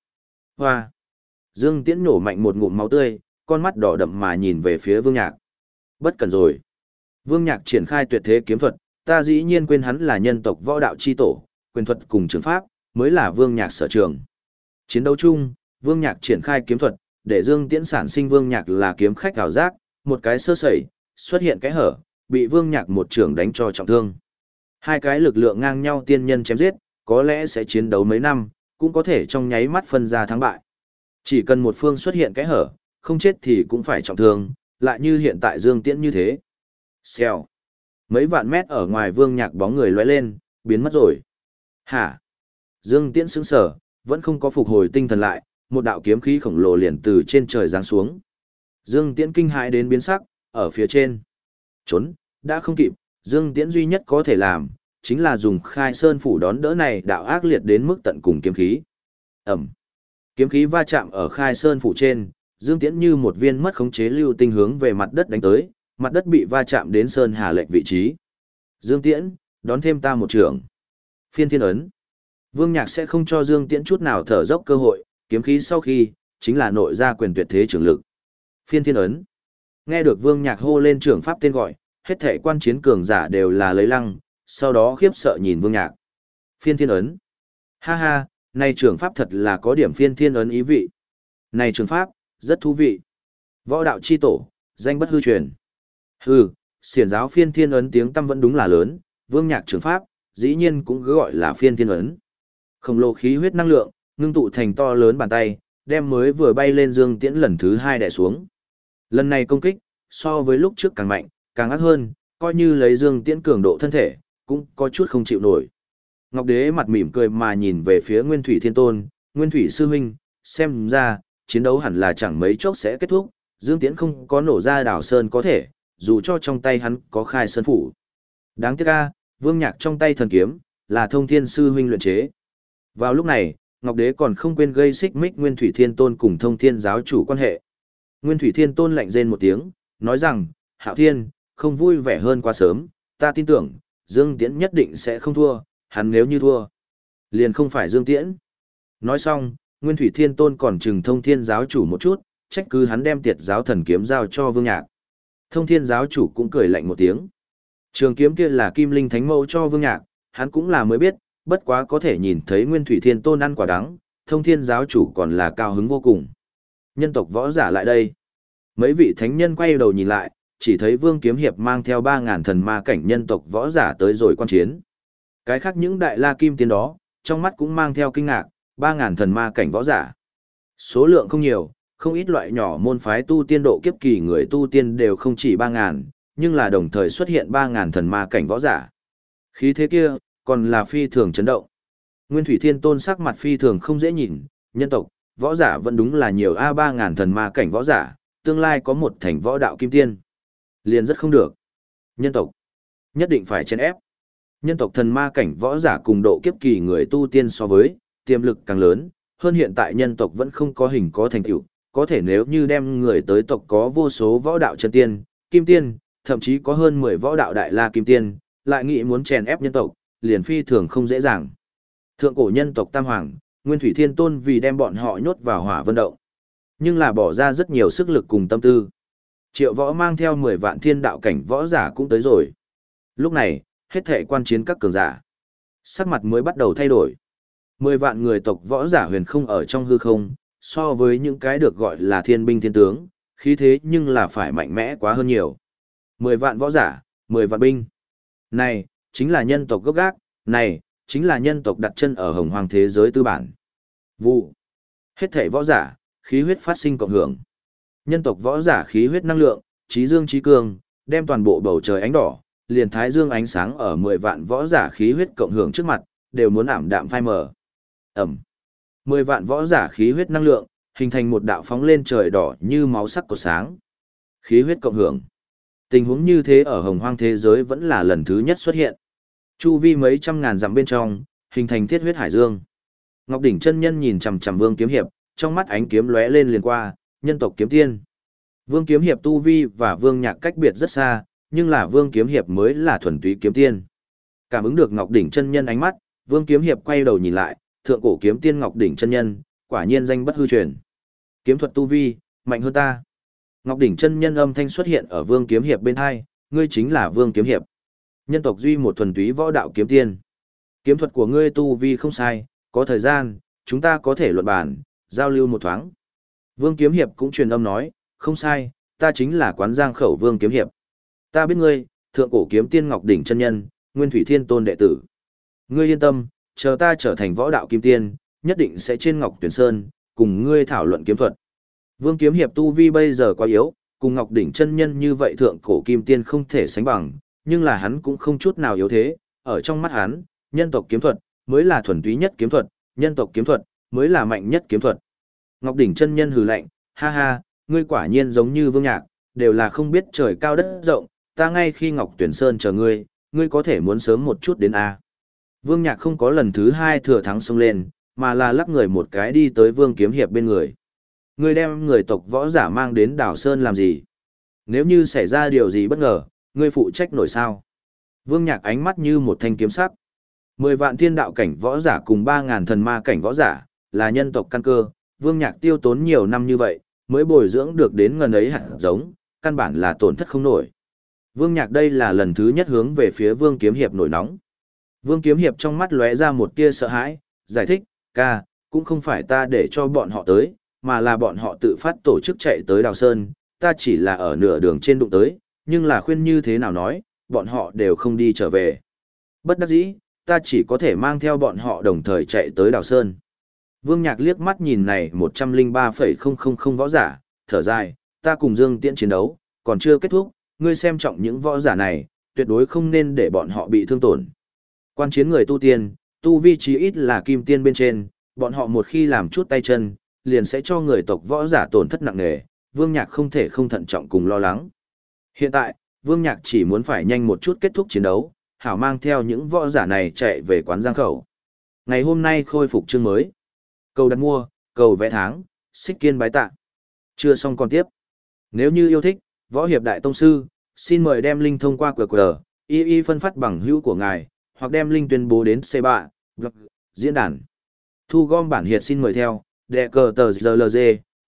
Hoa! Dương Tiễn nổ mạnh một ngụm máu tươi, con mắt đỏ đậm mà nhìn về phía Vương Nhạc. Bất cần rồi. Vương Nhạc triển khai tuyệt thế kiếm thuật, ta dĩ nhiên quên hắn là nhân tộc võ đạo chi tổ, quyền thuật cùng trường pháp, mới là Vương Nhạc sở trường. Chiến đấu chung, Vương Nhạc triển khai kiếm thuật, để Dương Tiễn sản sinh Vương Nhạc là kiếm khách ảo giác, một cái sơ sẩy, xuất hiện cái hở, bị Vương Nhạc một trường đánh cho trọng thương. Hai cái lực lượng ngang nhau tiên nhân chém giết, có lẽ sẽ chiến đấu mấy năm, cũng có thể trong nháy mắt phân ra thắng bại. Chỉ cần một phương xuất hiện cái hở, không chết thì cũng phải trọng thương, lại như hiện tại Dương Tiễn như thế. Xèo. Mấy vạn mét ở ngoài vương nhạc bóng người lóe lên, biến mất rồi. Hả? Dương Tiễn sững sờ, vẫn không có phục hồi tinh thần lại, một đạo kiếm khí khổng lồ liền từ trên trời giáng xuống. Dương Tiễn kinh hãi đến biến sắc, ở phía trên. Trốn, đã không kịp, Dương Tiễn duy nhất có thể làm, chính là dùng khai sơn phủ đón đỡ này đạo ác liệt đến mức tận cùng kiếm khí. Ẩm. Kiếm khí va chạm ở khai sơn phủ trên, Dương Tiễn như một viên mất khống chế lưu tinh hướng về mặt đất đánh tới, mặt đất bị va chạm đến sơn hà lệch vị trí. Dương Tiễn, đón thêm ta một trường. Phiên thiên ấn. Vương Nhạc sẽ không cho Dương Tiễn chút nào thở dốc cơ hội, kiếm khí sau khi, chính là nội ra quyền tuyệt thế trường lực. Phiên thiên ấn. Nghe được Vương Nhạc hô lên trưởng pháp tên gọi, hết thể quan chiến cường giả đều là lấy lăng, sau đó khiếp sợ nhìn Vương Nhạc. Phiên thiên ấn. Ha ha, này trường pháp thật là có điểm phiên thiên ấn ý vị. Này trường pháp, rất thú vị. Võ đạo chi tổ, danh bất hư truyền. Hừ, xiển giáo phiên thiên ấn tiếng tâm vẫn đúng là lớn, Vương Nhạc trường pháp, dĩ nhiên cũng cứ gọi là phiên thiên ấn. Khổng lồ khí huyết năng lượng, ngưng tụ thành to lớn bàn tay, đem mới vừa bay lên dương tiễn lần thứ hai đè xuống. Lần này công kích, so với lúc trước càng mạnh, càng ác hơn, coi như lấy dương tiễn cường độ thân thể, cũng có chút không chịu nổi. Ngọc Đế mặt mỉm cười mà nhìn về phía Nguyên Thủy Thiên Tôn, Nguyên Thủy Sư Huynh, xem ra, chiến đấu hẳn là chẳng mấy chốc sẽ kết thúc, Dương Tiễn không có nổ ra đảo Sơn có thể, dù cho trong tay hắn có khai sơn phủ. Đáng tiếc ca, Vương Nhạc trong tay thần kiếm, là thông thiên sư huynh luyện chế. Vào lúc này, Ngọc Đế còn không quên gây xích mích Nguyên Thủy Thiên Tôn cùng thông thiên giáo chủ quan hệ. Nguyên Thủy Thiên Tôn lạnh rên một tiếng, nói rằng, Hạo Thiên, không vui vẻ hơn quá sớm, ta tin tưởng, Dương Tiễn nhất định sẽ không thua, hắn nếu như thua, liền không phải Dương Tiễn. Nói xong, Nguyên Thủy Thiên Tôn còn chừng thông thiên giáo chủ một chút, trách cứ hắn đem tiệt giáo thần kiếm giao cho Vương Nhạc. Thông thiên giáo chủ cũng cười lạnh một tiếng. Trường kiếm kia là kim linh thánh mẫu cho Vương Nhạc, hắn cũng là mới biết, bất quá có thể nhìn thấy Nguyên Thủy Thiên Tôn ăn quả đắng, thông thiên giáo chủ còn là cao hứng vô cùng. Nhân tộc võ giả lại đây. Mấy vị thánh nhân quay đầu nhìn lại, chỉ thấy Vương Kiếm Hiệp mang theo 3.000 thần ma cảnh nhân tộc võ giả tới rồi quan chiến. Cái khác những đại la kim tiên đó, trong mắt cũng mang theo kinh ngạc, 3.000 thần ma cảnh võ giả. Số lượng không nhiều, không ít loại nhỏ môn phái tu tiên độ kiếp kỳ người tu tiên đều không chỉ 3.000, nhưng là đồng thời xuất hiện 3.000 thần ma cảnh võ giả. Khí thế kia, còn là phi thường chấn động. Nguyên Thủy Thiên Tôn sắc mặt phi thường không dễ nhìn, nhân tộc, võ giả vẫn đúng là nhiều A ba ngàn thần ma cảnh võ giả, tương lai có một thành võ đạo kim tiên. Liền rất không được. Nhân tộc, nhất định phải chèn ép. Nhân tộc thần ma cảnh võ giả cùng độ kiếp kỳ người tu tiên so với, tiềm lực càng lớn, hơn hiện tại nhân tộc vẫn không có hình có thành tựu, có thể nếu như đem người tới tộc có vô số võ đạo chân tiên, kim tiên, thậm chí có hơn 10 võ đạo đại la kim tiên, lại nghĩ muốn chèn ép nhân tộc, liền phi thường không dễ dàng. Thượng cổ nhân tộc Tam Hoàng, Nguyên Thủy Thiên Tôn vì đem bọn họ nhốt vào hỏa vân động, nhưng là bỏ ra rất nhiều sức lực cùng tâm tư. Triệu võ mang theo 10 vạn thiên đạo cảnh võ giả cũng tới rồi. Lúc này, hết thể quan chiến các cường giả. Sắc mặt mới bắt đầu thay đổi. 10 vạn người tộc võ giả huyền không ở trong hư không, so với những cái được gọi là thiên binh thiên tướng, khí thế nhưng là phải mạnh mẽ quá hơn nhiều. 10 vạn võ giả, 10 vạn binh. Này, chính là nhân tộc gốc gác, này, chính là nhân tộc đặt chân ở hồng hoàng thế giới tư bản. Vụ. Hết thể võ giả, khí huyết phát sinh cộng hưởng. Nhân tộc võ giả khí huyết năng lượng, trí dương trí cường, đem toàn bộ bầu trời ánh đỏ, liền thái dương ánh sáng ở 10 vạn võ giả khí huyết cộng hưởng trước mặt, đều muốn ảm đạm phai mờ. Ẩm. 10 vạn võ giả khí huyết năng lượng, hình thành một đạo phóng lên trời đỏ như máu sắc của sáng. Khí huyết cộng hưởng. Tình huống như thế ở hồng hoang thế giới vẫn là lần thứ nhất xuất hiện. Chu vi mấy trăm ngàn dặm bên trong, hình thành thiết huyết hải dương. Ngọc đỉnh chân nhân nhìn chằm chằm Vương Kiếm Hiệp, trong mắt ánh kiếm lóe lên liền qua, nhân tộc kiếm tiên. Vương Kiếm Hiệp tu vi và Vương Nhạc cách biệt rất xa, nhưng là Vương Kiếm Hiệp mới là thuần túy kiếm tiên. Cảm ứng được Ngọc đỉnh chân nhân ánh mắt, Vương Kiếm Hiệp quay đầu nhìn lại, thượng cổ kiếm tiên Ngọc đỉnh chân nhân, quả nhiên danh bất hư truyền. Kiếm thuật tu vi, mạnh hơn ta. Ngọc đỉnh chân nhân âm thanh xuất hiện ở Vương Kiếm Hiệp bên hai, ngươi chính là Vương Kiếm Hiệp. Nhân tộc duy một thuần túy võ đạo kiếm tiên. Kiếm thuật của ngươi tu vi không sai, có thời gian, chúng ta có thể luận bàn, giao lưu một thoáng. Vương Kiếm Hiệp cũng truyền âm nói, không sai, ta chính là quán giang khẩu Vương Kiếm Hiệp. Ta biết ngươi, thượng cổ kiếm tiên Ngọc Đỉnh chân nhân, Nguyên Thủy Thiên Tôn đệ tử. Ngươi yên tâm, chờ ta trở thành võ đạo kim tiên, nhất định sẽ trên Ngọc Tuyển Sơn, cùng ngươi thảo luận kiếm thuật. Vương Kiếm Hiệp tu vi bây giờ quá yếu, cùng Ngọc Đỉnh chân nhân như vậy thượng cổ kim tiên không thể sánh bằng, nhưng là hắn cũng không chút nào yếu thế, ở trong mắt hắn, nhân tộc kiếm thuật mới là thuần túy nhất kiếm thuật, nhân tộc kiếm thuật mới là mạnh nhất kiếm thuật. Ngọc Đỉnh chân nhân hừ lạnh, ha ha, ngươi quả nhiên giống như Vương Nhạc, đều là không biết trời cao đất rộng, ta ngay khi Ngọc Tuyển Sơn chờ ngươi, ngươi có thể muốn sớm một chút đến a. Vương Nhạc không có lần thứ hai thừa thắng xông lên, mà là lắc người một cái đi tới Vương Kiếm Hiệp bên người. Ngươi đem người tộc võ giả mang đến đảo Sơn làm gì? Nếu như xảy ra điều gì bất ngờ, ngươi phụ trách nổi sao? Vương Nhạc ánh mắt như một thanh kiếm sắc. Mười vạn thiên đạo cảnh võ giả cùng ba ngàn thần ma cảnh võ giả, là nhân tộc căn cơ, Vương Nhạc tiêu tốn nhiều năm như vậy, mới bồi dưỡng được đến ngần ấy hạt giống, căn bản là tổn thất không nổi. Vương Nhạc đây là lần thứ nhất hướng về phía Vương Kiếm Hiệp nổi nóng. Vương Kiếm Hiệp trong mắt lóe ra một tia sợ hãi, giải thích, ca, cũng không phải ta để cho bọn họ tới, mà là bọn họ tự phát tổ chức chạy tới Đào Sơn, ta chỉ là ở nửa đường trên đụng tới, nhưng là khuyên như thế nào nói, bọn họ đều không đi trở về. Bất đắc dĩ, ta chỉ có thể mang theo bọn họ đồng thời chạy tới Đào Sơn. Vương Nhạc liếc mắt nhìn này 103,000 võ giả, thở dài, ta cùng Dương Tiễn chiến đấu, còn chưa kết thúc, ngươi xem trọng những võ giả này, tuyệt đối không nên để bọn họ bị thương tổn. Quan chiến người tu tiên, tu vi trí ít là kim tiên bên trên, bọn họ một khi làm chút tay chân, liền sẽ cho người tộc võ giả tổn thất nặng nề, Vương Nhạc không thể không thận trọng cùng lo lắng. Hiện tại, Vương Nhạc chỉ muốn phải nhanh một chút kết thúc chiến đấu, hảo mang theo những võ giả này chạy về quán giang khẩu. Ngày hôm nay khôi phục chương mới. Cầu đặt mua, cầu vẽ tháng, xích kiên bái tạ. Chưa xong còn tiếp. Nếu như yêu thích, võ hiệp đại tông sư, xin mời đem link thông qua QR, y y phân phát bằng hữu của ngài, hoặc đem link tuyên bố đến C3, blog, diễn đàn. Thu gom bản hiệt xin mời theo, đệ cờ tờ GLG,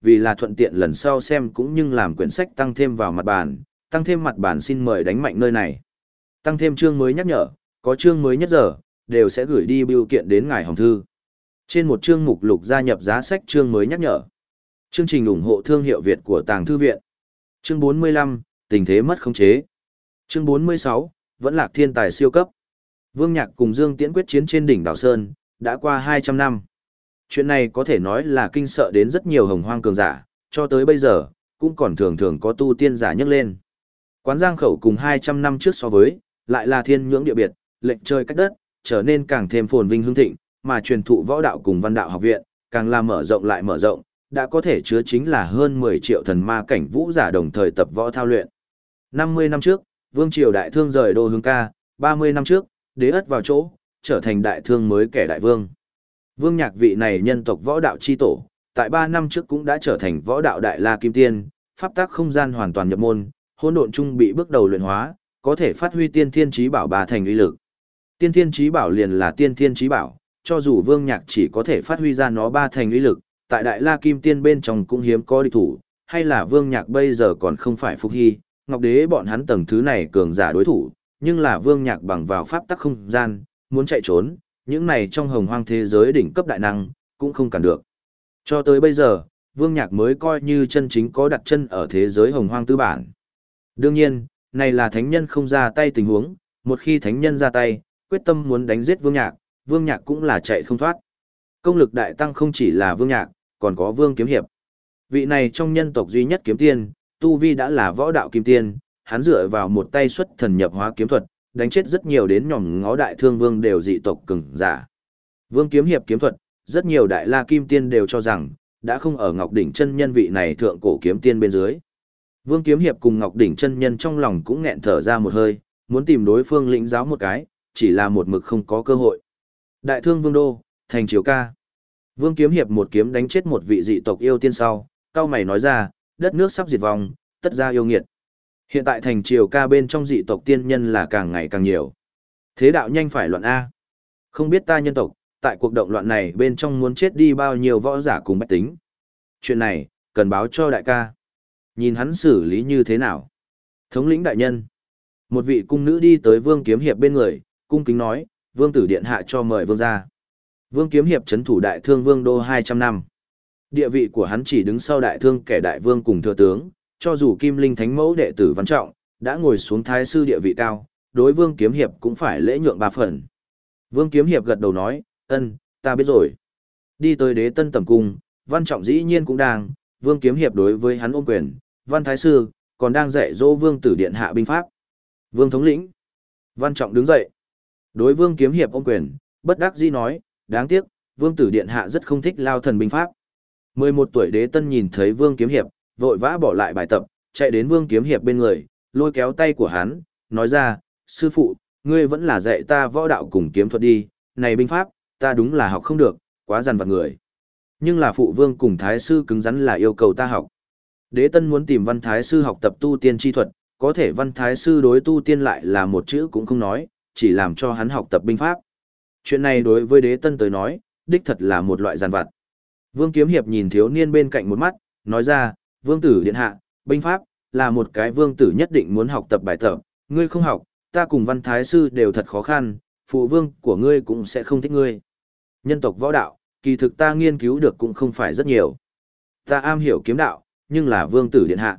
vì là thuận tiện lần sau xem cũng như làm quyển sách tăng thêm vào mặt bản, tăng thêm mặt bản xin mời đánh mạnh nơi này. Tăng thêm chương mới nhắc nhở, có chương mới nhất giờ, đều sẽ gửi đi biểu kiện đến ngài hồng thư. Trên một chương mục lục gia nhập giá sách chương mới nhắc nhở. Chương trình ủng hộ thương hiệu Việt của Tàng Thư Viện. Chương 45, tình thế mất khống chế. Chương 46, vẫn lạc thiên tài siêu cấp. Vương Nhạc cùng Dương Tiễn quyết chiến trên đỉnh Đảo Sơn, đã qua 200 năm. Chuyện này có thể nói là kinh sợ đến rất nhiều hồng hoang cường giả, cho tới bây giờ, cũng còn thường thường có tu tiên giả nhắc lên. Quán Giang Khẩu cùng 200 năm trước so với, lại là thiên nhưỡng địa biệt, lệnh trời cách đất, trở nên càng thêm phồn vinh hương thịnh, mà truyền thụ võ đạo cùng văn đạo học viện, càng là mở rộng lại mở rộng, đã có thể chứa chính là hơn 10 triệu thần ma cảnh vũ giả đồng thời tập võ thao luyện. 50 năm trước, Vương Triều Đại Thương rời đô hướng ca, 30 năm trước, đế ất vào chỗ, trở thành đại thương mới kẻ đại vương. Vương nhạc vị này nhân tộc võ đạo chi tổ, tại 3 năm trước cũng đã trở thành võ đạo đại la kim tiên, pháp tác không gian hoàn toàn nhập môn, hỗn độn trung bị bước đầu luyện hóa, có thể phát huy tiên thiên trí bảo bà thành uy lực. Tiên thiên trí bảo liền là tiên thiên trí bảo, cho dù vương nhạc chỉ có thể phát huy ra nó ba thành uy lực, tại đại la kim tiên bên trong cũng hiếm có địch thủ, hay là vương nhạc bây giờ còn không phải phục hy, ngọc đế bọn hắn tầng thứ này cường giả đối thủ, nhưng là vương nhạc bằng vào pháp tắc không gian, muốn chạy trốn, những này trong hồng hoang thế giới đỉnh cấp đại năng, cũng không cản được. Cho tới bây giờ, vương nhạc mới coi như chân chính có đặt chân ở thế giới hồng hoang tư bản. Đương nhiên, này là thánh nhân không ra tay tình huống, một khi thánh nhân ra tay, quyết tâm muốn đánh giết vương nhạc, vương nhạc cũng là chạy không thoát. Công lực đại tăng không chỉ là vương nhạc, còn có vương kiếm hiệp. Vị này trong nhân tộc duy nhất kiếm tiên, Tu Vi đã là võ đạo kim tiên, hắn dựa vào một tay xuất thần nhập hóa kiếm thuật, đánh chết rất nhiều đến nhỏm ngó đại thương vương đều dị tộc cứng giả. Vương kiếm hiệp kiếm thuật, rất nhiều đại la kim tiên đều cho rằng, đã không ở Ngọc Đỉnh chân nhân vị này thượng cổ kiếm tiên bên dưới. Vương kiếm hiệp cùng Ngọc Đỉnh chân nhân trong lòng cũng nghẹn thở ra một hơi, muốn tìm đối phương lĩnh giáo một cái, chỉ là một mực không có cơ hội. Đại thương vương đô, thành triều ca. Vương kiếm hiệp một kiếm đánh chết một vị dị tộc yêu tiên sau, cao mày nói ra, đất nước sắp diệt vong, tất ra yêu nghiệt. Hiện tại thành triều ca bên trong dị tộc tiên nhân là càng ngày càng nhiều. Thế đạo nhanh phải loạn A. Không biết ta nhân tộc, tại cuộc động loạn này bên trong muốn chết đi bao nhiêu võ giả cùng bách tính. Chuyện này, cần báo cho đại ca. Nhìn hắn xử lý như thế nào. Thống lĩnh đại nhân. Một vị cung nữ đi tới vương kiếm hiệp bên người, cung kính nói, vương tử điện hạ cho mời vương ra. Vương kiếm hiệp chấn thủ đại thương vương đô 200 năm. Địa vị của hắn chỉ đứng sau đại thương kẻ đại vương cùng thừa tướng, cho dù kim linh thánh mẫu đệ tử văn trọng, đã ngồi xuống thái sư địa vị cao, đối vương kiếm hiệp cũng phải lễ nhượng ba phần. Vương kiếm hiệp gật đầu nói, ân, ta biết rồi. Đi tới đế tân tầm cung, văn trọng dĩ nhiên cũng đang, vương kiếm hiệp đối với hắn ôm quyền, văn thái sư, còn đang dạy dỗ vương tử điện hạ binh pháp. Vương thống lĩnh. Văn trọng đứng dậy. Đối vương kiếm hiệp ôm quyền, bất đắc dĩ nói, đáng tiếc, vương tử điện hạ rất không thích lao thần binh pháp. 11 tuổi đế tân nhìn thấy vương kiếm hiệp, vội vã bỏ lại bài tập, chạy đến vương kiếm hiệp bên người, lôi kéo tay của hắn, nói ra, sư phụ, ngươi vẫn là dạy ta võ đạo cùng kiếm thuật đi, này binh pháp, ta đúng là học không được, quá dằn vặt người. Nhưng là phụ vương cùng thái sư cứng rắn là yêu cầu ta học. Đế tân muốn tìm văn thái sư học tập tu tiên chi thuật, có thể văn thái sư đối tu tiên lại là một chữ cũng không nói, chỉ làm cho hắn học tập binh pháp. Chuyện này đối với đế tân tới nói, đích thật là một loại giàn vặt. Vương Kiếm Hiệp nhìn thiếu niên bên cạnh một mắt, nói ra, vương tử điện hạ, binh pháp, là một cái vương tử nhất định muốn học tập bài tập, ngươi không học, ta cùng văn thái sư đều thật khó khăn, phụ vương của ngươi cũng sẽ không thích ngươi. Nhân tộc võ đạo, kỳ thực ta nghiên cứu được cũng không phải rất nhiều. Ta am hiểu kiếm đạo, nhưng là vương tử điện hạ.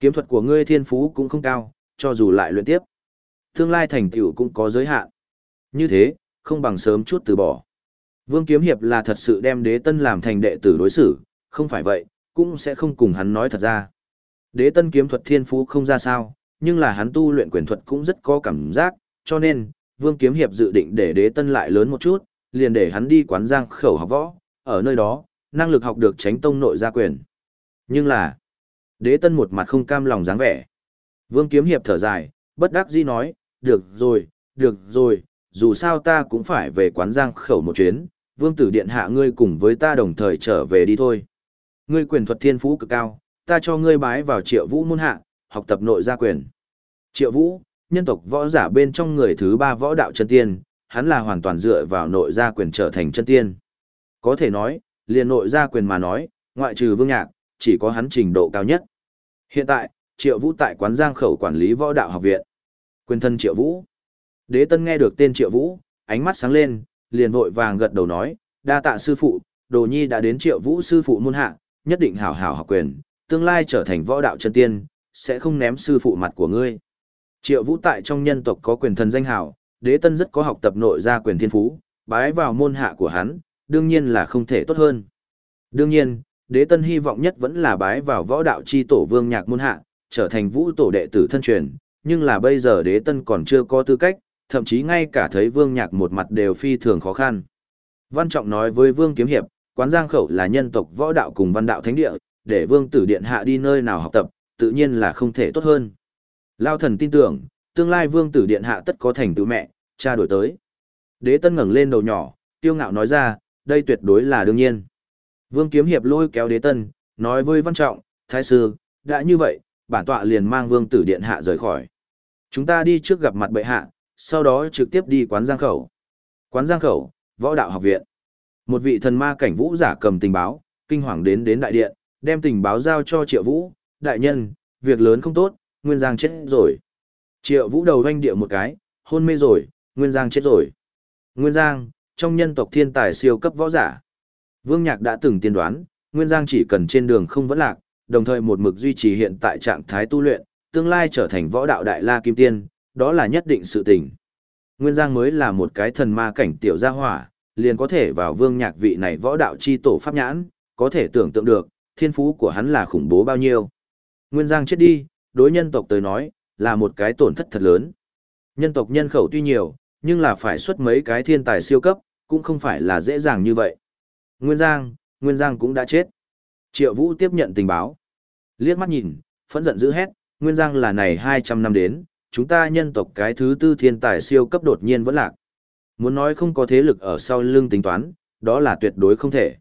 Kiếm thuật của ngươi thiên phú cũng không cao, cho dù lại luyện tiếp. Tương lai thành tựu cũng có giới hạn. Như thế, không bằng sớm chút từ bỏ. Vương Kiếm Hiệp là thật sự đem đế tân làm thành đệ tử đối xử, không phải vậy, cũng sẽ không cùng hắn nói thật ra. Đế tân kiếm thuật thiên phú không ra sao, nhưng là hắn tu luyện quyền thuật cũng rất có cảm giác, cho nên, Vương Kiếm Hiệp dự định để đế tân lại lớn một chút, liền để hắn đi quán giang khẩu học võ, ở nơi đó, năng lực học được tránh tông nội gia quyền. Nhưng là, đế tân một mặt không cam lòng dáng vẻ. Vương Kiếm Hiệp thở dài, bất đắc dĩ nói, được rồi, được rồi, dù sao ta cũng phải về quán giang khẩu một chuyến, vương tử điện hạ ngươi cùng với ta đồng thời trở về đi thôi. Ngươi quyền thuật thiên phú cực cao, ta cho ngươi bái vào triệu vũ môn hạ, học tập nội gia quyền. Triệu vũ, nhân tộc võ giả bên trong người thứ ba võ đạo chân tiên, hắn là hoàn toàn dựa vào nội gia quyền trở thành chân tiên. Có thể nói, liền nội gia quyền mà nói, ngoại trừ vương nhạc, chỉ có hắn trình độ cao nhất. Hiện tại, Triệu Vũ tại quán Giang khẩu quản lý võ đạo học viện. Quyền thân Triệu Vũ. Đế Tân nghe được tên Triệu Vũ, ánh mắt sáng lên, liền vội vàng gật đầu nói, đa tạ sư phụ, Đồ Nhi đã đến Triệu Vũ sư phụ môn hạ, nhất định hảo hảo học quyền, tương lai trở thành võ đạo chân tiên, sẽ không ném sư phụ mặt của ngươi. Triệu Vũ tại trong nhân tộc có quyền thần danh hảo, Đế Tân rất có học tập nội gia quyền thiên phú, bái vào môn hạ của hắn, đương nhiên là không thể tốt hơn. Đương nhiên, Đế Tân hy vọng nhất vẫn là bái vào võ đạo chi tổ vương nhạc môn hạ, trở thành vũ tổ đệ tử thân truyền, nhưng là bây giờ đế tân còn chưa có tư cách, thậm chí ngay cả thấy vương nhạc một mặt đều phi thường khó khăn. Văn Trọng nói với vương kiếm hiệp, quán giang khẩu là nhân tộc võ đạo cùng văn đạo thánh địa, để vương tử điện hạ đi nơi nào học tập, tự nhiên là không thể tốt hơn. Lao thần tin tưởng, tương lai vương tử điện hạ tất có thành tựu mẹ, cha đổi tới. Đế tân ngẩng lên đầu nhỏ, tiêu ngạo nói ra, đây tuyệt đối là đương nhiên. Vương kiếm hiệp lôi kéo đế tân, nói với văn trọng, thái sư, đã như vậy, bản tọa liền mang vương tử điện hạ rời khỏi. Chúng ta đi trước gặp mặt bệ hạ, sau đó trực tiếp đi quán giang khẩu. Quán giang khẩu, võ đạo học viện. Một vị thần ma cảnh vũ giả cầm tình báo, kinh hoàng đến đến đại điện, đem tình báo giao cho triệu vũ, đại nhân, việc lớn không tốt, Nguyên Giang chết rồi. Triệu vũ đầu doanh địa một cái, hôn mê rồi, Nguyên Giang chết rồi. Nguyên Giang, trong nhân tộc thiên tài siêu cấp võ giả. Vương Nhạc đã từng tiên đoán, Nguyên Giang chỉ cần trên đường không vẫn lạc, đồng thời một mực duy trì hiện tại trạng thái tu luyện, tương lai trở thành võ đạo đại la kim tiên, đó là nhất định sự tình. Nguyên Giang mới là một cái thần ma cảnh tiểu gia hỏa, liền có thể vào vương nhạc vị này võ đạo chi tổ pháp nhãn, có thể tưởng tượng được, thiên phú của hắn là khủng bố bao nhiêu. Nguyên Giang chết đi, đối nhân tộc tới nói, là một cái tổn thất thật lớn. Nhân tộc nhân khẩu tuy nhiều, nhưng là phải xuất mấy cái thiên tài siêu cấp, cũng không phải là dễ dàng như vậy. Nguyên Giang, Nguyên Giang cũng đã chết. Triệu Vũ tiếp nhận tình báo. Liếc mắt nhìn, phẫn giận dữ hét, Nguyên Giang là này 200 năm đến, chúng ta nhân tộc cái thứ tư thiên tài siêu cấp đột nhiên vẫn lạc. Muốn nói không có thế lực ở sau lưng tính toán, đó là tuyệt đối không thể.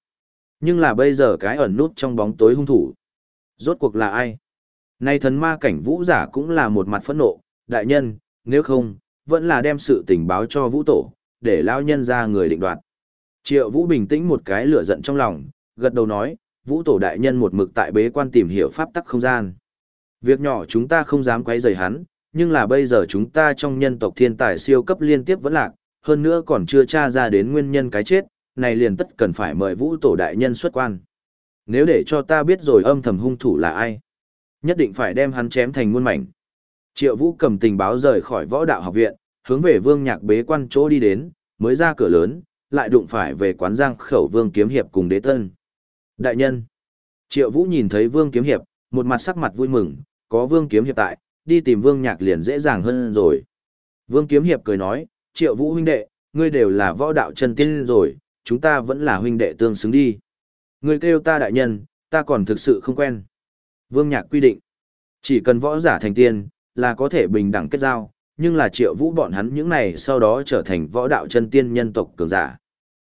Nhưng là bây giờ cái ẩn nút trong bóng tối hung thủ. Rốt cuộc là ai? Nay thần ma cảnh vũ giả cũng là một mặt phẫn nộ, đại nhân, nếu không, vẫn là đem sự tình báo cho vũ tổ, để lao nhân ra người định đoạt. Triệu vũ bình tĩnh một cái lửa giận trong lòng, gật đầu nói, vũ tổ đại nhân một mực tại bế quan tìm hiểu pháp tắc không gian. Việc nhỏ chúng ta không dám quấy rầy hắn, nhưng là bây giờ chúng ta trong nhân tộc thiên tài siêu cấp liên tiếp vẫn lạc, hơn nữa còn chưa tra ra đến nguyên nhân cái chết, này liền tất cần phải mời vũ tổ đại nhân xuất quan. Nếu để cho ta biết rồi âm thầm hung thủ là ai, nhất định phải đem hắn chém thành muôn mảnh. Triệu vũ cầm tình báo rời khỏi võ đạo học viện, hướng về vương nhạc bế quan chỗ đi đến, mới ra cửa lớn, lại đụng phải về quán giang khẩu vương kiếm hiệp cùng đế tân. Đại nhân, triệu vũ nhìn thấy vương kiếm hiệp, một mặt sắc mặt vui mừng, có vương kiếm hiệp tại, đi tìm vương nhạc liền dễ dàng hơn rồi. Vương kiếm hiệp cười nói, triệu vũ huynh đệ, ngươi đều là võ đạo chân tiên rồi, chúng ta vẫn là huynh đệ tương xứng đi. Ngươi kêu ta đại nhân, ta còn thực sự không quen. Vương nhạc quy định, chỉ cần võ giả thành tiên, là có thể bình đẳng kết giao, nhưng là triệu vũ bọn hắn những này sau đó trở thành võ đạo chân tiên nhân tộc cường giả.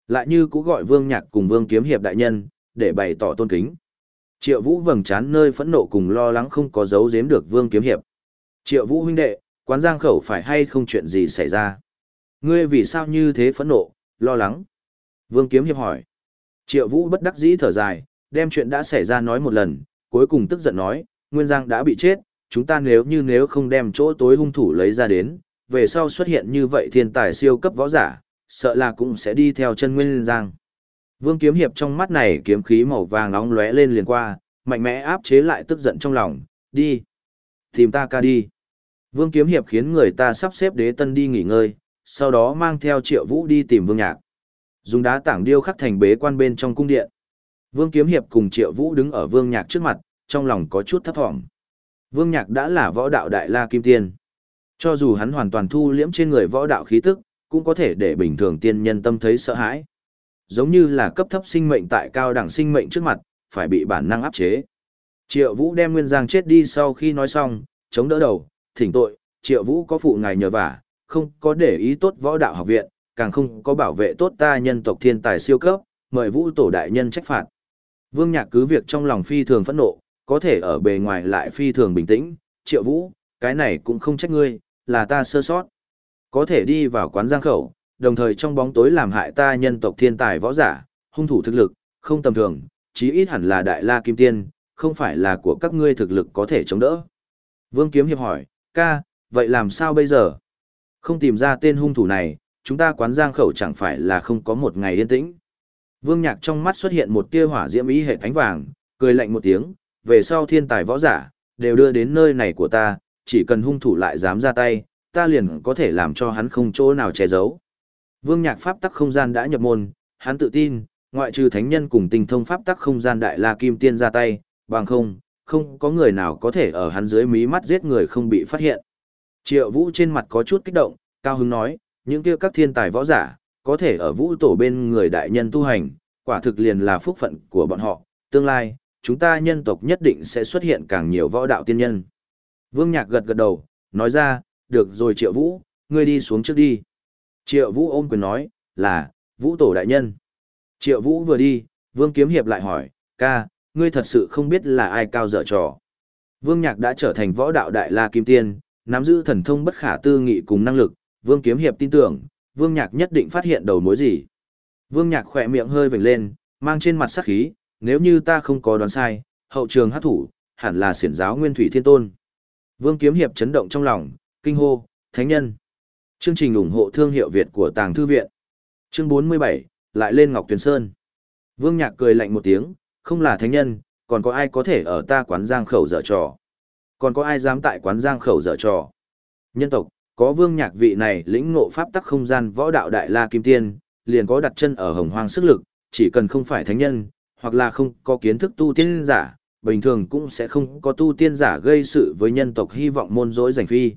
Lại như cũ gọi vương nhạc cùng vương kiếm hiệp đại nhân, để bày tỏ tôn kính. Triệu Vũ vầng trán nơi phẫn nộ cùng lo lắng không có giấu giếm được Vương Kiếm Hiệp. Triệu Vũ huynh đệ, quán giang khẩu phải hay không chuyện gì xảy ra? Ngươi vì sao như thế phẫn nộ, lo lắng? Vương Kiếm Hiệp hỏi. Triệu Vũ bất đắc dĩ thở dài, đem chuyện đã xảy ra nói một lần, cuối cùng tức giận nói, Nguyên Giang đã bị chết, chúng ta nếu như nếu không đem chỗ tối hung thủ lấy ra đến, về sau xuất hiện như vậy thiên tài siêu cấp võ giả, sợ là cũng sẽ đi theo chân Nguyên Giang. Vương kiếm hiệp trong mắt này kiếm khí màu vàng nóng lóe lên liền qua, mạnh mẽ áp chế lại tức giận trong lòng, đi. Tìm ta ca đi. Vương kiếm hiệp khiến người ta sắp xếp đế tân đi nghỉ ngơi, sau đó mang theo triệu vũ đi tìm vương nhạc. Dùng đá tảng điêu khắc thành bế quan bên trong cung điện. Vương kiếm hiệp cùng triệu vũ đứng ở vương nhạc trước mặt, trong lòng có chút thấp thỏm. Vương nhạc đã là võ đạo đại la kim tiên. Cho dù hắn hoàn toàn thu liễm trên người võ đạo khí tức, cũng có thể để bình thường tiên nhân tâm thấy sợ hãi. Giống như là cấp thấp sinh mệnh tại cao đẳng sinh mệnh trước mặt, phải bị bản năng áp chế. Triệu Vũ đem Nguyên Giang chết đi sau khi nói xong, chống đỡ đầu, thỉnh tội, Triệu Vũ có phụ ngài nhờ vả, không có để ý tốt võ đạo học viện, càng không có bảo vệ tốt ta nhân tộc thiên tài siêu cấp, mời Vũ tổ đại nhân trách phạt. Vương Nhạc cứ việc trong lòng phi thường phẫn nộ, có thể ở bề ngoài lại phi thường bình tĩnh, Triệu Vũ, cái này cũng không trách ngươi, là ta sơ sót. Có thể đi vào quán giang khẩu, đồng thời trong bóng tối làm hại ta nhân tộc thiên tài võ giả, hung thủ thực lực, không tầm thường, chí ít hẳn là đại la kim tiên, không phải là của các ngươi thực lực có thể chống đỡ. Vương Kiếm Hiệp hỏi, ca, vậy làm sao bây giờ? Không tìm ra tên hung thủ này, chúng ta quán giang khẩu chẳng phải là không có một ngày yên tĩnh. Vương Nhạc trong mắt xuất hiện một tia hỏa diễm ý hệ ánh vàng, cười lạnh một tiếng, về sau thiên tài võ giả, đều đưa đến nơi này của ta, chỉ cần hung thủ lại dám ra tay, ta liền có thể làm cho hắn không chỗ nào che giấu. Vương Nhạc pháp tắc không gian đã nhập môn, hắn tự tin, ngoại trừ thánh nhân cùng tinh thông pháp tắc không gian đại la kim tiên ra tay, bằng không, không có người nào có thể ở hắn dưới mí mắt giết người không bị phát hiện. Triệu Vũ trên mặt có chút kích động, cao hứng nói, những kia các thiên tài võ giả, có thể ở vũ tổ bên người đại nhân tu hành, quả thực liền là phúc phận của bọn họ, tương lai, chúng ta nhân tộc nhất định sẽ xuất hiện càng nhiều võ đạo tiên nhân. Vương Nhạc gật gật đầu, nói ra, được rồi Triệu Vũ, ngươi đi xuống trước đi. Triệu Vũ ôm quyền nói, là, Vũ Tổ Đại Nhân. Triệu Vũ vừa đi, Vương Kiếm Hiệp lại hỏi, ca, ngươi thật sự không biết là ai cao dở trò. Vương Nhạc đã trở thành võ đạo Đại La Kim Tiên, nắm giữ thần thông bất khả tư nghị cùng năng lực, Vương Kiếm Hiệp tin tưởng, Vương Nhạc nhất định phát hiện đầu mối gì. Vương Nhạc khỏe miệng hơi vểnh lên, mang trên mặt sắc khí, nếu như ta không có đoán sai, hậu trường hát thủ, hẳn là siển giáo Nguyên Thủy Thiên Tôn. Vương Kiếm Hiệp chấn động trong lòng, kinh hô, thánh nhân. Chương trình ủng hộ thương hiệu Việt của Tàng Thư Viện. Chương 47, lại lên Ngọc Tuyền Sơn. Vương Nhạc cười lạnh một tiếng, không là thánh nhân, còn có ai có thể ở ta quán giang khẩu dở trò. Còn có ai dám tại quán giang khẩu dở trò. Nhân tộc, có vương nhạc vị này lĩnh ngộ pháp tắc không gian võ đạo đại la kim tiên, liền có đặt chân ở hồng hoang sức lực, chỉ cần không phải thánh nhân, hoặc là không có kiến thức tu tiên giả, bình thường cũng sẽ không có tu tiên giả gây sự với nhân tộc hy vọng môn dối giành phi.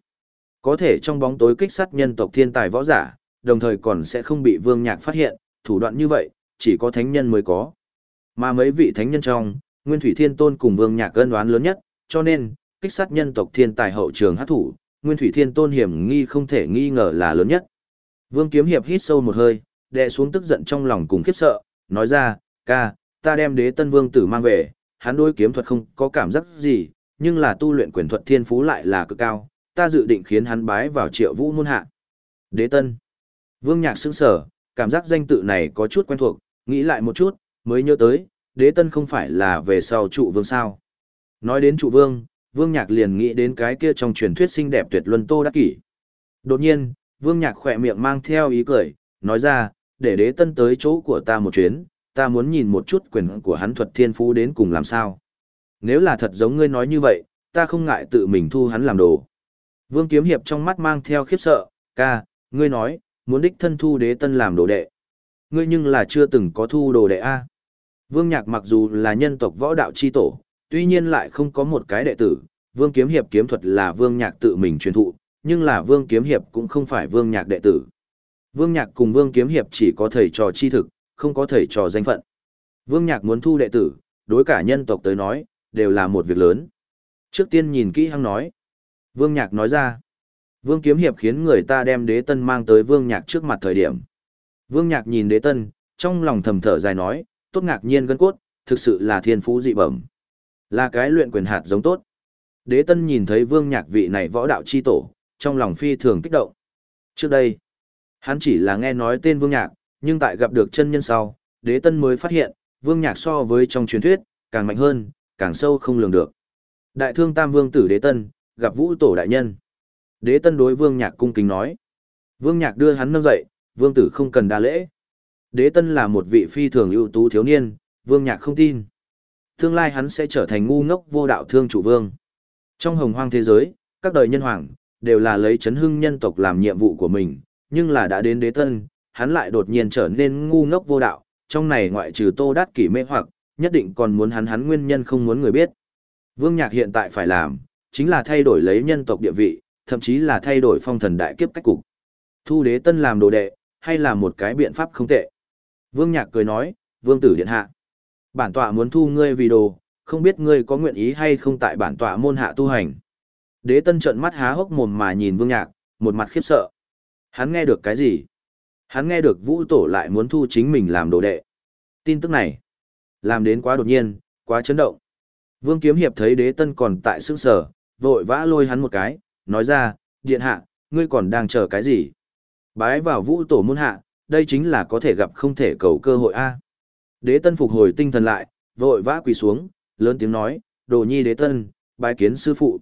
Có thể trong bóng tối kích sát nhân tộc thiên tài võ giả, đồng thời còn sẽ không bị vương nhạc phát hiện, thủ đoạn như vậy, chỉ có thánh nhân mới có. Mà mấy vị thánh nhân trong, Nguyên Thủy Thiên Tôn cùng vương nhạc cân đoán lớn nhất, cho nên, kích sát nhân tộc thiên tài hậu trường hát thủ, Nguyên Thủy Thiên Tôn hiểm nghi không thể nghi ngờ là lớn nhất. Vương Kiếm Hiệp hít sâu một hơi, đè xuống tức giận trong lòng cùng khiếp sợ, nói ra, ca, ta đem đế tân vương tử mang về, hắn đối kiếm thuật không có cảm giác gì, nhưng là tu luyện quyền thuật thiên phú lại là cực cao, ta dự định khiến hắn bái vào triệu vũ môn hạ. Đế tân. Vương Nhạc sững sở, cảm giác danh tự này có chút quen thuộc, nghĩ lại một chút, mới nhớ tới, đế tân không phải là về sau trụ vương sao. Nói đến trụ vương, Vương Nhạc liền nghĩ đến cái kia trong truyền thuyết xinh đẹp tuyệt luân Tô Đắc Kỷ. Đột nhiên, Vương Nhạc khỏe miệng mang theo ý cười, nói ra, để đế tân tới chỗ của ta một chuyến, ta muốn nhìn một chút quyền của hắn thuật thiên phú đến cùng làm sao. Nếu là thật giống ngươi nói như vậy, ta không ngại tự mình thu hắn làm đồ. Vương Kiếm Hiệp trong mắt mang theo khiếp sợ, ca, ngươi nói, muốn đích thân thu đế tân làm đồ đệ. Ngươi nhưng là chưa từng có thu đồ đệ A. Vương Nhạc mặc dù là nhân tộc võ đạo chi tổ, tuy nhiên lại không có một cái đệ tử, Vương Kiếm Hiệp kiếm thuật là Vương Nhạc tự mình truyền thụ, nhưng là Vương Kiếm Hiệp cũng không phải Vương Nhạc đệ tử. Vương Nhạc cùng Vương Kiếm Hiệp chỉ có thầy trò chi thực, không có thầy trò danh phận. Vương Nhạc muốn thu đệ tử, đối cả nhân tộc tới nói, đều là một việc lớn. Trước tiên nhìn kỹ hăng nói. Vương Nhạc nói ra. Vương Kiếm Hiệp khiến người ta đem đế tân mang tới Vương Nhạc trước mặt thời điểm. Vương Nhạc nhìn đế tân, trong lòng thầm thở dài nói, tốt ngạc nhiên gân cốt, thực sự là thiên phú dị bẩm. Là cái luyện quyền hạt giống tốt. Đế tân nhìn thấy vương nhạc vị này võ đạo chi tổ, trong lòng phi thường kích động. Trước đây, hắn chỉ là nghe nói tên vương nhạc, nhưng tại gặp được chân nhân sau, đế tân mới phát hiện, vương nhạc so với trong truyền thuyết, càng mạnh hơn, càng sâu không lường được. Đại thương tam vương tử đế tân, gặp vũ tổ đại nhân. Đế tân đối vương nhạc cung kính nói. Vương nhạc đưa hắn nâng dậy, vương tử không cần đa lễ. Đế tân là một vị phi thường ưu tú thiếu niên, vương nhạc không tin tương lai hắn sẽ trở thành ngu ngốc vô đạo thương chủ vương. Trong hồng hoang thế giới, các đời nhân hoàng, đều là lấy chấn hưng nhân tộc làm nhiệm vụ của mình, nhưng là đã đến đế tân, hắn lại đột nhiên trở nên ngu ngốc vô đạo, trong này ngoại trừ tô đát kỷ mê hoặc, nhất định còn muốn hắn hắn nguyên nhân không muốn người biết. Vương Nhạc hiện tại phải làm, chính là thay đổi lấy nhân tộc địa vị, thậm chí là thay đổi phong thần đại kiếp cách cục. Thu đế tân làm đồ đệ, hay là một cái biện pháp không tệ. Vương Nhạc cười nói, Vương tử điện hạ. Bản tọa muốn thu ngươi vì đồ, không biết ngươi có nguyện ý hay không tại bản tọa môn hạ tu hành. Đế tân trợn mắt há hốc mồm mà nhìn Vương Nhạc, một mặt khiếp sợ. Hắn nghe được cái gì? Hắn nghe được Vũ Tổ lại muốn thu chính mình làm đồ đệ. Tin tức này, làm đến quá đột nhiên, quá chấn động. Vương Kiếm Hiệp thấy đế tân còn tại sức sở, vội vã lôi hắn một cái, nói ra, điện hạ, ngươi còn đang chờ cái gì? Bái vào Vũ Tổ môn hạ, đây chính là có thể gặp không thể cầu cơ hội a. Đế tân phục hồi tinh thần lại, vội vã quỳ xuống, lớn tiếng nói, đồ nhi đế tân, bái kiến sư phụ.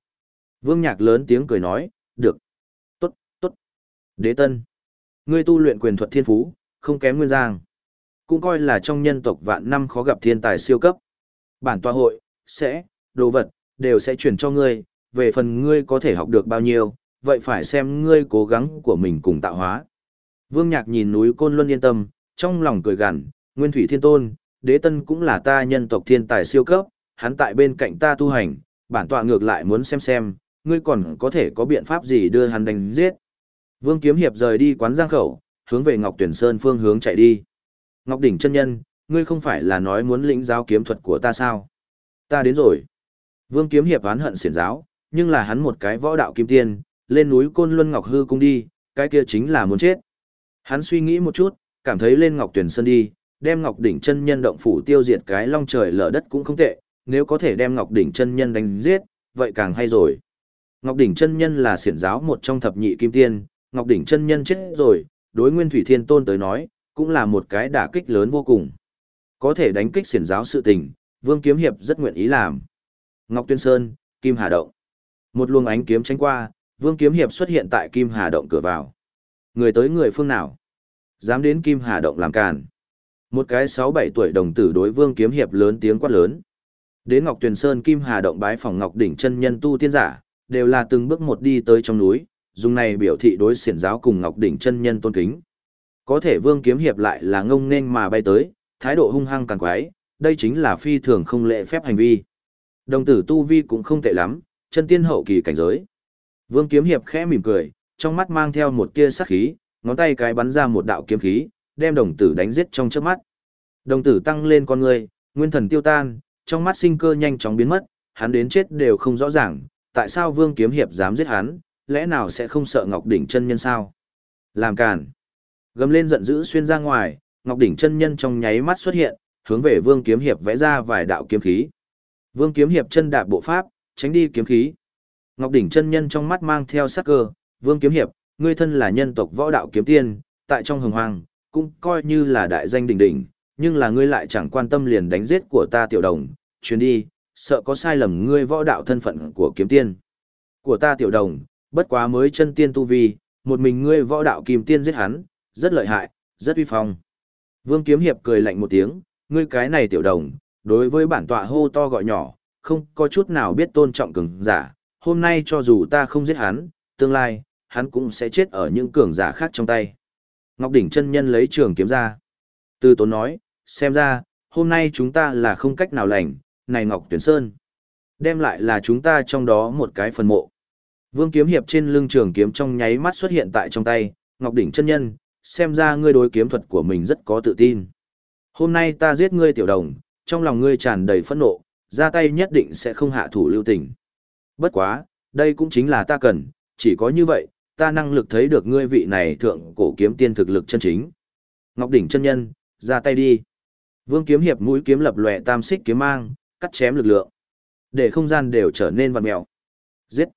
Vương Nhạc lớn tiếng cười nói, được. Tốt, tốt. Đế tân. Ngươi tu luyện quyền thuật thiên phú, không kém nguyên giang. Cũng coi là trong nhân tộc vạn năm khó gặp thiên tài siêu cấp. Bản tòa hội, sẽ, đồ vật, đều sẽ chuyển cho ngươi, về phần ngươi có thể học được bao nhiêu, vậy phải xem ngươi cố gắng của mình cùng tạo hóa. Vương Nhạc nhìn núi Côn Luân yên tâm, trong lòng cười gằn, Nguyên Thủy Thiên Tôn, đế tân cũng là ta nhân tộc thiên tài siêu cấp, hắn tại bên cạnh ta tu hành, bản tọa ngược lại muốn xem xem, ngươi còn có thể có biện pháp gì đưa hắn đánh giết. Vương Kiếm Hiệp rời đi quán giang khẩu, hướng về Ngọc Tuyển Sơn phương hướng chạy đi. Ngọc Đỉnh chân nhân, ngươi không phải là nói muốn lĩnh giáo kiếm thuật của ta sao? Ta đến rồi. Vương Kiếm Hiệp oán hận xiển giáo, nhưng là hắn một cái võ đạo kim tiên, lên núi Côn Luân Ngọc Hư cung đi, cái kia chính là muốn chết. Hắn suy nghĩ một chút, cảm thấy lên Ngọc Tuyển Sơn đi, đem Ngọc Đỉnh chân nhân động phủ tiêu diệt cái long trời lở đất cũng không tệ, nếu có thể đem Ngọc Đỉnh chân nhân đánh giết, vậy càng hay rồi. Ngọc Đỉnh chân nhân là xiển giáo một trong thập nhị kim tiên, Ngọc Đỉnh chân nhân chết rồi, đối Nguyên Thủy Thiên Tôn tới nói, cũng là một cái đả kích lớn vô cùng. Có thể đánh kích xiển giáo sự tình, Vương Kiếm Hiệp rất nguyện ý làm. Ngọc Tuyên Sơn, Kim Hà Động. Một luồng ánh kiếm tránh qua, Vương Kiếm Hiệp xuất hiện tại Kim Hà Động cửa vào. Người tới người phương nào? Dám đến Kim Hà Động làm càn. Một cái 6-7 tuổi đồng tử đối Vương Kiếm Hiệp lớn tiếng quát lớn. Đến Ngọc Tuyền Sơn Kim Hà Động bái phòng Ngọc Đỉnh chân nhân tu tiên giả, đều là từng bước một đi tới trong núi, dùng này biểu thị đối xiển giáo cùng Ngọc Đỉnh chân nhân tôn kính. Có thể Vương Kiếm Hiệp lại là ngông nên mà bay tới, thái độ hung hăng càng quái, đây chính là phi thường không lệ phép hành vi. Đồng tử tu vi cũng không tệ lắm, chân tiên hậu kỳ cảnh giới. Vương Kiếm Hiệp khẽ mỉm cười, trong mắt mang theo một tia sắc khí, ngón tay cái bắn ra một đạo kiếm khí, đem đồng tử đánh giết trong chớp mắt. Đồng tử tăng lên con người, nguyên thần tiêu tan, trong mắt sinh cơ nhanh chóng biến mất, hắn đến chết đều không rõ ràng, tại sao Vương Kiếm Hiệp dám giết hắn, lẽ nào sẽ không sợ Ngọc Đỉnh chân nhân sao? Làm cản. Gầm lên giận dữ xuyên ra ngoài, Ngọc Đỉnh chân nhân trong nháy mắt xuất hiện, hướng về Vương Kiếm Hiệp vẽ ra vài đạo kiếm khí. Vương Kiếm Hiệp chân đạp bộ pháp, tránh đi kiếm khí. Ngọc Đỉnh chân nhân trong mắt mang theo sắc cơ, Vương Kiếm Hiệp, ngươi thân là nhân tộc võ đạo kiếm tiên, tại trong hồng hoang, cũng coi như là đại danh đỉnh đỉnh, nhưng là ngươi lại chẳng quan tâm liền đánh giết của ta tiểu đồng, chuyến đi, sợ có sai lầm ngươi võ đạo thân phận của kiếm tiên. Của ta tiểu đồng, bất quá mới chân tiên tu vi, một mình ngươi võ đạo kim tiên giết hắn, rất lợi hại, rất uy phong. Vương Kiếm Hiệp cười lạnh một tiếng, ngươi cái này tiểu đồng, đối với bản tọa hô to gọi nhỏ, không có chút nào biết tôn trọng cường giả, hôm nay cho dù ta không giết hắn, tương lai, hắn cũng sẽ chết ở những cường giả khác trong tay. Ngọc Đỉnh chân nhân lấy trường kiếm ra. Từ tốn nói, xem ra, hôm nay chúng ta là không cách nào lành, này Ngọc Tuyển Sơn. Đem lại là chúng ta trong đó một cái phần mộ. Vương kiếm hiệp trên lưng trường kiếm trong nháy mắt xuất hiện tại trong tay, Ngọc Đỉnh chân nhân, xem ra ngươi đối kiếm thuật của mình rất có tự tin. Hôm nay ta giết ngươi tiểu đồng, trong lòng ngươi tràn đầy phẫn nộ, ra tay nhất định sẽ không hạ thủ lưu tình. Bất quá, đây cũng chính là ta cần, chỉ có như vậy, ta năng lực thấy được ngươi vị này thượng cổ kiếm tiên thực lực chân chính. Ngọc đỉnh chân nhân, ra tay đi. Vương kiếm hiệp mũi kiếm lập lòe tam xích kiếm mang, cắt chém lực lượng. Để không gian đều trở nên vặn mèo. Giết.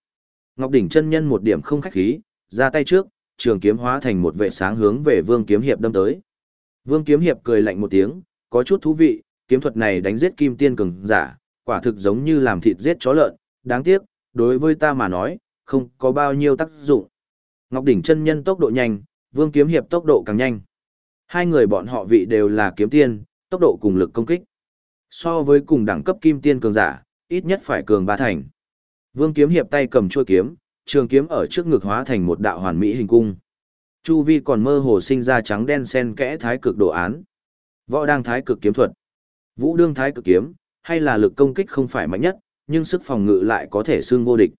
Ngọc đỉnh chân nhân một điểm không khách khí, ra tay trước, trường kiếm hóa thành một vệ sáng hướng về Vương kiếm hiệp đâm tới. Vương kiếm hiệp cười lạnh một tiếng, có chút thú vị, kiếm thuật này đánh giết kim tiên cường giả, quả thực giống như làm thịt giết chó lợn, đáng tiếc, đối với ta mà nói, không có bao nhiêu tác dụng. Ngọc đỉnh chân nhân tốc độ nhanh, Vương kiếm hiệp tốc độ càng nhanh. Hai người bọn họ vị đều là kiếm tiên, tốc độ cùng lực công kích. So với cùng đẳng cấp kim tiên cường giả, ít nhất phải cường ba thành. Vương kiếm hiệp tay cầm chuôi kiếm, trường kiếm ở trước ngực hóa thành một đạo hoàn mỹ hình cung. Chu vi còn mơ hồ sinh ra trắng đen xen kẽ thái cực đồ án. Võ đang thái cực kiếm thuật. Vũ đương thái cực kiếm, hay là lực công kích không phải mạnh nhất, nhưng sức phòng ngự lại có thể xương vô địch.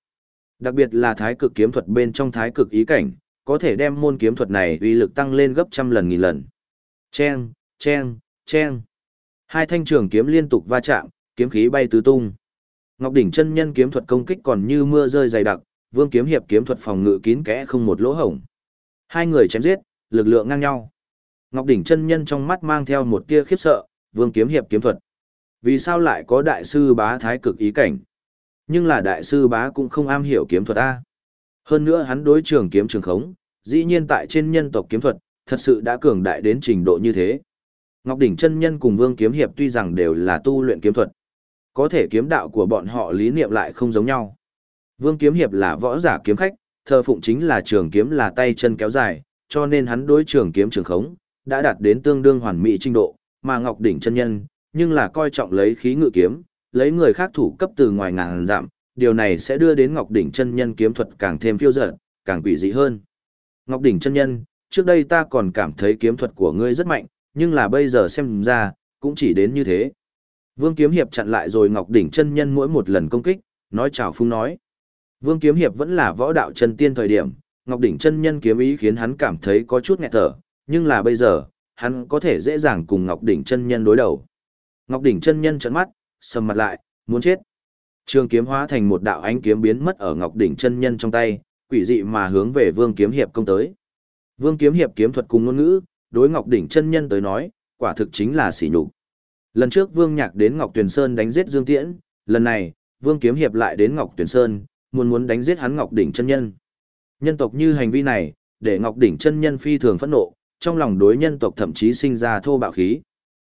Đặc biệt là thái cực kiếm thuật bên trong thái cực ý cảnh, có thể đem môn kiếm thuật này uy lực tăng lên gấp trăm lần nghìn lần. Chen, chen, chen. Hai thanh trường kiếm liên tục va chạm, kiếm khí bay tứ tung. Ngọc đỉnh chân nhân kiếm thuật công kích còn như mưa rơi dày đặc, Vương kiếm hiệp kiếm thuật phòng ngự kín kẽ không một lỗ hổng. Hai người chém giết, lực lượng ngang nhau. Ngọc đỉnh chân nhân trong mắt mang theo một tia khiếp sợ, Vương kiếm hiệp kiếm thuật. Vì sao lại có đại sư bá thái cực ý cảnh? Nhưng là đại sư bá cũng không am hiểu kiếm thuật a. Hơn nữa hắn đối trường kiếm trường khống, dĩ nhiên tại trên nhân tộc kiếm thuật, thật sự đã cường đại đến trình độ như thế. Ngọc Đỉnh chân nhân cùng Vương Kiếm Hiệp tuy rằng đều là tu luyện kiếm thuật, có thể kiếm đạo của bọn họ lý niệm lại không giống nhau. Vương Kiếm Hiệp là võ giả kiếm khách, thờ phụng chính là trường kiếm là tay chân kéo dài, cho nên hắn đối trường kiếm trường khống, đã đạt đến tương đương hoàn mỹ trình độ, mà Ngọc Đỉnh chân nhân, nhưng là coi trọng lấy khí ngự kiếm, lấy người khác thủ cấp từ ngoài ngàn giảm, điều này sẽ đưa đến Ngọc Đỉnh chân nhân kiếm thuật càng thêm phiêu dở, càng quỷ dị hơn. Ngọc Đỉnh chân nhân, trước đây ta còn cảm thấy kiếm thuật của ngươi rất mạnh, nhưng là bây giờ xem ra, cũng chỉ đến như thế. Vương Kiếm Hiệp chặn lại rồi Ngọc Đỉnh chân nhân mỗi một lần công kích, nói chào phung nói. Vương Kiếm Hiệp vẫn là võ đạo chân tiên thời điểm, Ngọc Đỉnh chân nhân kiếm ý khiến hắn cảm thấy có chút nghẹt thở, nhưng là bây giờ, hắn có thể dễ dàng cùng Ngọc Đỉnh chân nhân đối đầu. Ngọc Đỉnh chân nhân trợn mắt, sầm mặt lại, muốn chết. Trường kiếm hóa thành một đạo ánh kiếm biến mất ở Ngọc Đỉnh chân nhân trong tay, quỷ dị mà hướng về Vương Kiếm Hiệp công tới. Vương Kiếm Hiệp kiếm thuật cùng ngôn ngữ, đối Ngọc Đỉnh chân nhân tới nói, quả thực chính là sỉ nhục. Lần trước Vương Nhạc đến Ngọc Tuyền Sơn đánh giết Dương Tiễn, lần này, Vương Kiếm Hiệp lại đến Ngọc Tuyền Sơn, muốn muốn đánh giết hắn Ngọc Đỉnh chân nhân. Nhân tộc như hành vi này, để Ngọc Đỉnh chân nhân phi thường phẫn nộ, trong lòng đối nhân tộc thậm chí sinh ra thô bạo khí.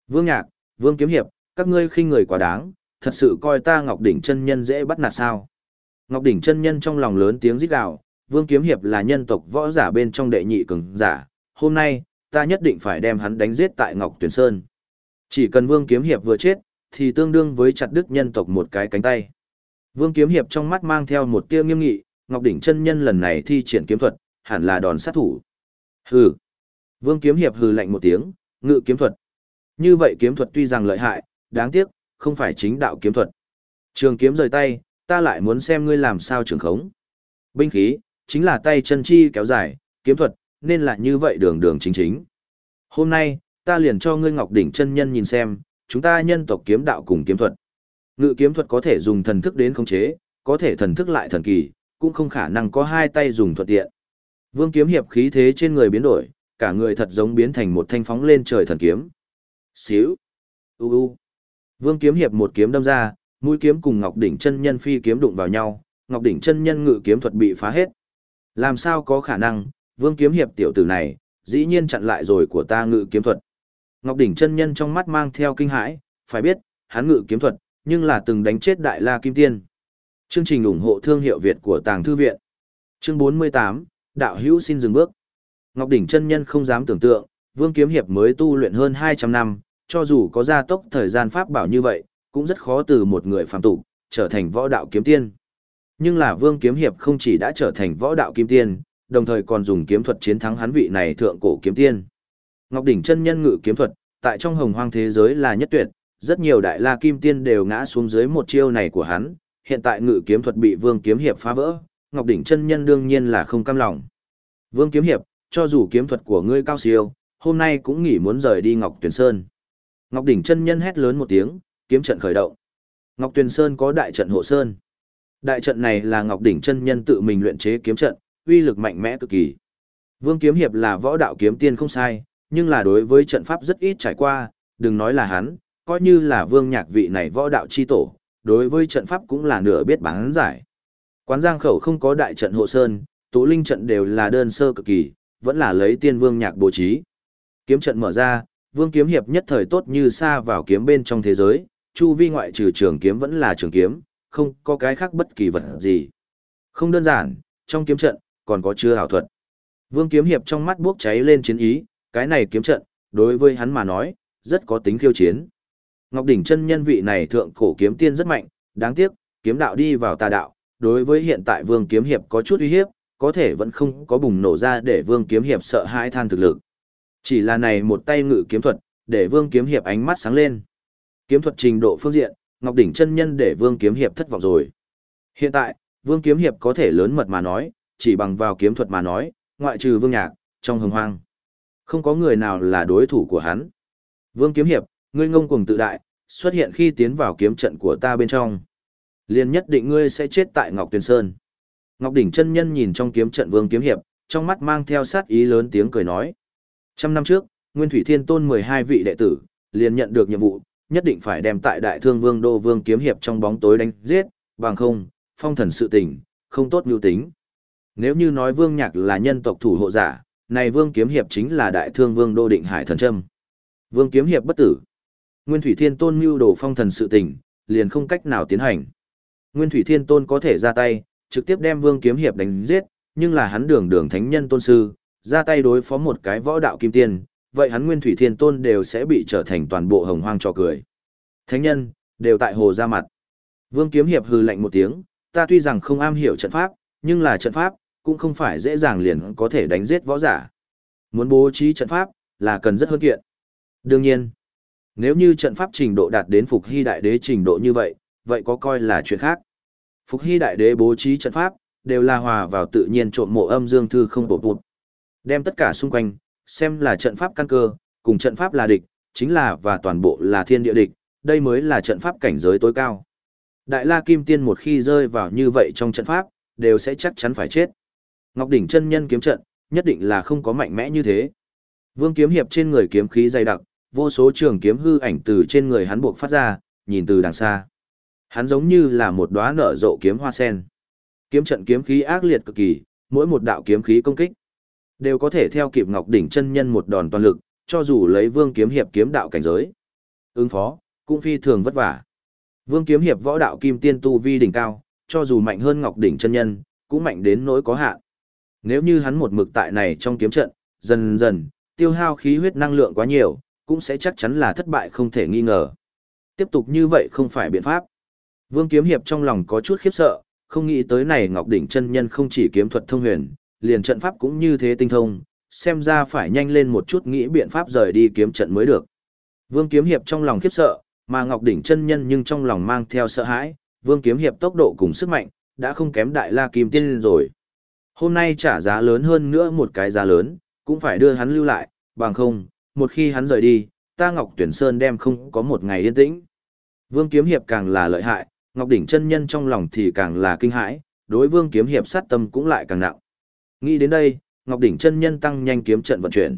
Vương Nhạc, Vương Kiếm Hiệp, các ngươi khinh người quá đáng, thật sự coi ta Ngọc Đỉnh chân nhân dễ bắt nạt sao? Ngọc Đỉnh chân nhân trong lòng lớn tiếng rít gào, Vương Kiếm Hiệp là nhân tộc võ giả bên trong đệ nhị cường giả, hôm nay, ta nhất định phải đem hắn đánh giết tại Ngọc Tuyền Sơn. Chỉ cần Vương Kiếm Hiệp vừa chết, thì tương đương với chặt đứt nhân tộc một cái cánh tay. Vương Kiếm Hiệp trong mắt mang theo một tia nghiêm nghị, Ngọc Đỉnh chân nhân lần này thi triển kiếm thuật, hẳn là đòn sát thủ. Hừ. Vương Kiếm Hiệp hừ lạnh một tiếng, ngự kiếm thuật. Như vậy kiếm thuật tuy rằng lợi hại, đáng tiếc, không phải chính đạo kiếm thuật. Trường kiếm rời tay, ta lại muốn xem ngươi làm sao trường khống. Binh khí, chính là tay chân chi kéo dài, kiếm thuật, nên là như vậy đường đường chính chính. Hôm nay, ta liền cho ngươi Ngọc Đỉnh chân nhân nhìn xem, chúng ta nhân tộc kiếm đạo cùng kiếm thuật. Ngự kiếm thuật có thể dùng thần thức đến khống chế, có thể thần thức lại thần kỳ, cũng không khả năng có hai tay dùng thuận tiện. Vương kiếm hiệp khí thế trên người biến đổi, cả người thật giống biến thành một thanh phóng lên trời thần kiếm. Xíu. U u. Vương kiếm hiệp một kiếm đâm ra, mũi kiếm cùng Ngọc đỉnh chân nhân phi kiếm đụng vào nhau, Ngọc đỉnh chân nhân ngự kiếm thuật bị phá hết. Làm sao có khả năng, Vương kiếm hiệp tiểu tử này, dĩ nhiên chặn lại rồi của ta ngự kiếm thuật. Ngọc đỉnh chân nhân trong mắt mang theo kinh hãi, phải biết, hắn ngự kiếm thuật, nhưng là từng đánh chết Đại La Kim Tiên. Chương trình ủng hộ thương hiệu Việt của Tàng Thư Viện. Chương 48, Đạo hữu xin dừng bước. Ngọc đỉnh chân nhân không dám tưởng tượng, Vương kiếm hiệp mới tu luyện hơn 200 năm, cho dù có gia tốc thời gian pháp bảo như vậy, cũng rất khó từ một người phàm tục trở thành võ đạo kiếm tiên. Nhưng là Vương Kiếm Hiệp không chỉ đã trở thành võ đạo kiếm tiên, đồng thời còn dùng kiếm thuật chiến thắng hắn vị này thượng cổ kiếm tiên. Ngọc đỉnh chân nhân ngự kiếm thuật, tại trong hồng hoang thế giới là nhất tuyệt, rất nhiều đại la kim tiên đều ngã xuống dưới một chiêu này của hắn, hiện tại ngự kiếm thuật bị Vương Kiếm Hiệp phá vỡ, Ngọc đỉnh chân nhân đương nhiên là không cam lòng. Vương Kiếm Hiệp, cho dù kiếm thuật của ngươi cao siêu, hôm nay cũng nghỉ muốn rời đi Ngọc Tuyền Sơn. Ngọc đỉnh chân nhân hét lớn một tiếng, kiếm trận khởi động. Ngọc Tuyền Sơn có đại trận hộ sơn. Đại trận này là Ngọc đỉnh chân nhân tự mình luyện chế kiếm trận, uy lực mạnh mẽ cực kỳ. Vương Kiếm Hiệp là võ đạo kiếm tiên không sai, nhưng là đối với trận pháp rất ít trải qua, đừng nói là hắn, coi như là Vương Nhạc vị này võ đạo chi tổ, đối với trận pháp cũng là nửa biết bán giải. Quán Giang khẩu không có đại trận hộ sơn, tố linh trận đều là đơn sơ cực kỳ, vẫn là lấy tiên Vương Nhạc bố trí. Kiếm trận mở ra, Vương Kiếm Hiệp nhất thời tốt như xa vào kiếm bên trong thế giới, chu vi ngoại trừ trường kiếm vẫn là trường kiếm, không có cái khác bất kỳ vật gì. Không đơn giản, trong kiếm trận, còn có chưa ảo thuật. Vương Kiếm Hiệp trong mắt bốc cháy lên chiến ý, cái này kiếm trận, đối với hắn mà nói, rất có tính khiêu chiến. Ngọc đỉnh chân nhân vị này thượng cổ kiếm tiên rất mạnh, đáng tiếc, kiếm đạo đi vào tà đạo, đối với hiện tại Vương Kiếm Hiệp có chút uy hiếp, có thể vẫn không có bùng nổ ra để Vương Kiếm Hiệp sợ hãi than thực lực. Chỉ là này một tay ngự kiếm thuật, để Vương Kiếm Hiệp ánh mắt sáng lên. Kiếm thuật trình độ phương diện, Ngọc đỉnh chân nhân để Vương Kiếm Hiệp thất vọng rồi. Hiện tại, Vương Kiếm Hiệp có thể lớn mật mà nói, chỉ bằng vào kiếm thuật mà nói, ngoại trừ Vương Nhạc, trong hồng hoang. Không có người nào là đối thủ của hắn. Vương Kiếm Hiệp, ngươi ngông cuồng tự đại, xuất hiện khi tiến vào kiếm trận của ta bên trong. Liền nhất định ngươi sẽ chết tại Ngọc Tuyền Sơn. Ngọc Đỉnh chân nhân nhìn trong kiếm trận Vương Kiếm Hiệp, trong mắt mang theo sát ý lớn tiếng cười nói. Trăm năm trước, Nguyên Thủy Thiên Tôn 12 vị đệ tử, liền nhận được nhiệm vụ, nhất định phải đem tại Đại Thương Vương Đô Vương Kiếm Hiệp trong bóng tối đánh giết, bằng không, phong thần sự tình, không tốt lưu tính. Nếu như nói Vương Nhạc là nhân tộc thủ hộ giả, này Vương Kiếm Hiệp chính là Đại Thương Vương Đô Định Hải Thần Trâm. Vương Kiếm Hiệp bất tử. Nguyên Thủy Thiên Tôn mưu đồ phong thần sự tình, liền không cách nào tiến hành. Nguyên Thủy Thiên Tôn có thể ra tay, trực tiếp đem Vương Kiếm Hiệp đánh giết, nhưng là hắn đường đường thánh nhân tôn sư, ra tay đối phó một cái võ đạo kim tiên, vậy hắn Nguyên Thủy Thiên Tôn đều sẽ bị trở thành toàn bộ hồng hoang trò cười. Thánh nhân, đều tại hồ ra mặt. Vương Kiếm Hiệp hừ lạnh một tiếng, ta tuy rằng không am hiểu trận pháp, nhưng là trận pháp, cũng không phải dễ dàng liền có thể đánh giết võ giả. Muốn bố trí trận pháp, là cần rất hơn kiện. Đương nhiên, nếu như trận pháp trình độ đạt đến Phục Hy Đại Đế trình độ như vậy, vậy có coi là chuyện khác. Phục Hy Đại Đế bố trí trận pháp, đều là hòa vào tự nhiên trộm mộ âm dương thư không bổ bụt. Đem tất cả xung quanh, xem là trận pháp căn cơ, cùng trận pháp là địch, chính là và toàn bộ là thiên địa địch, đây mới là trận pháp cảnh giới tối cao. Đại La Kim Tiên một khi rơi vào như vậy trong trận pháp, đều sẽ chắc chắn phải chết. Ngọc đỉnh chân nhân kiếm trận, nhất định là không có mạnh mẽ như thế. Vương kiếm hiệp trên người kiếm khí dày đặc, vô số trường kiếm hư ảnh từ trên người hắn buộc phát ra, nhìn từ đằng xa. Hắn giống như là một đóa nở rộ kiếm hoa sen. Kiếm trận kiếm khí ác liệt cực kỳ, mỗi một đạo kiếm khí công kích đều có thể theo kịp Ngọc đỉnh chân nhân một đòn toàn lực, cho dù lấy Vương kiếm hiệp kiếm đạo cảnh giới. Ứng phó, cũng phi thường vất vả. Vương kiếm hiệp võ đạo kim tiên tu vi đỉnh cao, cho dù mạnh hơn Ngọc đỉnh chân nhân, cũng mạnh đến nỗi có hạn. Nếu như hắn một mực tại này trong kiếm trận, dần dần, tiêu hao khí huyết năng lượng quá nhiều, cũng sẽ chắc chắn là thất bại không thể nghi ngờ. Tiếp tục như vậy không phải biện pháp. Vương Kiếm Hiệp trong lòng có chút khiếp sợ, không nghĩ tới này Ngọc Đỉnh chân nhân không chỉ kiếm thuật thông huyền, liền trận pháp cũng như thế tinh thông, xem ra phải nhanh lên một chút nghĩ biện pháp rời đi kiếm trận mới được. Vương Kiếm Hiệp trong lòng khiếp sợ, mà Ngọc Đỉnh chân nhân nhưng trong lòng mang theo sợ hãi, Vương Kiếm Hiệp tốc độ cùng sức mạnh, đã không kém Đại La Kim Tiên rồi. Hôm nay trả giá lớn hơn nữa một cái giá lớn, cũng phải đưa hắn lưu lại, bằng không, một khi hắn rời đi, ta Ngọc Tuyển Sơn đem không có một ngày yên tĩnh. Vương Kiếm Hiệp càng là lợi hại, Ngọc Đỉnh chân nhân trong lòng thì càng là kinh hãi, đối Vương Kiếm Hiệp sát tâm cũng lại càng nặng. Nghĩ đến đây, Ngọc Đỉnh chân nhân tăng nhanh kiếm trận vận chuyển.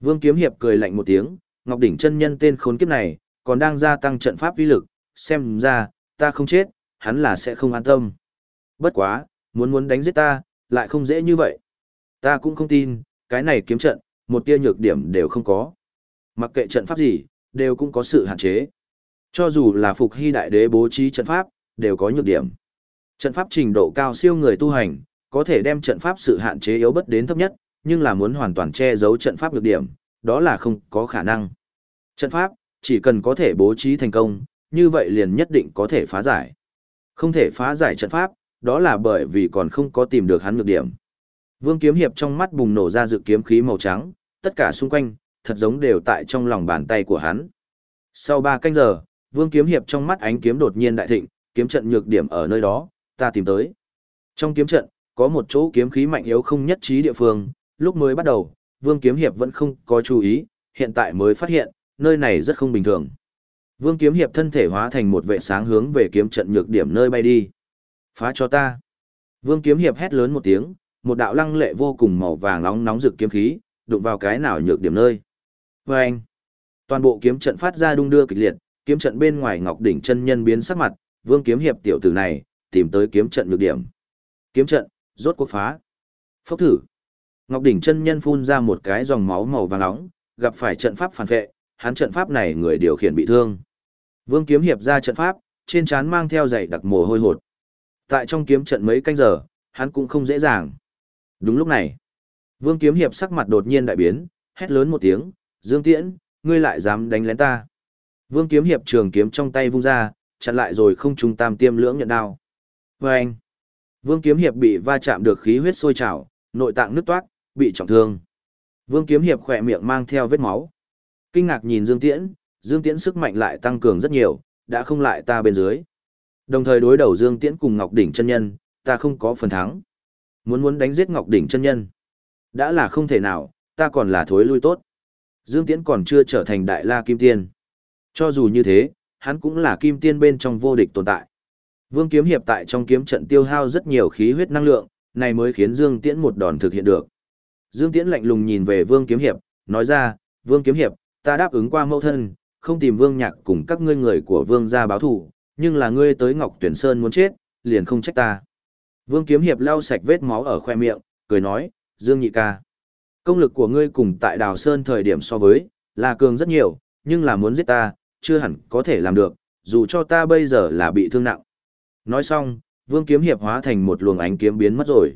Vương Kiếm Hiệp cười lạnh một tiếng, Ngọc Đỉnh chân nhân tên khốn kiếp này, còn đang gia tăng trận pháp uy lực, xem ra, ta không chết, hắn là sẽ không an tâm. Bất quá, muốn muốn đánh giết ta, lại không dễ như vậy. Ta cũng không tin, cái này kiếm trận, một tia nhược điểm đều không có. Mặc kệ trận pháp gì, đều cũng có sự hạn chế. Cho dù là phục hy đại đế bố trí trận pháp, đều có nhược điểm. Trận pháp trình độ cao siêu người tu hành, có thể đem trận pháp sự hạn chế yếu bất đến thấp nhất, nhưng là muốn hoàn toàn che giấu trận pháp nhược điểm, đó là không có khả năng. Trận pháp, chỉ cần có thể bố trí thành công, như vậy liền nhất định có thể phá giải. Không thể phá giải trận pháp, đó là bởi vì còn không có tìm được hắn nhược điểm. Vương Kiếm Hiệp trong mắt bùng nổ ra dự kiếm khí màu trắng, tất cả xung quanh, thật giống đều tại trong lòng bàn tay của hắn. Sau 3 canh giờ, Vương Kiếm Hiệp trong mắt ánh kiếm đột nhiên đại thịnh, kiếm trận nhược điểm ở nơi đó, ta tìm tới. Trong kiếm trận, có một chỗ kiếm khí mạnh yếu không nhất trí địa phương, lúc mới bắt đầu, Vương Kiếm Hiệp vẫn không có chú ý, hiện tại mới phát hiện, nơi này rất không bình thường. Vương Kiếm Hiệp thân thể hóa thành một vệ sáng hướng về kiếm trận nhược điểm nơi bay đi. Phá cho ta. Vương Kiếm Hiệp hét lớn một tiếng, một đạo lăng lệ vô cùng màu vàng nóng nóng rực kiếm khí, đụng vào cái nào nhược điểm nơi. Và anh, toàn bộ kiếm trận phát ra đung đưa kịch liệt, kiếm trận bên ngoài Ngọc đỉnh chân nhân biến sắc mặt, Vương Kiếm Hiệp tiểu tử này, tìm tới kiếm trận nhược điểm. Kiếm trận, rốt cuộc phá. Phốc thử. Ngọc đỉnh chân nhân phun ra một cái dòng máu màu vàng nóng, gặp phải trận pháp phản vệ, hắn trận pháp này người điều khiển bị thương. Vương Kiếm Hiệp ra trận pháp, trên trán mang theo dày đặc mồ hôi hột. Tại trong kiếm trận mấy canh giờ, hắn cũng không dễ dàng. Đúng lúc này, Vương Kiếm Hiệp sắc mặt đột nhiên đại biến, hét lớn một tiếng, Dương Tiễn, ngươi lại dám đánh lén ta. Vương Kiếm Hiệp trường kiếm trong tay vung ra, chặn lại rồi không trung tam tiêm lưỡng nhận đao. Và anh, Vương Kiếm Hiệp bị va chạm được khí huyết sôi trào, nội tạng nứt toát, bị trọng thương. Vương Kiếm Hiệp khỏe miệng mang theo vết máu. Kinh ngạc nhìn Dương Tiễn, Dương Tiễn sức mạnh lại tăng cường rất nhiều, đã không lại ta bên dưới. Đồng thời đối đầu Dương Tiễn cùng Ngọc Đỉnh chân nhân, ta không có phần thắng. Muốn muốn đánh giết Ngọc Đỉnh chân nhân. Đã là không thể nào, ta còn là thối lui tốt. Dương Tiễn còn chưa trở thành đại la kim tiên. Cho dù như thế, hắn cũng là kim tiên bên trong vô địch tồn tại. Vương Kiếm Hiệp tại trong kiếm trận tiêu hao rất nhiều khí huyết năng lượng, này mới khiến Dương Tiễn một đòn thực hiện được. Dương Tiễn lạnh lùng nhìn về Vương Kiếm Hiệp, nói ra, Vương Kiếm Hiệp, ta đáp ứng qua mẫu thân, không tìm Vương Nhạc cùng các ngươi người của Vương gia báo thù, nhưng là ngươi tới Ngọc Tuyển Sơn muốn chết, liền không trách ta. Vương Kiếm Hiệp lau sạch vết máu ở khoe miệng, cười nói, Dương Nhị ca. Công lực của ngươi cùng tại Đào Sơn thời điểm so với, là cường rất nhiều, nhưng là muốn giết ta, chưa hẳn có thể làm được, dù cho ta bây giờ là bị thương nặng. Nói xong, Vương Kiếm Hiệp hóa thành một luồng ánh kiếm biến mất rồi.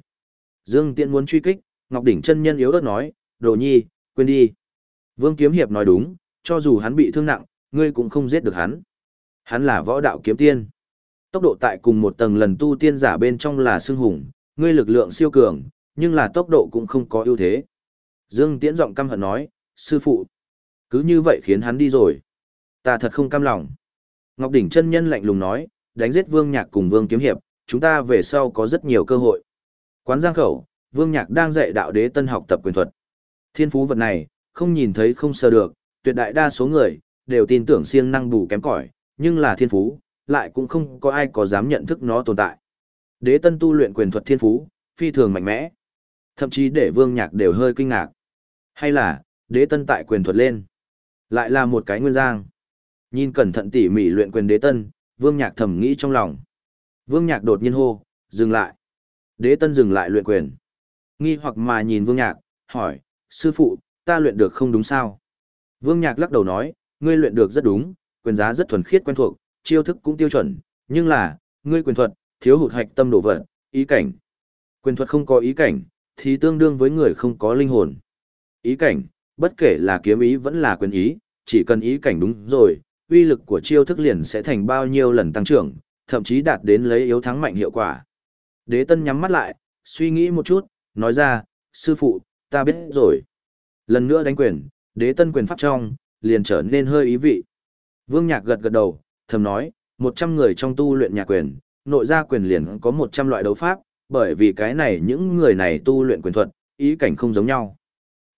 Dương Tiễn muốn truy kích, Ngọc Đỉnh chân nhân yếu ớt nói, đồ nhi, quên đi. Vương Kiếm Hiệp nói đúng, cho dù hắn bị thương nặng, ngươi cũng không giết được hắn. Hắn là võ đạo kiếm tiên. Tốc độ tại cùng một tầng lần tu tiên giả bên trong là xương hùng, ngươi lực lượng siêu cường, nhưng là tốc độ cũng không có ưu thế. Dương Tiễn giọng căm hận nói, sư phụ. Cứ như vậy khiến hắn đi rồi. Ta thật không cam lòng. Ngọc Đỉnh chân nhân lạnh lùng nói, đánh giết Vương Nhạc cùng Vương Kiếm Hiệp, chúng ta về sau có rất nhiều cơ hội. Quán Giang Khẩu, Vương Nhạc đang dạy đạo đế tân học tập quyền thuật. Thiên phú vật này, không nhìn thấy không sờ được, tuyệt đại đa số người, đều tin tưởng siêng năng bù kém cỏi, nhưng là thiên phú, lại cũng không có ai có dám nhận thức nó tồn tại. Đế tân tu luyện quyền thuật thiên phú, phi thường mạnh mẽ. Thậm chí để Vương Nhạc đều hơi kinh ngạc. Hay là, đế tân tại quyền thuật lên. Lại là một cái nguyên giang. Nhìn cẩn thận tỉ mỉ luyện quyền đế tân, Vương Nhạc thầm nghĩ trong lòng. Vương Nhạc đột nhiên hô, dừng lại. Đế tân dừng lại luyện quyền. Nghi hoặc mà nhìn Vương Nhạc, hỏi, sư phụ, ta luyện được không đúng sao? Vương Nhạc lắc đầu nói, ngươi luyện được rất đúng, quyền giá rất thuần khiết quen thuộc, chiêu thức cũng tiêu chuẩn, nhưng là, ngươi quyền thuật, thiếu hụt hạch tâm đổ vật, ý cảnh. Quyền thuật không có ý cảnh, thì tương đương với người không có linh hồn. Ý cảnh, bất kể là kiếm ý vẫn là quyền ý, chỉ cần ý cảnh đúng rồi, uy lực của chiêu thức liền sẽ thành bao nhiêu lần tăng trưởng, thậm chí đạt đến lấy yếu thắng mạnh hiệu quả. Đế tân nhắm mắt lại, suy nghĩ một chút, nói ra, sư phụ, ta biết rồi. Lần nữa đánh quyền, đế tân quyền pháp trong, liền trở nên hơi ý vị. Vương Nhạc gật gật đầu, thầm nói, 100 người trong tu luyện nhà quyền, nội gia quyền liền có 100 loại đấu pháp, bởi vì cái này những người này tu luyện quyền thuật, ý cảnh không giống nhau.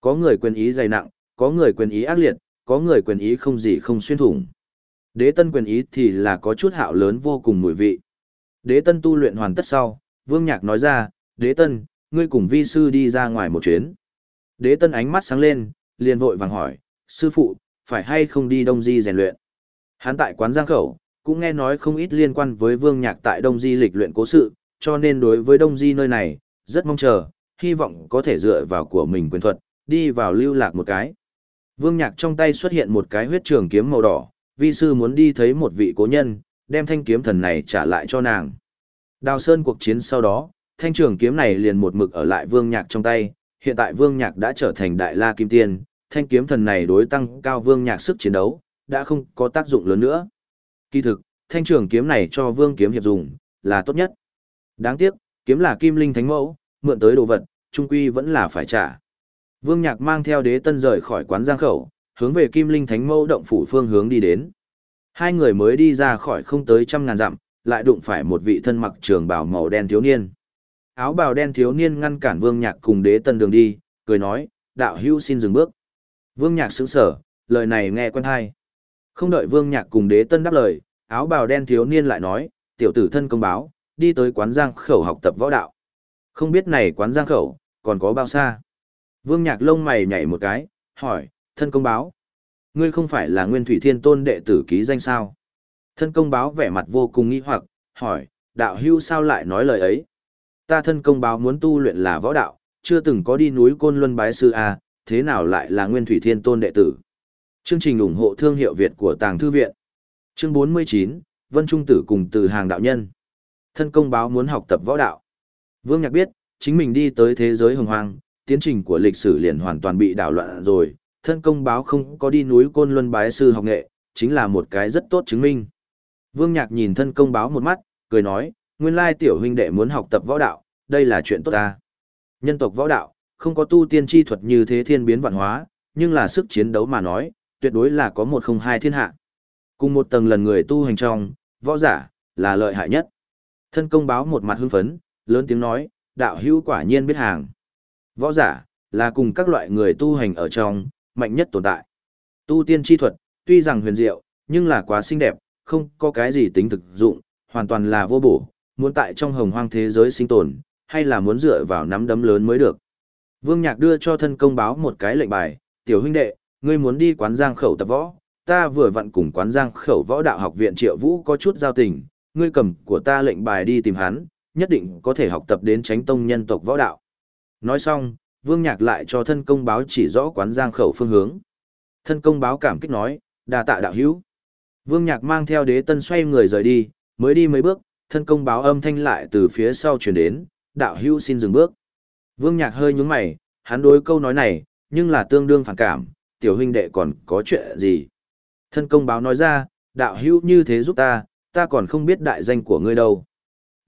Có người quyền ý dày nặng, có người quyền ý ác liệt, có người quyền ý không gì không xuyên thủng. Đế tân quyền ý thì là có chút hạo lớn vô cùng mùi vị. Đế tân tu luyện hoàn tất sau, Vương Nhạc nói ra, Đế tân, ngươi cùng vi sư đi ra ngoài một chuyến. Đế tân ánh mắt sáng lên, liền vội vàng hỏi, sư phụ, phải hay không đi Đông Di rèn luyện? Hắn tại quán Giang Khẩu, cũng nghe nói không ít liên quan với Vương Nhạc tại Đông Di lịch luyện cố sự, cho nên đối với Đông Di nơi này, rất mong chờ, hy vọng có thể dựa vào của mình quyền thuật, đi vào lưu lạc một cái. Vương Nhạc trong tay xuất hiện một cái huyết trường kiếm màu đỏ, vi sư muốn đi thấy một vị cố nhân, đem thanh kiếm thần này trả lại cho nàng. Đào Sơn cuộc chiến sau đó, thanh trường kiếm này liền một mực ở lại Vương Nhạc trong tay, hiện tại Vương Nhạc đã trở thành đại la kim tiên, thanh kiếm thần này đối tăng cao Vương Nhạc sức chiến đấu, đã không có tác dụng lớn nữa. Kỳ thực, thanh trường kiếm này cho Vương kiếm hiệp dùng, là tốt nhất. Đáng tiếc, kiếm là kim linh thánh mẫu, mượn tới đồ vật, trung quy vẫn là phải trả. Vương Nhạc mang theo đế tân rời khỏi quán giang khẩu, hướng về kim linh thánh mẫu động phủ phương hướng đi đến. Hai người mới đi ra khỏi không tới trăm ngàn dặm, lại đụng phải một vị thân mặc trường bào màu đen thiếu niên. Áo bào đen thiếu niên ngăn cản Vương Nhạc cùng đế tân đường đi, cười nói, đạo hữu xin dừng bước. Vương Nhạc sững sở, lời này nghe quen hay. Không đợi Vương Nhạc cùng đế tân đáp lời, áo bào đen thiếu niên lại nói, tiểu tử thân công báo, đi tới quán giang khẩu học tập võ đạo. Không biết này quán giang khẩu, còn có bao xa? Vương Nhạc lông mày nhảy một cái, hỏi, thân công báo. Ngươi không phải là Nguyên Thủy Thiên Tôn đệ tử ký danh sao? Thân công báo vẻ mặt vô cùng nghi hoặc, hỏi, đạo hưu sao lại nói lời ấy? Ta thân công báo muốn tu luyện là võ đạo, chưa từng có đi núi Côn Luân bái sư A, thế nào lại là Nguyên Thủy Thiên Tôn đệ tử? Chương trình ủng hộ thương hiệu Việt của Tàng Thư Viện. Chương 49, Vân Trung Tử cùng từ hàng đạo nhân. Thân công báo muốn học tập võ đạo. Vương Nhạc biết, chính mình đi tới thế giới hồng hoang, tiến trình của lịch sử liền hoàn toàn bị đảo loạn rồi, thân công báo không có đi núi Côn Luân bái sư học nghệ, chính là một cái rất tốt chứng minh. Vương Nhạc nhìn thân công báo một mắt, cười nói, nguyên lai tiểu huynh đệ muốn học tập võ đạo, đây là chuyện tốt ta. Nhân tộc võ đạo, không có tu tiên chi thuật như thế thiên biến vạn hóa, nhưng là sức chiến đấu mà nói, tuyệt đối là có một không hai thiên hạ. Cùng một tầng lần người tu hành trong, võ giả, là lợi hại nhất. Thân công báo một mặt hưng phấn, lớn tiếng nói, đạo hữu quả nhiên biết hàng. Võ giả, là cùng các loại người tu hành ở trong, mạnh nhất tồn tại. Tu tiên chi thuật, tuy rằng huyền diệu, nhưng là quá xinh đẹp, không có cái gì tính thực dụng, hoàn toàn là vô bổ, muốn tại trong hồng hoang thế giới sinh tồn, hay là muốn dựa vào nắm đấm lớn mới được. Vương Nhạc đưa cho thân công báo một cái lệnh bài, tiểu huynh đệ, ngươi muốn đi quán giang khẩu tập võ, ta vừa vặn cùng quán giang khẩu võ đạo học viện triệu vũ có chút giao tình, ngươi cầm của ta lệnh bài đi tìm hắn, nhất định có thể học tập đến tránh tông nhân tộc võ đạo. Nói xong, Vương Nhạc lại cho thân công báo chỉ rõ quán giang khẩu phương hướng. Thân công báo cảm kích nói, đà tạ đạo hữu. Vương Nhạc mang theo đế tân xoay người rời đi, mới đi mấy bước, thân công báo âm thanh lại từ phía sau chuyển đến, đạo hữu xin dừng bước. Vương Nhạc hơi nhúng mày, hắn đối câu nói này, nhưng là tương đương phản cảm, tiểu huynh đệ còn có chuyện gì. Thân công báo nói ra, đạo hữu như thế giúp ta, ta còn không biết đại danh của ngươi đâu.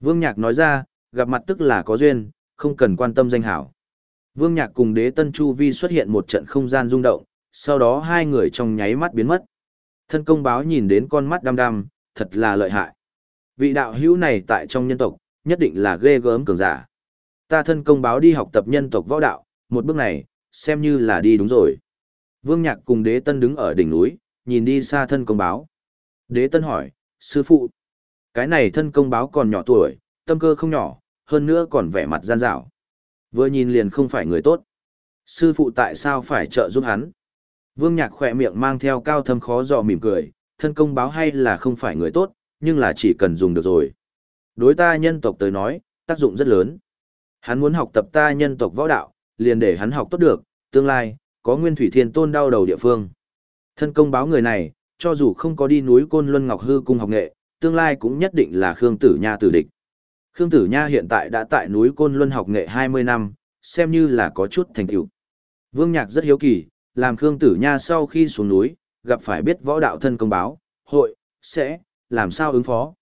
Vương Nhạc nói ra, gặp mặt tức là có duyên, không cần quan tâm danh hảo. Vương Nhạc cùng đế tân chu vi xuất hiện một trận không gian rung động, sau đó hai người trong nháy mắt biến mất. Thân công báo nhìn đến con mắt đăm đăm, thật là lợi hại. Vị đạo hữu này tại trong nhân tộc, nhất định là ghê gớm cường giả. Ta thân công báo đi học tập nhân tộc võ đạo, một bước này, xem như là đi đúng rồi. Vương Nhạc cùng đế tân đứng ở đỉnh núi, nhìn đi xa thân công báo. Đế tân hỏi, sư phụ, cái này thân công báo còn nhỏ tuổi, tâm cơ không nhỏ, hơn nữa còn vẻ mặt gian dảo. Vừa nhìn liền không phải người tốt. Sư phụ tại sao phải trợ giúp hắn? Vương Nhạc khỏe miệng mang theo cao thâm khó dò mỉm cười, thân công báo hay là không phải người tốt, nhưng là chỉ cần dùng được rồi. Đối ta nhân tộc tới nói, tác dụng rất lớn. Hắn muốn học tập ta nhân tộc võ đạo, liền để hắn học tốt được, tương lai, có nguyên thủy thiên tôn đau đầu địa phương. Thân công báo người này, cho dù không có đi núi Côn Luân Ngọc Hư cung học nghệ, tương lai cũng nhất định là Khương Tử Nha tử địch. Khương Tử Nha hiện tại đã tại núi Côn Luân học nghệ 20 năm, xem như là có chút thành tựu. Vương Nhạc rất hiếu kỳ, làm Khương Tử Nha sau khi xuống núi, gặp phải biết võ đạo thân công báo, hội, sẽ, làm sao ứng phó.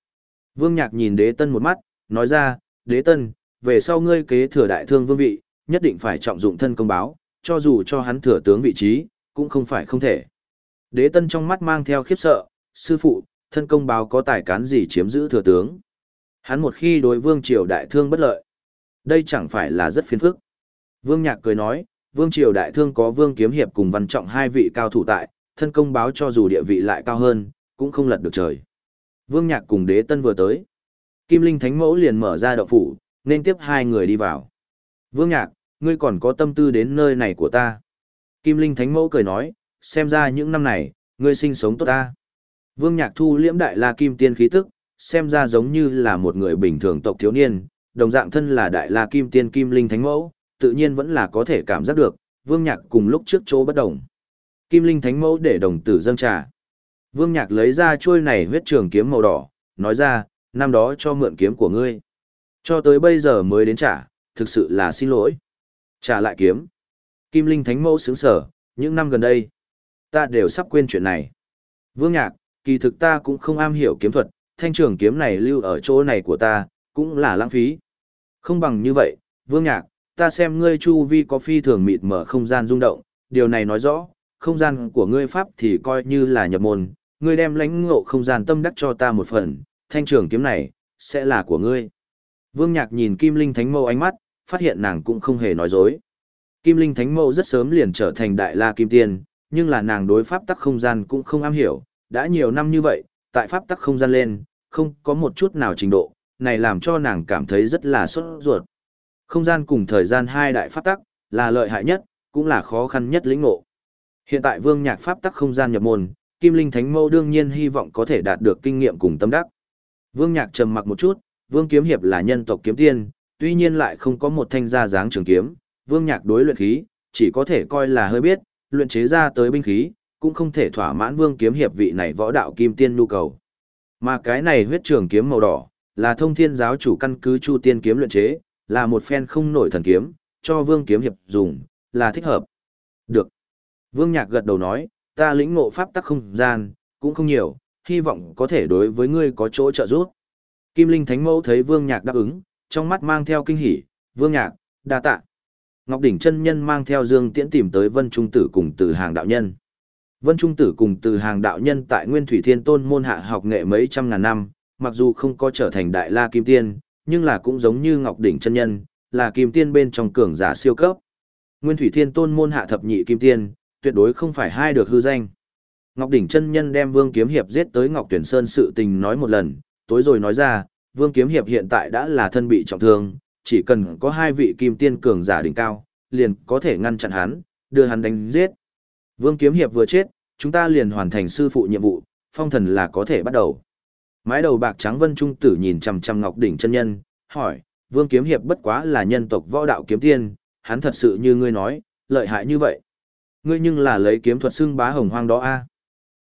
Vương Nhạc nhìn đế tân một mắt, nói ra, đế tân, về sau ngươi kế thừa đại thương vương vị, nhất định phải trọng dụng thân công báo, cho dù cho hắn thừa tướng vị trí, cũng không phải không thể. Đế tân trong mắt mang theo khiếp sợ, sư phụ, thân công báo có tài cán gì chiếm giữ thừa tướng. Hắn một khi đối vương triều đại thương bất lợi. Đây chẳng phải là rất phiền phức. Vương Nhạc cười nói, vương triều đại thương có vương kiếm hiệp cùng văn trọng hai vị cao thủ tại, thân công báo cho dù địa vị lại cao hơn, cũng không lật được trời. Vương Nhạc cùng đế tân vừa tới. Kim Linh Thánh Mẫu liền mở ra động phủ, nên tiếp hai người đi vào. Vương Nhạc, ngươi còn có tâm tư đến nơi này của ta. Kim Linh Thánh Mẫu cười nói, xem ra những năm này, ngươi sinh sống tốt ta. Vương Nhạc thu liễm đại la kim tiên khí tức, xem ra giống như là một người bình thường tộc thiếu niên, đồng dạng thân là đại la kim tiên kim linh thánh mẫu, tự nhiên vẫn là có thể cảm giác được, Vương Nhạc cùng lúc trước chỗ bất đồng. Kim linh thánh mẫu để đồng tử dâng trà. Vương Nhạc lấy ra chuôi này huyết trường kiếm màu đỏ, nói ra, năm đó cho mượn kiếm của ngươi. Cho tới bây giờ mới đến trả, thực sự là xin lỗi. Trả lại kiếm. Kim linh thánh mẫu sướng sở, những năm gần đây, ta đều sắp quên chuyện này. Vương Nhạc, kỳ thực ta cũng không am hiểu kiếm thuật, thanh trường kiếm này lưu ở chỗ này của ta, cũng là lãng phí. Không bằng như vậy, Vương Nhạc, ta xem ngươi chu vi có phi thường mịt mở không gian rung động, điều này nói rõ, không gian của ngươi pháp thì coi như là nhập môn, ngươi đem lãnh ngộ không gian tâm đắc cho ta một phần, thanh trường kiếm này, sẽ là của ngươi. Vương Nhạc nhìn Kim Linh Thánh Mâu ánh mắt, phát hiện nàng cũng không hề nói dối. Kim Linh Thánh Mâu rất sớm liền trở thành Đại La Kim Tiên, nhưng là nàng đối pháp tắc không gian cũng không am hiểu, đã nhiều năm như vậy, tại pháp tắc không gian lên, không có một chút nào trình độ, này làm cho nàng cảm thấy rất là sốt ruột. Không gian cùng thời gian hai đại pháp tắc, là lợi hại nhất, cũng là khó khăn nhất lĩnh ngộ. Hiện tại vương nhạc pháp tắc không gian nhập môn, Kim Linh Thánh Mâu đương nhiên hy vọng có thể đạt được kinh nghiệm cùng tâm đắc. Vương nhạc trầm mặc một chút, vương kiếm hiệp là nhân tộc kiếm tiên, tuy nhiên lại không có một thanh gia dáng trường kiếm, vương nhạc đối luyện khí, chỉ có thể coi là hơi biết, luyện chế ra tới binh khí, cũng không thể thỏa mãn vương kiếm hiệp vị này võ đạo kim tiên nhu cầu. Mà cái này huyết trường kiếm màu đỏ, là thông thiên giáo chủ căn cứ chu tiên kiếm luyện chế, là một phen không nổi thần kiếm, cho vương kiếm hiệp dùng, là thích hợp. Được. Vương nhạc gật đầu nói, ta lĩnh ngộ pháp tắc không gian, cũng không nhiều, hy vọng có thể đối với ngươi có chỗ trợ giúp. Kim Linh Thánh Mẫu thấy Vương Nhạc đáp ứng, trong mắt mang theo kinh hỉ, "Vương Nhạc, đa tạ." Ngọc đỉnh chân nhân mang theo Dương Tiễn tìm tới Vân Trung tử cùng Từ Hàng đạo nhân. Vân Trung Tử cùng từ hàng đạo nhân tại Nguyên Thủy Thiên Tôn môn hạ học nghệ mấy trăm ngàn năm, mặc dù không có trở thành đại la kim tiên, nhưng là cũng giống như Ngọc Đỉnh chân nhân, là kim tiên bên trong cường giả siêu cấp. Nguyên Thủy Thiên Tôn môn hạ thập nhị kim tiên, tuyệt đối không phải hai được hư danh. Ngọc Đỉnh chân nhân đem Vương Kiếm Hiệp giết tới Ngọc Tuyển Sơn sự tình nói một lần, tối rồi nói ra, Vương Kiếm Hiệp hiện tại đã là thân bị trọng thương, chỉ cần có hai vị kim tiên cường giả đỉnh cao, liền có thể ngăn chặn hắn, đưa hắn đánh giết. Vương Kiếm Hiệp vừa chết, chúng ta liền hoàn thành sư phụ nhiệm vụ, phong thần là có thể bắt đầu. Mái đầu bạc trắng Vân Trung Tử nhìn chằm chằm Ngọc Đỉnh chân nhân, hỏi, Vương Kiếm Hiệp bất quá là nhân tộc võ đạo kiếm tiên, hắn thật sự như ngươi nói, lợi hại như vậy. Ngươi nhưng là lấy kiếm thuật xưng bá hồng hoang đó a.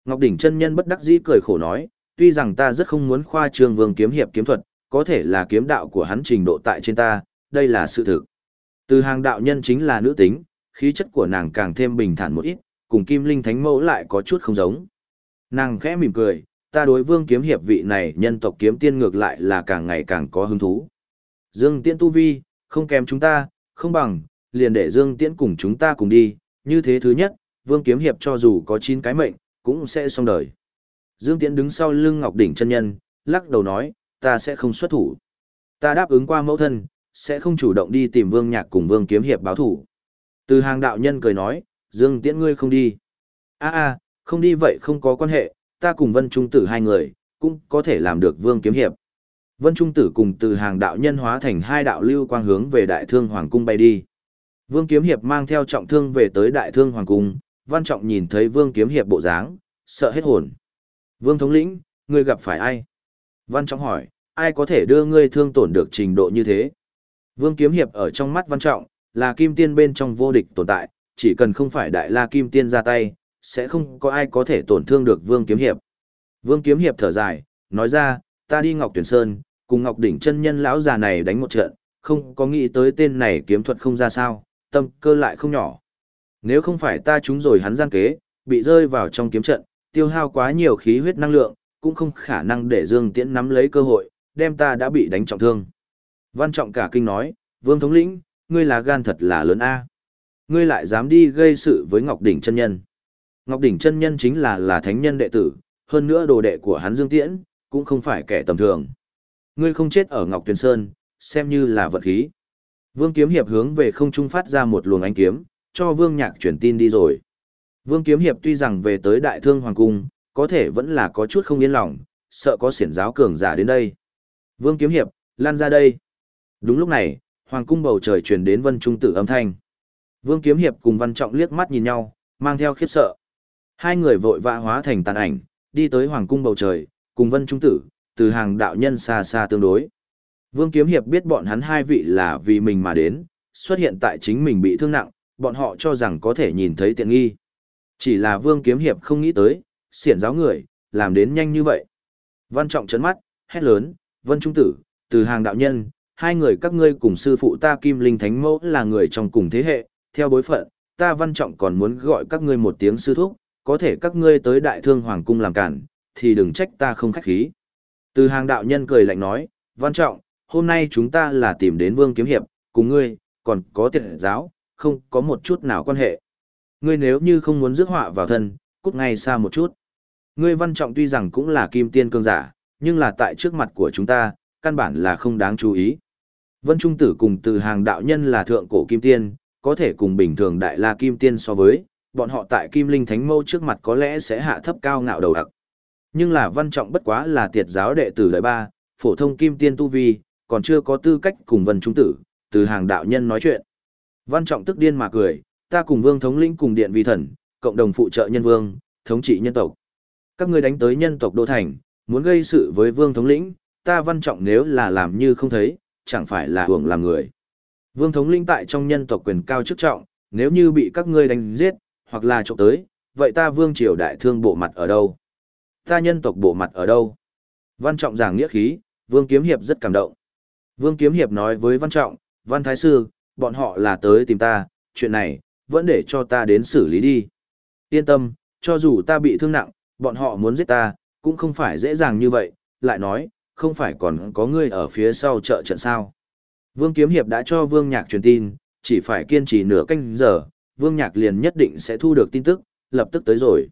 Ngọc Đỉnh chân nhân bất đắc dĩ cười khổ nói, tuy rằng ta rất không muốn khoa trương Vương Kiếm Hiệp kiếm thuật, có thể là kiếm đạo của hắn trình độ tại trên ta, đây là sự thực. Từ hàng đạo nhân chính là nữ tính, khí chất của nàng càng thêm bình thản một ít, cùng Kim Linh Thánh Mẫu lại có chút không giống. Nàng khẽ mỉm cười, ta đối vương kiếm hiệp vị này nhân tộc kiếm tiên ngược lại là càng ngày càng có hứng thú. Dương Tiễn tu vi, không kém chúng ta, không bằng, liền để Dương Tiễn cùng chúng ta cùng đi, như thế thứ nhất, vương kiếm hiệp cho dù có 9 cái mệnh, cũng sẽ xong đời. Dương Tiễn đứng sau lưng Ngọc Đỉnh chân nhân, lắc đầu nói, ta sẽ không xuất thủ. Ta đáp ứng qua mẫu thân, sẽ không chủ động đi tìm vương nhạc cùng vương kiếm hiệp báo thủ. Từ hàng đạo nhân cười nói, Dương Tiễn ngươi không đi. a a không đi vậy không có quan hệ, ta cùng Vân Trung Tử hai người, cũng có thể làm được vương kiếm hiệp. Vân Trung Tử cùng từ hàng đạo nhân hóa thành hai đạo lưu quang hướng về đại thương hoàng cung bay đi. Vương kiếm hiệp mang theo trọng thương về tới đại thương hoàng cung, văn trọng nhìn thấy vương kiếm hiệp bộ dáng, sợ hết hồn. Vương thống lĩnh, ngươi gặp phải ai? Văn trọng hỏi, ai có thể đưa ngươi thương tổn được trình độ như thế? Vương kiếm hiệp ở trong mắt văn trọng, là kim tiên bên trong vô địch tồn tại, chỉ cần không phải đại la kim tiên ra tay, sẽ không có ai có thể tổn thương được Vương Kiếm Hiệp. Vương Kiếm Hiệp thở dài, nói ra, ta đi Ngọc Tuyển Sơn, cùng Ngọc Đỉnh chân nhân lão già này đánh một trận, không có nghĩ tới tên này kiếm thuật không ra sao, tâm cơ lại không nhỏ. Nếu không phải ta trúng rồi hắn gian kế, bị rơi vào trong kiếm trận, tiêu hao quá nhiều khí huyết năng lượng, cũng không khả năng để Dương Tiễn nắm lấy cơ hội, đem ta đã bị đánh trọng thương. Văn Trọng cả kinh nói, Vương Thống lĩnh, ngươi là gan thật là lớn a. Ngươi lại dám đi gây sự với Ngọc Đỉnh chân nhân. Ngọc Đỉnh chân nhân chính là là thánh nhân đệ tử, hơn nữa đồ đệ của hắn Dương Tiễn, cũng không phải kẻ tầm thường. Ngươi không chết ở Ngọc Tuyền Sơn, xem như là vật khí. Vương Kiếm Hiệp hướng về không trung phát ra một luồng ánh kiếm, cho Vương Nhạc truyền tin đi rồi. Vương Kiếm Hiệp tuy rằng về tới Đại Thương Hoàng Cung, có thể vẫn là có chút không yên lòng, sợ có xiển giáo cường giả đến đây. Vương Kiếm Hiệp, lan ra đây. Đúng lúc này, Hoàng Cung bầu trời truyền đến Vân Trung Tử âm thanh. Vương Kiếm Hiệp cùng Văn Trọng liếc mắt nhìn nhau, mang theo khiếp sợ. Hai người vội vã hóa thành tàn ảnh, đi tới hoàng cung bầu trời, cùng Vân Trung Tử, từ hàng đạo nhân xa xa tương đối. Vương Kiếm Hiệp biết bọn hắn hai vị là vì mình mà đến, xuất hiện tại chính mình bị thương nặng, bọn họ cho rằng có thể nhìn thấy tiện nghi. Chỉ là Vương Kiếm Hiệp không nghĩ tới, xiển giáo người, làm đến nhanh như vậy. Văn Trọng chấn mắt, hét lớn, Vân Trung Tử, từ hàng đạo nhân, hai người các ngươi cùng sư phụ ta Kim Linh Thánh Mẫu là người trong cùng thế hệ, theo bối phận, ta Văn Trọng còn muốn gọi các ngươi một tiếng sư thúc, có thể các ngươi tới đại thương hoàng cung làm cản, thì đừng trách ta không khách khí. Từ hàng đạo nhân cười lạnh nói, văn trọng, hôm nay chúng ta là tìm đến vương kiếm hiệp, cùng ngươi, còn có tiện giáo, không có một chút nào quan hệ. Ngươi nếu như không muốn rước họa vào thân, cút ngay xa một chút. Ngươi văn trọng tuy rằng cũng là kim tiên cương giả, nhưng là tại trước mặt của chúng ta, căn bản là không đáng chú ý. Vân Trung Tử cùng từ hàng đạo nhân là thượng cổ kim tiên, có thể cùng bình thường đại la kim tiên so với, bọn họ tại Kim Linh Thánh Mâu trước mặt có lẽ sẽ hạ thấp cao ngạo đầu đặc Nhưng là văn trọng bất quá là tiệt giáo đệ tử đời ba, phổ thông kim tiên tu vi, còn chưa có tư cách cùng vân trung tử, từ hàng đạo nhân nói chuyện. Văn trọng tức điên mà cười, ta cùng vương thống lĩnh cùng điện vi thần, cộng đồng phụ trợ nhân vương, thống trị nhân tộc. Các ngươi đánh tới nhân tộc đô thành, muốn gây sự với vương thống lĩnh, ta văn trọng nếu là làm như không thấy, chẳng phải là hưởng làm người. Vương thống lĩnh tại trong nhân tộc quyền cao chức trọng, nếu như bị các ngươi đánh giết, hoặc là trộm tới, vậy ta vương triều đại thương bộ mặt ở đâu? Ta nhân tộc bộ mặt ở đâu? Văn Trọng giảng nghĩa khí, Vương Kiếm Hiệp rất cảm động. Vương Kiếm Hiệp nói với Văn Trọng, Văn Thái Sư, bọn họ là tới tìm ta, chuyện này, vẫn để cho ta đến xử lý đi. Yên tâm, cho dù ta bị thương nặng, bọn họ muốn giết ta, cũng không phải dễ dàng như vậy, lại nói, không phải còn có ngươi ở phía sau trợ trận sao. Vương Kiếm Hiệp đã cho Vương Nhạc truyền tin, chỉ phải kiên trì nửa canh giờ, Vương Nhạc liền nhất định sẽ thu được tin tức, lập tức tới rồi.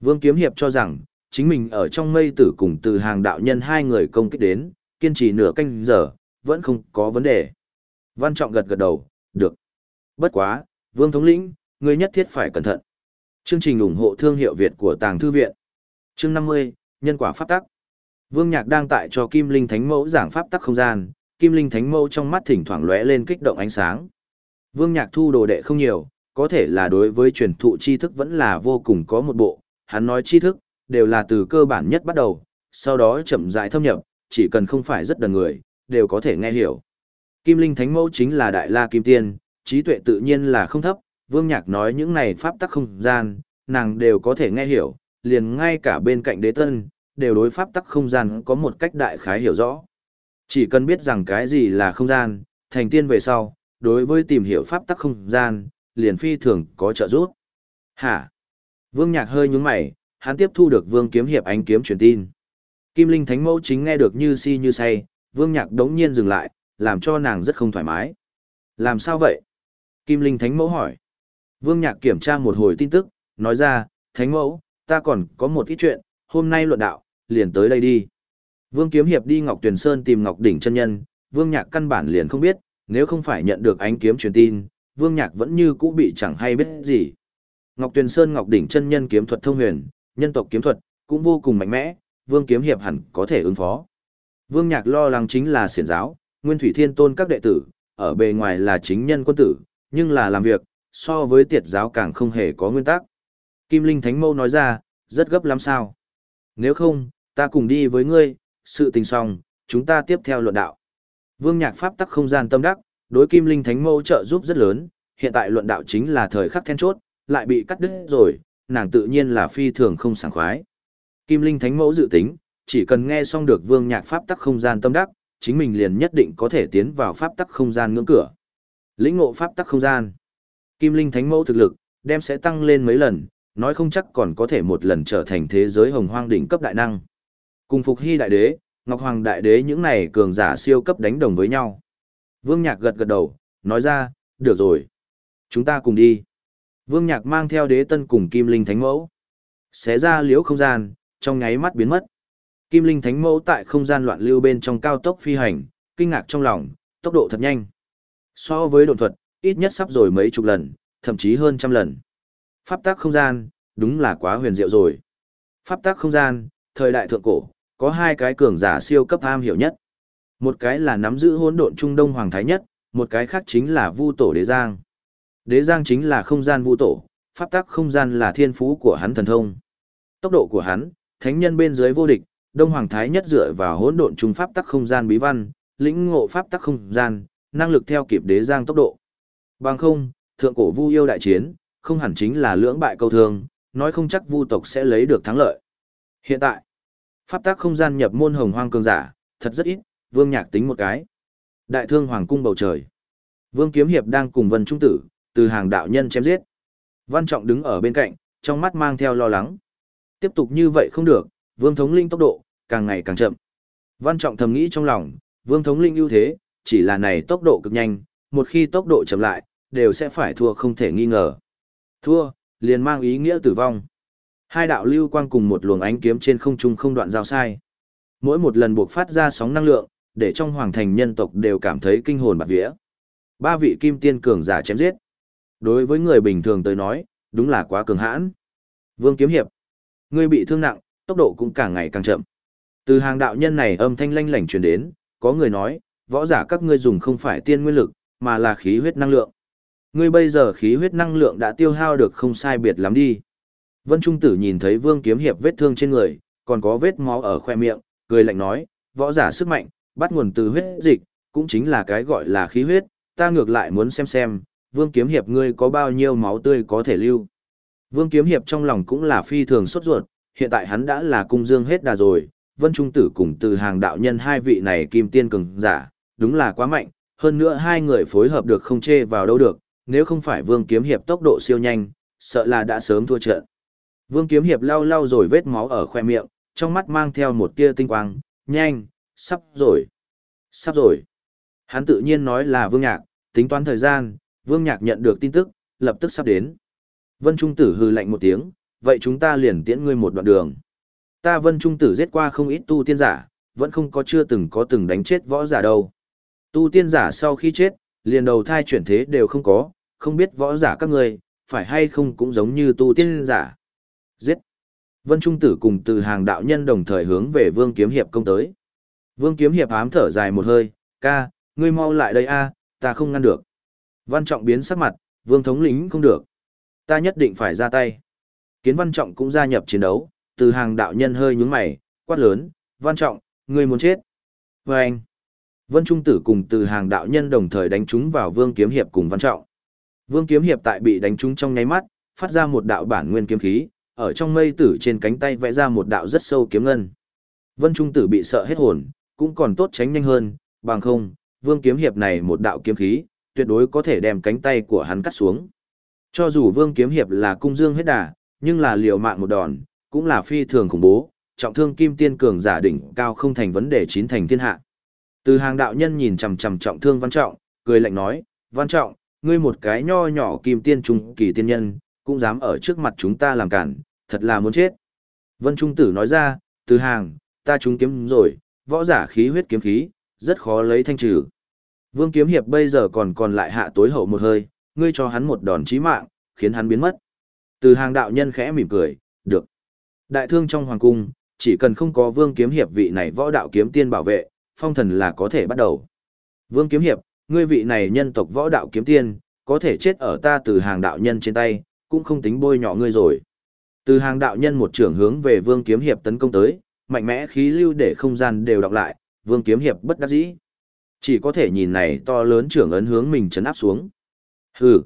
Vương Kiếm Hiệp cho rằng, chính mình ở trong mây tử cùng từ hàng đạo nhân hai người công kích đến, kiên trì nửa canh giờ, vẫn không có vấn đề. Văn Trọng gật gật đầu, được. Bất quá, Vương thống lĩnh, ngươi nhất thiết phải cẩn thận. Chương trình ủng hộ thương hiệu Việt của Tàng Thư Viện. Chương 50, Nhân quả pháp tắc. Vương Nhạc đang tại cho Kim Linh Thánh Mẫu giảng pháp tắc không gian, Kim Linh Thánh Mẫu trong mắt thỉnh thoảng lóe lên kích động ánh sáng. Vương Nhạc thu đồ đệ không nhiều, có thể là đối với truyền thụ tri thức vẫn là vô cùng có một bộ, hắn nói tri thức, đều là từ cơ bản nhất bắt đầu, sau đó chậm rãi thâm nhập, chỉ cần không phải rất đần người, đều có thể nghe hiểu. Kim Linh Thánh Mẫu chính là Đại La Kim Tiên, trí tuệ tự nhiên là không thấp, Vương Nhạc nói những này pháp tắc không gian, nàng đều có thể nghe hiểu, liền ngay cả bên cạnh đế tân, đều đối pháp tắc không gian có một cách đại khái hiểu rõ. Chỉ cần biết rằng cái gì là không gian, thành tiên về sau, đối với tìm hiểu pháp tắc không gian, liền phi thường có trợ giúp. Hả? Vương Nhạc hơi nhúng mày, hắn tiếp thu được Vương Kiếm Hiệp ánh kiếm truyền tin. Kim Linh Thánh Mẫu chính nghe được như si như say, Vương Nhạc đống nhiên dừng lại, làm cho nàng rất không thoải mái. Làm sao vậy? Kim Linh Thánh Mẫu hỏi. Vương Nhạc kiểm tra một hồi tin tức, nói ra, Thánh Mẫu, ta còn có một ít chuyện, hôm nay luận đạo, liền tới đây đi. Vương Kiếm Hiệp đi Ngọc Tuyền Sơn tìm Ngọc Đỉnh chân nhân, Vương Nhạc căn bản liền không biết, nếu không phải nhận được ánh kiếm truyền tin, Vương Nhạc vẫn như cũ bị chẳng hay biết gì. Ngọc Tuyền Sơn Ngọc Đỉnh chân nhân kiếm thuật thông huyền, nhân tộc kiếm thuật cũng vô cùng mạnh mẽ, Vương Kiếm Hiệp hẳn có thể ứng phó. Vương Nhạc lo lắng chính là xiển giáo, Nguyên Thủy Thiên Tôn các đệ tử, ở bề ngoài là chính nhân quân tử, nhưng là làm việc, so với tiệt giáo càng không hề có nguyên tắc. Kim Linh Thánh Mâu nói ra, rất gấp lắm sao. Nếu không, ta cùng đi với ngươi, sự tình xong, chúng ta tiếp theo luận đạo. Vương Nhạc Pháp tắc không gian tâm đắc, đối Kim Linh Thánh Mâu trợ giúp rất lớn, hiện tại luận đạo chính là thời khắc then chốt, lại bị cắt đứt rồi, nàng tự nhiên là phi thường không sảng khoái. Kim Linh Thánh Mẫu dự tính, chỉ cần nghe xong được Vương Nhạc Pháp tắc không gian tâm đắc, chính mình liền nhất định có thể tiến vào Pháp tắc không gian ngưỡng cửa. Lĩnh ngộ Pháp tắc không gian. Kim Linh Thánh Mẫu thực lực, đem sẽ tăng lên mấy lần, nói không chắc còn có thể một lần trở thành thế giới hồng hoang đỉnh cấp đại năng. Cùng Phục Hy Đại Đế, Ngọc Hoàng Đại Đế những này cường giả siêu cấp đánh đồng với nhau. Vương Nhạc gật gật đầu, nói ra, được rồi. Chúng ta cùng đi. Vương Nhạc mang theo đế tân cùng Kim Linh Thánh Mẫu. Xé ra liễu không gian, trong nháy mắt biến mất. Kim Linh Thánh Mẫu tại không gian loạn lưu bên trong cao tốc phi hành, kinh ngạc trong lòng, tốc độ thật nhanh. So với độn thuật, ít nhất sắp rồi mấy chục lần, thậm chí hơn trăm lần. Pháp tác không gian, đúng là quá huyền diệu rồi. Pháp tác không gian, thời đại thượng cổ, có hai cái cường giả siêu cấp am hiểu nhất. Một cái là nắm giữ hỗn độn trung đông hoàng thái nhất, một cái khác chính là Vu tổ đế giang. Đế giang chính là không gian Vu tổ, pháp tắc không gian là thiên phú của hắn thần thông. Tốc độ của hắn, thánh nhân bên dưới vô địch, đông hoàng thái nhất dựa vào hỗn độn trung pháp tắc không gian bí văn, lĩnh ngộ pháp tắc không gian, năng lực theo kịp đế giang tốc độ. Bằng không, thượng cổ Vu yêu đại chiến, không hẳn chính là lưỡng bại câu thương, nói không chắc Vu tộc sẽ lấy được thắng lợi. Hiện tại, pháp tác không gian nhập môn hồng hoang cường giả, thật rất ít, Vương Nhạc tính một cái. Đại thương hoàng cung bầu trời. Vương Kiếm Hiệp đang cùng Vân Trung Tử, từ hàng đạo nhân chém giết. Văn Trọng đứng ở bên cạnh, trong mắt mang theo lo lắng. Tiếp tục như vậy không được, Vương Thống Linh tốc độ, càng ngày càng chậm. Văn Trọng thầm nghĩ trong lòng, Vương Thống Linh ưu thế, chỉ là này tốc độ cực nhanh, một khi tốc độ chậm lại, đều sẽ phải thua không thể nghi ngờ. Thua, liền mang ý nghĩa tử vong. Hai đạo lưu quang cùng một luồng ánh kiếm trên không trung không đoạn giao sai. Mỗi một lần buộc phát ra sóng năng lượng, để trong hoàng thành nhân tộc đều cảm thấy kinh hồn bạt vía. Ba vị kim tiên cường giả chém giết. Đối với người bình thường tới nói, đúng là quá cường hãn. Vương Kiếm Hiệp, ngươi bị thương nặng, tốc độ cũng càng ngày càng chậm. Từ hàng đạo nhân này âm thanh lanh lảnh truyền đến, có người nói, võ giả các ngươi dùng không phải tiên nguyên lực, mà là khí huyết năng lượng. Ngươi bây giờ khí huyết năng lượng đã tiêu hao được không sai biệt lắm đi. Vân Trung Tử nhìn thấy Vương Kiếm Hiệp vết thương trên người, còn có vết máu ở khoe miệng, cười lạnh nói, võ giả sức mạnh, bắt nguồn từ huyết dịch, cũng chính là cái gọi là khí huyết, ta ngược lại muốn xem xem, Vương Kiếm Hiệp ngươi có bao nhiêu máu tươi có thể lưu. Vương Kiếm Hiệp trong lòng cũng là phi thường sốt ruột, hiện tại hắn đã là cung dương hết đà rồi, Vân Trung Tử cùng từ hàng đạo nhân hai vị này kim tiên cường giả, đúng là quá mạnh, hơn nữa hai người phối hợp được không chê vào đâu được, nếu không phải Vương Kiếm Hiệp tốc độ siêu nhanh, sợ là đã sớm thua trận. Vương Kiếm Hiệp lau lau rồi vết máu ở khoe miệng, trong mắt mang theo một tia tinh quang, nhanh, sắp rồi, sắp rồi. Hắn tự nhiên nói là Vương Nhạc, tính toán thời gian, Vương Nhạc nhận được tin tức, lập tức sắp đến. Vân Trung Tử hừ lạnh một tiếng, vậy chúng ta liền tiễn ngươi một đoạn đường. Ta Vân Trung Tử giết qua không ít tu tiên giả, vẫn không có chưa từng có từng đánh chết võ giả đâu. Tu tiên giả sau khi chết, liền đầu thai chuyển thế đều không có, không biết võ giả các ngươi, phải hay không cũng giống như tu tiên giả. Giết! Vân Trung Tử cùng từ hàng đạo nhân đồng thời hướng về Vương Kiếm Hiệp công tới. Vương Kiếm Hiệp ám thở dài một hơi, ca, ngươi mau lại đây a, ta không ngăn được. Văn Trọng biến sắc mặt, Vương thống lĩnh không được. Ta nhất định phải ra tay. Kiến Văn Trọng cũng gia nhập chiến đấu, từ hàng đạo nhân hơi nhướng mày, quát lớn, Văn Trọng, ngươi muốn chết. Và anh, Vân Trung Tử cùng từ hàng đạo nhân đồng thời đánh trúng vào Vương Kiếm Hiệp cùng Văn Trọng. Vương Kiếm Hiệp tại bị đánh trúng trong nháy mắt, phát ra một đạo bản nguyên kiếm khí, ở trong mây tử trên cánh tay vẽ ra một đạo rất sâu kiếm ngân. Vân Trung Tử bị sợ hết hồn, cũng còn tốt tránh nhanh hơn, bằng không, Vương Kiếm Hiệp này một đạo kiếm khí, tuyệt đối có thể đem cánh tay của hắn cắt xuống. Cho dù Vương Kiếm Hiệp là cung dương hết đà, nhưng là liều mạng một đòn, cũng là phi thường khủng bố, trọng thương kim tiên cường giả đỉnh cao không thành vấn đề chín thành thiên hạ. Từ hàng đạo nhân nhìn chằm chằm trọng thương Văn Trọng, cười lạnh nói, Văn Trọng, ngươi một cái nho nhỏ kim tiên trung kỳ tiên nhân, cũng dám ở trước mặt chúng ta làm cản, thật là muốn chết. Vân Trung Tử nói ra, từ hàng, ta trúng kiếm rồi, võ giả khí huyết kiếm khí, rất khó lấy thanh trừ. Vương Kiếm Hiệp bây giờ còn còn lại hạ tối hậu một hơi, ngươi cho hắn một đòn chí mạng, khiến hắn biến mất. Từ hàng đạo nhân khẽ mỉm cười, được. Đại thương trong hoàng cung, chỉ cần không có Vương Kiếm Hiệp vị này võ đạo kiếm tiên bảo vệ, phong thần là có thể bắt đầu. Vương Kiếm Hiệp, ngươi vị này nhân tộc võ đạo kiếm tiên, có thể chết ở ta từ hàng đạo nhân trên tay, cũng không tính bôi nhọ ngươi rồi. Từ hàng đạo nhân một trưởng hướng về Vương Kiếm Hiệp tấn công tới, mạnh mẽ khí lưu để không gian đều đọc lại, Vương Kiếm Hiệp bất đắc dĩ. Chỉ có thể nhìn này to lớn trưởng ấn hướng mình chấn áp xuống. Hừ.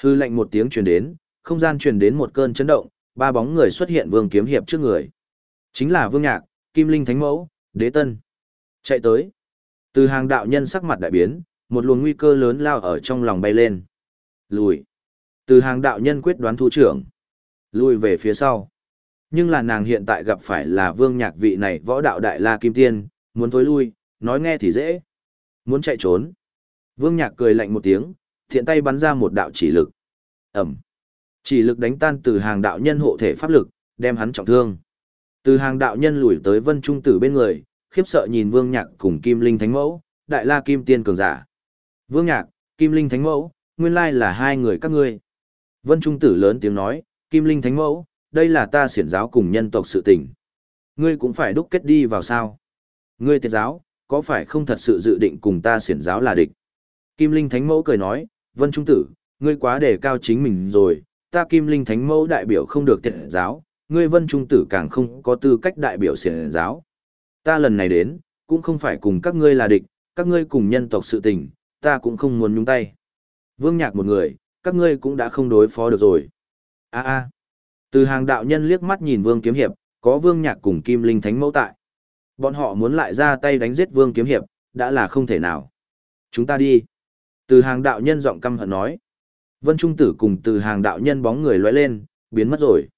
Hư lạnh một tiếng truyền đến, không gian truyền đến một cơn chấn động, ba bóng người xuất hiện Vương Kiếm Hiệp trước người. Chính là Vương Nhạc, Kim Linh Thánh Mẫu, Đế Tân. Chạy tới. Từ hàng đạo nhân sắc mặt đại biến, một luồng nguy cơ lớn lao ở trong lòng bay lên. Lùi. Từ hàng đạo nhân quyết đoán thu trưởng lui về phía sau. Nhưng là nàng hiện tại gặp phải là vương nhạc vị này võ đạo đại la kim tiên, muốn thối lui, nói nghe thì dễ. Muốn chạy trốn. Vương nhạc cười lạnh một tiếng, thiện tay bắn ra một đạo chỉ lực. Ẩm. Chỉ lực đánh tan từ hàng đạo nhân hộ thể pháp lực, đem hắn trọng thương. Từ hàng đạo nhân lùi tới vân trung tử bên người, khiếp sợ nhìn vương nhạc cùng kim linh thánh mẫu, đại la kim tiên cường giả. Vương nhạc, kim linh thánh mẫu, nguyên lai là hai người các ngươi. Vân trung tử lớn tiếng nói, kim linh thánh mẫu, đây là ta xiển giáo cùng nhân tộc sự tình. Ngươi cũng phải đúc kết đi vào sao. Ngươi tiệt giáo, có phải không thật sự dự định cùng ta xiển giáo là địch? Kim Linh Thánh Mẫu cười nói, Vân Trung Tử, ngươi quá đề cao chính mình rồi, ta Kim Linh Thánh Mẫu đại biểu không được tiệt giáo, ngươi Vân Trung Tử càng không có tư cách đại biểu xiển giáo. Ta lần này đến, cũng không phải cùng các ngươi là địch, các ngươi cùng nhân tộc sự tình, ta cũng không muốn nhúng tay. Vương Nhạc một người, các ngươi cũng đã không đối phó được rồi. A a. Từ hàng đạo nhân liếc mắt nhìn Vương Kiếm Hiệp, có Vương Nhạc cùng Kim Linh Thánh Mẫu tại. Bọn họ muốn lại ra tay đánh giết Vương Kiếm Hiệp, đã là không thể nào. Chúng ta đi. Từ hàng đạo nhân giọng căm hận nói. Vân Trung Tử cùng từ hàng đạo nhân bóng người lóe lên, biến mất rồi.